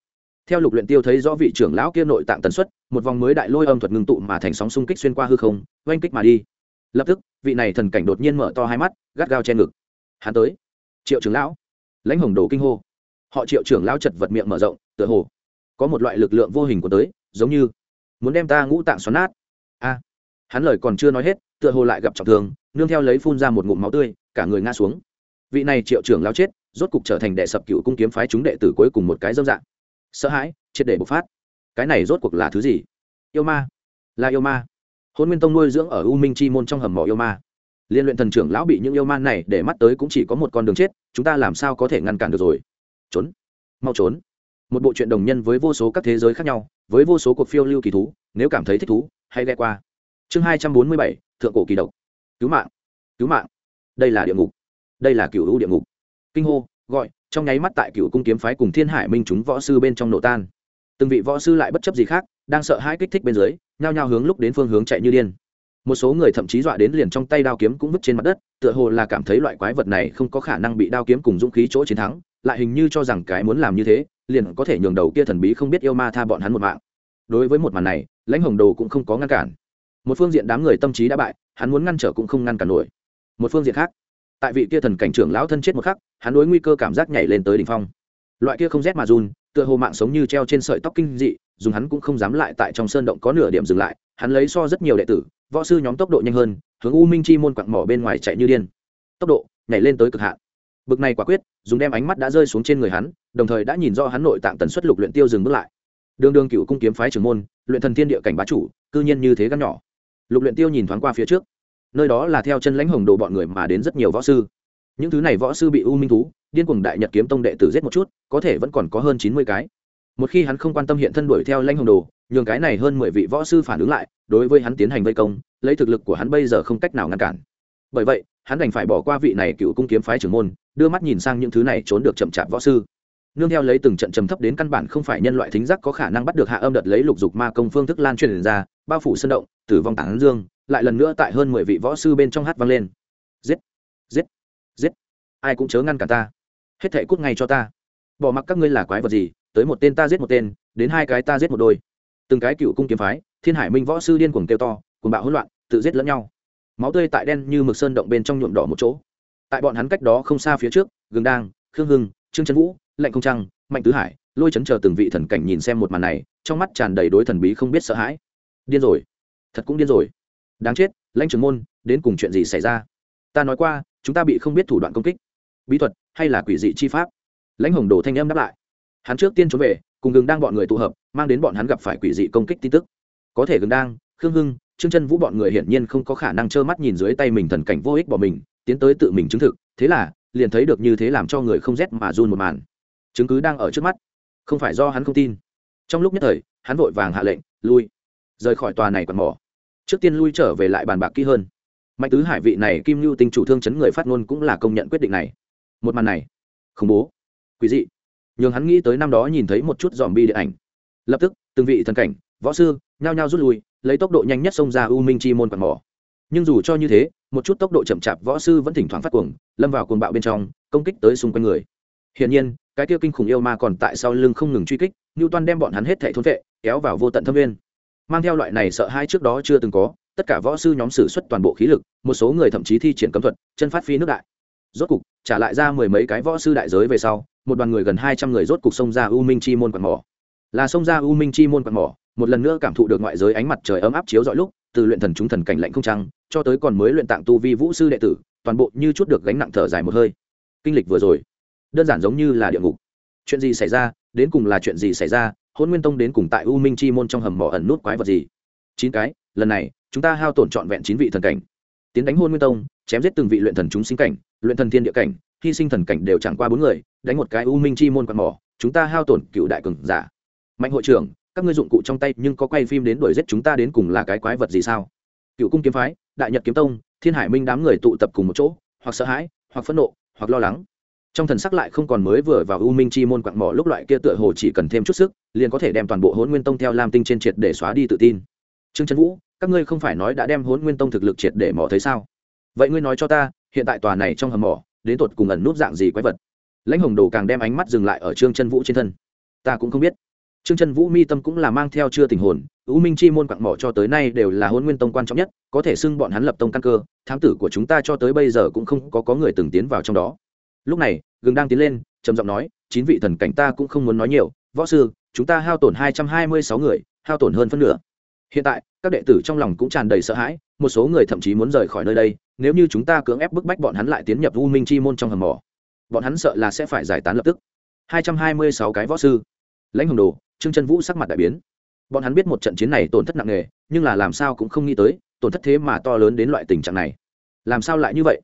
theo lục luyện tiêu thấy rõ vị trưởng lão kia nội tạng tần suất, một vòng mới đại lôi âm thuật ngưng tụ mà thành sóng xung kích xuyên qua hư không, oanh kích mà đi. Lập tức, vị này thần cảnh đột nhiên mở to hai mắt, gắt gao che ngực. Hắn tới. Triệu trưởng lão. Lãnh hồng đồ kinh hô. Họ triệu trưởng lão chật vật miệng mở rộng, tựa hồ có một loại lực lượng vô hình của tới, giống như muốn đem ta ngũ tạng xoắn nát. A. Hắn lời còn chưa nói hết, tựa hồ lại gặp trọng thương, nương theo lấy phun ra một ngụm máu tươi, cả người ngã xuống. Vị này triệu trưởng lão chết, rốt cục trở thành đệ sập cựu cung kiếm phái chúng đệ tử cuối cùng một cái dâm dạng sợ hãi, triệt để bộc phát. Cái này rốt cuộc là thứ gì? Yêu ma. Là yêu ma. Hôn nguyên tông nuôi dưỡng ở u minh chi môn trong hầm mỏ yêu ma. Liên luyện thần trưởng lão bị những yêu ma này để mắt tới cũng chỉ có một con đường chết, chúng ta làm sao có thể ngăn cản được rồi? Trốn. Mau trốn. Một bộ truyện đồng nhân với vô số các thế giới khác nhau, với vô số cuộc phiêu lưu kỳ thú, nếu cảm thấy thích thú, hãy ghe qua. Chương hai trăm bốn mươi bảy, thượng cổ kỳ độc. Cứu mạng. Cứu mạng. Đây là địa ngục. Đây là cựu u địa ngục. Kinh hô, gọi trong nháy mắt tại cựu cung kiếm phái cùng thiên hải minh chúng võ sư bên trong nổ tan. Từng vị võ sư lại bất chấp gì khác, đang sợ hãi kích thích bên dưới, nhao nhao hướng lúc đến phương hướng chạy như điên. Một số người thậm chí dọa đến liền trong tay đao kiếm cũng vứt trên mặt đất, tựa hồ là cảm thấy loại quái vật này không có khả năng bị đao kiếm cùng dũng khí chỗ chiến thắng, lại hình như cho rằng cái muốn làm như thế, liền có thể nhường đầu kia thần bí không biết yêu ma tha bọn hắn một mạng. Đối với một màn này, lãnh hồng đồ cũng không có ngăn cản. Một phương diện đám người tâm trí đã bại, hắn muốn ngăn trở cũng không ngăn cản nổi. Một phương diện khác tại vị kia thần cảnh trưởng lão thân chết một khắc, hắn đối nguy cơ cảm giác nhảy lên tới đỉnh phong. Loại kia không rét mà run, tựa hồ mạng sống như treo trên sợi tóc kinh dị, dùng hắn cũng không dám lại tại trong sơn động có nửa điểm dừng lại, hắn lấy so rất nhiều đệ tử, võ sư nhóm tốc độ nhanh hơn, hướng u minh chi môn quặng mỏ bên ngoài chạy như điên. Tốc độ nhảy lên tới cực hạn. Bực này quả quyết, dùng đem ánh mắt đã rơi xuống trên người hắn, đồng thời đã nhìn do hắn nội tạng tần suất lục luyện tiêu dừng bước lại. Đường đường cựu cung kiếm phái trưởng môn, luyện thần thiên địa cảnh bá chủ, cư nhiên như thế gắn nhỏ. Lục luyện tiêu nhìn thoáng qua phía trước nơi đó là theo chân lãnh hồng đồ bọn người mà đến rất nhiều võ sư. Những thứ này võ sư bị u minh thú, điên cuồng đại nhật kiếm tông đệ tử giết một chút, có thể vẫn còn có hơn chín mươi cái. Một khi hắn không quan tâm hiện thân đuổi theo lãnh hồng đồ, nhường cái này hơn mười vị võ sư phản ứng lại, đối với hắn tiến hành vây công, lấy thực lực của hắn bây giờ không cách nào ngăn cản. Bởi vậy, hắn đành phải bỏ qua vị này cựu cung kiếm phái trưởng môn, đưa mắt nhìn sang những thứ này trốn được chậm chạp võ sư. Nương theo lấy từng trận trầm thấp đến căn bản không phải nhân loại thính giác có khả năng bắt được hạ âm đợt lấy lục dục ma công phương thức lan truyền ra, bao phủ sân động, tử vong tảng dương lại lần nữa tại hơn mười vị võ sư bên trong hát vang lên. Giết giết giết. Ai cũng chớ ngăn cả ta. Hết thệ cút ngay cho ta. Bỏ mặc các ngươi là quái vật gì, tới một tên ta giết một tên, đến hai cái ta giết một đôi. Từng cái cựu cung kiếm phái, thiên hải minh võ sư điên cuồng kêu to, cuồng bạo hỗn loạn, tự giết lẫn nhau. Máu tươi tại đen như mực sơn động bên trong nhuộm đỏ một chỗ. Tại bọn hắn cách đó không xa phía trước, gừng đang, khương hưng, trương trấn vũ lạnh công trăng, mạnh tứ hải, lôi chấn chờ từng vị thần cảnh nhìn xem một màn này, trong mắt tràn đầy đối thần bí không biết sợ hãi. Điên rồi. Thật cũng điên rồi đáng chết, lãnh trưởng môn, đến cùng chuyện gì xảy ra? Ta nói qua, chúng ta bị không biết thủ đoạn công kích. Bí thuật, hay là quỷ dị chi pháp? Lãnh hồng đồ thanh âm đáp lại. Hắn trước tiên trốn về, cùng gừng đang bọn người tụ hợp, mang đến bọn hắn gặp phải quỷ dị công kích tin tức. Có thể gừng đang, khương hưng, trương chân vũ bọn người hiển nhiên không có khả năng trơ mắt nhìn dưới tay mình thần cảnh vô ích bỏ mình, tiến tới tự mình chứng thực, thế là, liền thấy được như thế làm cho người không rét mà run một màn. Chứng cứ đang ở trước mắt. Không phải do hắn không tin. Trong lúc nhất thời, hắn vội vàng hạ lệnh, lui. Rời khỏi tòa này còn mỏ trước tiên lui trở về lại bàn bạc kỹ hơn. Mạnh tứ hải vị này kim lưu tinh chủ thương chấn người phát ngôn cũng là công nhận quyết định này. Một màn này, khủng bố quý dị. Nhường hắn nghĩ tới năm đó nhìn thấy một chút dòm bi điện ảnh. Lập tức, từng vị thần cảnh, võ sư, nhao nhao rút lui, lấy tốc độ nhanh nhất xông ra u minh chi môn quạt mỏ. Nhưng dù cho như thế, một chút tốc độ chậm chạp võ sư vẫn thỉnh thoảng phát cuồng, lâm vào cuồng bạo bên trong, công kích tới xung quanh người. Hiển nhiên, cái kia kinh khủng yêu ma còn tại sau lưng không ngừng truy kích như toan đem bọn hắn hết thảy thôn vệ, kéo vào vô tận thâm viên mang theo loại này sợ hai trước đó chưa từng có, tất cả võ sư nhóm sử xuất toàn bộ khí lực, một số người thậm chí thi triển cấm thuật, chân phát phi nước đại. Rốt cục, trả lại ra mười mấy cái võ sư đại giới về sau, một đoàn người gần hai trăm người rốt cục xông ra u minh chi môn quạt mỏ. Là xông ra u minh chi môn quạt mỏ, một lần nữa cảm thụ được ngoại giới ánh mặt trời ấm áp chiếu dọi lúc, từ luyện thần chúng thần cảnh lạnh không trăng, cho tới còn mới luyện tạng tu vi vũ sư đệ tử, toàn bộ như chút được gánh nặng thở dài một hơi. Kinh lịch vừa rồi. Đơn giản giống như là địa ngục. Chuyện gì xảy ra, đến cùng là chuyện gì xảy ra hôn nguyên tông đến cùng tại u minh chi môn trong hầm mỏ ẩn nút quái vật gì? Chín cái, lần này, chúng ta hao tổn trọn vẹn chín vị thần cảnh. Tiến đánh hôn nguyên tông, chém giết từng vị luyện thần chúng sinh cảnh, luyện thần thiên địa cảnh, hy sinh thần cảnh đều chẳng qua bốn người, đánh một cái u minh chi môn quạt mỏ, chúng ta hao tổn cựu đại cường giả. Mạnh hội trưởng, các ngươi dụng cụ trong tay nhưng có quay phim đến đuổi giết chúng ta đến cùng là cái quái vật gì sao? Cựu cung kiếm phái, đại nhật kiếm tông, thiên hải minh đám người tụ tập cùng một chỗ, hoặc sợ hãi, hoặc phẫn nộ, hoặc lo lắng trong thần sắc lại không còn mới vừa vào u minh chi môn quặng mỏ, lúc loại kia tựa hồ chỉ cần thêm chút sức, liền có thể đem toàn bộ hôn nguyên tông theo lam tinh trên triệt để xóa đi tự tin. Trương trấn vũ, các ngươi không phải nói đã đem hôn nguyên tông thực lực triệt để mỏ thấy sao? Vậy ngươi nói cho ta, hiện tại tòa này trong hầm mỏ, đến tột cùng ẩn nút dạng gì quái vật? Lãnh hồng đồ càng đem ánh mắt dừng lại ở trương chân vũ trên thân. Ta cũng không biết. Trương chân vũ mi tâm cũng là mang theo chưa tình hồn, u minh chi môn quặng mỏ cho tới nay đều là hôn nguyên tông quan trọng nhất, có thể xưng bọn hắn lập tông căn cơ, thám tử của chúng ta cho tới bây giờ cũng không có có người từng tiến vào trong đó lúc này, gừng đang tiến lên, trầm giọng nói, chín vị thần cảnh ta cũng không muốn nói nhiều, võ sư, chúng ta hao tổn hai trăm hai mươi sáu người, hao tổn hơn phân nửa. Hiện tại, các đệ tử trong lòng cũng tràn đầy sợ hãi, một số người thậm chí muốn rời khỏi nơi đây, nếu như chúng ta cưỡng ép bức bách bọn hắn lại tiến nhập u minh chi môn trong hầm mỏ, bọn hắn sợ là sẽ phải giải tán lập tức. hai trăm hai mươi sáu cái võ sư. Lãnh hồng đồ, trương chân vũ sắc mặt đại biến. Bọn hắn biết một trận chiến này tổn thất nặng nề, nhưng là làm sao cũng không nghĩ tới, tổn thất thế mà to lớn đến loại tình trạng này. Làm sao lại như vậy?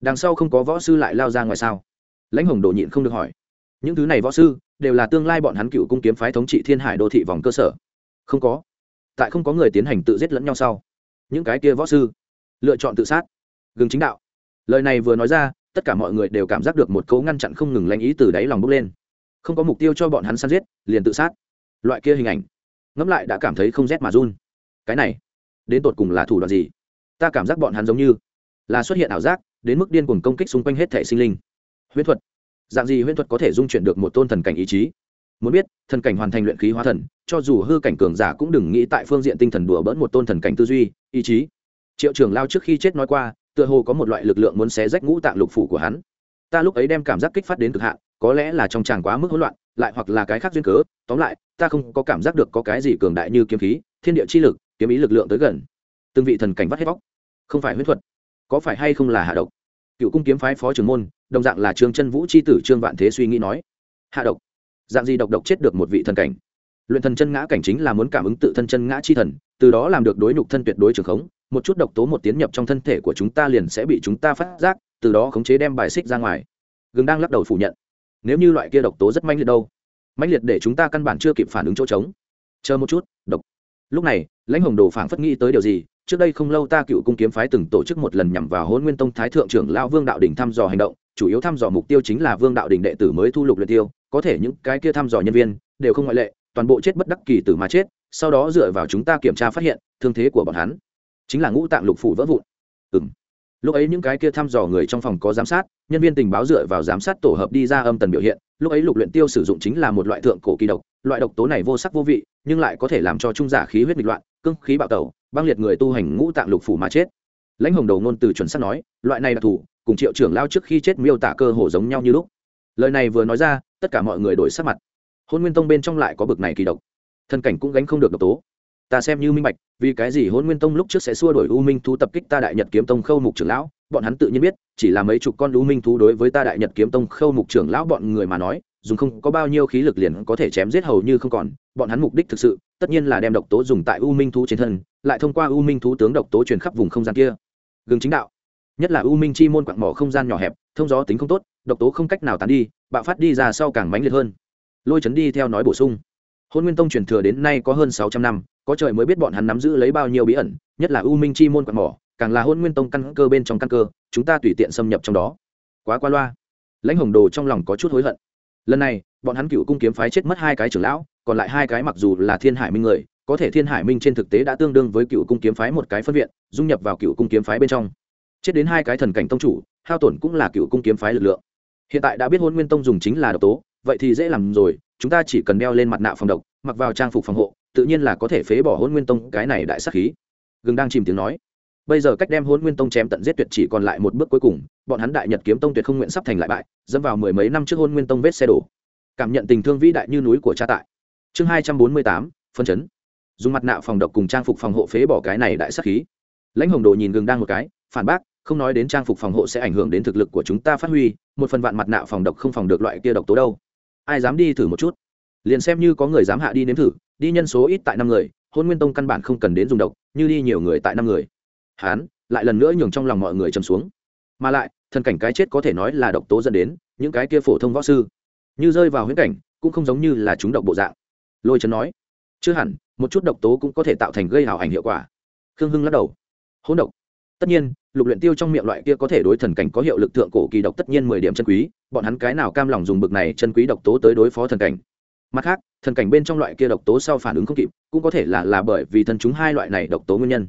Đằng sau không có võ sư lại lao ra ngoài sao? Lãnh hồng đồ nhịn không được hỏi. Những thứ này võ sư đều là tương lai bọn hắn cựu cung kiếm phái thống trị thiên hải đô thị vòng cơ sở. Không có. Tại không có người tiến hành tự giết lẫn nhau sau, những cái kia võ sư lựa chọn tự sát. Gừng chính đạo. Lời này vừa nói ra, tất cả mọi người đều cảm giác được một cấu ngăn chặn không ngừng lanh ý từ đáy lòng bốc lên. Không có mục tiêu cho bọn hắn săn giết, liền tự sát. Loại kia hình ảnh, ngẫm lại đã cảm thấy không rét mà run. Cái này, đến tột cùng là thủ đoạn gì? Ta cảm giác bọn hắn giống như là xuất hiện ảo giác đến mức điên cuồng công kích xung quanh hết thể sinh linh. Huyễn thuật. Dạng gì huyễn thuật có thể dung chuyển được một tôn thần cảnh ý chí? Muốn biết, thần cảnh hoàn thành luyện khí hóa thần, cho dù hư cảnh cường giả cũng đừng nghĩ tại phương diện tinh thần đùa bỡn một tôn thần cảnh tư duy, ý chí. Triệu trường lao trước khi chết nói qua, tựa hồ có một loại lực lượng muốn xé rách ngũ tạng lục phủ của hắn. Ta lúc ấy đem cảm giác kích phát đến cực hạn, có lẽ là trong chàng quá mức hỗn loạn, lại hoặc là cái khác duyên cớ. Tóm lại, ta không có cảm giác được có cái gì cường đại như kiếm khí, thiên địa chi lực, kiếm ý lực lượng tới gần. Từng vị thần cảnh vắt hết vóc không phải huyết thuật có phải hay không là hạ độc? Cựu cung kiếm phái phó trưởng môn, đồng dạng là trương chân vũ c h i tử trương vạn thế suy nghĩ nói. Hạ độc. Dạng gì độc độc chết được một vị thần cảnh? Luyện thần chân ngã cảnh chính là muốn cảm ứng tự thân chân ngã chi thần, từ đó làm được đối nhục thân tuyệt đối trường khống, một chút độc tố một tiến nhập trong thân thể của chúng ta liền sẽ bị chúng ta phát giác, từ đó khống chế đem bài xích ra ngoài. Gừng đang lắc đầu phủ nhận. Nếu như loại kia độc tố rất manh liệt đâu? Manh liệt để chúng ta căn bản chưa kịp phản ứng chỗ trống. Chờ một chút, độc. Lúc này, lãnh hồng đồ phảng phất nghĩ tới điều gì trước đây không lâu ta cựu cung kiếm phái từng tổ chức một lần nhằm vào hôn nguyên tông thái thượng trưởng lao vương đạo đình thăm dò hành động, chủ yếu thăm dò mục tiêu chính là vương đạo đình đệ tử mới thu lục luyện tiêu, có thể những cái kia thăm dò nhân viên đều không ngoại lệ, toàn bộ chết bất đắc kỳ tử mà chết, sau đó dựa vào chúng ta kiểm tra phát hiện, thương thế của bọn hắn chính là ngũ tạng lục phủ vỡ vụn. Ừng lúc ấy những cái kia thăm dò người trong phòng có giám sát, nhân viên tình báo dựa vào giám sát tổ hợp đi ra âm tần biểu hiện, lúc ấy lục luyện tiêu sử dụng chính là một loại thượng cổ kỳ độc, loại độc tố này vô sắc vô vị, nhưng lại có thể làm cho trung giả khí huyết nghịch loạn, cương khí bạo tẩu băng liệt người tu hành ngũ tạng lục phủ mà chết. Lãnh hồng đầu ngôn từ chuẩn sắc nói, loại này đặc thù cùng triệu trưởng lao trước khi chết miêu tả cơ hồ giống nhau như lúc. Lời này vừa nói ra, tất cả mọi người đổi sắc mặt. Hôn nguyên tông bên trong lại có bực này kỳ độc. Thân cảnh cũng gánh không được độc tố. Ta xem như minh bạch, vì cái gì hôn nguyên tông lúc trước sẽ xua đổi u minh thú tập kích ta đại nhật kiếm tông khâu mục trưởng lão? Bọn hắn tự nhiên biết, chỉ là mấy chục con u minh thú đối với ta đại nhật kiếm tông khâu mục trưởng lão bọn người mà nói, dùng không có bao nhiêu khí lực liền có thể chém giết hầu như không còn. Bọn hắn mục đích thực sự tất nhiên là đem độc tố dùng tại u minh thú trên thân, lại thông qua u minh thú tướng độc tố truyền khắp vùng không gian kia. Gừng chính đạo. Nhất là u minh chi môn quặng mỏ không gian nhỏ hẹp, thông gió tính không tốt, độc tố không cách nào tán đi, bạo phát đi ra sau càng mãnh liệt hơn. Lôi chấn đi theo nói bổ sung. Hôn nguyên tông truyền thừa đến nay có hơn sáu trăm năm, có trời mới biết bọn hắn nắm giữ lấy bao nhiêu bí ẩn, nhất là u minh chi môn quặng mỏ, càng là hôn nguyên tông căn cơ bên trong căn cơ, chúng ta tùy tiện xâm nhập trong đó. Quá qua loa. Lãnh hồng đồ trong lòng có chút hối hận. Lần này, bọn hắn cựu cung kiếm phái chết mất hai cái trưởng lão còn lại hai cái mặc dù là thiên hải minh người, có thể thiên hải minh trên thực tế đã tương đương với cựu cung kiếm phái một cái phân viện, dung nhập vào cựu cung kiếm phái bên trong. Chết đến hai cái thần cảnh tông chủ, hao tổn cũng là cựu cung kiếm phái lực lượng. Hiện tại đã biết hôn nguyên tông dùng chính là độc tố, vậy thì dễ làm rồi, chúng ta chỉ cần đeo lên mặt nạ phòng độc, mặc vào trang phục phòng hộ, tự nhiên là có thể phế bỏ hôn nguyên tông cái này đại sắc khí. Gừng đang chìm tiếng nói. Bây giờ cách đem hôn nguyên tông chém tận giết tuyệt chỉ còn lại một bước cuối cùng, bọn hắn đại nhật kiếm tông tuyệt không nguyện sắp thành lại bại, dẫm vào mười mấy năm trước hôn nguyên tông vết xe đổ. Cảm nhận tình thương vĩ đại như núi của cha tại chương hai trăm bốn mươi tám, phân chấn. Dùng mặt nạ phòng độc cùng trang phục phòng hộ phế bỏ cái này đại sắc khí. Lãnh hồng đồ nhìn gừng đang một cái, phản bác, không nói đến trang phục phòng hộ sẽ ảnh hưởng đến thực lực của chúng ta phát huy, một phần vạn mặt nạ phòng độc không phòng được loại kia độc tố đâu. Ai dám đi thử một chút? Liền xem như có người dám hạ đi nếm thử, đi nhân số ít tại năm người, hôn nguyên tông căn bản không cần đến dùng độc, như đi nhiều người tại năm người. Hán, lại lần nữa nhường trong lòng mọi người trầm xuống. Mà lại, thần cảnh cái chết có thể nói là độc tố dẫn đến, những cái kia phổ thông võ sư. Như rơi vào huyễn cảnh, cũng không giống như là chúng độc bộ dạng lôi trấn nói, chưa hẳn, một chút độc tố cũng có thể tạo thành gây hảo ảnh hiệu quả. Khương hưng lắc đầu, hỗn độc. Tất nhiên, lục luyện tiêu trong miệng loại kia có thể đối thần cảnh có hiệu lực thượng cổ kỳ độc tất nhiên mười điểm chân quý, bọn hắn cái nào cam lòng dùng bực này chân quý độc tố tới đối phó thần cảnh. Mặt khác, thần cảnh bên trong loại kia độc tố sau phản ứng không kịp, cũng có thể là là bởi vì thần chúng hai loại này độc tố nguyên nhân.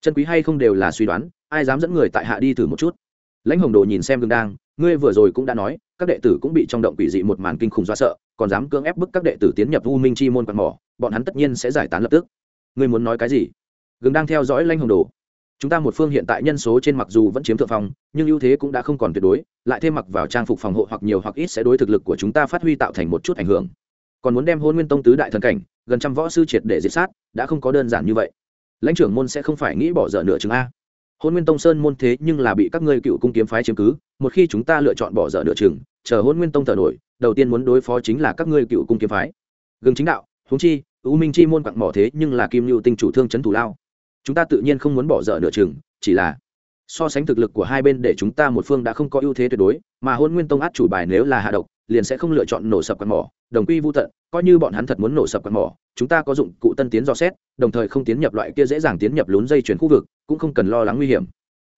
Chân quý hay không đều là suy đoán, ai dám dẫn người tại hạ đi thử một chút. Lãnh hồng đồ nhìn xem gương đang, ngươi vừa rồi cũng đã nói các đệ tử cũng bị trong động quỷ dị một màn kinh khủng do sợ, còn dám cưỡng ép bức các đệ tử tiến nhập u minh chi môn quạt mỏ, bọn hắn tất nhiên sẽ giải tán lập tức. Ngươi muốn nói cái gì? Gừng đang theo dõi Lanh hồng đồ. Chúng ta một phương hiện tại nhân số trên mặc dù vẫn chiếm thượng phong, nhưng ưu thế cũng đã không còn tuyệt đối, lại thêm mặc vào trang phục phòng hộ hoặc nhiều hoặc ít sẽ đối thực lực của chúng ta phát huy tạo thành một chút ảnh hưởng. Còn muốn đem hôn nguyên tông tứ đại thần cảnh, gần trăm võ sư triệt để diệt sát, đã không có đơn giản như vậy. Lãnh trưởng môn sẽ không phải nghĩ bỏ dở nửa chừng a. Hôn nguyên tông sơn môn thế nhưng là bị các ngươi cựu cung kiếm phái chiếm cứ, một khi chúng ta lựa chọn bỏ dở nửa chừng chờ hôn nguyên tông thở nổi, đầu tiên muốn đối phó chính là các ngươi cựu cung kiếm phái. Gừng chính đạo, huống chi, u minh chi môn quặng mỏ thế nhưng là kim lưu tinh chủ thương chấn thủ lao. Chúng ta tự nhiên không muốn bỏ dở nửa chừng, chỉ là so sánh thực lực của hai bên để chúng ta một phương đã không có ưu thế tuyệt đối, mà hôn nguyên tông át chủ bài nếu là hạ độc, liền sẽ không lựa chọn nổ sập quạt mỏ. Đồng quy vô tận, coi như bọn hắn thật muốn nổ sập quạt mỏ, chúng ta có dụng cụ tân tiến do xét, đồng thời không tiến nhập loại kia dễ dàng tiến nhập lún dây chuyển khu vực, cũng không cần lo lắng nguy hiểm.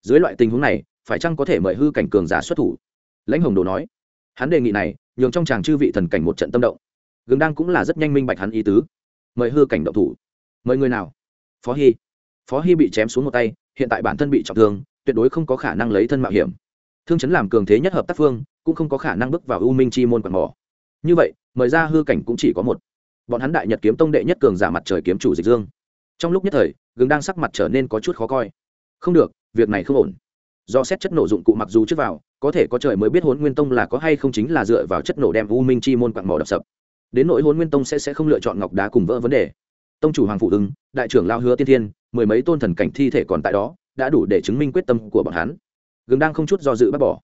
Dưới loại tình huống này, phải chăng có thể mời hư cảnh cường giả xuất thủ? Lãnh hồng đồ nói hắn đề nghị này, nhường trong chàng chư vị thần cảnh một trận tâm động. Gừng đang cũng là rất nhanh minh bạch hắn ý tứ. Mời hư cảnh động thủ. Mời người nào? Phó hy. Phó hy bị chém xuống một tay, hiện tại bản thân bị trọng thương, tuyệt đối không có khả năng lấy thân mạo hiểm. Thương chấn làm cường thế nhất hợp tác phương, cũng không có khả năng bước vào u minh chi môn quạt mỏ. Như vậy, mời ra hư cảnh cũng chỉ có một. Bọn hắn đại nhật kiếm tông đệ nhất cường giả mặt trời kiếm chủ dịch dương. Trong lúc nhất thời, gừng đang sắc mặt trở nên có chút khó coi. Không được, việc này không ổn. Do xét chất nổ dụng cụ mặc dù trước vào có thể có trời mới biết hôn nguyên tông là có hay không chính là dựa vào chất nổ đem u minh chi môn quặng mỏ đập sập. Đến nỗi hôn nguyên tông sẽ sẽ không lựa chọn ngọc đá cùng vỡ vấn đề. Tông chủ hoàng phụ ưng đại trưởng lao hứa tiên thiên, mười mấy tôn thần cảnh thi thể còn tại đó, đã đủ để chứng minh quyết tâm của bọn hắn. Gừng đang không chút do dự bác bỏ.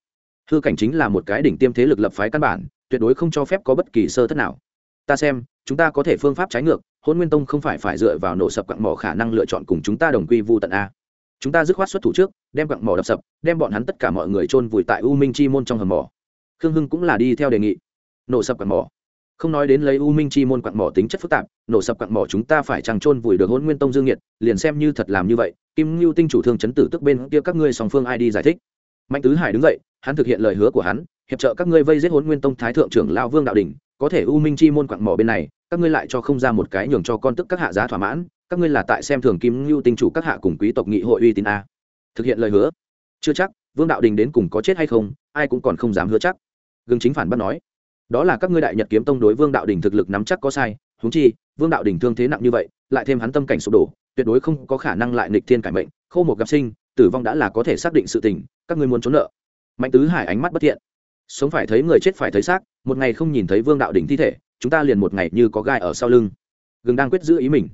Hư cảnh chính là một cái đỉnh tiêm thế lực lập phái căn bản, tuyệt đối không cho phép có bất kỳ sơ thất nào. Ta xem, chúng ta có thể phương pháp trái ngược hôn nguyên tông không phải phải dựa vào nổ sập quặng mỏ khả năng lựa chọn cùng chúng ta đồng quy vu tận a chúng ta dứt khoát xuất thủ trước, đem quặng mỏ đập sập, đem bọn hắn tất cả mọi người chôn vùi tại u minh chi môn trong hầm mỏ. Khương hưng cũng là đi theo đề nghị. Nổ sập quặng mỏ. Không nói đến lấy u minh chi môn quặng mỏ tính chất phức tạp, nổ sập quặng mỏ chúng ta phải chẳng chôn vùi được hôn nguyên tông dương nhiệt liền xem như thật làm như vậy. Kim ngưu tinh chủ thương chấn tử tức bên kia các ngươi song phương ai đi giải thích? Mạnh tứ hải đứng dậy, hắn thực hiện lời hứa của hắn, hiệp trợ các ngươi vây giết hôn nguyên tông thái thượng trưởng lao vương đạo đình, có thể u minh chi môn quặng mỏ bên này, các ngươi lại cho không ra một cái nhường cho con tức các hạ giá thỏa mãn các ngươi là tại xem thường kim ngưu tinh chủ các hạ cùng quý tộc nghị hội uy tín a. Thực hiện lời hứa. Chưa chắc, vương đạo đình đến cùng có chết hay không, ai cũng còn không dám hứa chắc. Gương chính phản bác nói, đó là các ngươi đại nhật kiếm tông đối vương đạo đình thực lực nắm chắc có sai húng chi, vương đạo đình thương thế nặng như vậy, lại thêm hắn tâm cảnh sụp đổ, tuyệt đối không có khả năng lại nịch thiên cải mệnh, khô một gặp sinh, tử vong đã là có thể xác định sự tình, các ngươi muốn trốn nợ. Mạnh tứ hải ánh mắt bất thiện. Sống phải thấy người chết phải thấy xác, một ngày không nhìn thấy vương đạo đình thi thể, chúng ta liền một ngày như có gai ở sau lưng. Gừng đang quyết giữ ý mình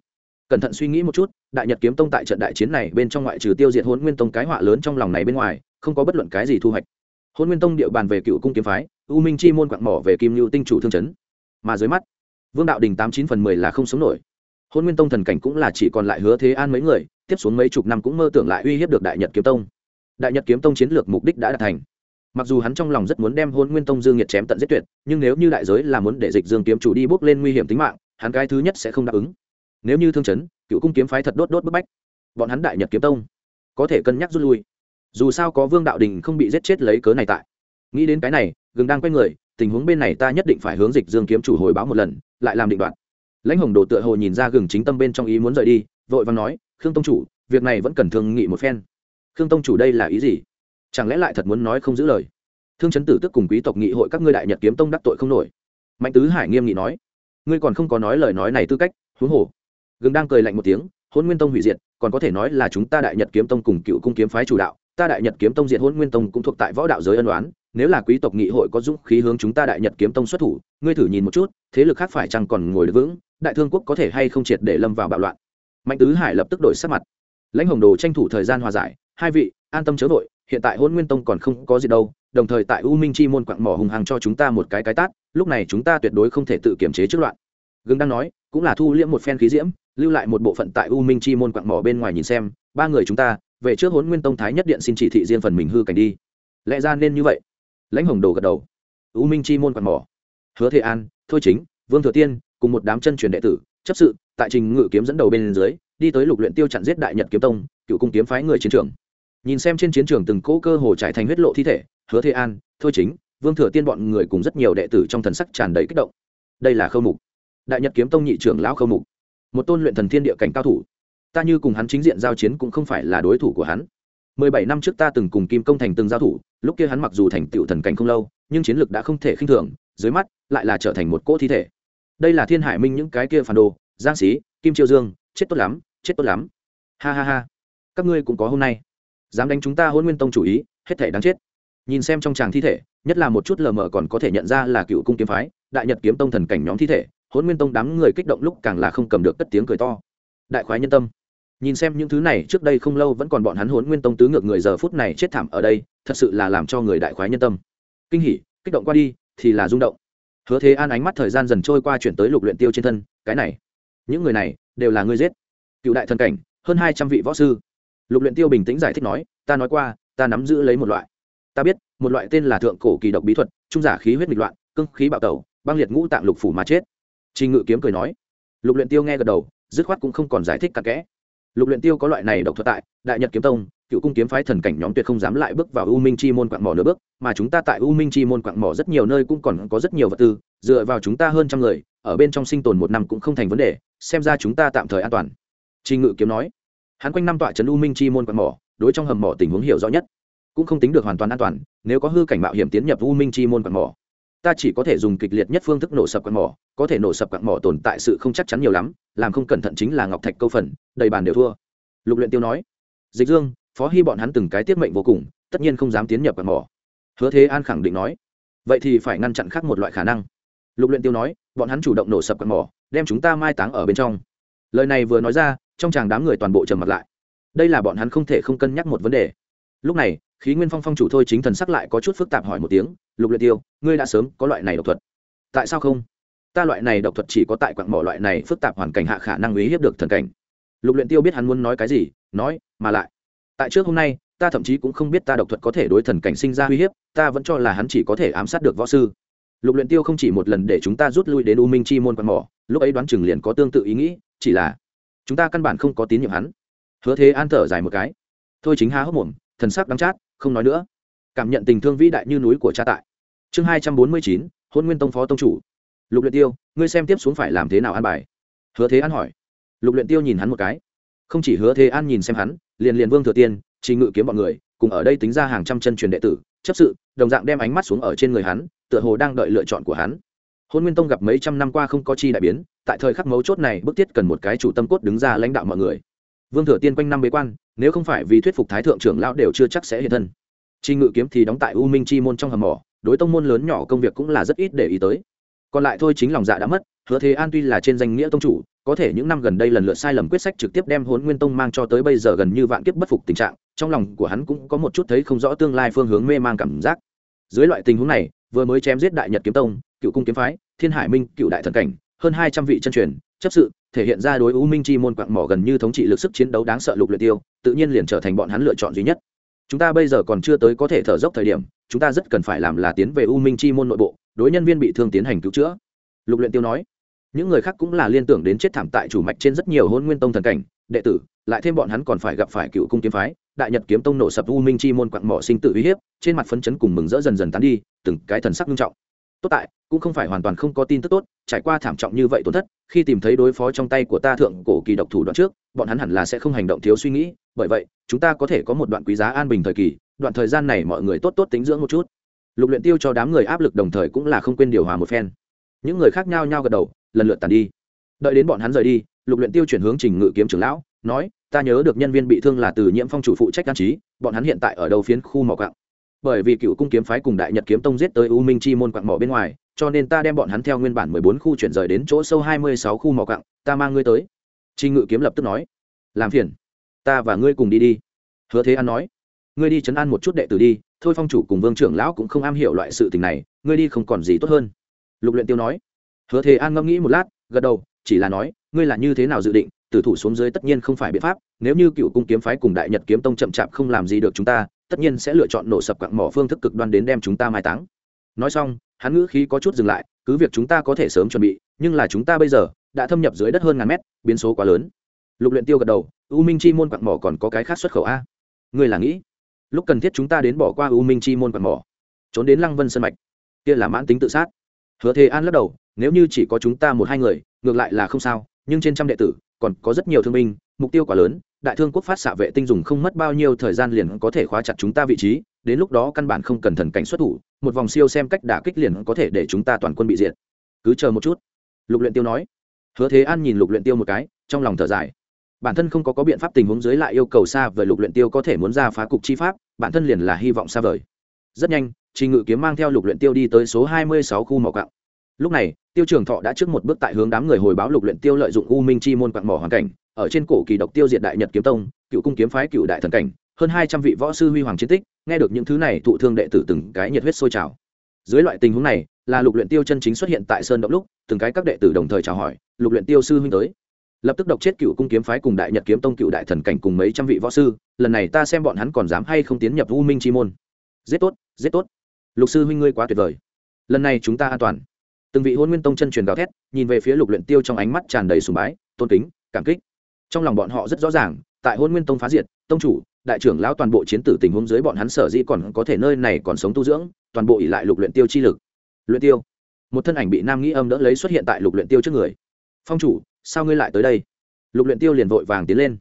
cẩn thận suy nghĩ một chút, đại nhật kiếm tông tại trận đại chiến này bên trong ngoại trừ tiêu diệt hôn nguyên tông cái họa lớn trong lòng này bên ngoài, không có bất luận cái gì thu hoạch. Hôn nguyên tông địa bàn về cựu cung kiếm phái, u minh chi môn quặng mỏ về kim lưu tinh chủ thương chấn. Mà dưới mắt, vương đạo đình tám chín phần mười là không sống nổi. Hôn nguyên tông thần cảnh cũng là chỉ còn lại hứa thế an mấy người, tiếp xuống mấy chục năm cũng mơ tưởng lại uy hiếp được đại nhật kiếm tông. Đại nhật kiếm tông chiến lược mục đích đã đạt thành. Mặc dù hắn trong lòng rất muốn đem hôn nguyên tông dương nhiệt chém tận giết tuyệt, nhưng nếu như đại giới là muốn để dịch dương kiếm chủ đi bước lên nguy hiểm tính mạng, hắn cái thứ nhất sẽ không đáp ứng nếu như thương chấn, cựu cung kiếm phái thật đốt đốt bức bách, bọn hắn đại nhật kiếm tông có thể cân nhắc rút lui. Dù sao có vương đạo đình không bị giết chết lấy cớ này tại. Nghĩ đến cái này, gừng đang quay người, tình huống bên này ta nhất định phải hướng dịch dương kiếm chủ hồi báo một lần, lại làm định đoạn lãnh hồng đồ tựa hồ nhìn ra gừng chính tâm bên trong ý muốn rời đi, vội vàng nói, khương tông chủ, việc này vẫn cần thương nghị một phen. Khương tông chủ đây là ý gì? Chẳng lẽ lại thật muốn nói không giữ lời? Thương chấn tử tức cùng quý tộc nghị hội các ngươi đại nhật kiếm tông đắc tội không nổi. Mạnh tứ hải nghiêm nghị nói, ngươi còn không có nói lời nói này tư cách, huống hồ gừng đang cười lạnh một tiếng, hôn nguyên tông hủy diệt, còn có thể nói là chúng ta đại nhật kiếm tông cùng cựu cung kiếm phái chủ đạo, ta đại nhật kiếm tông diệt hôn nguyên tông cũng thuộc tại võ đạo giới ân đoán nếu là quý tộc nghị hội có dũng khí hướng chúng ta đại nhật kiếm tông xuất thủ, ngươi thử nhìn một chút, thế lực khác phải chăng còn ngồi được vững, đại thương quốc có thể hay không triệt để lâm vào bạo loạn. Mạnh tứ hải lập tức đổi sắc mặt. Lãnh hồng đồ tranh thủ thời gian hòa giải, hai vị, an tâm chớ vội, hiện tại hôn nguyên tông còn không có gì đâu, đồng thời tại u minh chi môn quặng mỏ hùng hàng cho chúng ta một cái cái tát, lúc này chúng ta tuyệt đối không thể tự kiểm chế trước loạn. Gương đang nói, cũng là thu liễm một phen khí diễm lưu lại một bộ phận tại u minh chi môn quặng mỏ bên ngoài nhìn xem, ba người chúng ta, về trước hốn nguyên tông thái nhất điện xin chỉ thị riêng phần mình hư cảnh đi. Lẽ ra nên như vậy. Lãnh hồng đồ gật đầu. U minh chi môn quặng mỏ. Hứa thế an, thôi chính, vương thừa tiên, cùng một đám chân truyền đệ tử, chấp sự, tại trình ngự kiếm dẫn đầu bên dưới, đi tới lục luyện tiêu chặn giết đại nhật kiếm tông, cựu cung kiếm phái người chiến trường. Nhìn xem trên chiến trường từng cỗ cơ hồ trải thành huyết lộ thi thể, hứa thế an, thôi chính, vương thừa tiên bọn người cùng rất nhiều đệ tử trong thần sắc tràn đầy kích động. Đây là khâu mục. Đại nhật kiếm tông nhị trưởng lão khâu mục một tôn luyện thần thiên địa cảnh cao thủ. Ta như cùng hắn chính diện giao chiến cũng không phải là đối thủ của hắn. Mười bảy năm trước ta từng cùng kim công thành từng giao thủ, lúc kia hắn mặc dù thành tựu thần cảnh không lâu, nhưng chiến lược đã không thể khinh thường, dưới mắt, lại là trở thành một cỗ thi thể. Đây là thiên hải minh những cái kia phản đồ, giang sĩ kim triều dương, chết tốt lắm, chết tốt lắm. Ha ha ha. Các ngươi cũng có hôm nay. Dám đánh chúng ta hôn nguyên tông chủ ý, hết thể đáng chết. Nhìn xem trong tràng thi thể, nhất là một chút lờ mờ còn có thể nhận ra là cựu cung kiếm phái, đại nhật kiếm tông thần cảnh nhóm thi thể hôn nguyên tông đám người kích động lúc càng là không cầm được cất tiếng cười to. Đại khoái nhân tâm. Nhìn xem những thứ này, trước đây không lâu vẫn còn bọn hắn hôn nguyên tông tứ ngược người giờ phút này chết thảm ở đây, thật sự là làm cho người đại khoái nhân tâm. Kinh hỉ, kích động qua đi, thì là rung động. Hứa thế an ánh mắt thời gian dần trôi qua chuyển tới lục luyện tiêu trên thân, cái này, những người này đều là người giết. Cựu đại thần cảnh, hơn hai trăm vị võ sư. Lục luyện tiêu bình tĩnh giải thích nói, ta nói qua, ta nắm giữ lấy một loại. Ta biết, một loại tên là thượng cổ kỳ độc bí thuật, trung giả khí huyết nghịch loạn, cương khí bạo tẩu, băng liệt ngũ tạng lục phủ mà chết trình ngự kiếm cười nói. Lục luyện tiêu nghe gật đầu, dứt khoát cũng không còn giải thích cặn kẽ. Lục luyện tiêu có loại này độc thuật tại, đại nhật kiếm tông, cựu cung kiếm phái thần cảnh nhóm tuyệt không dám lại bước vào u minh chi môn quặng mỏ nửa bước, mà chúng ta tại u minh chi môn quặng mỏ rất nhiều nơi cũng còn có rất nhiều vật tư, dựa vào chúng ta hơn trăm người, ở bên trong sinh tồn một năm cũng không thành vấn đề, xem ra chúng ta tạm thời an toàn. Trình ngự kiếm nói. Hắn quanh năm tọa trấn u minh chi môn quặng mỏ, đối trong hầm mỏ tình huống hiểu rõ nhất. Cũng không tính được hoàn toàn an toàn, nếu có hư cảnh mạo hiểm tiến nhập u minh chi môn quặng mỏ ta chỉ có thể dùng kịch liệt nhất phương thức nổ sập quặng mỏ, có thể nổ sập quặng mỏ tồn tại sự không chắc chắn nhiều lắm, làm không cẩn thận chính là ngọc thạch câu phần, đầy bàn đều thua. Lục luyện tiêu nói, dịch dương, phó hy bọn hắn từng cái tiết mệnh vô cùng, tất nhiên không dám tiến nhập quặng mỏ. Hứa thế an khẳng định nói, vậy thì phải ngăn chặn khác một loại khả năng. Lục luyện tiêu nói, bọn hắn chủ động nổ sập quặng mỏ, đem chúng ta mai táng ở bên trong. Lời này vừa nói ra, trong chàng đám người toàn bộ trầm mặt lại. Đây là bọn hắn không thể không cân nhắc một vấn đề. Lúc này khí nguyên phong phong chủ thôi chính thần sắc lại có chút phức tạp hỏi một tiếng, lục luyện tiêu, ngươi đã sớm có loại này độc thuật. Tại sao không? Ta loại này độc thuật chỉ có tại quặng mỏ loại này phức tạp hoàn cảnh hạ khả năng uy hiếp được thần cảnh. Lục luyện tiêu biết hắn muốn nói cái gì, nói, mà lại, tại trước hôm nay, ta thậm chí cũng không biết ta độc thuật có thể đối thần cảnh sinh ra uy hiếp, ta vẫn cho là hắn chỉ có thể ám sát được võ sư. Lục luyện tiêu không chỉ một lần để chúng ta rút lui đến u minh chi môn quặng mỏ, lúc ấy đoán chừng liền có tương tự ý nghĩ, chỉ là chúng ta căn bản không có tín nhiệm hắn. Hứa thế an thở dài một cái. Thôi chính há hốc mồm, thần sắc đắng chát không nói nữa. Cảm nhận tình thương vĩ đại như núi của cha tại. Chương hai trăm bốn mươi chín, hôn nguyên tông phó tông chủ. Lục luyện tiêu, ngươi xem tiếp xuống phải làm thế nào an bài? Hứa thế an hỏi. Lục luyện tiêu nhìn hắn một cái. Không chỉ hứa thế an nhìn xem hắn, liền liền vương thừa tiên trình ngự kiếm bọn người, cùng ở đây tính ra hàng trăm chân truyền đệ tử, chấp sự, đồng dạng đem ánh mắt xuống ở trên người hắn, tựa hồ đang đợi lựa chọn của hắn. Hôn nguyên tông gặp mấy trăm năm qua không có chi đại biến, tại thời khắc mấu chốt này, bức thiết cần một cái chủ tâm cốt đứng ra lãnh đạo mọi người vương thừa tiên quanh năm bế quan nếu không phải vì thuyết phục thái thượng trưởng lão đều chưa chắc sẽ hiện thân Trình Ngự kiếm thì đóng tại U Minh chi môn trong hầm mỏ, đối tông môn lớn nhỏ công việc cũng là rất ít để ý tới. Còn lại thôi chính lòng dạ đã mất, Hứa Thế An tuy là trên danh nghĩa tông chủ, có thể những năm gần đây lần lượt sai lầm quyết sách trực tiếp đem hốn Nguyên Tông mang cho tới bây giờ gần như vạn kiếp bất phục tình trạng, trong lòng của hắn cũng có một chút thấy không rõ tương lai phương hướng mê mang cảm giác. Dưới loại tình huống này, vừa mới chém giết Đại Nhật kiếm tông, Cựu cung kiếm phái, Thiên Hải Minh, Cựu đại thần cảnh, hơn hai trăm vị chân truyền, chấp sự, thể hiện ra đối U Minh chi môn quạng mỏ gần như thống trị lực sức chiến đấu đáng sợ lục luyện tiêu, tự nhiên liền trở thành bọn hắn lựa chọn duy nhất. Chúng ta bây giờ còn chưa tới có thể thở dốc thời điểm chúng ta rất cần phải làm là tiến về u minh chi môn nội bộ đối nhân viên bị thương tiến hành cứu chữa. Lục luyện tiêu nói. Những người khác cũng là liên tưởng đến chết thảm tại chủ mạch trên rất nhiều hôn nguyên tông thần cảnh đệ tử lại thêm bọn hắn còn phải gặp phải cựu cung kiếm phái đại nhật kiếm tông nổ sập u minh chi môn quặng mỏ sinh tử uy hiếp trên mặt phấn chấn cùng mừng rỡ dần dần tán đi từng cái thần sắc nghiêm trọng. Tốt tại cũng không phải hoàn toàn không có tin tức tốt, trải qua thảm trọng như vậy tổn thất, khi tìm thấy đối phó trong tay của ta thượng cổ kỳ độc thủ đoạn trước, bọn hắn hẳn là sẽ không hành động thiếu suy nghĩ, bởi vậy, chúng ta có thể có một đoạn quý giá an bình thời kỳ, đoạn thời gian này mọi người tốt tốt tính dưỡng một chút. Lục luyện tiêu cho đám người áp lực đồng thời cũng là không quên điều hòa một phen. Những người khác nhau nhau gật đầu, lần lượt tàn đi. Đợi đến bọn hắn rời đi, lục luyện tiêu chuyển hướng trình ngự kiếm trưởng lão, nói, ta nhớ được nhân viên bị thương là từ nhiễm phong chủ phụ trách an trí, bọn hắn hiện tại ở đầu phiến khu mỏ quạng bởi vì cựu cung kiếm phái cùng đại nhật kiếm tông giết tới u minh chi môn quạng mỏ bên ngoài cho nên ta đem bọn hắn theo nguyên bản mười bốn khu chuyển rời đến chỗ sâu hai mươi sáu khu mỏ cặng, ta mang ngươi tới. Trình ngự kiếm lập tức nói. Làm phiền ta và ngươi cùng đi đi. Hứa thế an nói. Ngươi đi chấn an một chút đệ tử đi thôi phong chủ cùng vương trưởng lão cũng không am hiểu loại sự tình này ngươi đi không còn gì tốt hơn. Lục luyện tiêu nói. Hứa thế an ngẫm nghĩ một lát gật đầu chỉ là nói ngươi là như thế nào dự định tử thủ xuống dưới tất nhiên không phải biện pháp nếu như cựu cung kiếm phái cùng đại nhật kiếm tông chậm chạp không làm gì được chúng ta tất nhiên sẽ lựa chọn nổ sập quặng mỏ phương thức cực đoan đến đem chúng ta mai táng nói xong, hắn ngữ khí có chút dừng lại, cứ việc chúng ta có thể sớm chuẩn bị, nhưng là chúng ta bây giờ đã thâm nhập dưới đất hơn ngàn mét, biến số quá lớn. Lục luyện tiêu gật đầu, u minh chi môn quặng mỏ còn có cái khác xuất khẩu a? Ngươi là nghĩ, lúc cần thiết chúng ta đến bỏ qua u minh chi môn quặng mỏ, trốn đến lăng vân sơn mạch, kia là mãn tính tự sát. Hứa thế an lắc đầu, nếu như chỉ có chúng ta một hai người, ngược lại là không sao, nhưng trên trăm đệ tử, còn có rất nhiều thương binh, mục tiêu quá lớn, đại thương quốc phát xạ vệ tinh dùng không mất bao nhiêu thời gian liền có thể khóa chặt chúng ta vị trí, đến lúc đó căn bản không cần thần cảnh xuất thủ một vòng siêu xem cách đả kích liền có thể để chúng ta toàn quân bị diệt. Cứ chờ một chút. Lục luyện tiêu nói. Hứa thế an nhìn lục luyện tiêu một cái, trong lòng thở dài. Bản thân không có có biện pháp tình huống dưới lại yêu cầu xa vời lục luyện tiêu có thể muốn ra phá cục chi pháp, bản thân liền là hy vọng xa vời. Rất nhanh trình ngự kiếm mang theo lục luyện tiêu đi tới số hai mươi sáu khu mỏ quặng. Lúc này, tiêu trường thọ đã trước một bước tại hướng đám người hồi báo lục luyện tiêu lợi dụng u minh chi môn quặng mỏ hoàn cảnh, ở trên cổ kỳ độc tiêu diệt đại nhật kiếm tông, cựu cung kiếm phái cựu đại thần cảnh hơn hai trăm vị võ sư huy hoàng chiến tích, nghe được những thứ này, thụ thương đệ tử từng cái nhiệt huyết sôi trào. Dưới loại tình huống này, là lục luyện tiêu chân chính xuất hiện tại sơn động lúc, từng cái các đệ tử đồng thời chào hỏi, lục luyện tiêu sư huynh tới. Lập tức độc chết cựu cung kiếm phái cùng đại nhật kiếm tông cựu đại thần cảnh cùng mấy trăm vị võ sư, lần này ta xem bọn hắn còn dám hay không tiến nhập u minh chi môn. Giết tốt giết tốt. Lục sư huynh ngươi quá tuyệt vời. Lần này chúng ta an toàn. Từng vị hôn nguyên tông chân truyền gào thét, nhìn về phía lục luyện tiêu trong ánh mắt tràn đầy sùng bái, tôn kính, cảm kích. Trong lòng bọn họ rất rõ ràng tại hôn nguyên tông phá diệt, tông chủ, đại trưởng lão toàn bộ chiến tử tình huống dưới bọn hắn sở dĩ còn có thể nơi này còn sống tu dưỡng, toàn bộ ỉ lại lục luyện tiêu chi lực. Luyện tiêu. Một thân ảnh bị nam nghĩ âm đỡ lấy xuất hiện tại lục luyện tiêu trước người. Phong chủ, sao ngươi lại tới đây? Lục luyện tiêu liền vội vàng tiến lên.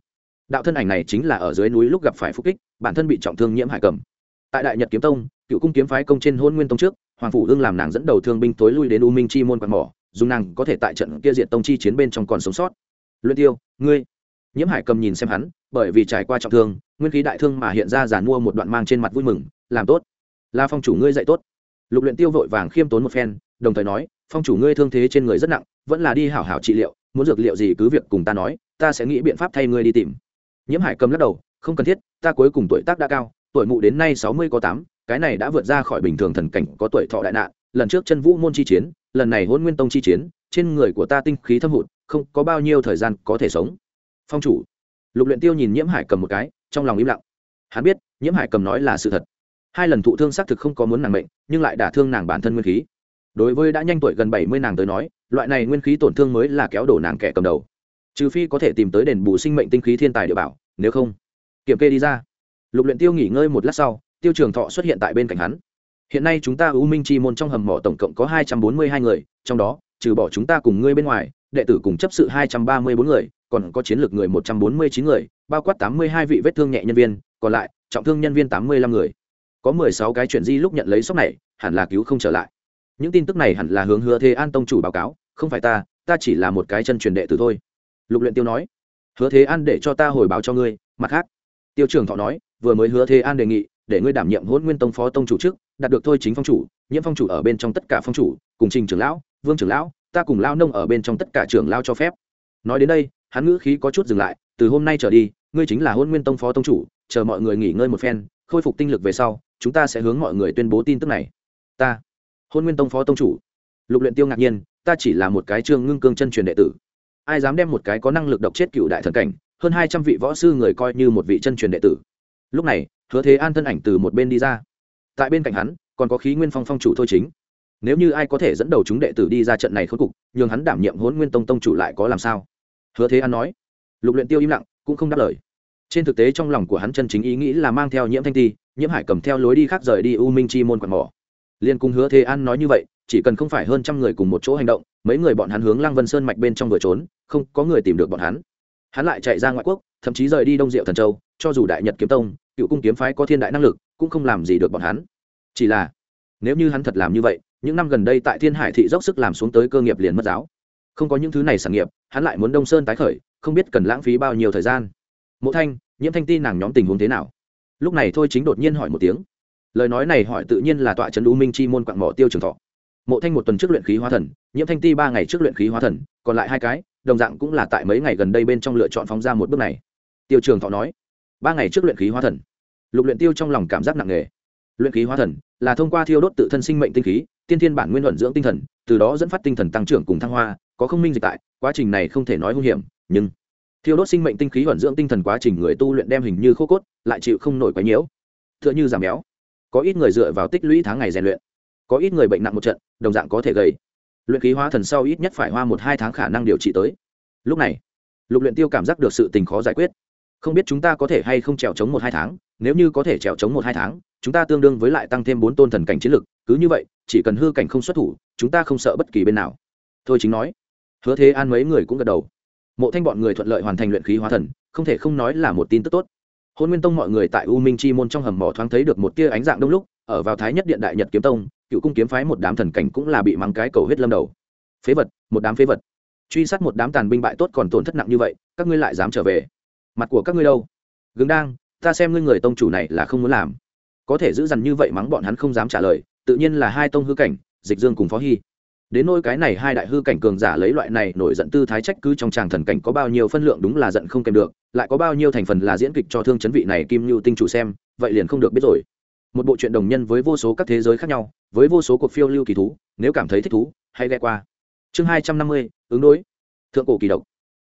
Đạo thân ảnh này chính là ở dưới núi lúc gặp phải phúc kích, bản thân bị trọng thương nhiễm hải cầm. Tại đại nhật kiếm tông, cựu cung kiếm phái công trên hôn nguyên tông trước, hoàng phủ ương làm nàng dẫn đầu thương binh tối lui đến u minh chi môn quạt mỏ, dùng nàng có thể tại trận kia diện tông chi chiến bên trong còn sống sót. Luyện tiêu, ngươi nhiễm hải cầm nhìn xem hắn, bởi vì trải qua trọng thương, nguyên khí đại thương mà hiện ra giàn mua một đoạn mang trên mặt vui mừng, làm tốt. La phong chủ ngươi dạy tốt. Lục luyện tiêu vội vàng khiêm tốn một phen, đồng thời nói, phong chủ ngươi thương thế trên người rất nặng, vẫn là đi hảo hảo trị liệu, muốn dược liệu gì cứ việc cùng ta nói, ta sẽ nghĩ biện pháp thay ngươi đi tìm. Nhiễm hải cầm lắc đầu, không cần thiết, ta cuối cùng tuổi tác đã cao, tuổi mụ đến nay sáu mươi có tám, cái này đã vượt ra khỏi bình thường thần cảnh, có tuổi thọ đại nạn, lần trước chân vũ môn chi chiến, lần này hôn nguyên tông chi chiến, trên người của ta tinh khí thâm hụt, không có bao nhiêu thời gian có thể sống phong chủ. Lục luyện tiêu nhìn nhiễm hải cầm một cái, trong lòng im lặng. Hắn biết, nhiễm hải cầm nói là sự thật. Hai lần thụ thương xác thực không có muốn nàng mệnh, nhưng lại đả thương nàng bản thân nguyên khí. Đối với đã nhanh tuổi gần bảy mươi nàng tới nói, loại này nguyên khí tổn thương mới là kéo đổ nàng kẻ cầm đầu. Trừ phi có thể tìm tới đền bù sinh mệnh tinh khí thiên tài địa bảo, nếu không, kiểm kê đi ra. Lục luyện tiêu nghỉ ngơi một lát sau, tiêu trường thọ xuất hiện tại bên cạnh hắn. Hiện nay chúng ta u minh chi môn trong hầm mỏ tổng cộng có hai trăm bốn mươi hai người, trong đó, trừ bỏ chúng ta cùng ngươi bên ngoài đệ tử cùng chấp sự hai trăm ba mươi bốn người, còn có chiến lược người một trăm bốn mươi chín người, bao quát tám mươi hai vị vết thương nhẹ nhân viên, còn lại, trọng thương nhân viên tám mươi lăm người. Có mười sáu cái chuyện di lúc nhận lấy sốc này, hẳn là cứu không trở lại. Những tin tức này hẳn là hướng hứa thế an tông chủ báo cáo, không phải ta ta chỉ là một cái chân truyền đệ tử thôi. Lục luyện tiêu nói, hứa thế an để cho ta hồi báo cho ngươi, mặt khác. Tiêu trưởng thọ nói, vừa mới hứa thế an đề nghị, để ngươi đảm nhiệm hôn nguyên tông phó tông chủ trước đạt được thôi chính phong chủ, nhiễm phong chủ ở bên trong tất cả phong chủ, cùng trình trưởng lão, vương trưởng lão ta cùng lao nông ở bên trong tất cả trưởng lao cho phép. Nói đến đây, hắn ngữ khí có chút dừng lại, từ hôm nay trở đi, ngươi chính là hôn nguyên tông phó tông chủ, chờ mọi người nghỉ ngơi một phen, khôi phục tinh lực về sau, chúng ta sẽ hướng mọi người tuyên bố tin tức này. Ta, hôn nguyên tông phó tông chủ. Lục luyện tiêu ngạc nhiên, ta chỉ là một cái trương ngưng cương chân truyền đệ tử. Ai dám đem một cái có năng lực độc chết cựu đại thần cảnh, hơn hai trăm vị võ sư người coi như một vị chân truyền đệ tử. Lúc này, hứa thế an thân ảnh từ một bên đi ra. Tại bên cạnh hắn, còn có khí nguyên phong phong chủ thôi chính nếu như ai có thể dẫn đầu chúng đệ tử đi ra trận này khốn cục, nhường hắn đảm nhiệm hôn nguyên tông tông chủ lại có làm sao? Hứa thế an nói. Lục luyện tiêu im lặng, cũng không đáp lời. Trên thực tế trong lòng của hắn chân chính ý nghĩ là mang theo nhiễm thanh ti, nhiễm hải cầm theo lối đi khác rời đi u minh chi môn quạt mỏ. Liên cung hứa thế an nói như vậy, chỉ cần không phải hơn trăm người cùng một chỗ hành động, mấy người bọn hắn hướng lăng vân sơn mạch bên trong vừa trốn, không có người tìm được bọn hắn. Hắn lại chạy ra ngoại quốc, thậm chí rời đi đông diệu thần châu, cho dù đại nhật kiếm tông, cựu cung kiếm phái có thiên đại năng lực, cũng không làm gì được bọn hắn. Chỉ là, nếu như hắn thật làm như vậy những năm gần đây tại thiên hải thị dốc sức làm xuống tới cơ nghiệp liền mất giáo. Không có những thứ này sản nghiệp, hắn lại muốn đông sơn tái khởi, không biết cần lãng phí bao nhiêu thời gian. Mộ thanh, nhiễm thanh ti nàng nhóm tình huống thế nào? Lúc này thôi chính đột nhiên hỏi một tiếng. Lời nói này hỏi tự nhiên là tọa trấn u minh chi môn quặng mỏ tiêu trường thọ. Mộ thanh một tuần trước luyện khí hóa thần, nhiễm thanh ti ba ngày trước luyện khí hóa thần, còn lại hai cái, đồng dạng cũng là tại mấy ngày gần đây bên trong lựa chọn phóng ra một bước này. Tiêu trường thọ nói, ba ngày trước luyện khí hóa thần. Lục luyện tiêu trong lòng cảm giác nặng nề. Luyện khí hóa thần là thông qua thiêu đốt tự thân sinh mệnh tinh khí tiên thiên bản nguyên luận dưỡng tinh thần, từ đó dẫn phát tinh thần tăng trưởng cùng thăng hoa, có không minh dịch tại, quá trình này không thể nói hung hiểm, nhưng thiêu đốt sinh mệnh tinh khí luận dưỡng tinh thần quá trình người tu luyện đem hình như khô cốt, lại chịu không nổi quá nhiễu. T h ư ợ n h ư giảm béo. Có ít người dựa vào tích lũy tháng ngày rèn luyện. Có ít người bệnh nặng một trận, đồng dạng có thể gầy. Luyện khí hóa thần sau ít nhất phải hoa một hai tháng khả năng điều trị tới. Lúc này, lục luyện tiêu cảm giác được sự tình khó giải quyết. Không biết chúng ta có thể hay không trèo chống một hai tháng nếu như có thể trèo chống một hai tháng, chúng ta tương đương với lại tăng thêm bốn tôn thần cảnh chiến lực, cứ như vậy, chỉ cần hư cảnh không xuất thủ, chúng ta không sợ bất kỳ bên nào. Thôi chính nói. Hứa thế an mấy người cũng gật đầu. Mộ thanh bọn người thuận lợi hoàn thành luyện khí hóa thần, không thể không nói là một tin tức tốt. Hôn nguyên tông mọi người tại u minh chi môn trong hầm mỏ thoáng thấy được một tia ánh dạng đông lúc, ở vào thái nhất điện đại nhật kiếm tông, cựu cung kiếm phái một đám thần cảnh cũng là bị mắng cái cầu huyết lâm đầu. Phế vật, một đám phế vật. Truy sát một đám tàn binh bại tốt còn tổn thất nặng như vậy, các ngươi lại dám trở về. Mặt của các ngươi đâu? Gừng đang ta xem ngươi người tông chủ này là không muốn làm. Có thể giữ dằn như vậy mắng bọn hắn không dám trả lời, tự nhiên là hai tông hư cảnh, dịch dương cùng phó hy. Đến nôi cái này hai đại hư cảnh cường giả lấy loại này nổi giận tư thái trách cứ trong tràng thần cảnh có bao nhiêu phân lượng đúng là giận không kèm được, lại có bao nhiêu thành phần là diễn kịch cho thương chấn vị này kim như tinh chủ xem, vậy liền không được biết rồi. Một bộ truyện đồng nhân với vô số các thế giới khác nhau, với vô số cuộc phiêu lưu kỳ thú, nếu cảm thấy thích thú, hãy ghe qua. Chương hai trăm năm mươi, ứng đối. Thượng cổ kỳ độc.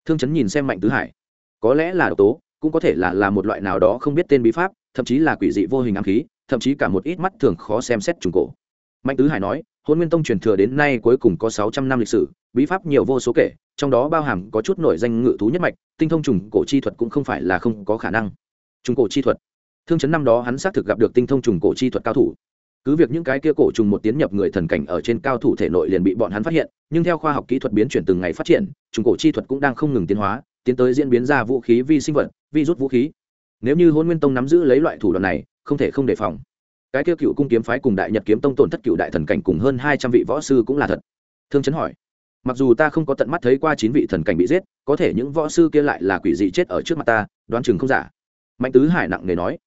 Thương chấn nhìn xem mạnh tứ hải. Có lẽ là độc tố cũng có thể là là một loại nào đó không biết tên bí pháp, thậm chí là quỷ dị vô hình ám khí, thậm chí cả một ít mắt thường khó xem xét trùng cổ. Mạnh tứ hải nói, hôn nguyên tông truyền thừa đến nay cuối cùng có sáu trăm năm lịch sử, bí pháp nhiều vô số kể, trong đó bao hàm có chút nổi danh ngự thú nhất mạch, tinh thông trùng cổ chi thuật cũng không phải là không có khả năng. Trùng cổ chi thuật. Thương chấn năm đó hắn xác thực gặp được tinh thông trùng cổ chi thuật cao thủ. Cứ việc những cái kia cổ trùng một tiến nhập người thần cảnh ở trên cao thủ thể nội liền bị bọn hắn phát hiện, nhưng theo khoa học kỹ thuật biến chuyển từng ngày phát triển, trùng cổ chi thuật cũng đang không ngừng tiến hóa tiến tới diễn biến ra vũ khí vi sinh vật, vi rút vũ khí. Nếu như hôn nguyên tông nắm giữ lấy loại thủ đoạn này, không thể không đề phòng. Cái kia cựu cung kiếm phái cùng đại nhật kiếm tông tổn thất cựu đại thần cảnh cùng hơn hai trăm vị võ sư cũng là thật. Thương chấn hỏi, mặc dù ta không có tận mắt thấy qua chín vị thần cảnh bị giết, có thể những võ sư kia lại là quỷ dị chết ở trước mặt ta, đoán chừng không giả. Mạnh tứ hải nặng nề nói,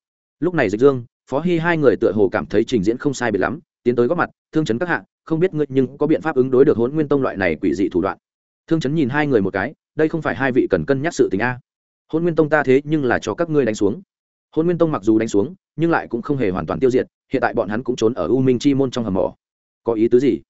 lúc này dịch dương, phó hy hai người tựa hồ cảm thấy trình diễn không sai biệt lắm, tiến tới góp mặt, thương chấn các hạ, không biết ngươi nhưng có biện pháp ứng đối được hôn nguyên tông loại này quỷ dị thủ đoạn. Thương chấn nhìn hai người một cái đây không phải hai vị cần cân nhắc sự tình a. Hôn nguyên tông ta thế nhưng là cho các ngươi đánh xuống. Hôn nguyên tông mặc dù đánh xuống, nhưng lại cũng không hề hoàn toàn tiêu diệt, hiện tại bọn hắn cũng trốn ở u minh chi môn trong hầm mỏ. Có ý tứ gì?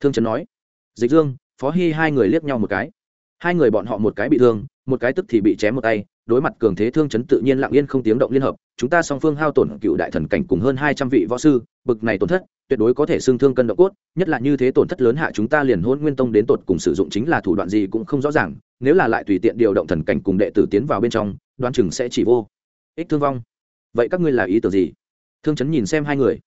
Thương trần nói. Dịch dương, phó hy hai người liếc nhau một cái. Hai người bọn họ một cái bị thương, một cái tức thì bị chém một tay, đối mặt cường thế thương chấn tự nhiên lặng yên không tiếng động liên hợp. Chúng ta song phương hao tổn cựu đại thần cảnh cùng hơn hai trăm vị võ sư, bực này tổn thất tuyệt đối có thể xương thương cân động cốt, nhất là như thế tổn thất lớn hạ chúng ta liền hôn nguyên tông đến tột cùng sử dụng chính là thủ đoạn gì cũng không rõ ràng, nếu là lại tùy tiện điều động thần cảnh cùng đệ tử tiến vào bên trong đoan chừng sẽ chỉ vô. Ích thương vong. Vậy các ngươi là ý tưởng gì? Thương chấn nhìn xem hai người.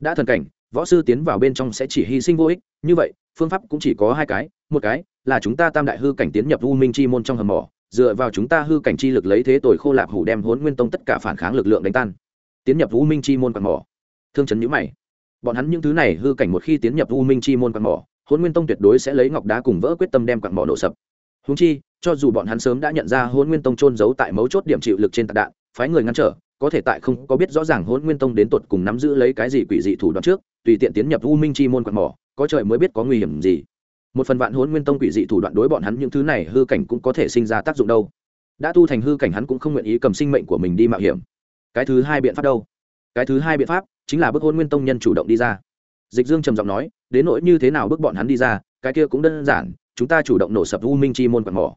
Đã thần cảnh, võ sư tiến vào bên trong sẽ chỉ hy sinh vô ích, như vậy, phương pháp cũng chỉ có hai cái, một cái là chúng ta tam đại hư cảnh tiến nhập u minh chi môn trong hầm mỏ, dựa vào chúng ta hư cảnh chi lực lấy thế tội khô lạp hủ đem hốn nguyên tông tất cả phản kháng lực lượng đánh tan. Tiến nhập u minh chi môn quạt mỏ. Thương chấn nhữ mày bọn hắn những thứ này hư cảnh một khi tiến nhập u minh chi môn quạt mỏ hôn nguyên tông tuyệt đối sẽ lấy ngọc đá cùng vỡ quyết tâm đem quạt mỏ nổ sập. Húng chi, cho dù bọn hắn sớm đã nhận ra hôn nguyên tông trôn giấu tại mấu chốt điểm chịu lực trên tạc đạn, phái người ngăn trở, có thể tại không có biết rõ ràng hôn nguyên tông đến tột cùng nắm giữ lấy cái gì quỷ dị thủ đoạn trước, tùy tiện tiến nhập u minh chi môn quạt mỏ, có trời mới biết có nguy hiểm gì. Một phần vạn hôn nguyên tông quỷ dị thủ đoạn đối bọn hắn những thứ này hư cảnh cũng có thể sinh ra tác dụng đâu. Đã tu thành hư cảnh hắn cũng không nguyện ý cầm sinh mệnh của mình đi mạo hiểm. Cái thứ hai biện pháp đâu? Cái thứ hai biện pháp chính là bức hôn nguyên tông nhân chủ động đi ra. Dịch dương trầm giọng nói, đến nỗi như thế nào bức bọn hắn đi ra, cái kia cũng đơn giản, chúng ta chủ động nổ sập u minh chi môn quạt mỏ.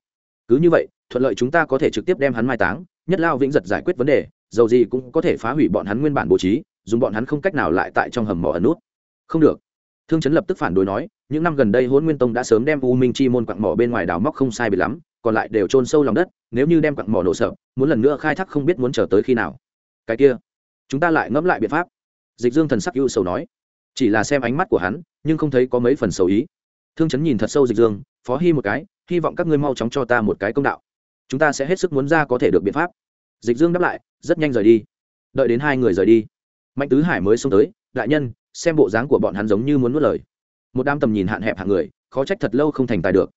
Cứ như vậy, thuận lợi chúng ta có thể trực tiếp đem hắn mai táng, nhất lao vĩnh giật giải quyết vấn đề, dầu gì cũng có thể phá hủy bọn hắn nguyên bản bố trí, dùng bọn hắn không cách nào lại tại trong hầm mỏ ẩn nút. Không được. Thương chấn lập tức phản đối nói, những năm gần đây hôn nguyên tông đã sớm đem u minh chi môn quặng mỏ bên ngoài đào móc không sai bị lắm, còn lại đều trôn sâu lòng đất, nếu như đem quặng mỏ nổ sợ muốn lần nữa khai thác không biết muốn chờ tới khi nào. Cái kia, chúng ta lại ngẫm lại biện pháp dịch dương thần sắc ưu sầu nói. Chỉ là xem ánh mắt của hắn, nhưng không thấy có mấy phần sầu ý. Thương chấn nhìn thật sâu dịch dương, phó hy một cái, hy vọng các ngươi mau chóng cho ta một cái công đạo. Chúng ta sẽ hết sức muốn ra có thể được biện pháp. Dịch dương đáp lại, rất nhanh rời đi. Đợi đến hai người rời đi. Mạnh tứ hải mới xông tới, đại nhân, xem bộ dáng của bọn hắn giống như muốn nuốt lời. Một đám tầm nhìn hạn hẹp hạng người, khó trách thật lâu không thành tài được.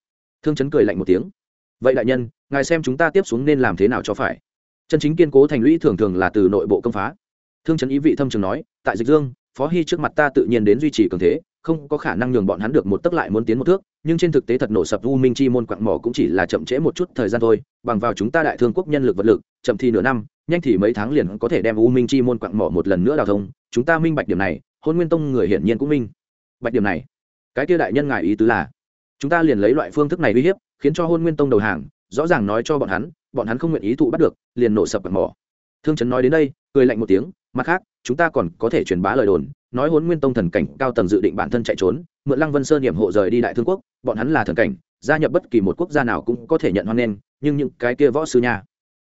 Thương chấn cười lạnh một tiếng. Vậy đại nhân, ngài xem chúng ta tiếp xuống nên làm thế nào cho phải. Chân chính kiên cố thành lũy thường thường là từ nội bộ công phá thương trấn ý vị thâm trường nói, tại dịch dương, phó hy trước mặt ta tự nhiên đến duy trì cường thế, không có khả năng nhường bọn hắn được một tấc lại muốn tiến một thước, nhưng trên thực tế thật nổ sập u minh chi môn quặng mỏ cũng chỉ là chậm trễ một chút thời gian thôi, bằng vào chúng ta đại thương quốc nhân lực vật lực, chậm thì nửa năm, nhanh thì mấy tháng liền có thể đem u minh chi môn quặng mỏ một lần nữa đào thông, chúng ta minh bạch điểm này, hôn nguyên tông người hiển nhiên cũng minh bạch điểm này. Cái kia đại nhân ngài ý tứ là, chúng ta liền lấy loại phương thức này uy hiếp, khiến cho hôn nguyên tông đầu hàng, rõ ràng nói cho bọn hắn bọn hắn không nguyện ý thụ bắt được, liền nổ sập quạt mỏ thương trấn nói đến đây, cười lạnh một tiếng, mặt khác, chúng ta còn có thể truyền bá lời đồn, nói hôn nguyên tông thần cảnh cao tầng dự định bản thân chạy trốn, mượn lăng vân sơn điểm hộ rời đi đại thương quốc, bọn hắn là thần cảnh, gia nhập bất kỳ một quốc gia nào cũng có thể nhận hoan nghênh, nhưng những cái kia võ sư nha.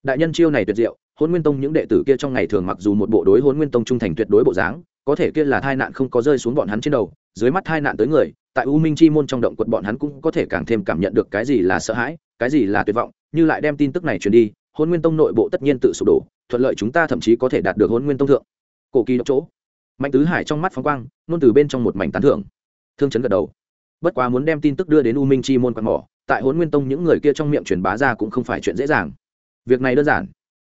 Đại nhân chiêu này tuyệt diệu hôn nguyên tông những đệ tử kia trong ngày thường mặc dù một bộ đối hôn nguyên tông trung thành tuyệt đối bộ dáng, có thể kia là tai nạn không có rơi xuống bọn hắn trên đầu, dưới mắt tai nạn tới người, tại u minh chi môn trong động quật bọn hắn cũng có thể càng thêm cảm nhận được cái gì là sợ hãi, cái gì là tuyệt vọng, như lại đem tin tức này truyền đi hôn nguyên tông nội bộ tất nhiên tự sụp đổ, thuận lợi chúng ta thậm chí có thể đạt được hôn nguyên tông thượng. Cổ kỳ độc chỗ. Mạnh tứ hải trong mắt phóng quang nôn từ bên trong một mảnh tán thưởng. Thương chấn gật đầu. Bất quá muốn đem tin tức đưa đến u minh chi môn quạt mỏ, tại hôn nguyên tông những người kia trong miệng truyền bá ra cũng không phải chuyện dễ dàng. Việc này đơn giản.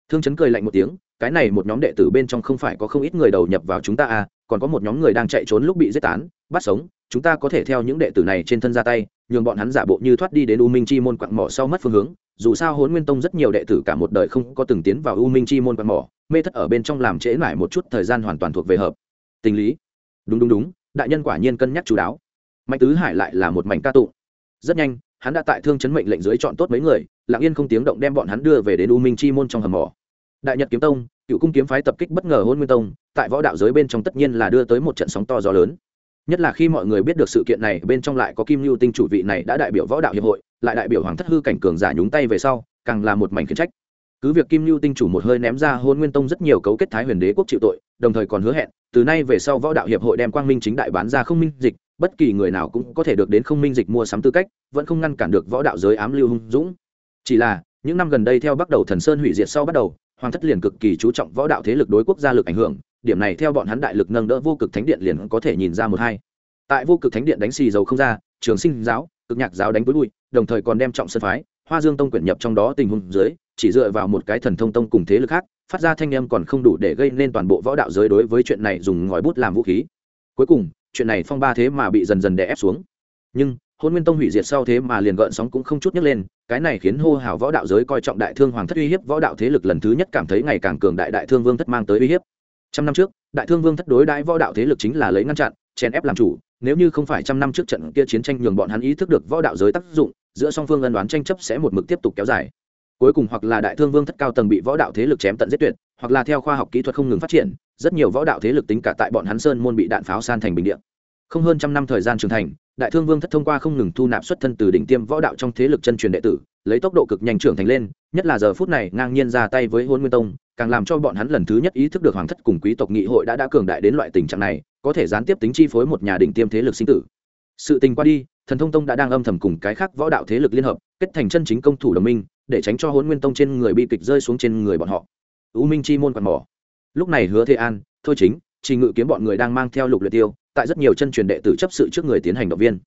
Thương chấn cười lạnh một tiếng, cái này một nhóm đệ tử bên trong không phải có không ít người đầu nhập vào chúng ta à còn có một nhóm người đang chạy trốn lúc bị giết tán, bắt sống, chúng ta có thể theo những đệ tử này trên thân ra tay, nhường bọn hắn giả bộ như thoát đi đến u minh chi môn quặng mỏ sau mất phương hướng dù sao hôn nguyên tông rất nhiều đệ tử cả một đời không có từng tiến vào u minh chi môn quặng mỏ, mê thất ở bên trong làm trễ lại một chút thời gian hoàn toàn thuộc về hợp. Tình lý. Đúng đúng đúng, đại nhân quả nhiên cân nhắc chú đáo. Mạnh tứ hải lại là một mảnh ca tụng. Rất nhanh, hắn đã tại thương chấn mệnh lệnh dưới chọn tốt mấy người, lặng yên không tiếng động đem bọn hắn đưa về đến u minh chi môn trong hầm mỏ. Đại nhật kiếm tông, cựu cung kiếm phái tập kích bất ngờ hôn nguyên tông, tại võ đạo giới bên trong tất nhiên là đưa tới một trận sóng to gió lớn. Nhất là khi mọi người biết được sự kiện này, bên trong lại có kim lưu tinh chủ vị này đã đại biểu võ đạo hiệp hội lại đại biểu hoàng thất hư cảnh cường giả nhúng tay về sau, càng là một mảnh khiến trách. Cứ việc kim lưu tinh chủ một hơi ném ra hôn nguyên tông rất nhiều cấu kết thái huyền đế quốc chịu tội, đồng thời còn hứa hẹn, từ nay về sau võ đạo hiệp hội đem quang minh chính đại bán ra không minh dịch, bất kỳ người nào cũng có thể được đến không minh dịch mua sắm tư cách, vẫn không ngăn cản được võ đạo giới ám lưu hung dũng. Chỉ là, những năm gần đây theo bắt đầu thần sơn hủy diệt sau bắt đầu, hoàng thất liền cực kỳ chú trọng võ đạo thế lực đối quốc gia lực ảnh hưởng, điểm này theo bọn hắn đại lực nâng đỡ vô cực thánh điện liền có thể nhìn ra một hai. Tại vô cực thánh điện đánh xì dầu không ra, trường sinh giáo cực nhạc giáo đánh với bụi, đồng thời còn đem trọng sân phái, hoa dương tông quyển nhập trong đó tình huống dưới, chỉ dựa vào một cái thần thông tông cùng thế lực khác, phát ra thanh âm còn không đủ để gây nên toàn bộ võ đạo giới đối với chuyện này dùng ngòi bút làm vũ khí. Cuối cùng, chuyện này phong ba thế mà bị dần dần đè ép xuống. Nhưng, hôn nguyên tông hủy diệt sau thế mà liền gợn sóng cũng không chút nhấc lên, cái này khiến hô hào võ đạo giới coi trọng đại thương hoàng thất uy hiếp, võ đạo thế lực lần thứ nhất cảm thấy ngày càng cường đại đại thương vương thất mang tới uy hiếp. Trăm năm trước, đại thương vương thất đối đãi võ đạo thế lực chính là lấy ngăn chặn, chèn ép làm chủ nếu như không phải trăm năm trước trận kia chiến tranh nhường bọn hắn ý thức được võ đạo giới tác dụng, giữa song phương ân đoán tranh chấp sẽ một mực tiếp tục kéo dài cuối cùng hoặc là đại thương vương thất cao tầng bị võ đạo thế lực chém tận giết tuyệt, hoặc là theo khoa học kỹ thuật không ngừng phát triển, rất nhiều võ đạo thế lực tính cả tại bọn hắn sơn môn bị đạn pháo san thành bình địa. không hơn trăm năm thời gian trưởng thành, đại thương vương thất thông qua không ngừng thu nạp xuất thân từ đỉnh tiêm võ đạo trong thế lực chân truyền đệ tử, lấy tốc độ cực nhanh trưởng thành lên, nhất là giờ phút này ngang nhiên ra tay với hôn nguyên tông càng làm cho bọn hắn lần thứ nhất ý thức được hoàng thất cùng quý tộc nghị hội đã đã cường đại đến loại tình trạng này, có thể gián tiếp tính chi phối một nhà đỉnh tiêm thế lực sinh tử. Sự tình qua đi, thần thông tông đã đang âm thầm cùng cái khác võ đạo thế lực liên hợp, kết thành chân chính công thủ đồng minh, để tránh cho hôn nguyên tông trên người bi kịch rơi xuống trên người bọn họ. U minh chi môn quạt mỏ. Lúc này hứa thế an, thôi chính chỉ ngự kiếm bọn người đang mang theo lục luyện tiêu, tại rất nhiều chân truyền đệ tử chấp sự trước người tiến hành động viên.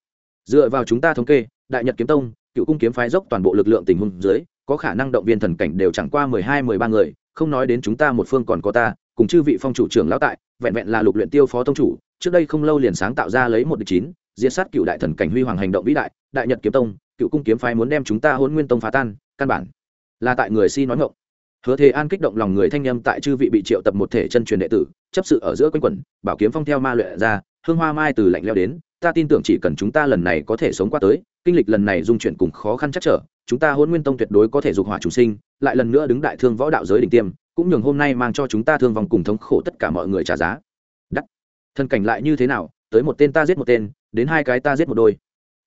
Dựa vào chúng ta thống kê, đại nhật kiếm tông, cựu cung kiếm phái dốc toàn bộ lực lượng tình huống dưới, có khả năng động viên thần cảnh đều chẳng qua mười hai, mười ba người không nói đến chúng ta một phương còn có ta, cùng chư vị phong chủ trưởng lão tại, vẹn vẹn là lục luyện tiêu phó tông chủ, trước đây không lâu liền sáng tạo ra lấy một địch chín, diệt sát cựu đại thần cảnh huy hoàng hành động vĩ đại đại nhật kiếm tông, cựu cung kiếm phái muốn đem chúng ta hôn nguyên tông phá tan, căn bản là tại người si nói ngọng. Hứa thế an kích động lòng người thanh nhâm tại chư vị bị triệu tập một thể chân truyền đệ tử, chấp sự ở giữa quanh quẩn, bảo kiếm phong theo ma luyện ra, hương hoa mai từ lạnh leo đến, ta tin tưởng chỉ cần chúng ta lần này có thể sống qua tới, kinh lịch lần này dung chuyển cùng khó khăn chắc trở chúng ta hôn nguyên tông tuyệt đối có thể dục hỏa chủ sinh, lại lần nữa đứng đại thương võ đạo giới đỉnh tiêm, cũng nhường hôm nay mang cho chúng ta thương vòng cùng thống khổ tất cả mọi người trả giá. Đắt thân cảnh lại như thế nào, tới một tên ta giết một tên, đến hai cái ta giết một đôi.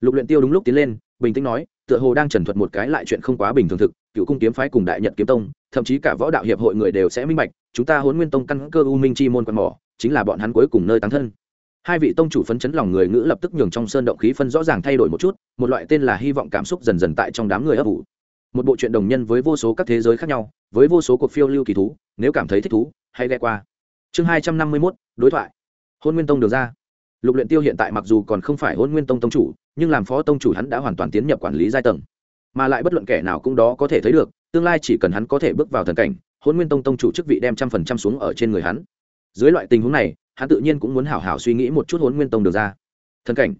Lục luyện tiêu đúng lúc tiến lên, bình tĩnh nói, tựa hồ đang trần thuật một cái lại chuyện không quá bình thường thực, cựu cung kiếm phái cùng đại nhật kiếm tông, thậm chí cả võ đạo hiệp hội người đều sẽ minh bạch, chúng ta hôn nguyên tông căn cơ u minh chi môn quan mỏ, chính là bọn hắn cuối cùng nơi tăng thân hai vị tông chủ phấn chấn lòng người ngữ lập tức nhường trong sơn động khí phân rõ ràng thay đổi một chút, một loại tên là hy vọng cảm xúc dần dần tại trong đám người ấp ủ một bộ truyện đồng nhân với vô số các thế giới khác nhau, với vô số cuộc phiêu lưu kỳ thú, nếu cảm thấy thích thú, hãy ghe qua. Chương hai trăm năm mươi mốt, đối thoại. Hôn nguyên tông được ra. Lục luyện tiêu hiện tại mặc dù còn không phải hôn nguyên tông tông chủ, nhưng làm phó tông chủ hắn đã hoàn toàn tiến nhập quản lý giai tầng. Mà lại bất luận kẻ nào cũng đó có thể thấy được, tương lai chỉ cần hắn có thể bước vào thần cảnh, hôn nguyên tông tông chủ chức vị đem trăm phần trăm xuống ở trên người hắn. Dưới loại tình huống này hắn tự nhiên cũng muốn hảo hảo suy nghĩ một chút hôn nguyên tông được ra. Thần cảnh.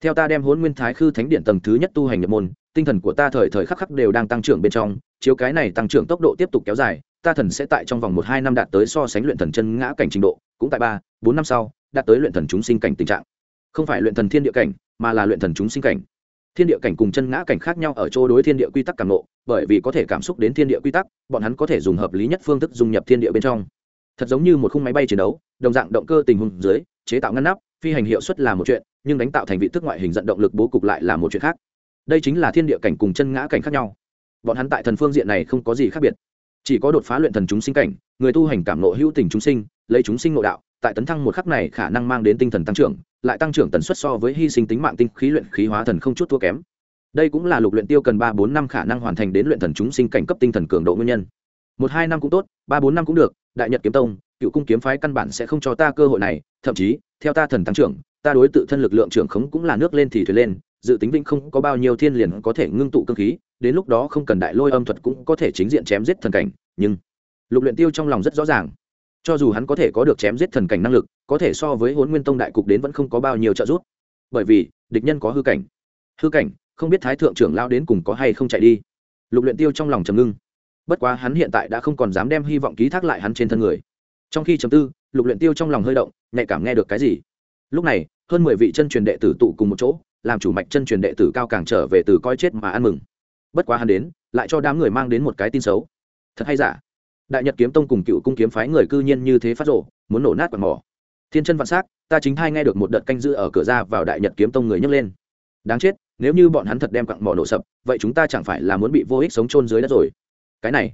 Theo ta đem hôn nguyên thái khư thánh điện tầng thứ nhất tu hành nhập môn, tinh thần của ta thời thời khắc khắc đều đang tăng trưởng bên trong, chiếu cái này tăng trưởng tốc độ tiếp tục kéo dài, ta thần sẽ tại trong vòng một hai năm đạt tới so sánh luyện thần chân ngã cảnh trình độ, cũng tại ba, bốn năm sau, đạt tới luyện thần chúng sinh cảnh tình trạng. Không phải luyện thần thiên địa cảnh, mà là luyện thần chúng sinh cảnh. Thiên địa cảnh cùng chân ngã cảnh khác nhau ở chỗ đối thiên địa quy tắc cảm nộ bởi vì có thể cảm xúc đến thiên địa quy tắc, bọn hắn có thể dùng hợp lý nhất phương thức dung nhập thiên địa bên trong thật giống như một khung máy bay chiến đấu, đồng dạng động cơ tình huống dưới, chế tạo ngăn nắp, phi hành hiệu suất là một chuyện, nhưng đánh tạo thành vị thức ngoại hình dẫn động lực bố cục lại là một chuyện khác. Đây chính là thiên địa cảnh cùng chân ngã cảnh khác nhau. Bọn hắn tại thần phương diện này không có gì khác biệt. Chỉ có đột phá luyện thần chúng sinh cảnh, người tu hành cảm nộ hữu tình chúng sinh, lấy chúng sinh nội đạo, tại tấn thăng một khắc này khả năng mang đến tinh thần tăng trưởng, lại tăng trưởng tần suất so với hy sinh tính mạng tinh khí luyện khí hóa thần không chút thua kém. Đây cũng là lục luyện tiêu cần ba bốn năm khả năng hoàn thành đến luyện thần chúng sinh cảnh cấp tinh thần cường độ nguyên nhân một hai năm cũng tốt, ba bốn năm cũng được, đại nhật kiếm tông, cựu cung kiếm phái căn bản sẽ không cho ta cơ hội này, thậm chí, theo ta thần tăng trưởng, ta đối tự thân lực lượng trưởng khống cũng là nước lên thì thuyền lên, dự tính vĩnh không có bao nhiêu thiên liền có thể ngưng tụ cương khí, đến lúc đó không cần đại lôi âm thuật cũng có thể chính diện chém giết thần cảnh, nhưng lục luyện tiêu trong lòng rất rõ ràng. Cho dù hắn có thể có được chém giết thần cảnh năng lực, có thể so với huấn nguyên tông đại cục đến vẫn không có bao nhiêu trợ giúp. Bởi vì, địch nhân có hư cảnh. Hư cảnh, không biết thái thượng trưởng lao đến cùng có hay không chạy đi. Lục luyện tiêu trong lòng trầm ngưng bất quá hắn hiện tại đã không còn dám đem hy vọng ký thác lại hắn trên thân người. Trong khi trầm tư, lục luyện tiêu trong lòng hơi động, nhạy cảm nghe được cái gì. Lúc này, hơn mười vị chân truyền đệ tử tụ cùng một chỗ, làm chủ mạch chân truyền đệ tử cao càng trở về từ coi chết mà ăn mừng. Bất quá hắn đến, lại cho đám người mang đến một cái tin xấu. Thật hay giả? Đại nhật kiếm tông cùng cựu cung kiếm phái người cư nhiên như thế phát rộ muốn nổ nát quạt mỏ. Thiên chân vạn s á c ta chính thay nghe được một đợt canh giữ ở cửa ra vào đại nhật kiếm tông người nhấc lên. Đáng chết, nếu như bọn hắn thật đem quặng mỏ nổ sập, vậy chúng ta chẳng phải là muốn bị vô ích sống trôn dưới đất rồi cái này,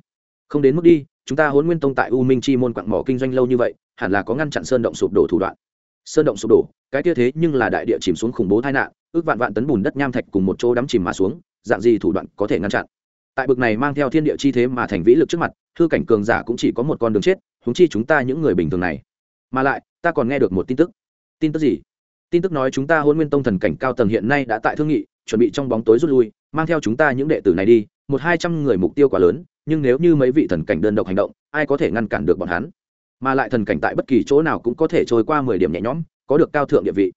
không đến mức đi, chúng ta huấn nguyên tông tại u minh chi môn quặng mỏ kinh doanh lâu như vậy, hẳn là có ngăn chặn sơn động sụp đổ thủ đoạn. Sơn động sụp đổ, cái kia thế nhưng là đại địa chìm xuống khủng bố tai nạn, ước vạn vạn tấn bùn đất nham thạch cùng một chỗ đắm chìm mà xuống, dạng gì thủ đoạn có thể ngăn chặn? Tại bực này mang theo thiên địa chi thế mà thành vĩ lực trước mặt, hư cảnh cường giả cũng chỉ có một con đường chết húng chi chúng ta những người bình thường này. Mà lại, ta còn nghe được một tin tức. Tin tức gì? Tin tức nói chúng ta hôn nguyên tông thần cảnh cao tầng hiện nay đã tại thương nghị, chuẩn bị trong bóng tối rút lui, mang theo chúng ta những đệ tử này đi, một hai trăm người mục tiêu quá lớn nhưng nếu như mấy vị thần cảnh đơn độc hành động, ai có thể ngăn cản được bọn hắn? Mà lại thần cảnh tại bất kỳ chỗ nào cũng có thể trôi qua mười điểm nhẹ nhõm, có được cao thượng địa vị.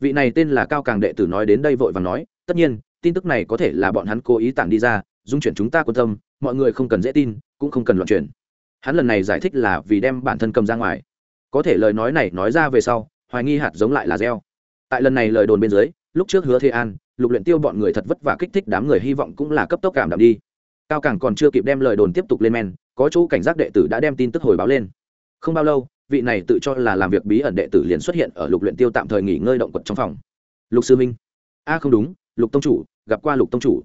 Vị này tên là cao càng đệ tử nói đến đây vội và nói, tất nhiên, tin tức này có thể là bọn hắn cố ý tản đi ra, dung chuyển chúng ta quan tâm, mọi người không cần dễ tin, cũng không cần loạn chuyển. Hắn lần này giải thích là vì đem bản thân cầm ra ngoài. Có thể lời nói này nói ra về sau, hoài nghi hạt giống lại là gieo. Tại lần này lời đồn bên dưới, lúc trước hứa thế an, lục luyện tiêu bọn người thật vất vả kích thích đám người, hy vọng cũng là cấp tốc cảm đạm đi cao càng còn chưa kịp đem lời đồn tiếp tục lên men, có chỗ cảnh giác đệ tử đã đem tin tức hồi báo lên. Không bao lâu, vị này tự cho là làm việc bí ẩn đệ tử liền xuất hiện ở lục luyện tiêu tạm thời nghỉ ngơi động quật trong phòng. Lục sư minh a, không đúng, lục tông chủ, gặp qua lục tông chủ.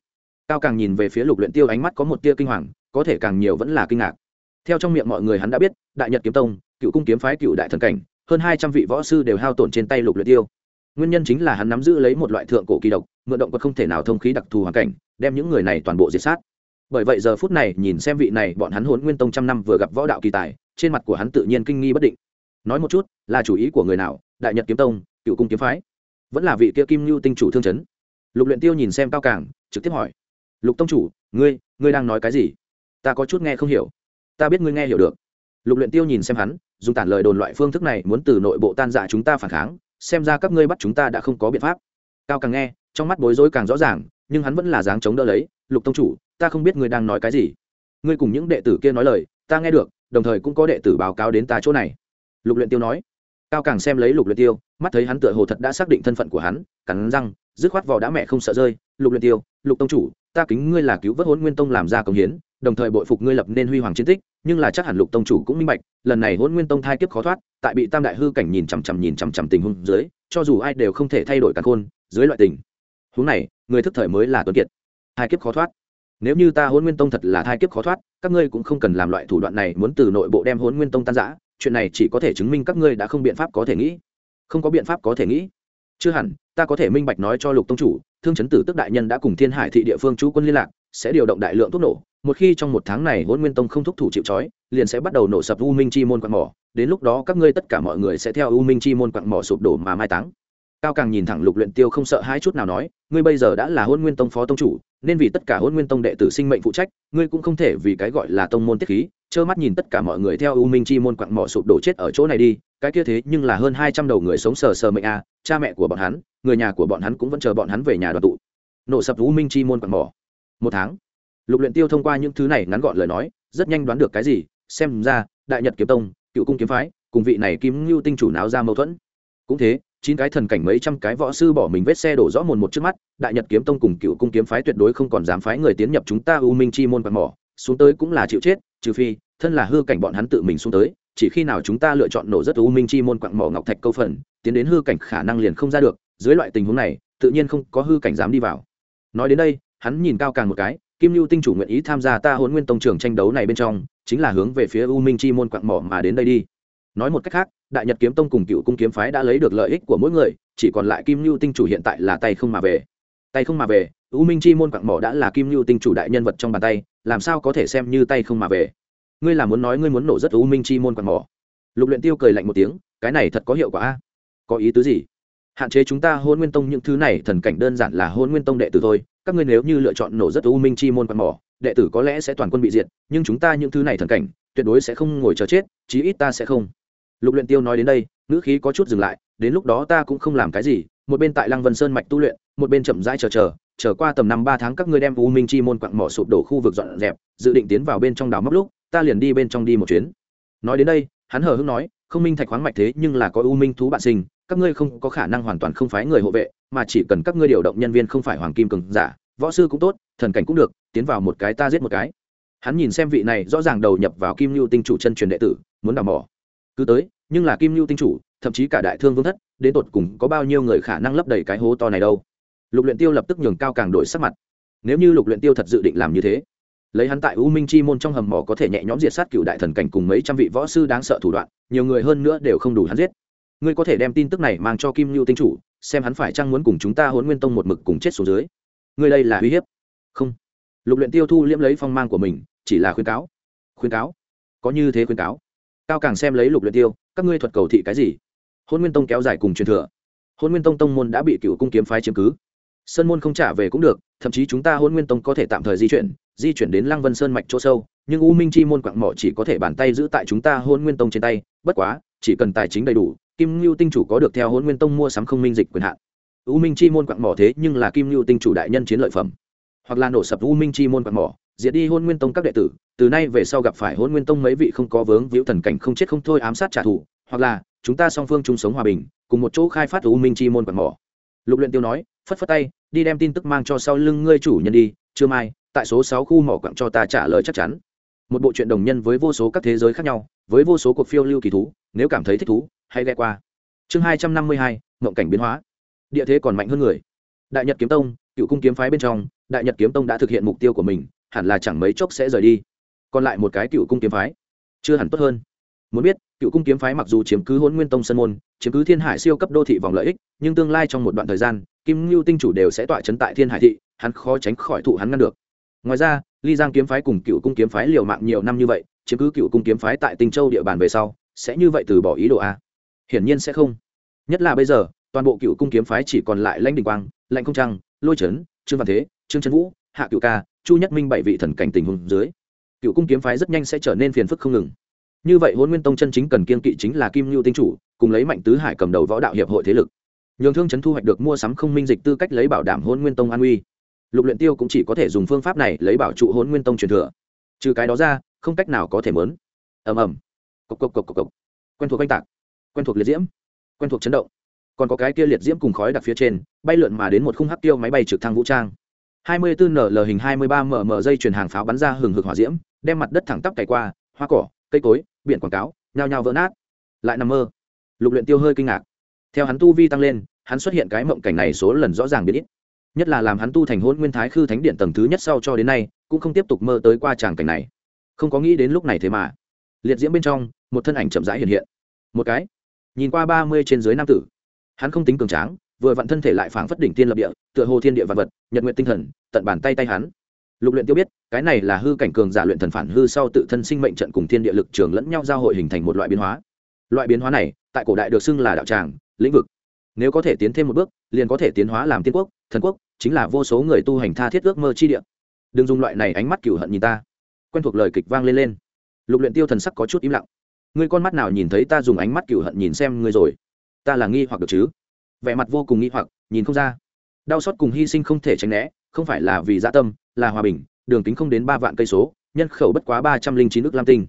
Cao càng nhìn về phía lục luyện tiêu ánh mắt có một tia kinh hoàng, có thể càng nhiều vẫn là kinh ngạc. Theo trong miệng mọi người hắn đã biết, đại nhật kiếm tông, cựu cung kiếm phái cựu đại thần cảnh, hơn hai trăm vị võ sư đều hao tổn trên tay lục luyện tiêu. Nguyên nhân chính là hắn nắm giữ lấy một loại thượng cổ kỳ độc, mượn động vật không thể nào thông khí đặc thù hoàn cảnh, đem những người này toàn bộ diệt sát bởi vậy giờ phút này nhìn xem vị này, bọn hắn hốn nguyên tông trăm năm vừa gặp võ đạo kỳ tài, trên mặt của hắn tự nhiên kinh nghi bất định. Nói một chút, là chủ ý của người nào? Đại nhật kiếm tông, cựu cung kiếm phái. Vẫn là vị kia kim lưu tinh chủ thương chấn. Lục luyện tiêu nhìn xem cao càng, trực tiếp hỏi. Lục tông chủ, ngươi ngươi đang nói cái gì? Ta có chút nghe không hiểu. Ta biết ngươi nghe hiểu được. Lục luyện tiêu nhìn xem hắn, dùng tản lời đồn loại phương thức này muốn từ nội bộ tan dạ chúng ta phản kháng, xem ra các ngươi bắt chúng ta đã không có biện pháp. Cao càng nghe, trong mắt bối rối càng rõ ràng, nhưng hắn vẫn là dáng chống đỡ lấy. Lục tông chủ ta không biết ngươi đang nói cái gì. Ngươi cùng những đệ tử kia nói lời, ta nghe được, đồng thời cũng có đệ tử báo cáo đến ta chỗ này. Lục luyện tiêu nói. Cao càng xem lấy lục luyện tiêu, mắt thấy hắn tựa hồ thật đã xác định thân phận của hắn, cắn răng, dứt khoát vò đã mẹ không sợ rơi, lục luyện tiêu, lục tông chủ, ta kính ngươi là cứu vớt hôn nguyên tông làm ra công hiến, đồng thời bội phục ngươi lập nên huy hoàng chiến tích, nhưng là chắc hẳn lục tông chủ cũng minh bạch, lần này hôn nguyên tông thai kiếp khó thoát, tại bị tam đại hư cảnh nhìn chằm chằm nhìn chằm chằm tình huống dưới, cho dù ai đều không thể thay đổi căn khôn, dưới loại tình huống này, người thức thời mới là tuấn kiệt. Thai kiếp khó thoát nếu như ta hôn nguyên tông thật là thai kiếp khó thoát, các ngươi cũng không cần làm loại thủ đoạn này muốn từ nội bộ đem hôn nguyên tông tan giã chuyện này chỉ có thể chứng minh các ngươi đã không biện pháp có thể nghĩ. Không có biện pháp có thể nghĩ. Chưa hẳn, ta có thể minh bạch nói cho lục tông chủ, thương chấn tử tức đại nhân đã cùng thiên hải thị địa phương chú quân liên lạc, sẽ điều động đại lượng thuốc nổ, một khi trong một tháng này hôn nguyên tông không thúc thủ chịu trói, liền sẽ bắt đầu nổ sập u minh chi môn quạng mỏ, đến lúc đó các ngươi tất cả mọi người sẽ theo u minh chi môn quạng mỏ sụp đổ mà mai táng cao càng nhìn thẳng lục luyện tiêu không sợ hai chút nào nói, ngươi bây giờ đã là hôn nguyên tông phó tông chủ, nên vì tất cả hôn nguyên tông đệ tử sinh mệnh phụ trách, ngươi cũng không thể vì cái gọi là tông môn tiết khí, trơ mắt nhìn tất cả mọi người theo u minh chi môn quặng mỏ sụp đổ chết ở chỗ này đi, cái kia thế nhưng là hơn hai trăm đầu người sống sờ sờ mệnh a, cha mẹ của bọn hắn, người nhà của bọn hắn cũng vẫn chờ bọn hắn về nhà đoàn tụ. Nổ sập u minh chi môn quặng mỏ. Một tháng, lục luyện tiêu thông qua những thứ này ngắn gọn lời nói, rất nhanh đoán được cái gì, xem ra, đại nhật kiếm tông, cựu cung kiếm phái, cùng vị này kim Lưu tinh chủ náo ra mâu thuẫn. Cũng thế chín cái thần cảnh mấy trăm cái võ sư bỏ mình vết xe đổ rõ mồn một trước mắt, đại nhật kiếm tông cùng cựu cung kiếm phái tuyệt đối không còn dám phái người tiến nhập chúng ta u minh chi môn quạt mỏ, xuống tới cũng là chịu chết, trừ phi, thân là hư cảnh bọn hắn tự mình xuống tới, chỉ khi nào chúng ta lựa chọn nổ rất u minh chi môn quặng mỏ ngọc thạch câu phần, tiến đến hư cảnh khả năng liền không ra được, dưới loại tình huống này, tự nhiên không có hư cảnh dám đi vào. Nói đến đây, hắn nhìn cao càng một cái, kim lưu tinh chủ nguyện ý tham gia ta hôn nguyên tông trường tranh đấu này bên trong, chính là hướng về phía u minh chi môn quặng mỏ mà đến đây đi. Nói một cách khác đại nhật kiếm tông cùng cựu cung kiếm phái đã lấy được lợi ích của mỗi người, chỉ còn lại kim lưu tinh chủ hiện tại là tay không mà về. Tay không mà về, u minh chi môn quặng mỏ đã là kim lưu tinh chủ đại nhân vật trong bàn tay, làm sao có thể xem như tay không mà về? Ngươi là muốn nói ngươi muốn nổ rất u minh chi môn quặng mỏ. Lục luyện tiêu cười lạnh một tiếng, cái này thật có hiệu quả a. Có ý tứ gì? Hạn chế chúng ta hôn nguyên tông những thứ này, thần cảnh đơn giản là hôn nguyên tông đệ tử thôi, các ngươi nếu như lựa chọn nổ rất u minh chi môn quặng mỏ, đệ tử có lẽ sẽ toàn quân bị diệt, nhưng chúng ta những thứ này thần cảnh, tuyệt đối sẽ không ngồi chờ chết, chí ít ta sẽ không lục luyện tiêu nói đến đây, ngữ khí có chút dừng lại, đến lúc đó ta cũng không làm cái gì, một bên tại lăng vân sơn mạch tu luyện, một bên chậm rãi chờ chờ chờ qua tầm năm ba tháng các ngươi đem u minh chi môn quặng mỏ sụp đổ khu vực dọn dẹp, dự định tiến vào bên trong đảo móc lúc, ta liền đi bên trong đi một chuyến. Nói đến đây, hắn hờ hững nói, không minh thạch khoáng mạch thế nhưng là có u minh thú bạn sinh, các ngươi không có khả năng hoàn toàn không phái người hộ vệ, mà chỉ cần các ngươi điều động nhân viên không phải hoàng kim cường giả, võ sư cũng tốt, thần cảnh cũng được, tiến vào một cái ta giết một cái. Hắn nhìn xem vị này rõ ràng đầu nhập vào kim lưu tinh chủ chân truyền đệ tử, muốn đào mỏ cứ tới, nhưng là kim lưu tinh chủ, thậm chí cả đại thương vương thất, đến tột cùng có bao nhiêu người khả năng lấp đầy cái hố to này đâu? Lục luyện tiêu lập tức nhường cao càng đổi sắc mặt. Nếu như lục luyện tiêu thật dự định làm như thế, lấy hắn tại u minh chi môn trong hầm mỏ có thể nhẹ nhõm diệt sát cựu đại thần cảnh cùng mấy trăm vị võ sư đáng sợ thủ đoạn, nhiều người hơn nữa đều không đủ hắn giết. Ngươi có thể đem tin tức này mang cho kim lưu tinh chủ, xem hắn phải chăng muốn cùng chúng ta huấn nguyên tông một mực cùng chết xuống dưới. Ngươi đây là uy hiếp? Không. Lục luyện tiêu thu liễm lấy phong mang của mình, chỉ là khuyên cáo. Khuyên cáo? Có như thế khuyên cáo? Cao càng xem lấy lục luyện tiêu, các ngươi thuật cầu thị cái gì? Hôn nguyên tông kéo dài cùng truyền thừa. Hôn nguyên tông tông môn đã bị cựu cung kiếm phái chiếm cứ. Sơn môn không trả về cũng được, thậm chí chúng ta hôn nguyên tông có thể tạm thời di chuyển di chuyển đến lăng vân sơn mạch chỗ sâu, nhưng u minh chi môn quạng mỏ chỉ có thể bàn tay giữ tại chúng ta hôn nguyên tông trên tay, bất quá, chỉ cần tài chính đầy đủ, kim lưu tinh chủ có được theo hôn nguyên tông mua sắm không minh dịch quyền hạn. U minh chi môn quạng mỏ thế nhưng là kim lưu tinh chủ đại nhân chiến lợi phẩm. Hoặc là nổ sập u minh chi môn quạng mỏ diệt đi hôn nguyên tông các đệ tử, từ nay về sau gặp phải hôn nguyên tông mấy vị không có vướng víu thần cảnh không chết không thôi ám sát trả thù, hoặc là, chúng ta song phương chung sống hòa bình, cùng một chỗ khai phát u minh chi môn quạng mỏ. Lục luyện tiêu nói, phất phất tay, đi đem tin tức mang cho sau lưng ngươi chủ nhân đi chưa mai, tại số sáu khu mỏ quặng cho ta trả lời chắc chắn. Một bộ truyện đồng nhân với vô số các thế giới khác nhau, với vô số cuộc phiêu lưu kỳ thú, nếu cảm thấy thích thú, hãy ghé qua. Chương hai trăm năm mươi hai, mộng cảnh biến hóa. Địa thế còn mạnh hơn người. Đại nhật kiếm tông, cựu cung kiếm phái bên trong, đại nhật kiếm tông đã thực hiện mục tiêu của mình hẳn là chẳng mấy chốc sẽ rời đi. Còn lại một cái cựu cung kiếm phái. Chưa hẳn tốt hơn. Muốn biết, cựu cung kiếm phái mặc dù chiếm cứ hôn nguyên tông sân môn, chiếm cứ thiên hải siêu cấp đô thị vòng lợi ích, nhưng tương lai trong một đoạn thời gian, kim ngưu tinh chủ đều sẽ tọa chấn tại thiên hải thị, hắn khó tránh khỏi thụ hắn ngăn được. Ngoài ra, ly giang kiếm phái cùng cựu cung kiếm phái liều mạng nhiều năm như vậy, chiếm cứ cựu cung kiếm phái tại tinh châu địa bàn về sau, sẽ như vậy từ bỏ ý đồ a? Hiển nhiên sẽ không. Nhất là bây giờ, toàn bộ cựu cung kiếm phái chỉ còn lại lãnh đình quang, lãnh công trăng, lôi trấn trương văn thế, trương trấn vũ, hạ cựu ca chu nhất minh bảy vị thần cảnh tình hùng dưới, cựu cung kiếm phái rất nhanh sẽ trở nên phiền phức không ngừng. Như vậy hôn nguyên tông chân chính cần kiên kỵ chính là kim ngưu tinh chủ, cùng lấy mạnh tứ hải cầm đầu võ đạo hiệp hội thế lực. Nhường thương chấn thu hoạch được mua sắm không minh dịch tư cách lấy bảo đảm hôn nguyên tông an uy. Lục luyện tiêu cũng chỉ có thể dùng phương pháp này lấy bảo trụ hôn nguyên tông truyền thừa. Trừ cái đó ra, không cách nào có thể mớn. Ầm ầm. Cộc cộc cộc cộc cộc. Quen thuộc quanh tạc, quen thuộc liệt diễm, quen thuộc chấn động. Còn có cái kia liệt diễm cùng khói đặc phía trên, bay lượn mà đến một khung hắc tiêu máy bay trực thăng vũ trang. 24 nl hình 23 mm dây truyền hàng pháo bắn ra hừng hực hỏa diễm, đem mặt đất thẳng tắp cày qua, hoa cỏ, cây cối, biển quảng cáo, nhao nhao vỡ nát. Lại nằm mơ. Lục luyện tiêu hơi kinh ngạc. Theo hắn tu vi tăng lên, hắn xuất hiện cái mộng cảnh này số lần rõ ràng biến ít. Nhất là làm hắn tu thành Hỗn nguyên thái khư thánh điện tầng thứ nhất sau cho đến nay, cũng không tiếp tục mơ tới qua tràng cảnh này. Không có nghĩ đến lúc này thế mà. Liệt diễm bên trong, một thân ảnh chậm rãi hiện hiện. Một cái. Nhìn qua ba mươi trên dưới nam tử. Hắn không tính cường tráng vừa vặn thân thể lại phảng phất đỉnh tiên lập địa, tựa hồ thiên địa vật vật, nhật nguyện tinh thần, tận bàn tay tay hắn. Lục luyện tiêu biết, cái này là hư cảnh cường giả luyện thần phản hư sau tự thân sinh mệnh trận cùng thiên địa lực trường lẫn nhau giao hội hình thành một loại biến hóa. Loại biến hóa này, tại cổ đại được xưng là đạo tràng, lĩnh vực. Nếu có thể tiến thêm một bước, liền có thể tiến hóa làm tiên quốc, thần quốc, chính là vô số người tu hành tha thiết ước mơ chi địa. Đừng dùng loại này ánh mắt cửu hận nhìn ta. Quen thuộc lời kịch vang lên lên. Lục luyện tiêu thần sắc có chút im lặng. Ngươi con mắt nào nhìn thấy ta dùng ánh mắt cửu hận nhìn xem ngươi rồi? Ta là nghi hoặc được chứ? Vẻ mặt vô cùng nghi hoặc, nhìn không ra. Đau xót cùng hy sinh không thể tránh né, không phải là vì dạ tâm, là hòa bình, đường kính không đến ba vạn cây số, nhân khẩu bất quá ba trăm linh chín nước lam tinh.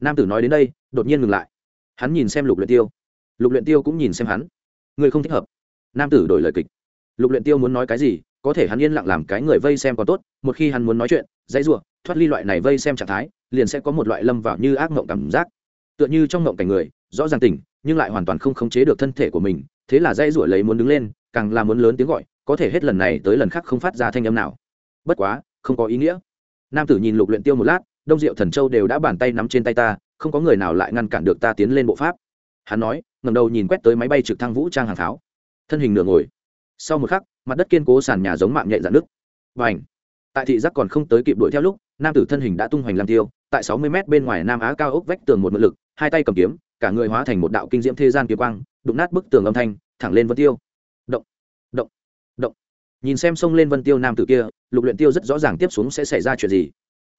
Nam tử nói đến đây, đột nhiên ngừng lại. Hắn nhìn xem lục luyện tiêu. Lục luyện tiêu cũng nhìn xem hắn. Người không thích hợp. Nam tử đổi lời kịch. Lục luyện tiêu muốn nói cái gì, có thể hắn yên lặng làm cái người vây xem còn tốt, một khi hắn muốn nói chuyện, dãy rủa, thoát ly loại này vây xem trạng thái, liền sẽ có một loại lâm vào như ác mộng cảm giác. Tựa như trong mộng cảnh người, rõ ràng tỉnh, nhưng lại hoàn toàn không khống chế được thân thể của mình thế là dây rủa lấy muốn đứng lên, càng là muốn lớn tiếng gọi, có thể hết lần này tới lần khác không phát ra thanh âm nào. Bất quá, không có ý nghĩa. Nam tử nhìn lục luyện tiêu một lát, đông diệu thần châu đều đã bàn tay nắm trên tay ta, không có người nào lại ngăn cản được ta tiến lên bộ pháp. Hắn nói, ngẩng đầu nhìn quét tới máy bay trực thăng vũ trang hàng tháo thân hình nửa ngồi. Sau một khắc, mặt đất kiên cố sàn nhà giống mạng nhạy dạn nước và ảnh tại thị giác còn không tới kịp đuổi theo lúc, nam tử thân hình đã tung hoành làm tiêu, tại sáu mươi mét bên ngoài nam á cao ốc vách tường một mượn lực, hai tay cầm kiếm cả người hóa thành một đạo kinh diễm thế gian kiếm quang, đụng nát bức tường âm thanh, thẳng lên vân tiêu. Động động động. Nhìn xem xông lên vân tiêu nam tử kia, lục luyện tiêu rất rõ ràng tiếp xuống sẽ xảy ra chuyện gì.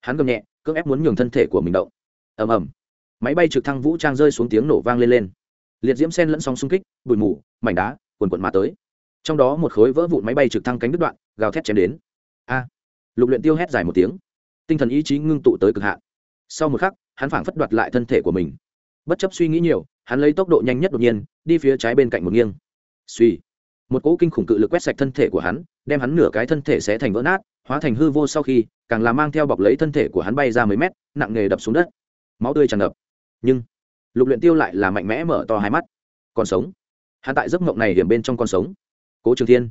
Hắn gầm nhẹ, cưỡng ép muốn nhường thân thể của mình động. Ầm ầm. Máy bay trực thăng vũ trang rơi xuống tiếng nổ vang lên lên. Liệt diễm sen lẫn sóng xung kích, bụi mù, mảnh đá, quần quần mà tới. Trong đó một khối vỡ vụn máy bay trực thăng cánh đứt đoạn, gào thét chém đến. A. Lục luyện tiêu hét dài một tiếng. Tinh thần ý chí ngưng tụ tới cực hạn. Sau một khắc, hắn phảng phất đoạt lại thân thể của mình bất chấp suy nghĩ nhiều, hắn lấy tốc độ nhanh nhất đột nhiên, đi phía trái bên cạnh một nghiêng. Suy một cỗ kinh khủng cự lực quét sạch thân thể của hắn, đem hắn nửa cái thân thể sẽ thành vỡ nát, hóa thành hư vô sau khi, càng là mang theo bọc lấy thân thể của hắn bay ra mấy mét, nặng nề đập xuống đất. Máu tươi tràn ngập. Nhưng, lục luyện tiêu lại là mạnh mẽ mở to hai mắt. Còn sống. Hắn tại giấc mộng này điểm bên trong con sống. Cố trường thiên.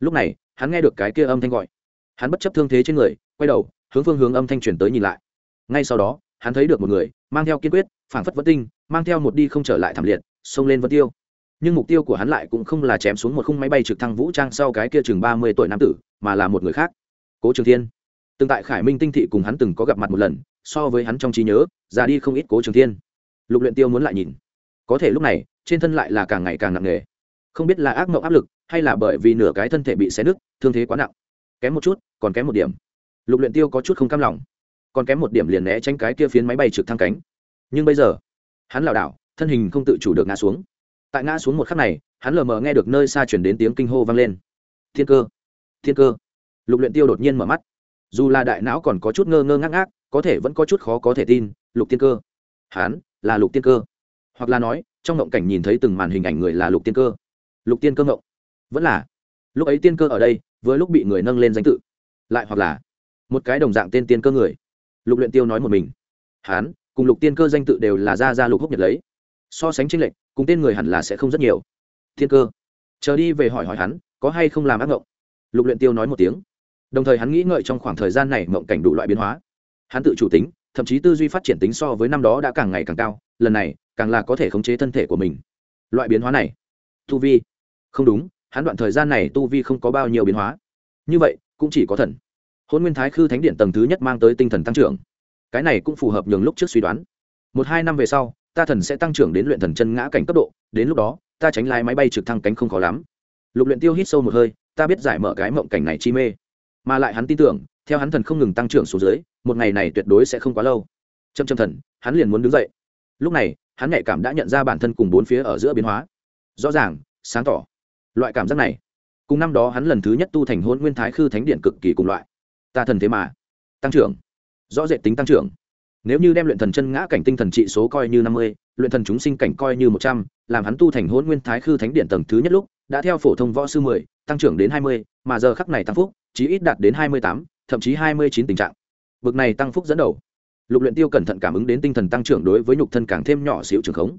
Lúc này, hắn nghe được cái kia âm thanh gọi. Hắn bất chấp thương thế trên người, quay đầu, hướng phương hướng âm thanh chuyển tới nhìn lại. Ngay sau đó, hắn thấy được một người, mang theo kiên quyết phảng phất vất tinh, mang theo một đi không trở lại thảm liệt, xông lên vân tiêu. Nhưng mục tiêu của hắn lại cũng không là chém xuống một khung máy bay trực thăng vũ trang sau cái kia chừng ba mươi tuổi nam tử, mà là một người khác. Cố trường thiên. Từng tại khải minh tinh thị cùng hắn từng có gặp mặt một lần, so với hắn trong trí nhớ, già đi không ít cố trường thiên. Lục luyện tiêu muốn lại nhìn. Có thể lúc này, trên thân lại là càng ngày càng nặng nề. Không biết là ác mộng áp lực, hay là bởi vì nửa cái thân thể bị xé nứt, thương thế quá nặng. Kém một chút, còn kém một điểm. Lục luyện tiêu có chút không cam lòng. Còn kém một điểm liền né tránh cái kia phiến máy bay trực thăng cánh nhưng bây giờ, hắn lảo đảo, thân hình không tự chủ được ngã xuống. Tại ngã xuống một khắc này, hắn lờ mờ nghe được nơi xa chuyển đến tiếng kinh hô vang lên. Thiên cơ thiên cơ. Lục luyện tiêu đột nhiên mở mắt. Dù là đại não còn có chút ngơ ngơ ngác ngác, có thể vẫn có chút khó có thể tin, lục tiên cơ. Hắn là lục tiên cơ. Hoặc là nói, trong ngộng cảnh nhìn thấy từng màn hình ảnh người là lục tiên cơ. Lục tiên cơ ngộng. Vẫn là, lúc ấy tiên cơ ở đây với lúc bị người nâng lên danh tự. Lại hoặc là, một cái đồng dạng tên tiên cơ người. Lục luyện tiêu nói một mình. Hắn cùng lục tiên cơ danh tự đều là ra ra lục húc nhật lấy. So sánh tranh lệch, cùng tên người hẳn là sẽ không rất nhiều. Thiên cơ. Chờ đi về hỏi hỏi hắn, có hay không làm ác ngộng? Lục luyện tiêu nói một tiếng. Đồng thời hắn nghĩ ngợi trong khoảng thời gian này mộng cảnh đủ loại biến hóa. Hắn tự chủ tính, thậm chí tư duy phát triển tính so với năm đó đã càng ngày càng cao, lần này, càng là có thể khống chế thân thể của mình. Loại biến hóa này. Tu vi. Không đúng, hắn đoạn thời gian này tu vi không có bao nhiêu biến hóa. Như vậy, cũng chỉ có thần. Hôn nguyên thái khư thánh điện tầng thứ nhất mang tới tinh thần tăng trưởng cái này cũng phù hợp nhường lúc trước suy đoán. Một hai năm về sau, ta thần sẽ tăng trưởng đến luyện thần chân ngã cảnh cấp độ, đến lúc đó, ta tránh lái máy bay trực thăng cánh không khó lắm. Lục luyện tiêu hít sâu một hơi, ta biết giải mở cái mộng cảnh này chi mê. Mà lại hắn tin tưởng, theo hắn thần không ngừng tăng trưởng xuống dưới, một ngày này tuyệt đối sẽ không quá lâu. Châm châm thần, hắn liền muốn đứng dậy. Lúc này, hắn nhạy cảm đã nhận ra bản thân cùng bốn phía ở giữa biến hóa. Rõ ràng, sáng tỏ. Loại cảm giác này. Cùng năm đó hắn lần thứ nhất tu thành hôn nguyên thái khư thánh điện cực kỳ cùng loại. Ta thần thế mà. Tăng trưởng rõ rệt tính tăng trưởng. Nếu như đem luyện thần chân ngã cảnh tinh thần trị số coi như năm mươi, luyện thần chúng sinh cảnh coi như một trăm, làm hắn tu thành hôn nguyên thái khư thánh điện tầng thứ nhất lúc, đã theo phổ thông võ sư mười, tăng trưởng đến hai mươi, mà giờ khắc này tăng phúc, chí ít đạt đến hai mươi tám, thậm chí hai mươi chín tình trạng. Bực này tăng phúc dẫn đầu. Lục luyện tiêu cẩn thận cảm ứng đến tinh thần tăng trưởng đối với nhục thân càng thêm nhỏ xíu trường khống.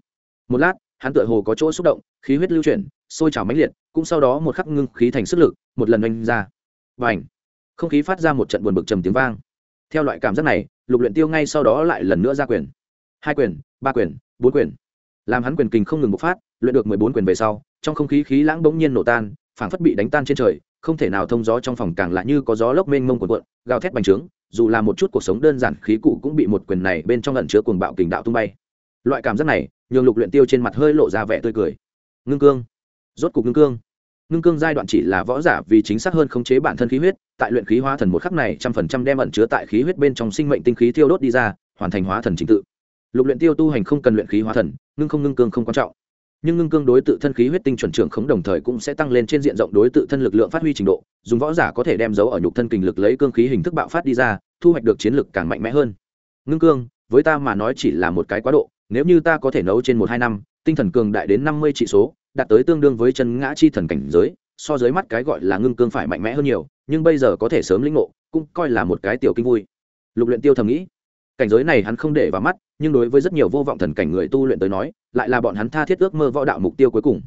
Một lát, hắn tựa hồ có chỗ xúc động, khí huyết lưu chuyển, sôi trào mãnh liệt, cũng sau đó một khắc ngưng khí thành sức lực, một lần oanh ra. Và ảnh không khí phát ra một trận buồn bực trầm tiếng vang theo loại cảm giác này, lục luyện tiêu ngay sau đó lại lần nữa ra quyền. Hai quyền, ba quyền, bốn quyền. Làm hắn quyền kình không ngừng bộc phát, luyện được mười bốn quyền về sau, trong không khí khí lãng bỗng nhiên nổ tan, phảng phất bị đánh tan trên trời, không thể nào thông gió trong phòng càng lại như có gió lốc mênh mông cuộn cuộn, gào thét bành trướng, dù là một chút cuộc sống đơn giản khí cụ cũng bị một quyền này bên trong ẩn chứa cuồng bạo kình đạo tung bay. Loại cảm giác này, nhường lục luyện tiêu trên mặt hơi lộ ra vẻ tươi cười. Ngưng cương. Rốt cục ngưng cương ngưng cương giai đoạn chỉ là võ giả vì chính xác hơn khống chế bản thân khí huyết, tại luyện khí hóa thần một khắc này trăm phần trăm đem ẩn chứa tại khí huyết bên trong sinh mệnh tinh khí tiêu đốt đi ra, hoàn thành hóa thần chính tự. Lục luyện tiêu tu hành không cần luyện khí hóa thần, ngưng không ngưng cương không quan trọng. Nhưng ngưng cương đối tự thân khí huyết tinh chuẩn trưởng khống đồng thời cũng sẽ tăng lên trên diện rộng đối tự thân lực lượng phát huy trình độ, dùng võ giả có thể đem dấu ở nhục thân kình lực lấy cương khí hình thức bạo phát đi ra, thu hoạch được chiến lực càng mạnh mẽ hơn. Ngưng cương, với ta mà nói chỉ là một cái quá độ, nếu như ta có thể nấu trên một hai năm, tinh thần cường đại đến năm mươi trị số đạt tới tương đương với chân ngã chi thần cảnh giới, so dưới mắt cái gọi là ngưng cương phải mạnh mẽ hơn nhiều, nhưng bây giờ có thể sớm lĩnh ngộ, cũng coi là một cái tiểu kinh vui. Lục luyện tiêu thầm nghĩ, cảnh giới này hắn không để vào mắt, nhưng đối với rất nhiều vô vọng thần cảnh người tu luyện tới nói, lại là bọn hắn tha thiết ước mơ võ đạo mục tiêu cuối cùng.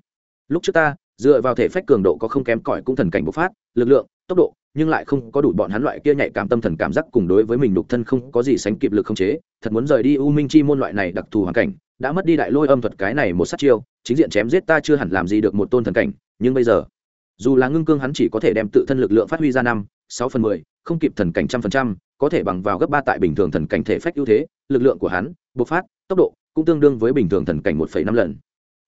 Lúc trước ta, dựa vào thể phách cường độ có không kém cỏi cũng thần cảnh bộc phát, lực lượng, tốc độ, nhưng lại không có đủ bọn hắn loại kia nhạy cảm tâm thần cảm giác cùng đối với mình đục thân không có gì sánh kịp lực không chế, thật muốn rời đi u minh chi môn loại này đặc thù hoàn cảnh đã mất đi đại lôi âm thuật cái này một sát chiêu, chính diện chém giết ta chưa hẳn làm gì được một tôn thần cảnh, nhưng bây giờ, dù là ngưng cương hắn chỉ có thể đem tự thân lực lượng phát huy ra năm, sáu phần mười, không kịp thần cảnh trăm phần trăm, có thể bằng vào gấp ba tại bình thường thần cảnh thể phách ưu thế, lực lượng của hắn, bộc phát, tốc độ cũng tương đương với bình thường thần cảnh một phẩy năm lần.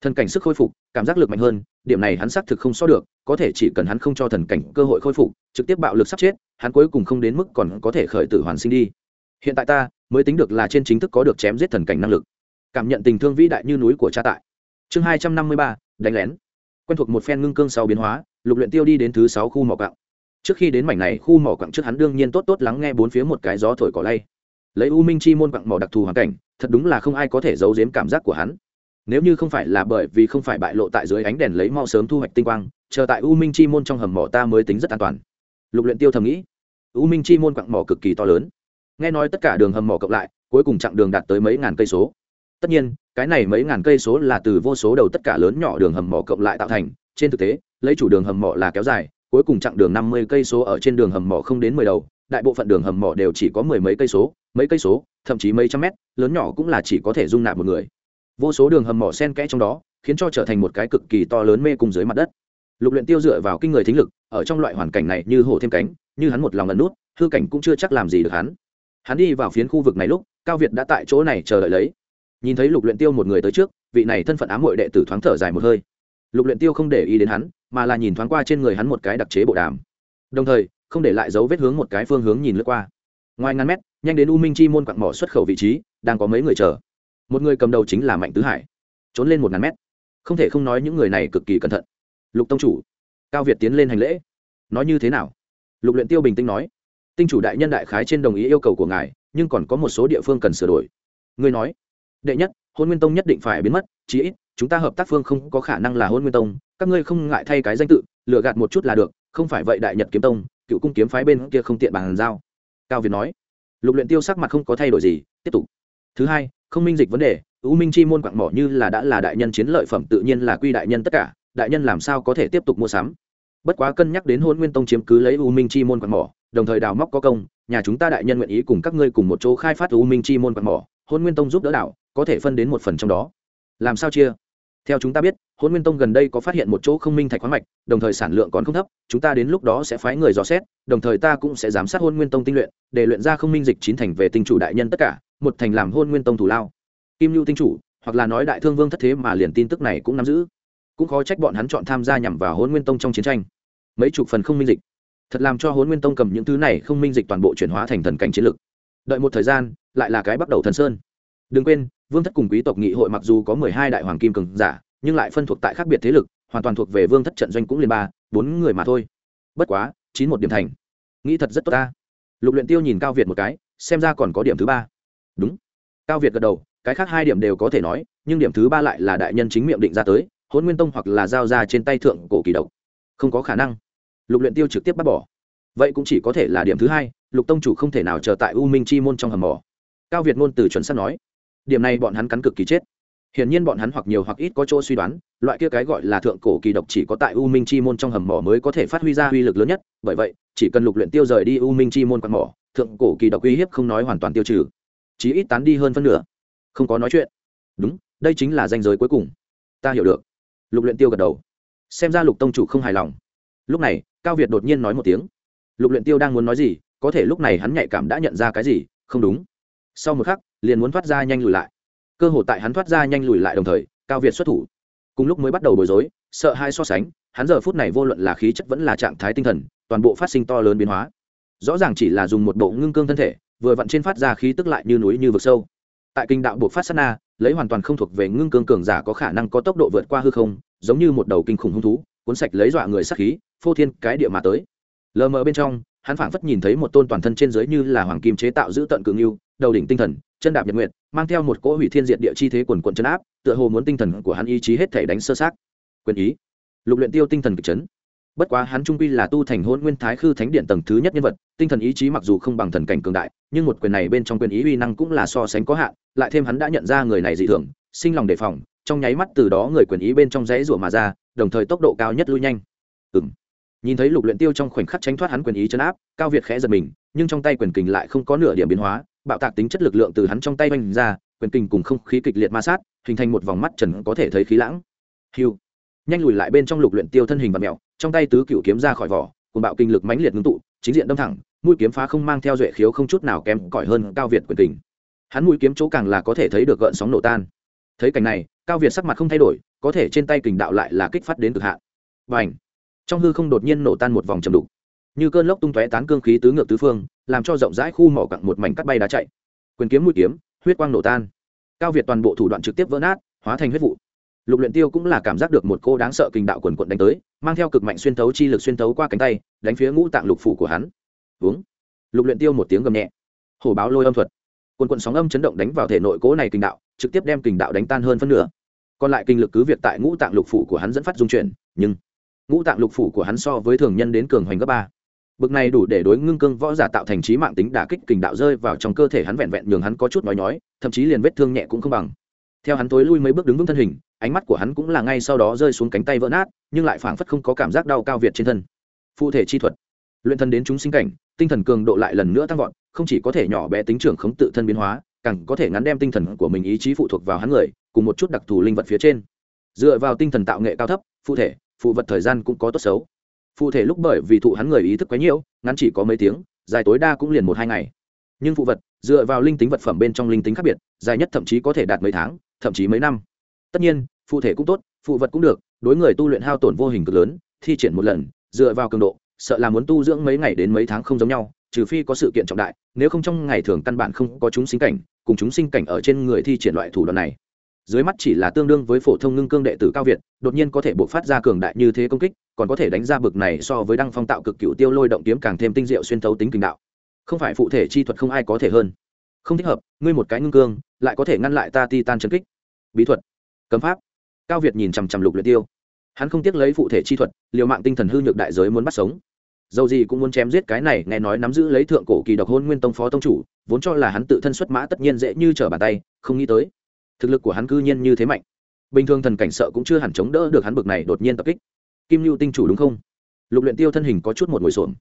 Thần cảnh sức khôi phục, cảm giác lực mạnh hơn, điểm này hắn xác thực không so được, có thể chỉ cần hắn không cho thần cảnh cơ hội khôi phục, trực tiếp bạo lực sắp chết, hắn cuối cùng không đến mức còn có thể khởi tử hoàn sinh đi. Hiện tại ta mới tính được là trên chính thức có được chém giết thần cảnh năng lực cảm nhận tình thương vĩ đại như núi của cha tại. Chương hai trăm năm mươi ba, đánh lén. Quen thuộc một phen ngưng cương sau biến hóa, lục luyện tiêu đi đến thứ sáu khu mỏ quặng. Trước khi đến mảnh này khu mỏ quặng trước hắn đương nhiên tốt tốt lắng nghe bốn phía một cái gió thổi cỏ lay. Lấy u minh chi môn quặng mỏ đặc thù hoàn cảnh, thật đúng là không ai có thể giấu giếm cảm giác của hắn. Nếu như không phải là bởi vì không phải bại lộ tại dưới ánh đèn lấy mau sớm thu hoạch tinh quang, chờ tại u minh chi môn trong hầm mỏ ta mới tính rất an toàn. Lục luyện tiêu thầm nghĩ. U minh chi môn quặng mỏ cực kỳ to lớn. Nghe nói tất cả đường hầm mỏ cộng lại, cuối cùng chặng đường đạt tới mấy ngàn cây số tất nhiên, cái này mấy ngàn cây số là từ vô số đầu tất cả lớn nhỏ đường hầm mỏ cộng lại tạo thành. Trên thực tế, lấy chủ đường hầm mỏ là kéo dài, cuối cùng chặng đường năm mươi cây số ở trên đường hầm mỏ không đến mười đầu, đại bộ phận đường hầm mỏ đều chỉ có mười mấy cây số, mấy cây số, thậm chí mấy trăm mét, lớn nhỏ cũng là chỉ có thể dung nạp một người. Vô số đường hầm mỏ sen kẽ trong đó, khiến cho trở thành một cái cực kỳ to lớn mê cung dưới mặt đất. Lục luyện tiêu dựa vào kinh người thính lực, ở trong loại hoàn cảnh này như hổ thêm cánh, như hắn một lòng ẩn nút, hư cảnh cũng chưa chắc làm gì được hắn. Hắn đi vào phiến khu vực này lúc, cao việt đã tại chỗ này chờ đợi lấy nhìn thấy lục luyện tiêu một người tới trước, vị này thân phận ám muội đệ tử thoáng thở dài một hơi. Lục luyện tiêu không để ý đến hắn, mà là nhìn thoáng qua trên người hắn một cái đặc chế bộ đàm. Đồng thời, không để lại dấu vết hướng một cái phương hướng nhìn lướt qua. Ngoài ngàn mét, nhanh đến u minh chi môn quặng mỏ xuất khẩu vị trí, đang có mấy người chờ. Một người cầm đầu chính là mạnh tứ hải. Trốn lên một ngàn mét. Không thể không nói những người này cực kỳ cẩn thận. Lục tông chủ, cao việt tiến lên hành lễ. Nói như thế nào? Lục luyện tiêu bình tĩnh nói. Tinh chủ đại nhân đại khái trên đồng ý yêu cầu của ngài, nhưng còn có một số địa phương cần sửa đổi. Ngươi nói đệ nhất, hôn nguyên tông nhất định phải biến mất, chí ít, chúng ta hợp tác phương không có khả năng là hôn nguyên tông, các ngươi không ngại thay cái danh tự, lừa gạt một chút là được, không phải vậy đại nhật kiếm tông, cựu cung kiếm phái bên kia không tiện bàn giao. Cao việt nói. Lục luyện tiêu sắc mặt không có thay đổi gì, tiếp tục. Thứ hai, không minh dịch vấn đề ưu minh chi môn quạng mỏ như là đã là đại nhân chiến lợi phẩm tự nhiên là quy đại nhân tất cả, đại nhân làm sao có thể tiếp tục mua sắm? Bất quá cân nhắc đến hôn nguyên tông chiếm cứ lấy u minh chi môn quặng mỏ, đồng thời đào móc có công, nhà chúng ta đại nhân nguyện ý cùng các ngươi cùng một chỗ khai phát u minh chi môn quặng mỏ hôn nguyên tông giúp đỡ đảo, có thể phân đến một phần trong đó. Làm sao chia? Theo chúng ta biết, hôn nguyên tông gần đây có phát hiện một chỗ không minh thạch khoáng mạch, đồng thời sản lượng còn không thấp, chúng ta đến lúc đó sẽ phái người dò xét, đồng thời ta cũng sẽ giám sát hôn nguyên tông tinh luyện, để luyện ra không minh dịch chín thành về tinh chủ đại nhân tất cả, một thành làm hôn nguyên tông thủ lao. Kim lưu tinh chủ, hoặc là nói đại thương vương thất thế mà liền tin tức này cũng nắm giữ. Cũng khó trách bọn hắn chọn tham gia nhằm vào hôn nguyên tông trong chiến tranh. Mấy chục phần không minh dịch. Thật làm cho hôn nguyên tông cầm những thứ này không minh dịch toàn bộ chuyển hóa thành thần cảnh chiến lực đợi một thời gian, lại là cái bắt đầu thần sơn. Đừng quên, vương thất cùng quý tộc nghị hội mặc dù có mười hai đại hoàng kim cường giả, nhưng lại phân thuộc tại khác biệt thế lực, hoàn toàn thuộc về vương thất trận doanh cũng liền ba, bốn người mà thôi. Bất quá, chín một điểm thành. Nghĩ thật rất tốt ta. Lục luyện tiêu nhìn cao việt một cái, xem ra còn có điểm thứ ba. Đúng. Cao việt gật đầu, cái khác hai điểm đều có thể nói, nhưng điểm thứ ba lại là đại nhân chính miệng định ra tới hôn nguyên tông hoặc là giao ra trên tay thượng cổ kỳ độc. Không có khả năng. Lục luyện tiêu trực tiếp bắt bỏ vậy cũng chỉ có thể là điểm thứ hai, lục tông chủ không thể nào chờ tại u minh chi môn trong hầm mỏ. Cao việt ngôn từ chuẩn sắp nói, điểm này bọn hắn cắn cực kỳ chết. Hiển nhiên bọn hắn hoặc nhiều hoặc ít có chỗ suy đoán, loại kia cái gọi là thượng cổ kỳ độc chỉ có tại u minh chi môn trong hầm mỏ mới có thể phát huy ra uy lực lớn nhất, bởi vậy, chỉ cần lục luyện tiêu rời đi u minh chi môn quạt mỏ, thượng cổ kỳ độc uy hiếp không nói hoàn toàn tiêu trừ, chí ít tán đi hơn phân nửa. Không có nói chuyện. Đúng, đây chính là danh giới cuối cùng. Ta hiểu được. Lục luyện tiêu gật đầu. Xem ra lục tông chủ không hài lòng. Lúc này, cao việt đột nhiên nói một tiếng lục luyện tiêu đang muốn nói gì, có thể lúc này hắn nhạy cảm đã nhận ra cái gì, không đúng. Sau một khắc, liền muốn thoát ra nhanh lùi lại. Cơ hội tại hắn thoát ra nhanh lùi lại đồng thời, cao việt xuất thủ. Cùng lúc mới bắt đầu bối rối, sợ hai so sánh, hắn giờ phút này vô luận là khí chất vẫn là trạng thái tinh thần, toàn bộ phát sinh to lớn biến hóa. Rõ ràng chỉ là dùng một bộ ngưng cương thân thể, vừa vặn trên phát ra khí tức lại như núi như vực sâu. Tại kinh đạo buộc phát sát na, lấy hoàn toàn không thuộc về ngưng cương cường giả có khả năng có tốc độ vượt qua hư không, giống như một đầu kinh khủng hung thú, cuốn sạch lấy dọa người sát khí, phô thiên cái địa mà tới lờ mờ bên trong hắn phảng phất nhìn thấy một tôn toàn thân trên dưới như là hoàng kim chế tạo giữ tận cường yêu đầu đỉnh tinh thần chân đạp nhật nguyện, mang theo một cỗ hủy thiên diệt địa chi thế quần quần chân áp tựa hồ muốn tinh thần của hắn ý chí hết thể đánh sơ sát quyền ý. Lục luyện tiêu tinh thần kịch chấn. Bất quá hắn trung quy là tu thành hôn nguyên thái khư thánh điện tầng thứ nhất nhân vật tinh thần ý chí mặc dù không bằng thần cảnh cường đại nhưng một quyền này bên trong quyền ý uy năng cũng là so sánh có hạn lại thêm hắn đã nhận ra người này dị thường sinh lòng đề phòng trong nháy mắt từ đó người quyền ý bên trong rẽ rủa mà ra đồng thời tốc độ cao nhất lui nhanh. Ừm nhìn thấy lục luyện tiêu trong khoảnh khắc tránh thoát hắn quyền ý chấn áp, cao việt khẽ giật mình, nhưng trong tay quyền kình lại không có nửa điểm biến hóa, bạo tạc tính chất lực lượng từ hắn trong tay vanh ra, quyền kình cùng không khí kịch liệt ma sát, hình thành một vòng mắt trần có thể thấy khí lãng. Hiu nhanh lùi lại bên trong lục luyện tiêu thân hình và mèo trong tay tứ cửu kiếm ra khỏi vỏ cùng bạo kinh lực mãnh liệt ngưng tụ, chính diện đâm thẳng, mũi kiếm phá không mang theo duệ khiếu không chút nào kém cỏi hơn cao việt quyền kình. Hắn mũi kiếm chỗ càng là có thể thấy được gợn sóng nổ tan. Thấy cảnh này, cao việt sắc mặt không thay đổi, có thể trên tay kình đạo lại là kích phát đến cực hạn. Bành trong hư không đột nhiên nổ tan một vòng trầm đục. Như cơn lốc tung tóe tán cương khí tứ ngược tứ phương, làm cho rộng rãi khu mỏ cặn một mảnh cắt bay đá chạy. Quyền kiếm mũi kiếm, huyết quang nổ tan. Cao việt toàn bộ thủ đoạn trực tiếp vỡ nát, hóa thành huyết vụ. Lục luyện tiêu cũng là cảm giác được một cô đáng sợ kình đạo quần quận đánh tới, mang theo cực mạnh xuyên thấu chi lực xuyên thấu qua cánh tay, đánh phía ngũ tạng lục phủ của hắn. Uống lục luyện tiêu một tiếng gầm nhẹ. Hổ báo lôi âm thuật. Quần quận sóng âm chấn động đánh vào thể nội cố này kình đạo, trực tiếp đem kình đạo đánh tan hơn phân nửa. Còn lại kinh lực cứ việc tại ngũ tạng lục phủ của hắn dẫn phát dung chuyển, nhưng ngũ tạng lục phủ của hắn so với thường nhân đến cường hoành gấp ba. Bực này đủ để đối ngưng cương võ giả tạo thành trí mạng tính đả kích kình đạo rơi vào trong cơ thể hắn vẹn vẹn nhường hắn có chút nói nhói, thậm chí liền vết thương nhẹ cũng không bằng. Theo hắn tối lui mấy bước đứng vững thân hình, ánh mắt của hắn cũng là ngay sau đó rơi xuống cánh tay vỡ nát, nhưng lại phảng phất không có cảm giác đau cao việt trên thân. Phụ thể chi thuật. Luyện thân đến chúng sinh cảnh, tinh thần cường độ lại lần nữa tăng vọt, không chỉ có thể nhỏ bé tính trưởng khống tự thân biến hóa, càng có thể ngắn đem tinh thần của mình ý chí phụ thuộc vào hắn người, cùng một chút đặc thù linh vật phía trên. Dựa vào tinh thần tạo nghệ cao thấp phụ thể phụ vật thời gian cũng có tốt xấu. Phụ thể lúc bởi vì thụ hắn người ý thức quá nhiều, ngắn chỉ có mấy tiếng, dài tối đa cũng liền một hai ngày. Nhưng phụ vật, dựa vào linh tính vật phẩm bên trong linh tính khác biệt, dài nhất thậm chí có thể đạt mấy tháng, thậm chí mấy năm. Tất nhiên, phụ thể cũng tốt, phụ vật cũng được, đối người tu luyện hao tổn vô hình cực lớn, thi triển một lần, dựa vào cường độ, sợ là muốn tu dưỡng mấy ngày đến mấy tháng không giống nhau, trừ phi có sự kiện trọng đại, nếu không trong ngày thường căn bản không có chúng sinh cảnh, cùng chúng sinh cảnh ở trên người thi triển loại thủ đoạn này dưới mắt chỉ là tương đương với phổ thông ngưng cương đệ tử cao việt, đột nhiên có thể buộc phát ra cường đại như thế công kích, còn có thể đánh ra bực này so với đăng phong tạo cực cựu tiêu lôi động kiếm càng thêm tinh diệu xuyên thấu tính kinh đạo. Không phải phụ thể chi thuật không ai có thể hơn. Không thích hợp, ngươi một cái ngưng cương, lại có thể ngăn lại ta ti tan chân kích. Bí thuật. Cấm pháp. Cao việt nhìn chằm chằm lục luyện tiêu. Hắn không tiếc lấy phụ thể chi thuật, liều mạng tinh thần hư nhược đại giới muốn bắt sống. Dầu gì cũng muốn chém giết cái này, nghe nói nắm giữ lấy thượng cổ kỳ độc hôn nguyên tông phó tông chủ, vốn cho là hắn tự thân xuất mã tất nhiên dễ như trở bàn tay, không nghĩ tới thực lực của hắn cư nhiên như thế mạnh. Bình thường thần cảnh sợ cũng chưa hẳn chống đỡ được hắn bực này đột nhiên tập kích. Kim lưu tinh chủ đúng không? Lục luyện tiêu thân hình có chút một ngồi xổm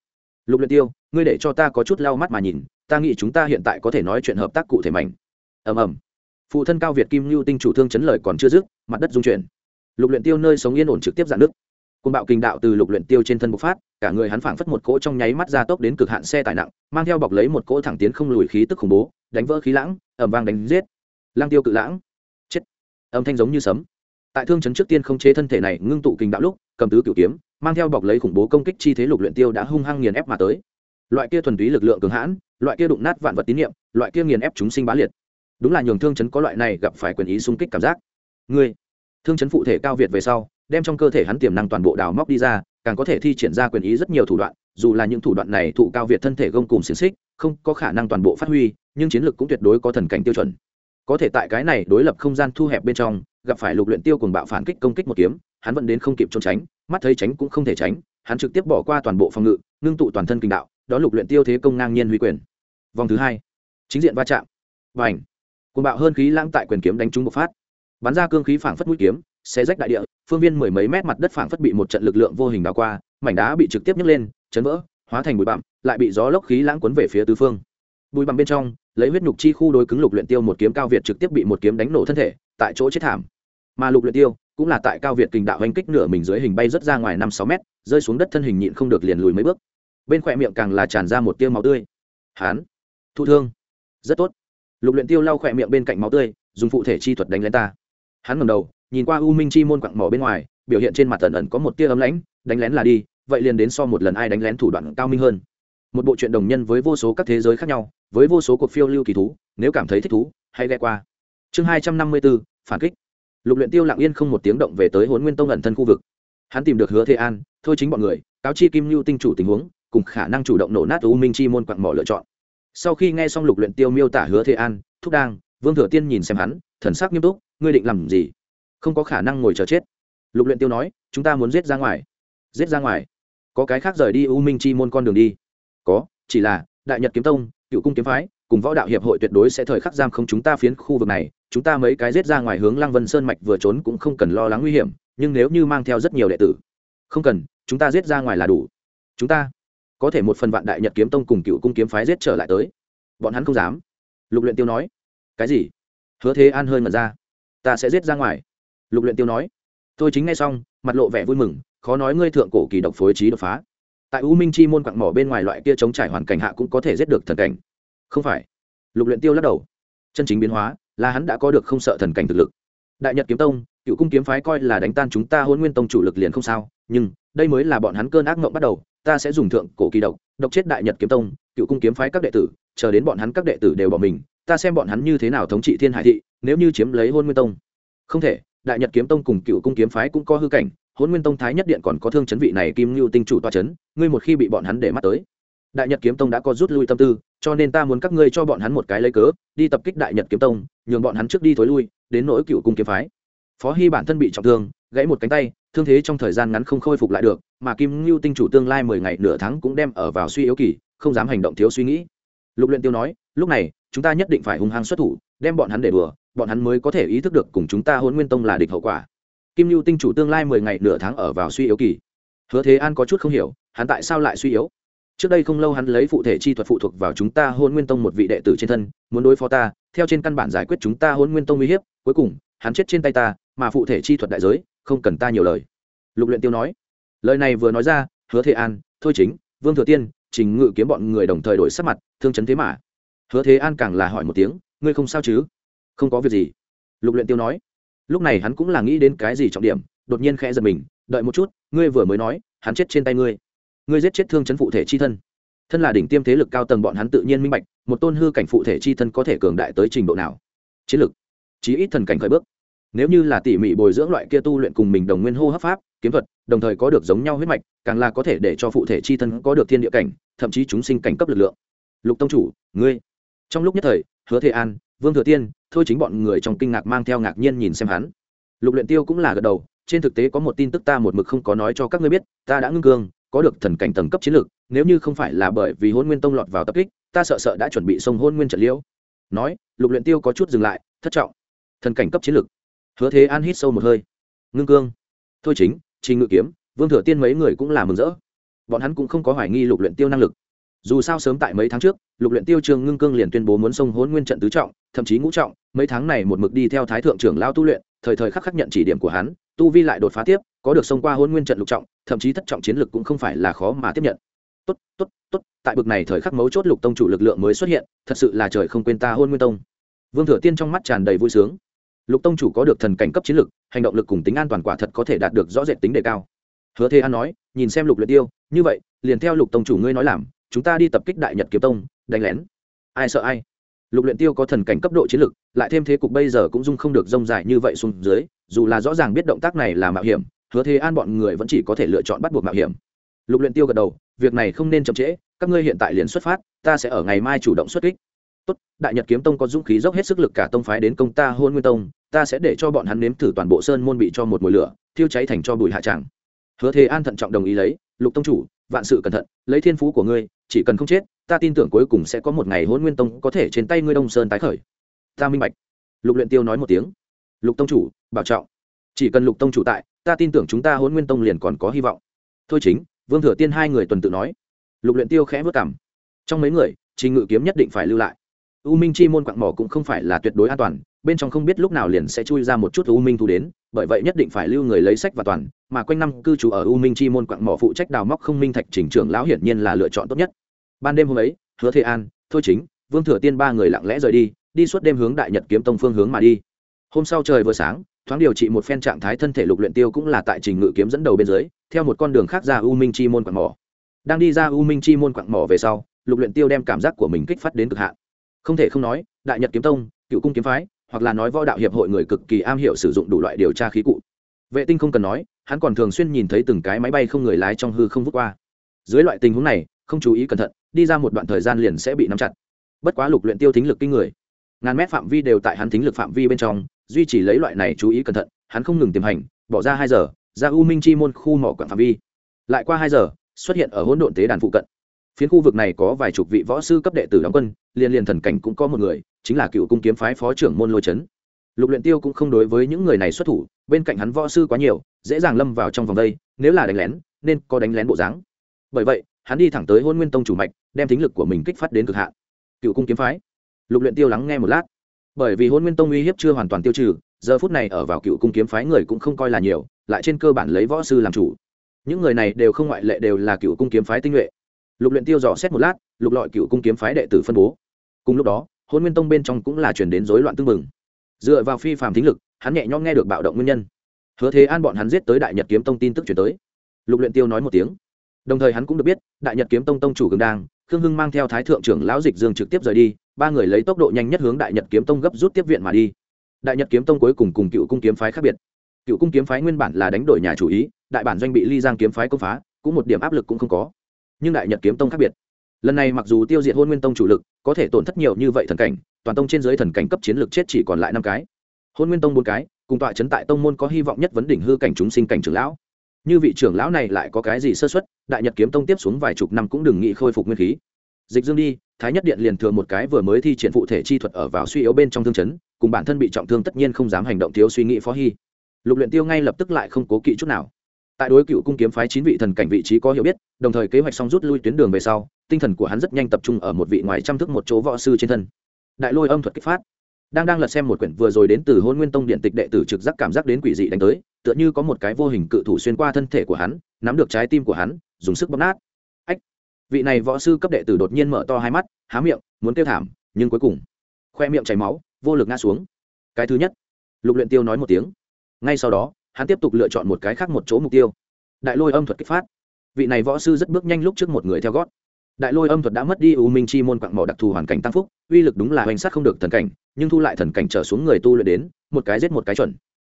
lục luyện tiêu, ngươi để cho ta có chút lau mắt mà nhìn, ta nghĩ chúng ta hiện tại có thể nói chuyện hợp tác cụ thể mạnh. Ầm ầm. Phụ thân cao việt kim lưu tinh chủ thương chấn lời còn chưa dứt, mặt đất rung chuyển. Lục luyện tiêu nơi sống yên ổn trực tiếp giãn nước. Côn bạo kinh đạo từ lục luyện tiêu trên thân bộc phát, cả người hắn phảng phất một cỗ trong nháy mắt ra tốc đến cực hạn xe tải nặng, mang theo bọc lấy một cỗ thẳng tiến không lùi khí tức khủng bố, đánh vỡ khí lãng, ầm vang đánh giết. Lang tiêu cự lãng âm thanh giống như sấm. Tại thương chấn trước tiên không chế thân thể này ngưng tụ kinh đạo lúc, cầm tứ cửu kiếm, mang theo bọc lấy khủng bố công kích chi thế lục luyện tiêu đã hung hăng nghiền ép mà tới. Loại kia thuần túy lực lượng cường hãn, loại kia đụng nát vạn vật tín niệm, loại kia nghiền ép chúng sinh bá liệt. Đúng là nhường thương chấn có loại này gặp phải quyền ý xung kích cảm giác. Ngươi, thương chấn phụ thể cao việt về sau, đem trong cơ thể hắn tiềm năng toàn bộ đào móc đi ra, càng có thể thi triển ra quyền ý rất nhiều thủ đoạn, dù là những thủ đoạn này thụ cao việt thân thể gông cùng xiềng xích, không có khả năng toàn bộ phát huy, nhưng chiến lược cũng tuyệt đối có thần cảnh tiêu chuẩn có thể tại cái này đối lập không gian thu hẹp bên trong, gặp phải lục luyện tiêu cùng bạo phản kích công kích một kiếm, hắn vẫn đến không kịp trốn tránh, mắt thấy tránh cũng không thể tránh, hắn trực tiếp bỏ qua toàn bộ phòng ngự, ngưng tụ toàn thân kinh đạo, đó lục luyện tiêu thế công ngang nhiên huy quyền. Vòng thứ hai, chính diện va chạm. Và ảnh bạo hơn khí lãng tại quyền kiếm đánh trúng một phát. Bắn ra cương khí phảng phất mũi kiếm, xé rách đại địa, phương viên mười mấy mét mặt đất phảng phất bị một trận lực lượng vô hình đào qua, mảnh đá bị trực tiếp nhấc lên, chấn vỡ, hóa thành bụi bặm, lại bị gió lốc khí lãng cuốn về phía tứ phương. Bụi bặm bên trong lấy huyết nhục chi khu đối cứng lục luyện tiêu một kiếm cao việt trực tiếp bị một kiếm đánh nổ thân thể, tại chỗ chết thảm. Mà lục luyện tiêu cũng là tại cao việt kình đạo hành kích nửa mình dưới hình bay rất ra ngoài năm sáu mét, rơi xuống đất thân hình nhịn không được liền lùi mấy bước. Bên khoẹt miệng càng là tràn ra một tia máu tươi. Hán, thụ thương. Rất tốt. Lục luyện tiêu lau khoẹt miệng bên cạnh máu tươi, dùng phụ thể chi thuật đánh lên ta. Hắn ngẩng đầu, nhìn qua u minh chi môn quặng mỏ bên ngoài, biểu hiện trên mặt tần ẩn có một tia ấm lãnh, đánh lén là đi, vậy liền đến so một lần ai đánh lén thủ đoạn cao minh hơn. Một bộ truyện đồng nhân với vô số các thế giới khác nhau với vô số cuộc phiêu lưu kỳ thú, nếu cảm thấy thích thú, hãy ghe qua. Chương hai trăm năm mươi bốn, phản kích. Lục luyện tiêu lặng yên không một tiếng động về tới huấn nguyên tông ẩn thân khu vực. Hắn tìm được hứa thế an, thôi chính bọn người, cáo chi kim lưu tinh chủ tình huống, cùng khả năng chủ động nổ nát u minh chi môn quặng mỏ lựa chọn. Sau khi nghe xong lục luyện tiêu miêu tả hứa thế an, thúc đang, vương thừa tiên nhìn xem hắn, thần sắc nghiêm túc, ngươi định làm gì? Không có khả năng ngồi chờ chết. Lục luyện tiêu nói, chúng ta muốn giết ra ngoài. Giết ra ngoài? Có cái khác rời đi u minh chi môn con đường đi. Có, chỉ là đại nhật kiếm tông cựu cung kiếm phái, cùng võ đạo hiệp hội tuyệt đối sẽ thời khắc giam không chúng ta phiến khu vực này, chúng ta mấy cái giết ra ngoài hướng lăng vân sơn mạch vừa trốn cũng không cần lo lắng nguy hiểm, nhưng nếu như mang theo rất nhiều đệ tử, không cần, chúng ta giết ra ngoài là đủ. Chúng ta có thể một phần vạn đại nhật kiếm tông cùng cựu cung kiếm phái giết trở lại tới. Bọn hắn không dám. Lục luyện tiêu nói. Cái gì? Hứa thế an hơi ngẩn ra. Ta sẽ giết ra ngoài. Lục luyện tiêu nói. Tôi chính ngay xong, mặt lộ vẻ vui mừng, khó nói ngươi thượng cổ kỳ độc phối trí đột phá tại u minh chi môn quặng mỏ bên ngoài loại kia chống trải hoàn cảnh hạ cũng có thể giết được thần cảnh. Không phải. Lục luyện tiêu lắc đầu. Chân chính biến hóa là hắn đã có được không sợ thần cảnh thực lực. Đại nhật kiếm tông, cựu cung kiếm phái coi là đánh tan chúng ta hôn nguyên tông chủ lực liền không sao, nhưng đây mới là bọn hắn cơn ác mộng bắt đầu, ta sẽ dùng thượng cổ kỳ độc độc chết đại nhật kiếm tông, cựu cung kiếm phái các đệ tử, chờ đến bọn hắn các đệ tử đều bỏ mình, ta xem bọn hắn như thế nào thống trị thiên hải thị, nếu như chiếm lấy hôn nguyên tông. Không thể, đại nhật kiếm tông cùng cựu cung kiếm phái cũng có hư cảnh hôn nguyên tông thái nhất điện còn có thương chấn vị này kim lưu tinh chủ toa chấn, ngươi một khi bị bọn hắn để mắt tới, đại nhật kiếm tông đã có rút lui tâm tư, cho nên ta muốn các ngươi cho bọn hắn một cái lấy cớ, đi tập kích đại nhật kiếm tông, nhường bọn hắn trước đi thối lui, đến nỗi cựu cung kiếm phái. Phó hy bản thân bị trọng thương, gãy một cánh tay, thương thế trong thời gian ngắn không khôi phục lại được, mà kim ngưu tinh chủ tương lai mười ngày nửa tháng cũng đem ở vào suy yếu kỳ, không dám hành động thiếu suy nghĩ. Lục luyện tiêu nói, lúc này, chúng ta nhất định phải hung hăng xuất thủ, đem bọn hắn để đùa, bọn hắn mới có thể ý thức được cùng chúng ta hôn nguyên tông là địch hậu quả kim lưu tinh chủ tương lai mười ngày nửa tháng ở vào suy yếu kỳ. Hứa thế an có chút không hiểu, hắn tại sao lại suy yếu? Trước đây không lâu hắn lấy phụ thể chi thuật phụ thuộc vào chúng ta hôn nguyên tông một vị đệ tử trên thân, muốn đối phó ta, theo trên căn bản giải quyết chúng ta hôn nguyên tông uy hiếp, cuối cùng, hắn chết trên tay ta, mà phụ thể chi thuật đại giới, không cần ta nhiều lời. Lục luyện tiêu nói. Lời này vừa nói ra, hứa thế an, thôi chính, vương thừa tiên, trình ngự kiếm bọn người đồng thời đổi sắc mặt, thương chấn thế mà. Hứa thế an càng là hỏi một tiếng, ngươi không sao chứ? Không có việc gì. Lục luyện tiêu nói lúc này hắn cũng là nghĩ đến cái gì trọng điểm, đột nhiên khẽ giật mình, đợi một chút, ngươi vừa mới nói, hắn chết trên tay ngươi. Ngươi giết chết thương chấn phụ thể chi thân. Thân là đỉnh tiêm thế lực cao tầng bọn hắn tự nhiên minh bạch, một tôn hư cảnh phụ thể chi thân có thể cường đại tới trình độ nào. Chiến lực, chí ít thần cảnh khởi bước. Nếu như là tỉ mỉ bồi dưỡng loại kia tu luyện cùng mình đồng nguyên hô hấp pháp, kiếm thuật, đồng thời có được giống nhau huyết mạch, càng là có thể để cho phụ thể chi thân có được thiên địa cảnh, thậm chí chúng sinh cảnh cấp lực lượng. Lục tông chủ, ngươi. Trong lúc nhất thời, hứa thế an vương thừa tiên, thôi chính bọn người trong kinh ngạc mang theo ngạc nhiên nhìn xem hắn. Lục luyện tiêu cũng là gật đầu, trên thực tế có một tin tức ta một mực không có nói cho các ngươi biết, ta đã ngưng cương, có được thần cảnh tầng cấp chiến lược, nếu như không phải là bởi vì hôn nguyên tông lọt vào tập kích, ta sợ sợ đã chuẩn bị xông hôn nguyên trận liễu. Nói, lục luyện tiêu có chút dừng lại, thất trọng. Thần cảnh cấp chiến lược. Hứa thế an hít sâu một hơi. Ngưng cương. Thôi chính, trình ngự kiếm, vương thừa tiên mấy người cũng là mừng rỡ. Bọn hắn cũng không có hoài nghi lục luyện tiêu năng lực dù sao sớm tại mấy tháng trước, lục luyện tiêu trường ngưng cương liền tuyên bố muốn xông hỗn nguyên trận tứ trọng, thậm chí ngũ trọng, mấy tháng này một mực đi theo thái thượng trưởng lao tu luyện, thời thời khắc khắc nhận chỉ điểm của hắn, tu vi lại đột phá tiếp, có được xông qua hỗn nguyên trận lục trọng, thậm chí thất trọng chiến lực cũng không phải là khó mà tiếp nhận. Tốt tốt tốt, tại bực này thời khắc mấu chốt lục tông chủ lực lượng mới xuất hiện, thật sự là trời không quên ta hôn nguyên tông. Vương thừa tiên trong mắt tràn đầy vui sướng. Lục tông chủ có được thần cảnh cấp chiến lực, hành động lực cùng tính an toàn quả thật có thể đạt được rõ rệt tính đề cao. Hứa thế an nói, nhìn xem lục luyện tiêu, như vậy, liền theo lục tông chủ ngươi nói làm chúng ta đi tập kích đại nhật kiếm tông, đánh lén. Ai sợ ai? Lục luyện tiêu có thần cảnh cấp độ chiến lực, lại thêm thế cục bây giờ cũng dung không được rông dài như vậy xuống dưới, dù là rõ ràng biết động tác này là mạo hiểm, hứa thế an bọn người vẫn chỉ có thể lựa chọn bắt buộc mạo hiểm. Lục luyện tiêu gật đầu, việc này không nên chậm trễ, các ngươi hiện tại liền xuất phát, ta sẽ ở ngày mai chủ động xuất kích. Tốt, đại nhật kiếm tông có dũng khí dốc hết sức lực cả tông phái đến công ta hôn nguyên tông, ta sẽ để cho bọn hắn nếm thử toàn bộ sơn môn bị cho một mùi lửa, thiêu cháy thành cho bụi hạ tràng. Hứa thế an thận trọng đồng ý lấy, lục tông chủ, vạn sự cẩn thận, lấy thiên phú của ngươi chỉ cần không chết, ta tin tưởng cuối cùng sẽ có một ngày hôn nguyên tông có thể trên tay ngươi đông sơn tái khởi. Ta minh bạch. Lục luyện tiêu nói một tiếng. Lục tông chủ, bảo trọng. Chỉ cần lục tông chủ tại, ta tin tưởng chúng ta hôn nguyên tông liền còn có hy vọng. Thôi chính, vương thừa tiên hai người tuần tự nói. Lục luyện tiêu khẽ vớt cằm. Trong mấy người, trình ngự kiếm nhất định phải lưu lại. U minh chi môn quặng mỏ cũng không phải là tuyệt đối an toàn, bên trong không biết lúc nào liền sẽ chui ra một chút u minh thu đến bởi vậy nhất định phải lưu người lấy sách và toàn, mà quanh năm cư trú ở u minh chi môn quặng mỏ phụ trách đào móc không minh thạch chỉnh trưởng lão hiển nhiên là lựa chọn tốt nhất. Ban đêm hôm ấy, hứa thế an, thôi chính, vương thừa tiên ba người lặng lẽ rời đi đi suốt đêm hướng đại nhật kiếm tông phương hướng mà đi. Hôm sau trời vừa sáng, thoáng điều trị một phen trạng thái thân thể lục luyện tiêu cũng là tại trình ngự kiếm dẫn đầu bên dưới, theo một con đường khác ra u minh chi môn quặng mỏ. Đang đi ra u minh chi môn quặng mỏ về sau, lục luyện tiêu đem cảm giác của mình kích phát đến cực hạn. Không thể không nói, đại nhật kiếm tông, cựu cung kiếm phái hoặc là nói võ đạo hiệp hội người cực kỳ am hiểu sử dụng đủ loại điều tra khí cụ. Vệ tinh không cần nói, hắn còn thường xuyên nhìn thấy từng cái máy bay không người lái trong hư không vút qua. Dưới loại tình huống này, không chú ý cẩn thận, đi ra một đoạn thời gian liền sẽ bị nắm chặt. Bất quá lục luyện tiêu thính lực kinh người. Ngàn mét phạm vi đều tại hắn thính lực phạm vi bên trong, duy trì lấy loại này chú ý cẩn thận, hắn không ngừng tiềm hành, bỏ ra hai giờ, ra u minh chi môn khu mỏ quận phạm vi. Lại qua hai giờ, xuất hiện ở hỗn độn tế đàn phụ cận. Phiến khu vực này có vài chục vị võ sư cấp đệ tử đóng quân liên liên thần cảnh cũng có một người, chính là cựu cung kiếm phái phó trưởng môn lôi trấn lục luyện tiêu cũng không đối với những người này xuất thủ, bên cạnh hắn võ sư quá nhiều, dễ dàng lâm vào trong vòng đây, nếu là đánh lén, nên có đánh lén bộ dáng. Bởi vậy, hắn đi thẳng tới hôn nguyên tông chủ mạch, đem tính lực của mình kích phát đến cực hạn. Cựu cung kiếm phái. Lục luyện tiêu lắng nghe một lát. Bởi vì hôn nguyên tông uy hiếp chưa hoàn toàn tiêu trừ, giờ phút này ở vào cựu cung kiếm phái người cũng không coi là nhiều, lại trên cơ bản lấy võ sư làm chủ. Những người này đều không ngoại lệ đều là cựu cung kiếm phái tinh nhuệ. Lục luyện tiêu dò xét một lát, lục lọi cựu cung kiếm phái đệ tử phân bố cùng lúc đó, hôn nguyên tông bên trong cũng là chuyển đến rối loạn tương mừng dựa vào phi phàm thính lực, hắn nhẹ nhõm nghe được bạo động nguyên nhân. Hứa thế an bọn hắn giết tới đại nhật kiếm tông tin tức chuyển tới. Lục luyện tiêu nói một tiếng. Đồng thời hắn cũng được biết, đại nhật kiếm tông tông chủ cường đang khương hưng mang theo thái thượng trưởng lão dịch dương trực tiếp rời đi, ba người lấy tốc độ nhanh nhất hướng đại nhật kiếm tông gấp rút tiếp viện mà đi. Đại nhật kiếm tông cuối cùng cùng cựu cung kiếm phái khác biệt. Cựu cung kiếm phái nguyên bản là đánh đổi nhà chủ ý, đại bản doanh bị ly giang kiếm phái công phá, cũng một điểm áp lực cũng không có. Nhưng đại nhật kiếm tông khác biệt lần này mặc dù tiêu diệt hôn nguyên tông chủ lực, có thể tổn thất nhiều như vậy thần cảnh, toàn tông trên dưới thần cảnh cấp chiến lược chết chỉ còn lại năm cái. Hôn nguyên tông bốn cái, cùng tọa chấn tại tông môn có hy vọng nhất vấn đỉnh hư cảnh chúng sinh cảnh trưởng lão. Như vị trưởng lão này lại có cái gì sơ xuất đại nhật kiếm tông tiếp xuống vài chục năm cũng đừng nghĩ khôi phục nguyên khí. Dịch dương đi, thái nhất điện liền thừa một cái vừa mới thi triển phụ thể chi thuật ở vào suy yếu bên trong thương chấn, cùng bản thân bị trọng thương tất nhiên không dám hành động thiếu suy nghĩ phó hy. Lục luyện tiêu ngay lập tức lại không cố kỵ chút nào tại đối cựu cung kiếm phái chín vị thần cảnh vị trí có hiểu biết, đồng thời kế hoạch xong rút lui tuyến đường về sau, tinh thần của hắn rất nhanh tập trung ở một vị ngoài trăm thức một chỗ võ sư trên thân. Đại lôi âm thuật kích phát. Đang đang lật xem một quyển vừa rồi đến từ hôn nguyên tông điện tịch đệ tử trực giác cảm giác đến quỷ dị đánh tới, tựa như có một cái vô hình cự thủ xuyên qua thân thể của hắn, nắm được trái tim của hắn, dùng sức bóp nát. Ách! Vị này võ sư cấp đệ tử đột nhiên mở to hai mắt, há miệng, muốn kêu thảm, nhưng cuối cùng, khoe miệng chảy máu, vô lực ngã xuống. Cái thứ nhất, lục luyện tiêu nói một tiếng. Ngay sau đó hắn tiếp tục lựa chọn một cái khác một chỗ mục tiêu. Đại lôi âm thuật kích phát. Vị này võ sư rất bước nhanh lúc trước một người theo gót. Đại lôi âm thuật đã mất đi u minh chi môn quặng mỏ đặc thù hoàn cảnh tăng phúc, uy lực đúng là hoành sát không được thần cảnh, nhưng thu lại thần cảnh trở xuống người tu luyện đến, một cái giết một cái chuẩn.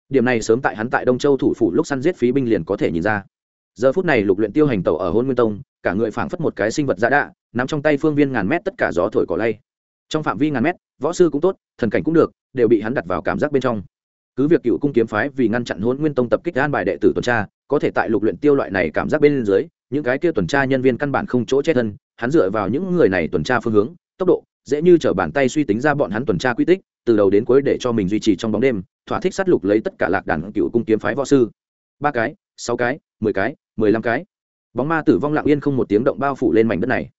Điểm này sớm tại hắn tại đông châu thủ phủ lúc săn giết phí binh liền có thể nhìn ra. Giờ phút này lục luyện tiêu hành tẩu ở hôn nguyên tông, cả người phảng phất một cái sinh vật giả đạ, nắm trong tay phương viên ngàn mét tất cả gió thổi cỏ lay. Trong phạm vi ngàn mét, võ sư cũng tốt, thần cảnh cũng được, đều bị hắn đặt vào cảm giác bên trong cứ việc cựu cung kiếm phái vì ngăn chặn hôn nguyên tông tập kích an bài đệ tử tuần tra, có thể tại lục luyện tiêu loại này cảm giác bên dưới, những cái kia tuần tra nhân viên căn bản không chỗ che thân, hắn dựa vào những người này tuần tra phương hướng, tốc độ, dễ như trở bàn tay suy tính ra bọn hắn tuần tra quy tích, từ đầu đến cuối để cho mình duy trì trong bóng đêm, thỏa thích sát lục lấy tất cả lạc đàn cựu cung kiếm phái võ sư. Ba cái, sáu cái, mười cái, mười lăm cái. Bóng ma tử vong lặng yên không một tiếng động bao phủ lên mảnh đất này.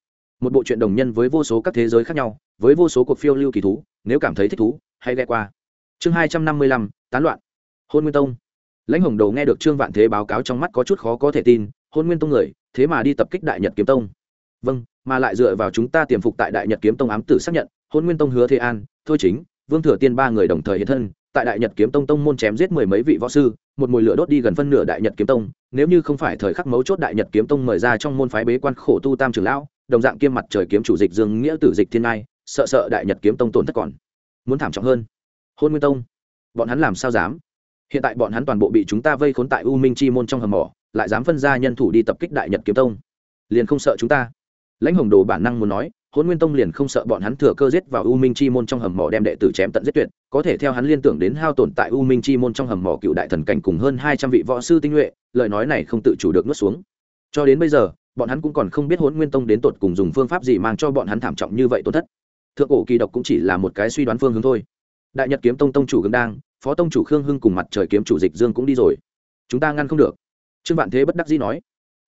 Một bộ truyện đồng nhân với vô số các thế giới khác nhau, với vô số cuộc phiêu lưu kỳ thú, nếu cảm thấy thích thú, hãy ghe qua. Chương hai trăm năm mươi lăm tán loạn. Hôn nguyên tông. Lãnh hồng đầu nghe được trương vạn thế báo cáo trong mắt có chút khó có thể tin, hôn nguyên tông người, thế mà đi tập kích đại nhật kiếm tông. Vâng mà lại dựa vào chúng ta tiềm phục tại đại nhật kiếm tông ám tử xác nhận, hôn nguyên tông hứa thế an, thôi chính, vương thừa tiên ba người đồng thời hiện thân, tại đại nhật kiếm tông tông môn chém giết mười mấy vị võ sư, một mùi lửa đốt đi gần phân nửa đại nhật kiếm tông. Nếu như không phải thời khắc mấu chốt đại nhật kiếm tông mời ra trong môn phái bế quan khổ tu tam trường lão, đồng dạng kiêm mặt trời kiếm chủ dịch dương nghĩa tử dịch thiên nai sợ sợ đại nhật kiếm tông tổn thất còn. Muốn thảm trọng hơn, hôn nguyên tông bọn hắn làm sao dám? Hiện tại bọn hắn toàn bộ bị chúng ta vây khốn tại u minh chi môn trong hầm mỏ, lại dám phân ra nhân thủ đi tập kích đại nhật kiếm tông. Liền không sợ chúng ta. Lãnh hồng đồ bản năng muốn nói hôn nguyên tông liền không sợ bọn hắn thừa cơ giết vào u minh chi môn trong hầm mỏ đem đệ tử chém tận giết tuyệt. Có thể theo hắn liên tưởng đến hao tổn tại u minh chi môn trong hầm mỏ cựu đại thần cảnh cùng hơn hai trăm vị võ sư tinh nhuệ, lời nói này không tự chủ được nuốt xuống. Cho đến bây giờ, bọn hắn cũng còn không biết hôn nguyên tông đến tột cùng dùng phương pháp gì mang cho bọn hắn thảm trọng như vậy tổn thất. Thượng cổ kỳ độc cũng chỉ là một cái suy đoán phương hướng thôi đại nhật kiếm tông tông chủ gương đang, phó tông chủ khương hưng cùng mặt trời kiếm chủ dịch dương cũng đi rồi. Chúng ta ngăn không được. Trương vạn thế bất đắc dĩ nói.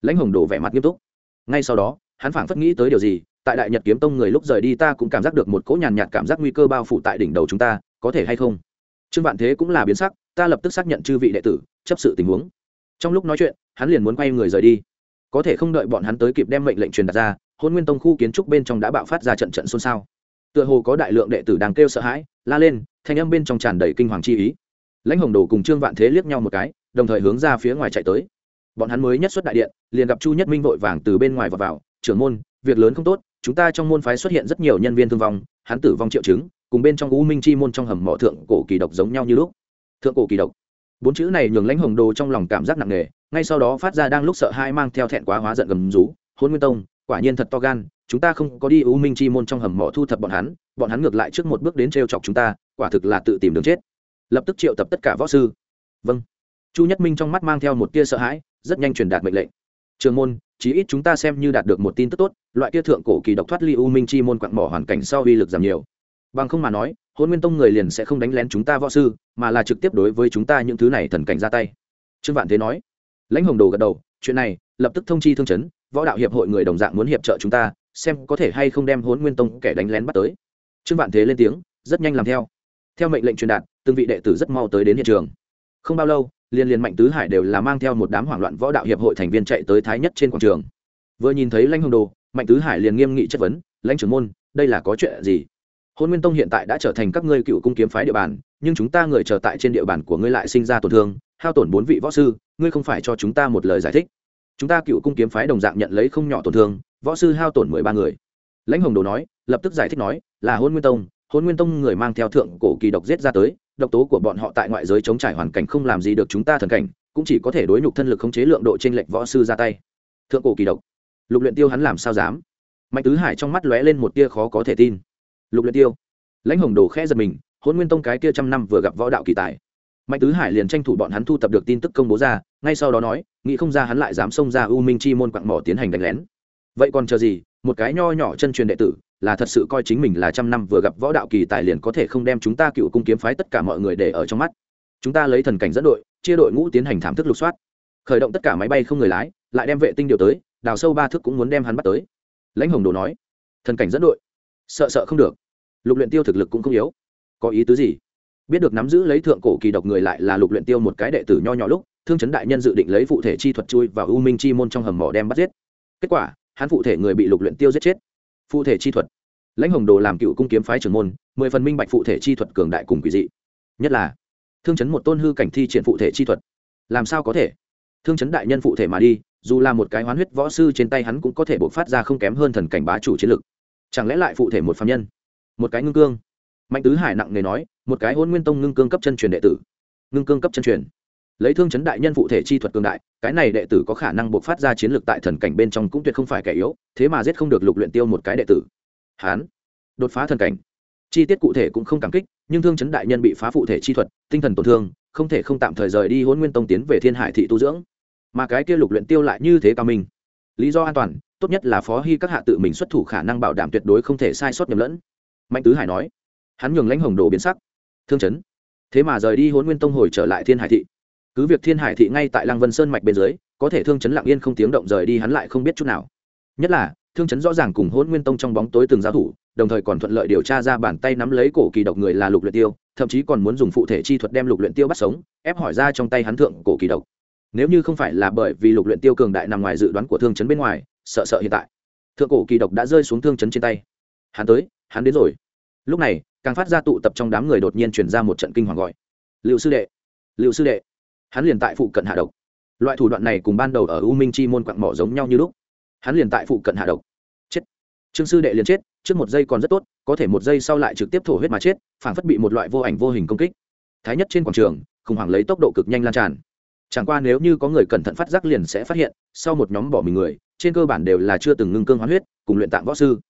Lãnh hồng đổ vẻ mặt nghiêm túc. Ngay sau đó, hắn phảng phất nghĩ tới điều gì, tại đại nhật kiếm tông người lúc rời đi ta cũng cảm giác được một cỗ nhàn nhạt cảm giác nguy cơ bao phủ tại đỉnh đầu chúng ta, có thể hay không? Trương vạn thế cũng là biến sắc, ta lập tức xác nhận chư vị đệ tử, chấp sự tình huống. Trong lúc nói chuyện, hắn liền muốn quay người rời đi. Có thể không đợi bọn hắn tới kịp đem mệnh lệnh truyền đặt ra hôn nguyên tông khu kiến trúc bên trong đã bạo phát ra trận trận xôn xao tựa hồ có đại lượng đệ tử đang kêu sợ hãi, la lên, thanh âm bên trong tràn đầy kinh hoàng chi ý. Lãnh hồng đồ cùng trương vạn thế liếc nhau một cái, đồng thời hướng ra phía ngoài chạy tới. Bọn hắn mới nhất xuất đại điện, liền gặp chu nhất minh vội vàng từ bên ngoài và vào, trưởng môn, việc lớn không tốt, chúng ta trong môn phái xuất hiện rất nhiều nhân viên thương vong, hắn tử vong triệu chứng, cùng bên trong u minh chi môn trong hầm mỏ thượng cổ kỳ độc giống nhau như lúc. Thượng cổ kỳ độc. Bốn chữ này nhường lãnh hồng đồ trong lòng cảm giác nặng nề, ngay sau đó phát ra đang lúc sợ hai mang theo thẹn quá hóa giận gầm rú, hôn nguyên tông, quả nhiên thật to gan chúng ta không có đi u minh chi môn trong hầm mỏ thu thập bọn hắn bọn hắn ngược lại trước một bước đến t chọc chúng ta, quả thực là tự tìm đường chết. Lập tức triệu tập tất cả võ sư. Vâng. Chu nhất minh trong mắt mang theo một tia sợ hãi, rất nhanh truyền đạt mệnh lệnh. Trường môn, chí ít chúng ta xem như đạt được một tin tức tốt, loại kia thượng cổ kỳ độc thoát ly u minh chi môn quặng mỏ hoàn cảnh sau uy lực giảm nhiều. Bằng không mà nói hôn nguyên tông người liền sẽ không đánh lén chúng ta võ sư, mà là trực tiếp đối với chúng ta những thứ này thần cảnh ra tay. Trương vạn thế nói. Lãnh hồng đồ gật đầu, chuyện này, lập tức thông chi thương chấn, võ đạo hiệp hội người đồng dạng muốn hiệp trợ chúng ta xem có thể hay không đem hỗn nguyên tông kẻ đánh lén bắt tới. Trương vạn thế lên tiếng, rất nhanh làm theo. Theo mệnh lệnh truyền đạt, từng vị đệ tử rất mau tới đến hiện trường. Không bao lâu liên liên mạnh tứ hải đều là mang theo một đám hoảng loạn võ đạo hiệp hội thành viên chạy tới thái nhất trên quảng trường. Vừa nhìn thấy lãnh hồng đồ, mạnh tứ hải liền nghiêm nghị chất vấn, lãnh trưởng môn, đây là có chuyện gì? Hôn nguyên tông hiện tại đã trở thành các ngươi cựu cung kiếm phái địa bàn, nhưng chúng ta người chờ tại trên địa bàn của ngươi lại sinh ra tổn thương, hao tổn bốn vị võ sư, ngươi không phải cho chúng ta một lời giải thích. Chúng ta cựu cung kiếm phái đồng dạng nhận lấy không nhỏ tổn thương võ sư hao tổn mười ba người. Lãnh hồng đồ nói, lập tức giải thích nói, là hôn nguyên tông, hôn nguyên tông người mang theo thượng cổ kỳ độc giết ra tới, độc tố của bọn họ tại ngoại giới chống trải hoàn cảnh không làm gì được chúng ta thần cảnh, cũng chỉ có thể đối nhục thân lực khống chế lượng độ trên lệch võ sư ra tay. Thượng cổ kỳ độc. Lục luyện tiêu hắn làm sao dám? Mạnh tứ hải trong mắt lóe lên một tia khó có thể tin. Lục luyện tiêu. Lãnh hồng đồ khẽ giật mình, hôn nguyên tông cái kia trăm năm vừa gặp võ đạo kỳ tài. Mạnh tứ hải liền tranh thủ bọn hắn thu tập được tin tức công bố ra, ngay sau đó nói, nghĩ không ra hắn lại dám xông ra u minh chi môn quặng mỏ tiến hành đánh lén vậy còn chờ gì? Một cái nho nhỏ chân truyền đệ tử, là thật sự coi chính mình là trăm năm vừa gặp võ đạo kỳ tài liền có thể không đem chúng ta cựu cung kiếm phái tất cả mọi người để ở trong mắt. Chúng ta lấy thần cảnh dẫn đội, chia đội ngũ tiến hành thảm thức lục soát. Khởi động tất cả máy bay không người lái, lại đem vệ tinh điều tới, đào sâu ba thước cũng muốn đem hắn bắt tới. Lãnh hồng đồ nói, thần cảnh dẫn đội? Sợ sợ không được. Lục luyện tiêu thực lực cũng không yếu. Có ý tứ gì? Biết được nắm giữ lấy thượng cổ kỳ độc người lại là lục luyện tiêu một cái đệ tử nho nhỏ lúc, thương chấn đại nhân dự định lấy phụ thể chi thuật chui vào u minh chi môn trong hầm mỏ đem bắt giết. Kết quả hắn phụ thể người bị lục luyện tiêu giết chết. Phụ thể chi thuật. Lãnh hồng đồ làm cựu cung kiếm phái trưởng môn, mười phần minh bạch phụ thể chi thuật cường đại cùng quỷ dị. Nhất là, thương chấn một tôn hư cảnh thi triển phụ thể chi thuật. Làm sao có thể? Thương chấn đại nhân phụ thể mà đi, dù là một cái hoán huyết võ sư trên tay hắn cũng có thể bộc phát ra không kém hơn thần cảnh bá chủ chiến lực. Chẳng lẽ lại phụ thể một phạm nhân? Một cái ngưng cương. Mạnh tứ hải nặng nề nói, một cái hôn nguyên tông ngưng cương cấp chân truyền đệ tử. Ngưng cương cấp chân truyền lấy thương chấn đại nhân phụ thể chi thuật cường đại, cái này đệ tử có khả năng buộc phát ra chiến lược tại thần cảnh bên trong cũng tuyệt không phải kẻ yếu, thế mà giết không được lục luyện tiêu một cái đệ tử. Hán, đột phá thần cảnh. Chi tiết cụ thể cũng không cảm kích, nhưng thương chấn đại nhân bị phá phụ thể chi thuật, tinh thần tổn thương, không thể không tạm thời rời đi hôn nguyên tông tiến về thiên hải thị tu dưỡng. Mà cái kia lục luyện tiêu lại như thế cao minh. Lý do an toàn, tốt nhất là phó hy các hạ tự mình xuất thủ khả năng bảo đảm tuyệt đối không thể sai sót nhầm lẫn. Mạnh tứ hải nói, hắn nhường lãnh hồng đồ biến sắc. Thương chấn. Thế mà rời đi hôn nguyên tông hồi trở lại thiên hải thị cứ việc thiên hải thị ngay tại lăng vân sơn mạch bên dưới, có thể thương chấn lặng yên không tiếng động rời đi hắn lại không biết chút nào. Nhất là, thương chấn rõ ràng cùng hôn nguyên tông trong bóng tối từng giáo thủ, đồng thời còn thuận lợi điều tra ra bàn tay nắm lấy cổ kỳ độc người là lục luyện tiêu, thậm chí còn muốn dùng phụ thể chi thuật đem lục luyện tiêu bắt sống, ép hỏi ra trong tay hắn thượng cổ kỳ độc. Nếu như không phải là bởi vì lục luyện tiêu cường đại nằm ngoài dự đoán của thương chấn bên ngoài, sợ sợ hiện tại. Thượng cổ kỳ độc đã rơi xuống thương chấn trên tay. Hắn tới, hắn đến rồi. Lúc này, càng phát ra tụ tập trong đám người đột nhiên truyền ra một trận kinh hoàng gọi. Liệu sư đệ! Liệu sư đệ! Hắn liền tại phụ cận hạ độc. Loại thủ đoạn này cùng ban đầu ở u minh chi môn quặng mỏ giống nhau như lúc. Hắn liền tại phụ cận hạ độc. Chết. Trương sư đệ liền chết, trước một giây còn rất tốt, có thể một giây sau lại trực tiếp thổ huyết mà chết, phản phất bị một loại vô ảnh vô hình công kích. Thái nhất trên quảng trường, khủng hoảng lấy tốc độ cực nhanh lan tràn. Chẳng qua nếu như có người cẩn thận phát giác liền sẽ phát hiện, sau một nhóm bỏ mình người, trên cơ bản đều là chưa từng ngưng cương hoán huyết, cùng luyện tạng võ sư.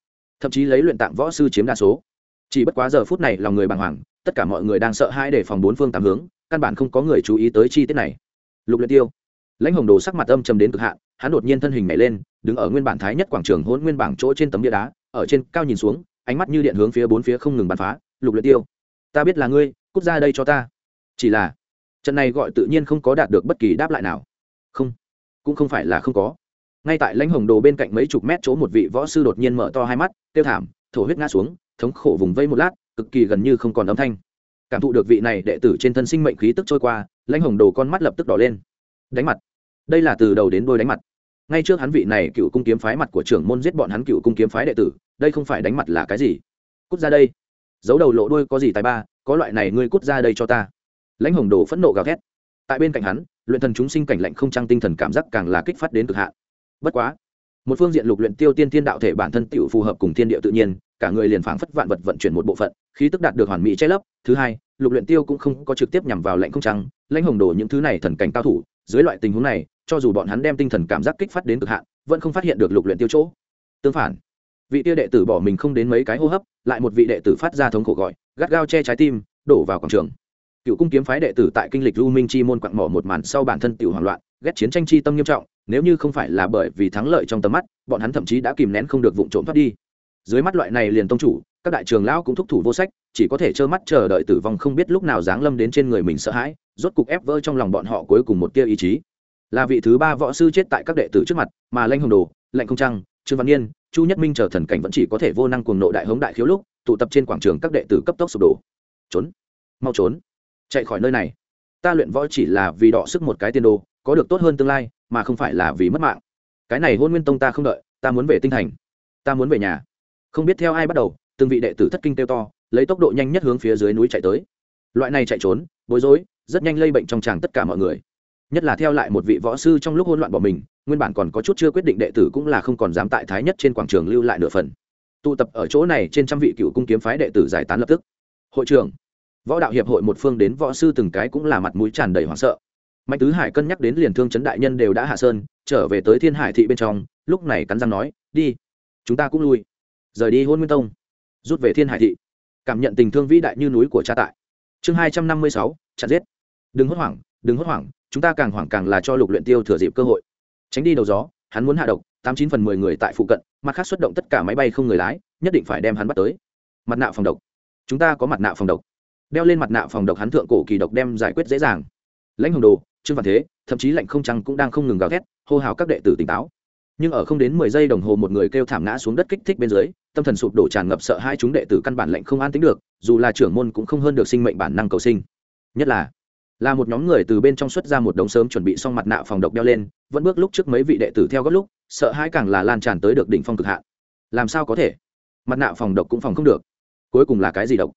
Thậm chí lấy luyện tạng võ sư chiếm đa số. Chỉ bất quá giờ phút này lòng người bàng hoàng, tất cả mọi người đang sợ hãi để phòng bốn phương tám hướng căn bản không có người chú ý tới chi tiết này. Lục luyện tiêu, lãnh hồng đồ sắc mặt âm trầm đến cực hạn, hắn đột nhiên thân hình nhảy lên, đứng ở nguyên bản thái nhất quảng trường hỗn nguyên bảng chỗ trên tấm bia đá, ở trên cao nhìn xuống, ánh mắt như điện hướng phía bốn phía không ngừng bắn phá. Lục luyện tiêu, ta biết là ngươi, cút ra đây cho ta. Chỉ là, trận này gọi tự nhiên không có đạt được bất kỳ đáp lại nào. Không, cũng không phải là không có. Ngay tại lãnh hồng đồ bên cạnh mấy chục mét chỗ một vị võ sư đột nhiên mở to hai mắt tiêu thảm, thổ huyết ngã xuống, thống khổ vùng vây một lát, cực kỳ gần như không còn âm thanh cảm thụ được vị này đệ tử trên thân sinh mệnh khí tức trôi qua, lãnh hồng đồ con mắt lập tức đỏ lên. Đánh mặt. Đây là từ đầu đến đôi đánh mặt. Ngay trước hắn vị này cựu cung kiếm phái mặt của trưởng môn giết bọn hắn cựu cung kiếm phái đệ tử, đây không phải đánh mặt là cái gì? Cút ra đây. Giấu đầu lộ đôi có gì tài ba, có loại này ngươi cút ra đây cho ta. Lãnh hồng đồ phẫn nộ gào thét. Tại bên cạnh hắn, luyện thần chúng sinh cảnh lạnh không trang tinh thần cảm giác càng là kích phát đến cực hạn. Bất quá, một phương diện lục luyện tiêu tiên thiên đạo thể bản thân tiểu phù hợp cùng thiên địa tự nhiên cả người liền phảng phất vạn vật vận chuyển một bộ phận, khí tức đạt được hoàn mỹ che lấp. Thứ hai, lục luyện tiêu cũng không có trực tiếp nhằm vào lệnh không trăng, lãnh hồng đồ những thứ này thần cảnh cao thủ, dưới loại tình huống này, cho dù bọn hắn đem tinh thần cảm giác kích phát đến cực hạn, vẫn không phát hiện được lục luyện tiêu chỗ. Tương phản, vị tiêu đệ tử bỏ mình không đến mấy cái hô hấp, lại một vị đệ tử phát ra thống khổ gọi, gắt gao che trái tim, đổ vào quảng trường. Cựu cung kiếm phái đệ tử tại kinh lịch u minh chi môn quặng mỏ một màn sau bản thân tiểu hoảng loạn, ghét chiến tranh chi tâm nghiêm trọng, nếu như không phải là bởi vì thắng lợi trong tầm mắt, bọn hắn thậm chí đã kìm nén không được vụ trộm thoát đi dưới mắt loại này liền tông chủ, các đại trường lão cũng thúc thủ vô sách, chỉ có thể trơ mắt chờ đợi tử vong không biết lúc nào giáng lâm đến trên người mình sợ hãi, rốt cục ép vỡ trong lòng bọn họ cuối cùng một tia ý chí. Là vị thứ ba võ sư chết tại các đệ tử trước mặt, mà lanh hồng đồ lệnh không trăng, trương văn yên, chu nhất minh chờ thần cảnh vẫn chỉ có thể vô năng cuồng nộ đại hống đại khiếu lúc, tụ tập trên quảng trường các đệ tử cấp tốc sụp đổ. Trốn. Mau trốn. Chạy khỏi nơi này. Ta luyện võ chỉ là vì đọ sức một cái tiên đồ, có được tốt hơn tương lai, mà không phải là vì mất mạng. Cái này hôn nguyên tông ta không đợi, ta muốn về tinh thành. Ta muốn về nhà không biết theo ai bắt đầu, từng vị đệ tử thất kinh tiêu to, lấy tốc độ nhanh nhất hướng phía dưới núi chạy tới. Loại này chạy trốn, bối rối, rất nhanh lây bệnh trong tràng tất cả mọi người. Nhất là theo lại một vị võ sư trong lúc hỗn loạn bỏ mình, nguyên bản còn có chút chưa quyết định đệ tử cũng là không còn dám tại thái nhất trên quảng trường lưu lại nửa phần. Tụ tập ở chỗ này trên trăm vị cựu cung kiếm phái đệ tử giải tán lập tức. Hội trưởng, võ đạo hiệp hội một phương đến võ sư từng cái cũng là mặt mũi tràn đầy hoảng sợ. Mạnh tứ hải cân nhắc đến liền thương chấn đại nhân đều đã hạ sơn, trở về tới thiên hải thị bên trong, lúc này cắn răng nói, đi, chúng ta cũng lui rời đi hôn nguyên tông, rút về thiên hải thị, cảm nhận tình thương vĩ đại như núi của cha tại. Chương hai trăm năm mươi sáu chặt giết. Đừng hốt hoảng, đừng hốt hoảng, chúng ta càng hoảng càng là cho lục luyện tiêu thừa dịp cơ hội. Tránh đi đầu gió, hắn muốn hạ độc, tám chín phần mười người tại phụ cận, mặt khác xuất động tất cả máy bay không người lái, nhất định phải đem hắn bắt tới. Mặt nạ phòng độc. Chúng ta có mặt nạ phòng độc. Đeo lên mặt nạ phòng độc hắn thượng cổ kỳ độc đem giải quyết dễ dàng. Lãnh hồng đồ, trương văn thế, thậm chí lạnh không trăng cũng đang không ngừng gào thét, hô hào các đệ tử tỉnh táo nhưng ở không đến mười giây đồng hồ một người kêu thảm ngã xuống đất kích thích bên dưới, tâm thần sụp đổ tràn ngập sợ hai chúng đệ tử căn bản lệnh không an tính được, dù là trưởng môn cũng không hơn được sinh mệnh bản năng cầu sinh. Nhất là là một nhóm người từ bên trong xuất ra một đống sớm chuẩn bị xong mặt nạ phòng độc đeo lên, vẫn bước lúc trước mấy vị đệ tử theo gót lúc, sợ hãi càng là lan tràn tới được đỉnh phong cực hạn. Làm sao có thể? Mặt nạ phòng độc cũng phòng không được. Cuối cùng là cái gì độc?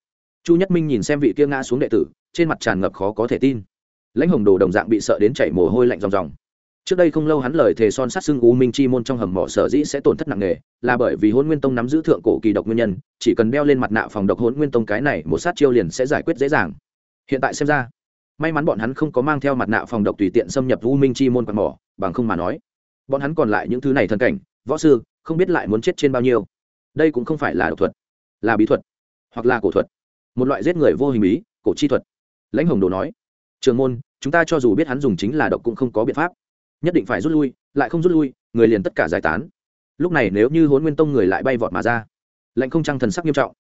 Chu nhất minh nhìn xem vị kia ngã xuống đệ tử, trên mặt tràn ngập khó có thể tin. Lãnh hồng đồ đồng dạng bị sợ đến chảy mồ hôi lạnh ròng ròng trước đây không lâu hắn lời thề son sát xưng u minh chi môn trong hầm mỏ sở dĩ sẽ tổn thất nặng nề, là bởi vì hôn nguyên tông nắm giữ thượng cổ kỳ độc nguyên nhân, chỉ cần đeo lên mặt nạ phòng độc hôn nguyên tông cái này một sát chiêu liền sẽ giải quyết dễ dàng. Hiện tại xem ra, may mắn bọn hắn không có mang theo mặt nạ phòng độc tùy tiện xâm nhập u minh chi môn quạt mỏ, bằng không mà nói, bọn hắn còn lại những thứ này thân cảnh, võ sư, không biết lại muốn chết trên bao nhiêu. Đây cũng không phải là độc thuật, là bí thuật, hoặc là cổ thuật. Một loại giết người vô hình bí, cổ chi thuật. Lãnh hồng đồ nói, trường môn, chúng ta cho dù biết hắn dùng chính là độc cũng không có biện pháp nhất định phải rút lui, lại không rút lui, người liền tất cả giải tán. Lúc này nếu như hôn nguyên tông người lại bay vọt mà ra, lãnh không trăng thần sắc nghiêm trọng.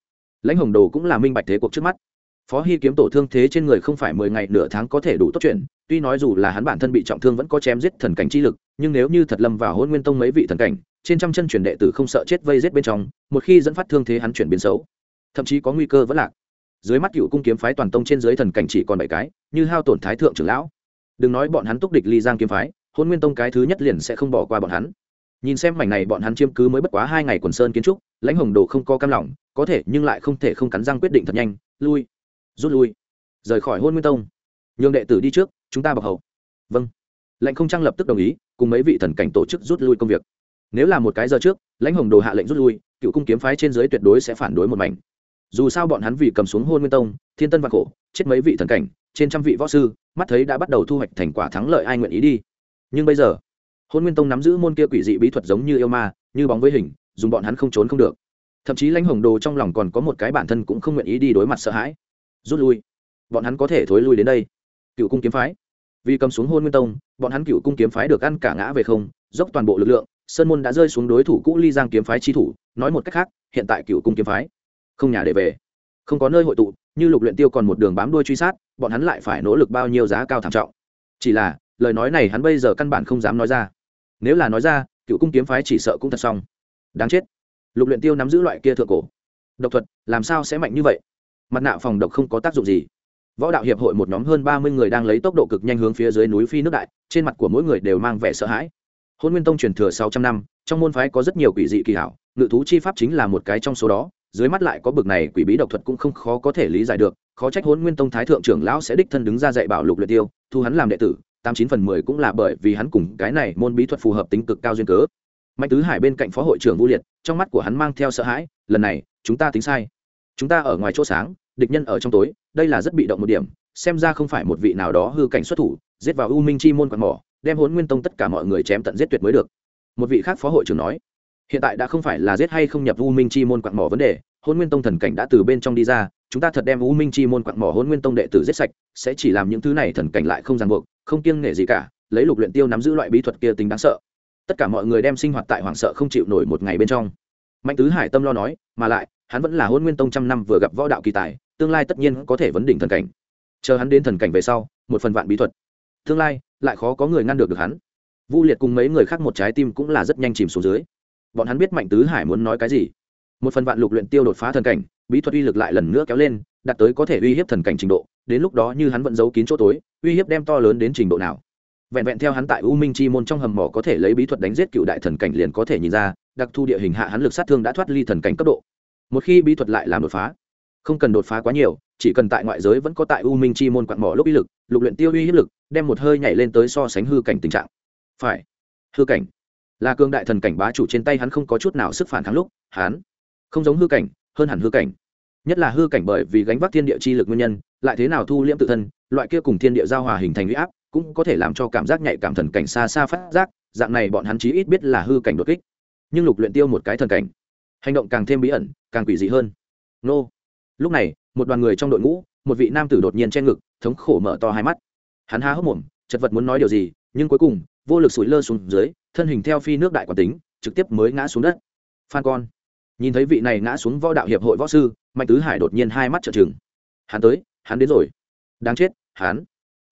Lãnh hồng đồ cũng là minh bạch thế cuộc trước mắt. Phó hy kiếm tổ thương thế trên người không phải mười ngày nửa tháng có thể đủ tốt chuyện, tuy nói dù là hắn bản thân bị trọng thương vẫn có chém giết thần cảnh chi lực, nhưng nếu như thật lâm vào hôn nguyên tông mấy vị thần cảnh, trên trăm chân chuyển đệ tử không sợ chết vây giết bên trong, một khi dẫn phát thương thế hắn chuyển biến xấu. Thậm chí có nguy cơ vẫn lạc. Dưới mắt cựu cung kiếm phái toàn tông trên dưới thần cảnh chỉ còn bảy cái, như hao tổn thái thượng trưởng lão. Đừng nói bọn hắn túc địch ly giang kiếm phái hôn nguyên tông cái thứ nhất liền sẽ không bỏ qua bọn hắn. Nhìn xem mảnh này bọn hắn chiêm cứ mới bất quá hai ngày quần sơn kiến trúc, lãnh hồng đồ không có cam lòng, có thể nhưng lại không thể không cắn răng quyết định thật nhanh, lui, rút lui, rời khỏi hôn nguyên tông. Nhường đệ tử đi trước, chúng ta bọc hậu. Vâng. Lãnh không trang lập tức đồng ý, cùng mấy vị thần cảnh tổ chức rút lui công việc. Nếu là một cái giờ trước, lãnh hồng đồ hạ lệnh rút lui, cựu cung kiếm phái trên dưới tuyệt đối sẽ phản đối một mảnh. Dù sao bọn hắn vì cầm xuống hôn nguyên tông, thiên tân và khổ, chết mấy vị thần cảnh, trên trăm vị võ sư, mắt thấy đã bắt đầu thu hoạch thành quả thắng lợi ai nguyện ý đi nhưng bây giờ, hôn nguyên tông nắm giữ môn kia quỷ dị bí thuật giống như yêu ma, như bóng với hình, dùng bọn hắn không trốn không được. Thậm chí lãnh hồng đồ trong lòng còn có một cái bản thân cũng không nguyện ý đi đối mặt sợ hãi. Rút lui. Bọn hắn có thể thối lui đến đây. Cựu cung kiếm phái. Vì cầm xuống hôn nguyên tông, bọn hắn cựu cung kiếm phái được ăn cả ngã về không, dốc toàn bộ lực lượng, sơn môn đã rơi xuống đối thủ cũ ly giang kiếm phái chi thủ, nói một cách khác, hiện tại cựu cung kiếm phái, không nhà để về. Không có nơi hội tụ, như lục luyện tiêu còn một đường bám đuôi truy sát, bọn hắn lại phải nỗ lực bao nhiêu giá cao thảm trọng. Chỉ là lời nói này hắn bây giờ căn bản không dám nói ra. Nếu là nói ra, cựu cung kiếm phái chỉ sợ cũng thật xong. Đáng chết. Lục luyện tiêu nắm giữ loại kia thượng cổ. Độc thuật, làm sao sẽ mạnh như vậy? Mặt nạ phòng độc không có tác dụng gì. Võ đạo hiệp hội một nhóm hơn ba mươi người đang lấy tốc độ cực nhanh hướng phía dưới núi phi nước đại, trên mặt của mỗi người đều mang vẻ sợ hãi. Hôn nguyên tông truyền thừa sáu trăm năm, trong môn phái có rất nhiều quỷ dị kỳ hảo, ngự thú chi pháp chính là một cái trong số đó, dưới mắt lại có bực này quỷ bí độc thuật cũng không khó có thể lý giải được, khó trách hôn nguyên tông thái thượng trưởng lão sẽ đích thân đứng ra dạy bảo lục luyện tiêu, thu hắn làm đệ tử tám chín phần mười cũng là bởi vì hắn cùng cái này môn bí thuật phù hợp tính cực cao duyên cớ. Mạnh tứ hải bên cạnh phó hội trưởng vũ liệt, trong mắt của hắn mang theo sợ hãi, lần này, chúng ta tính sai. Chúng ta ở ngoài chỗ sáng, địch nhân ở trong tối, đây là rất bị động một điểm, xem ra không phải một vị nào đó hư cảnh xuất thủ, giết vào u minh chi môn quạt mỏ, đem hốn nguyên tông tất cả mọi người chém tận giết tuyệt mới được. Một vị khác phó hội trưởng nói, hiện tại đã không phải là giết hay không nhập u minh chi môn quạt mỏ vấn đề hôn nguyên tông thần cảnh đã từ bên trong đi ra, chúng ta thật đem u minh chi môn quạt mỏ hôn nguyên tông đệ tử giết sạch, sẽ chỉ làm những thứ này thần cảnh lại không ràng buộc không kiêng nể gì cả, lấy lục luyện tiêu nắm giữ loại bí thuật kia tính đáng sợ. Tất cả mọi người đem sinh hoạt tại hoảng sợ không chịu nổi một ngày bên trong. Mạnh tứ hải tâm lo nói, mà lại, hắn vẫn là hôn nguyên tông trăm năm vừa gặp võ đạo kỳ tài, tương lai tất nhiên có thể vấn đỉnh thần cảnh. Chờ hắn đến thần cảnh về sau, một phần vạn bí thuật. Tương lai, lại khó có người ngăn được được hắn. Vu liệt cùng mấy người khác một trái tim cũng là rất nhanh chìm xuống dưới. Bọn hắn biết mạnh tứ hải muốn nói cái gì. Một phần vạn lục luyện tiêu đột phá thần cảnh, bí thuật uy lực lại lần nữa kéo lên, đạt tới có thể uy hiếp thần cảnh trình độ đến lúc đó như hắn vẫn giấu kín chỗ tối, uy hiếp đem to lớn đến trình độ nào. Vẹn vẹn theo hắn tại u minh chi môn trong hầm mỏ có thể lấy bí thuật đánh giết cựu đại thần cảnh liền có thể nhìn ra, đặc thu địa hình hạ hắn lực sát thương đã thoát ly thần cảnh cấp độ. Một khi bí thuật lại làm đột phá, không cần đột phá quá nhiều, chỉ cần tại ngoại giới vẫn có tại u minh chi môn quặn mỏ lúc uy lực, lục luyện tiêu uy hiếp lực, đem một hơi nhảy lên tới so sánh hư cảnh tình trạng. Phải, hư cảnh là cương đại thần cảnh bá chủ trên tay hắn không có chút nào sức phản kháng lúc, hắn không giống hư cảnh, hơn hẳn hư cảnh. Nhất là hư cảnh bởi vì gánh vác thiên địa chi lực nguyên nhân lại thế nào thu liễm tự thân, loại kia cùng thiên địa giao hòa hình thành huy áp, cũng có thể làm cho cảm giác nhạy cảm thần cảnh xa xa phát giác, dạng này bọn hắn chí ít biết là hư cảnh đột kích. Nhưng lục luyện tiêu một cái thần cảnh, hành động càng thêm bí ẩn, càng quỷ dị hơn. Nô. Lúc này, một đoàn người trong đội ngũ, một vị nam tử đột nhiên che ngực, thống khổ mở to hai mắt. Hắn há hốc mồm, chật vật muốn nói điều gì, nhưng cuối cùng, vô lực sủi lơ xuống dưới, thân hình theo phi nước đại quản tính, trực tiếp mới ngã xuống đất. Phan con. Nhìn thấy vị này ngã xuống võ đạo hiệp hội võ sư, mạnh tứ hải đột nhiên hai mắt trợn trừng. Hắn tới hắn đến rồi. Đáng chết, hắn.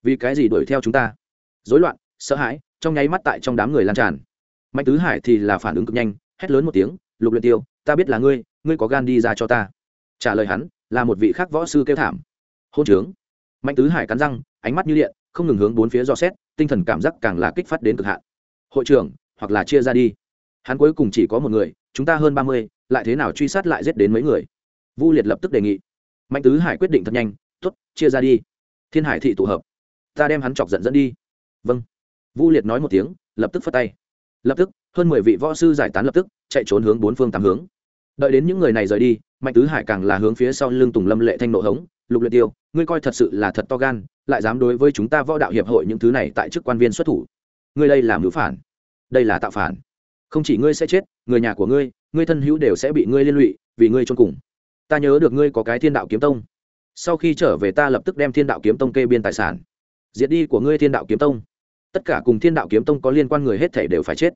Vì cái gì đuổi theo chúng ta? Dối loạn, sợ hãi, trong nháy mắt tại trong đám người lan tràn. Mạnh tứ hải thì là phản ứng cực nhanh, hét lớn một tiếng, lục luyện tiêu, ta biết là ngươi ngươi có gan đi ra cho ta. Trả lời hắn, là một vị khác võ sư kêu thảm. Hôn trướng. Mạnh tứ hải cắn răng, ánh mắt như điện, không ngừng hướng bốn phía do xét, tinh thần cảm giác càng là kích phát đến cực hạn. Hội trưởng, hoặc là chia ra đi. Hắn cuối cùng chỉ có một người, chúng ta hơn ba mươi, lại thế nào truy sát lại giết đến mấy người? Vu liệt lập tức đề nghị. Mạnh tứ hải quyết định thật nhanh t ố t chia ra đi. Thiên hải thị tụ hợp. Ta đem hắn chọc giận dẫn đi. Vâng. Vu liệt nói một tiếng, lập tức phất tay. Lập tức, hơn mười vị võ sư giải tán lập tức, chạy trốn hướng bốn phương tám hướng. Đợi đến những người này rời đi, mạnh tứ hải càng là hướng phía sau lưng tùng lâm lệ thanh nộ hống, lục luyện tiêu, ngươi coi thật sự là thật to gan, lại dám đối với chúng ta võ đạo hiệp hội những thứ này tại chức quan viên xuất thủ. Ngươi đây là mưu phản. Đây là tạo phản. Không chỉ ngươi sẽ chết, người nhà của ngươi ngươi thân hữu đều sẽ bị ngươi liên lụy, vì ngươi trôn cùng. Ta nhớ được ngươi có cái thiên đạo kiếm tông sau khi trở về ta lập tức đem thiên đạo kiếm tông kê biên tài sản. Diệt đi của ngươi thiên đạo kiếm tông. Tất cả cùng thiên đạo kiếm tông có liên quan người hết thể đều phải chết.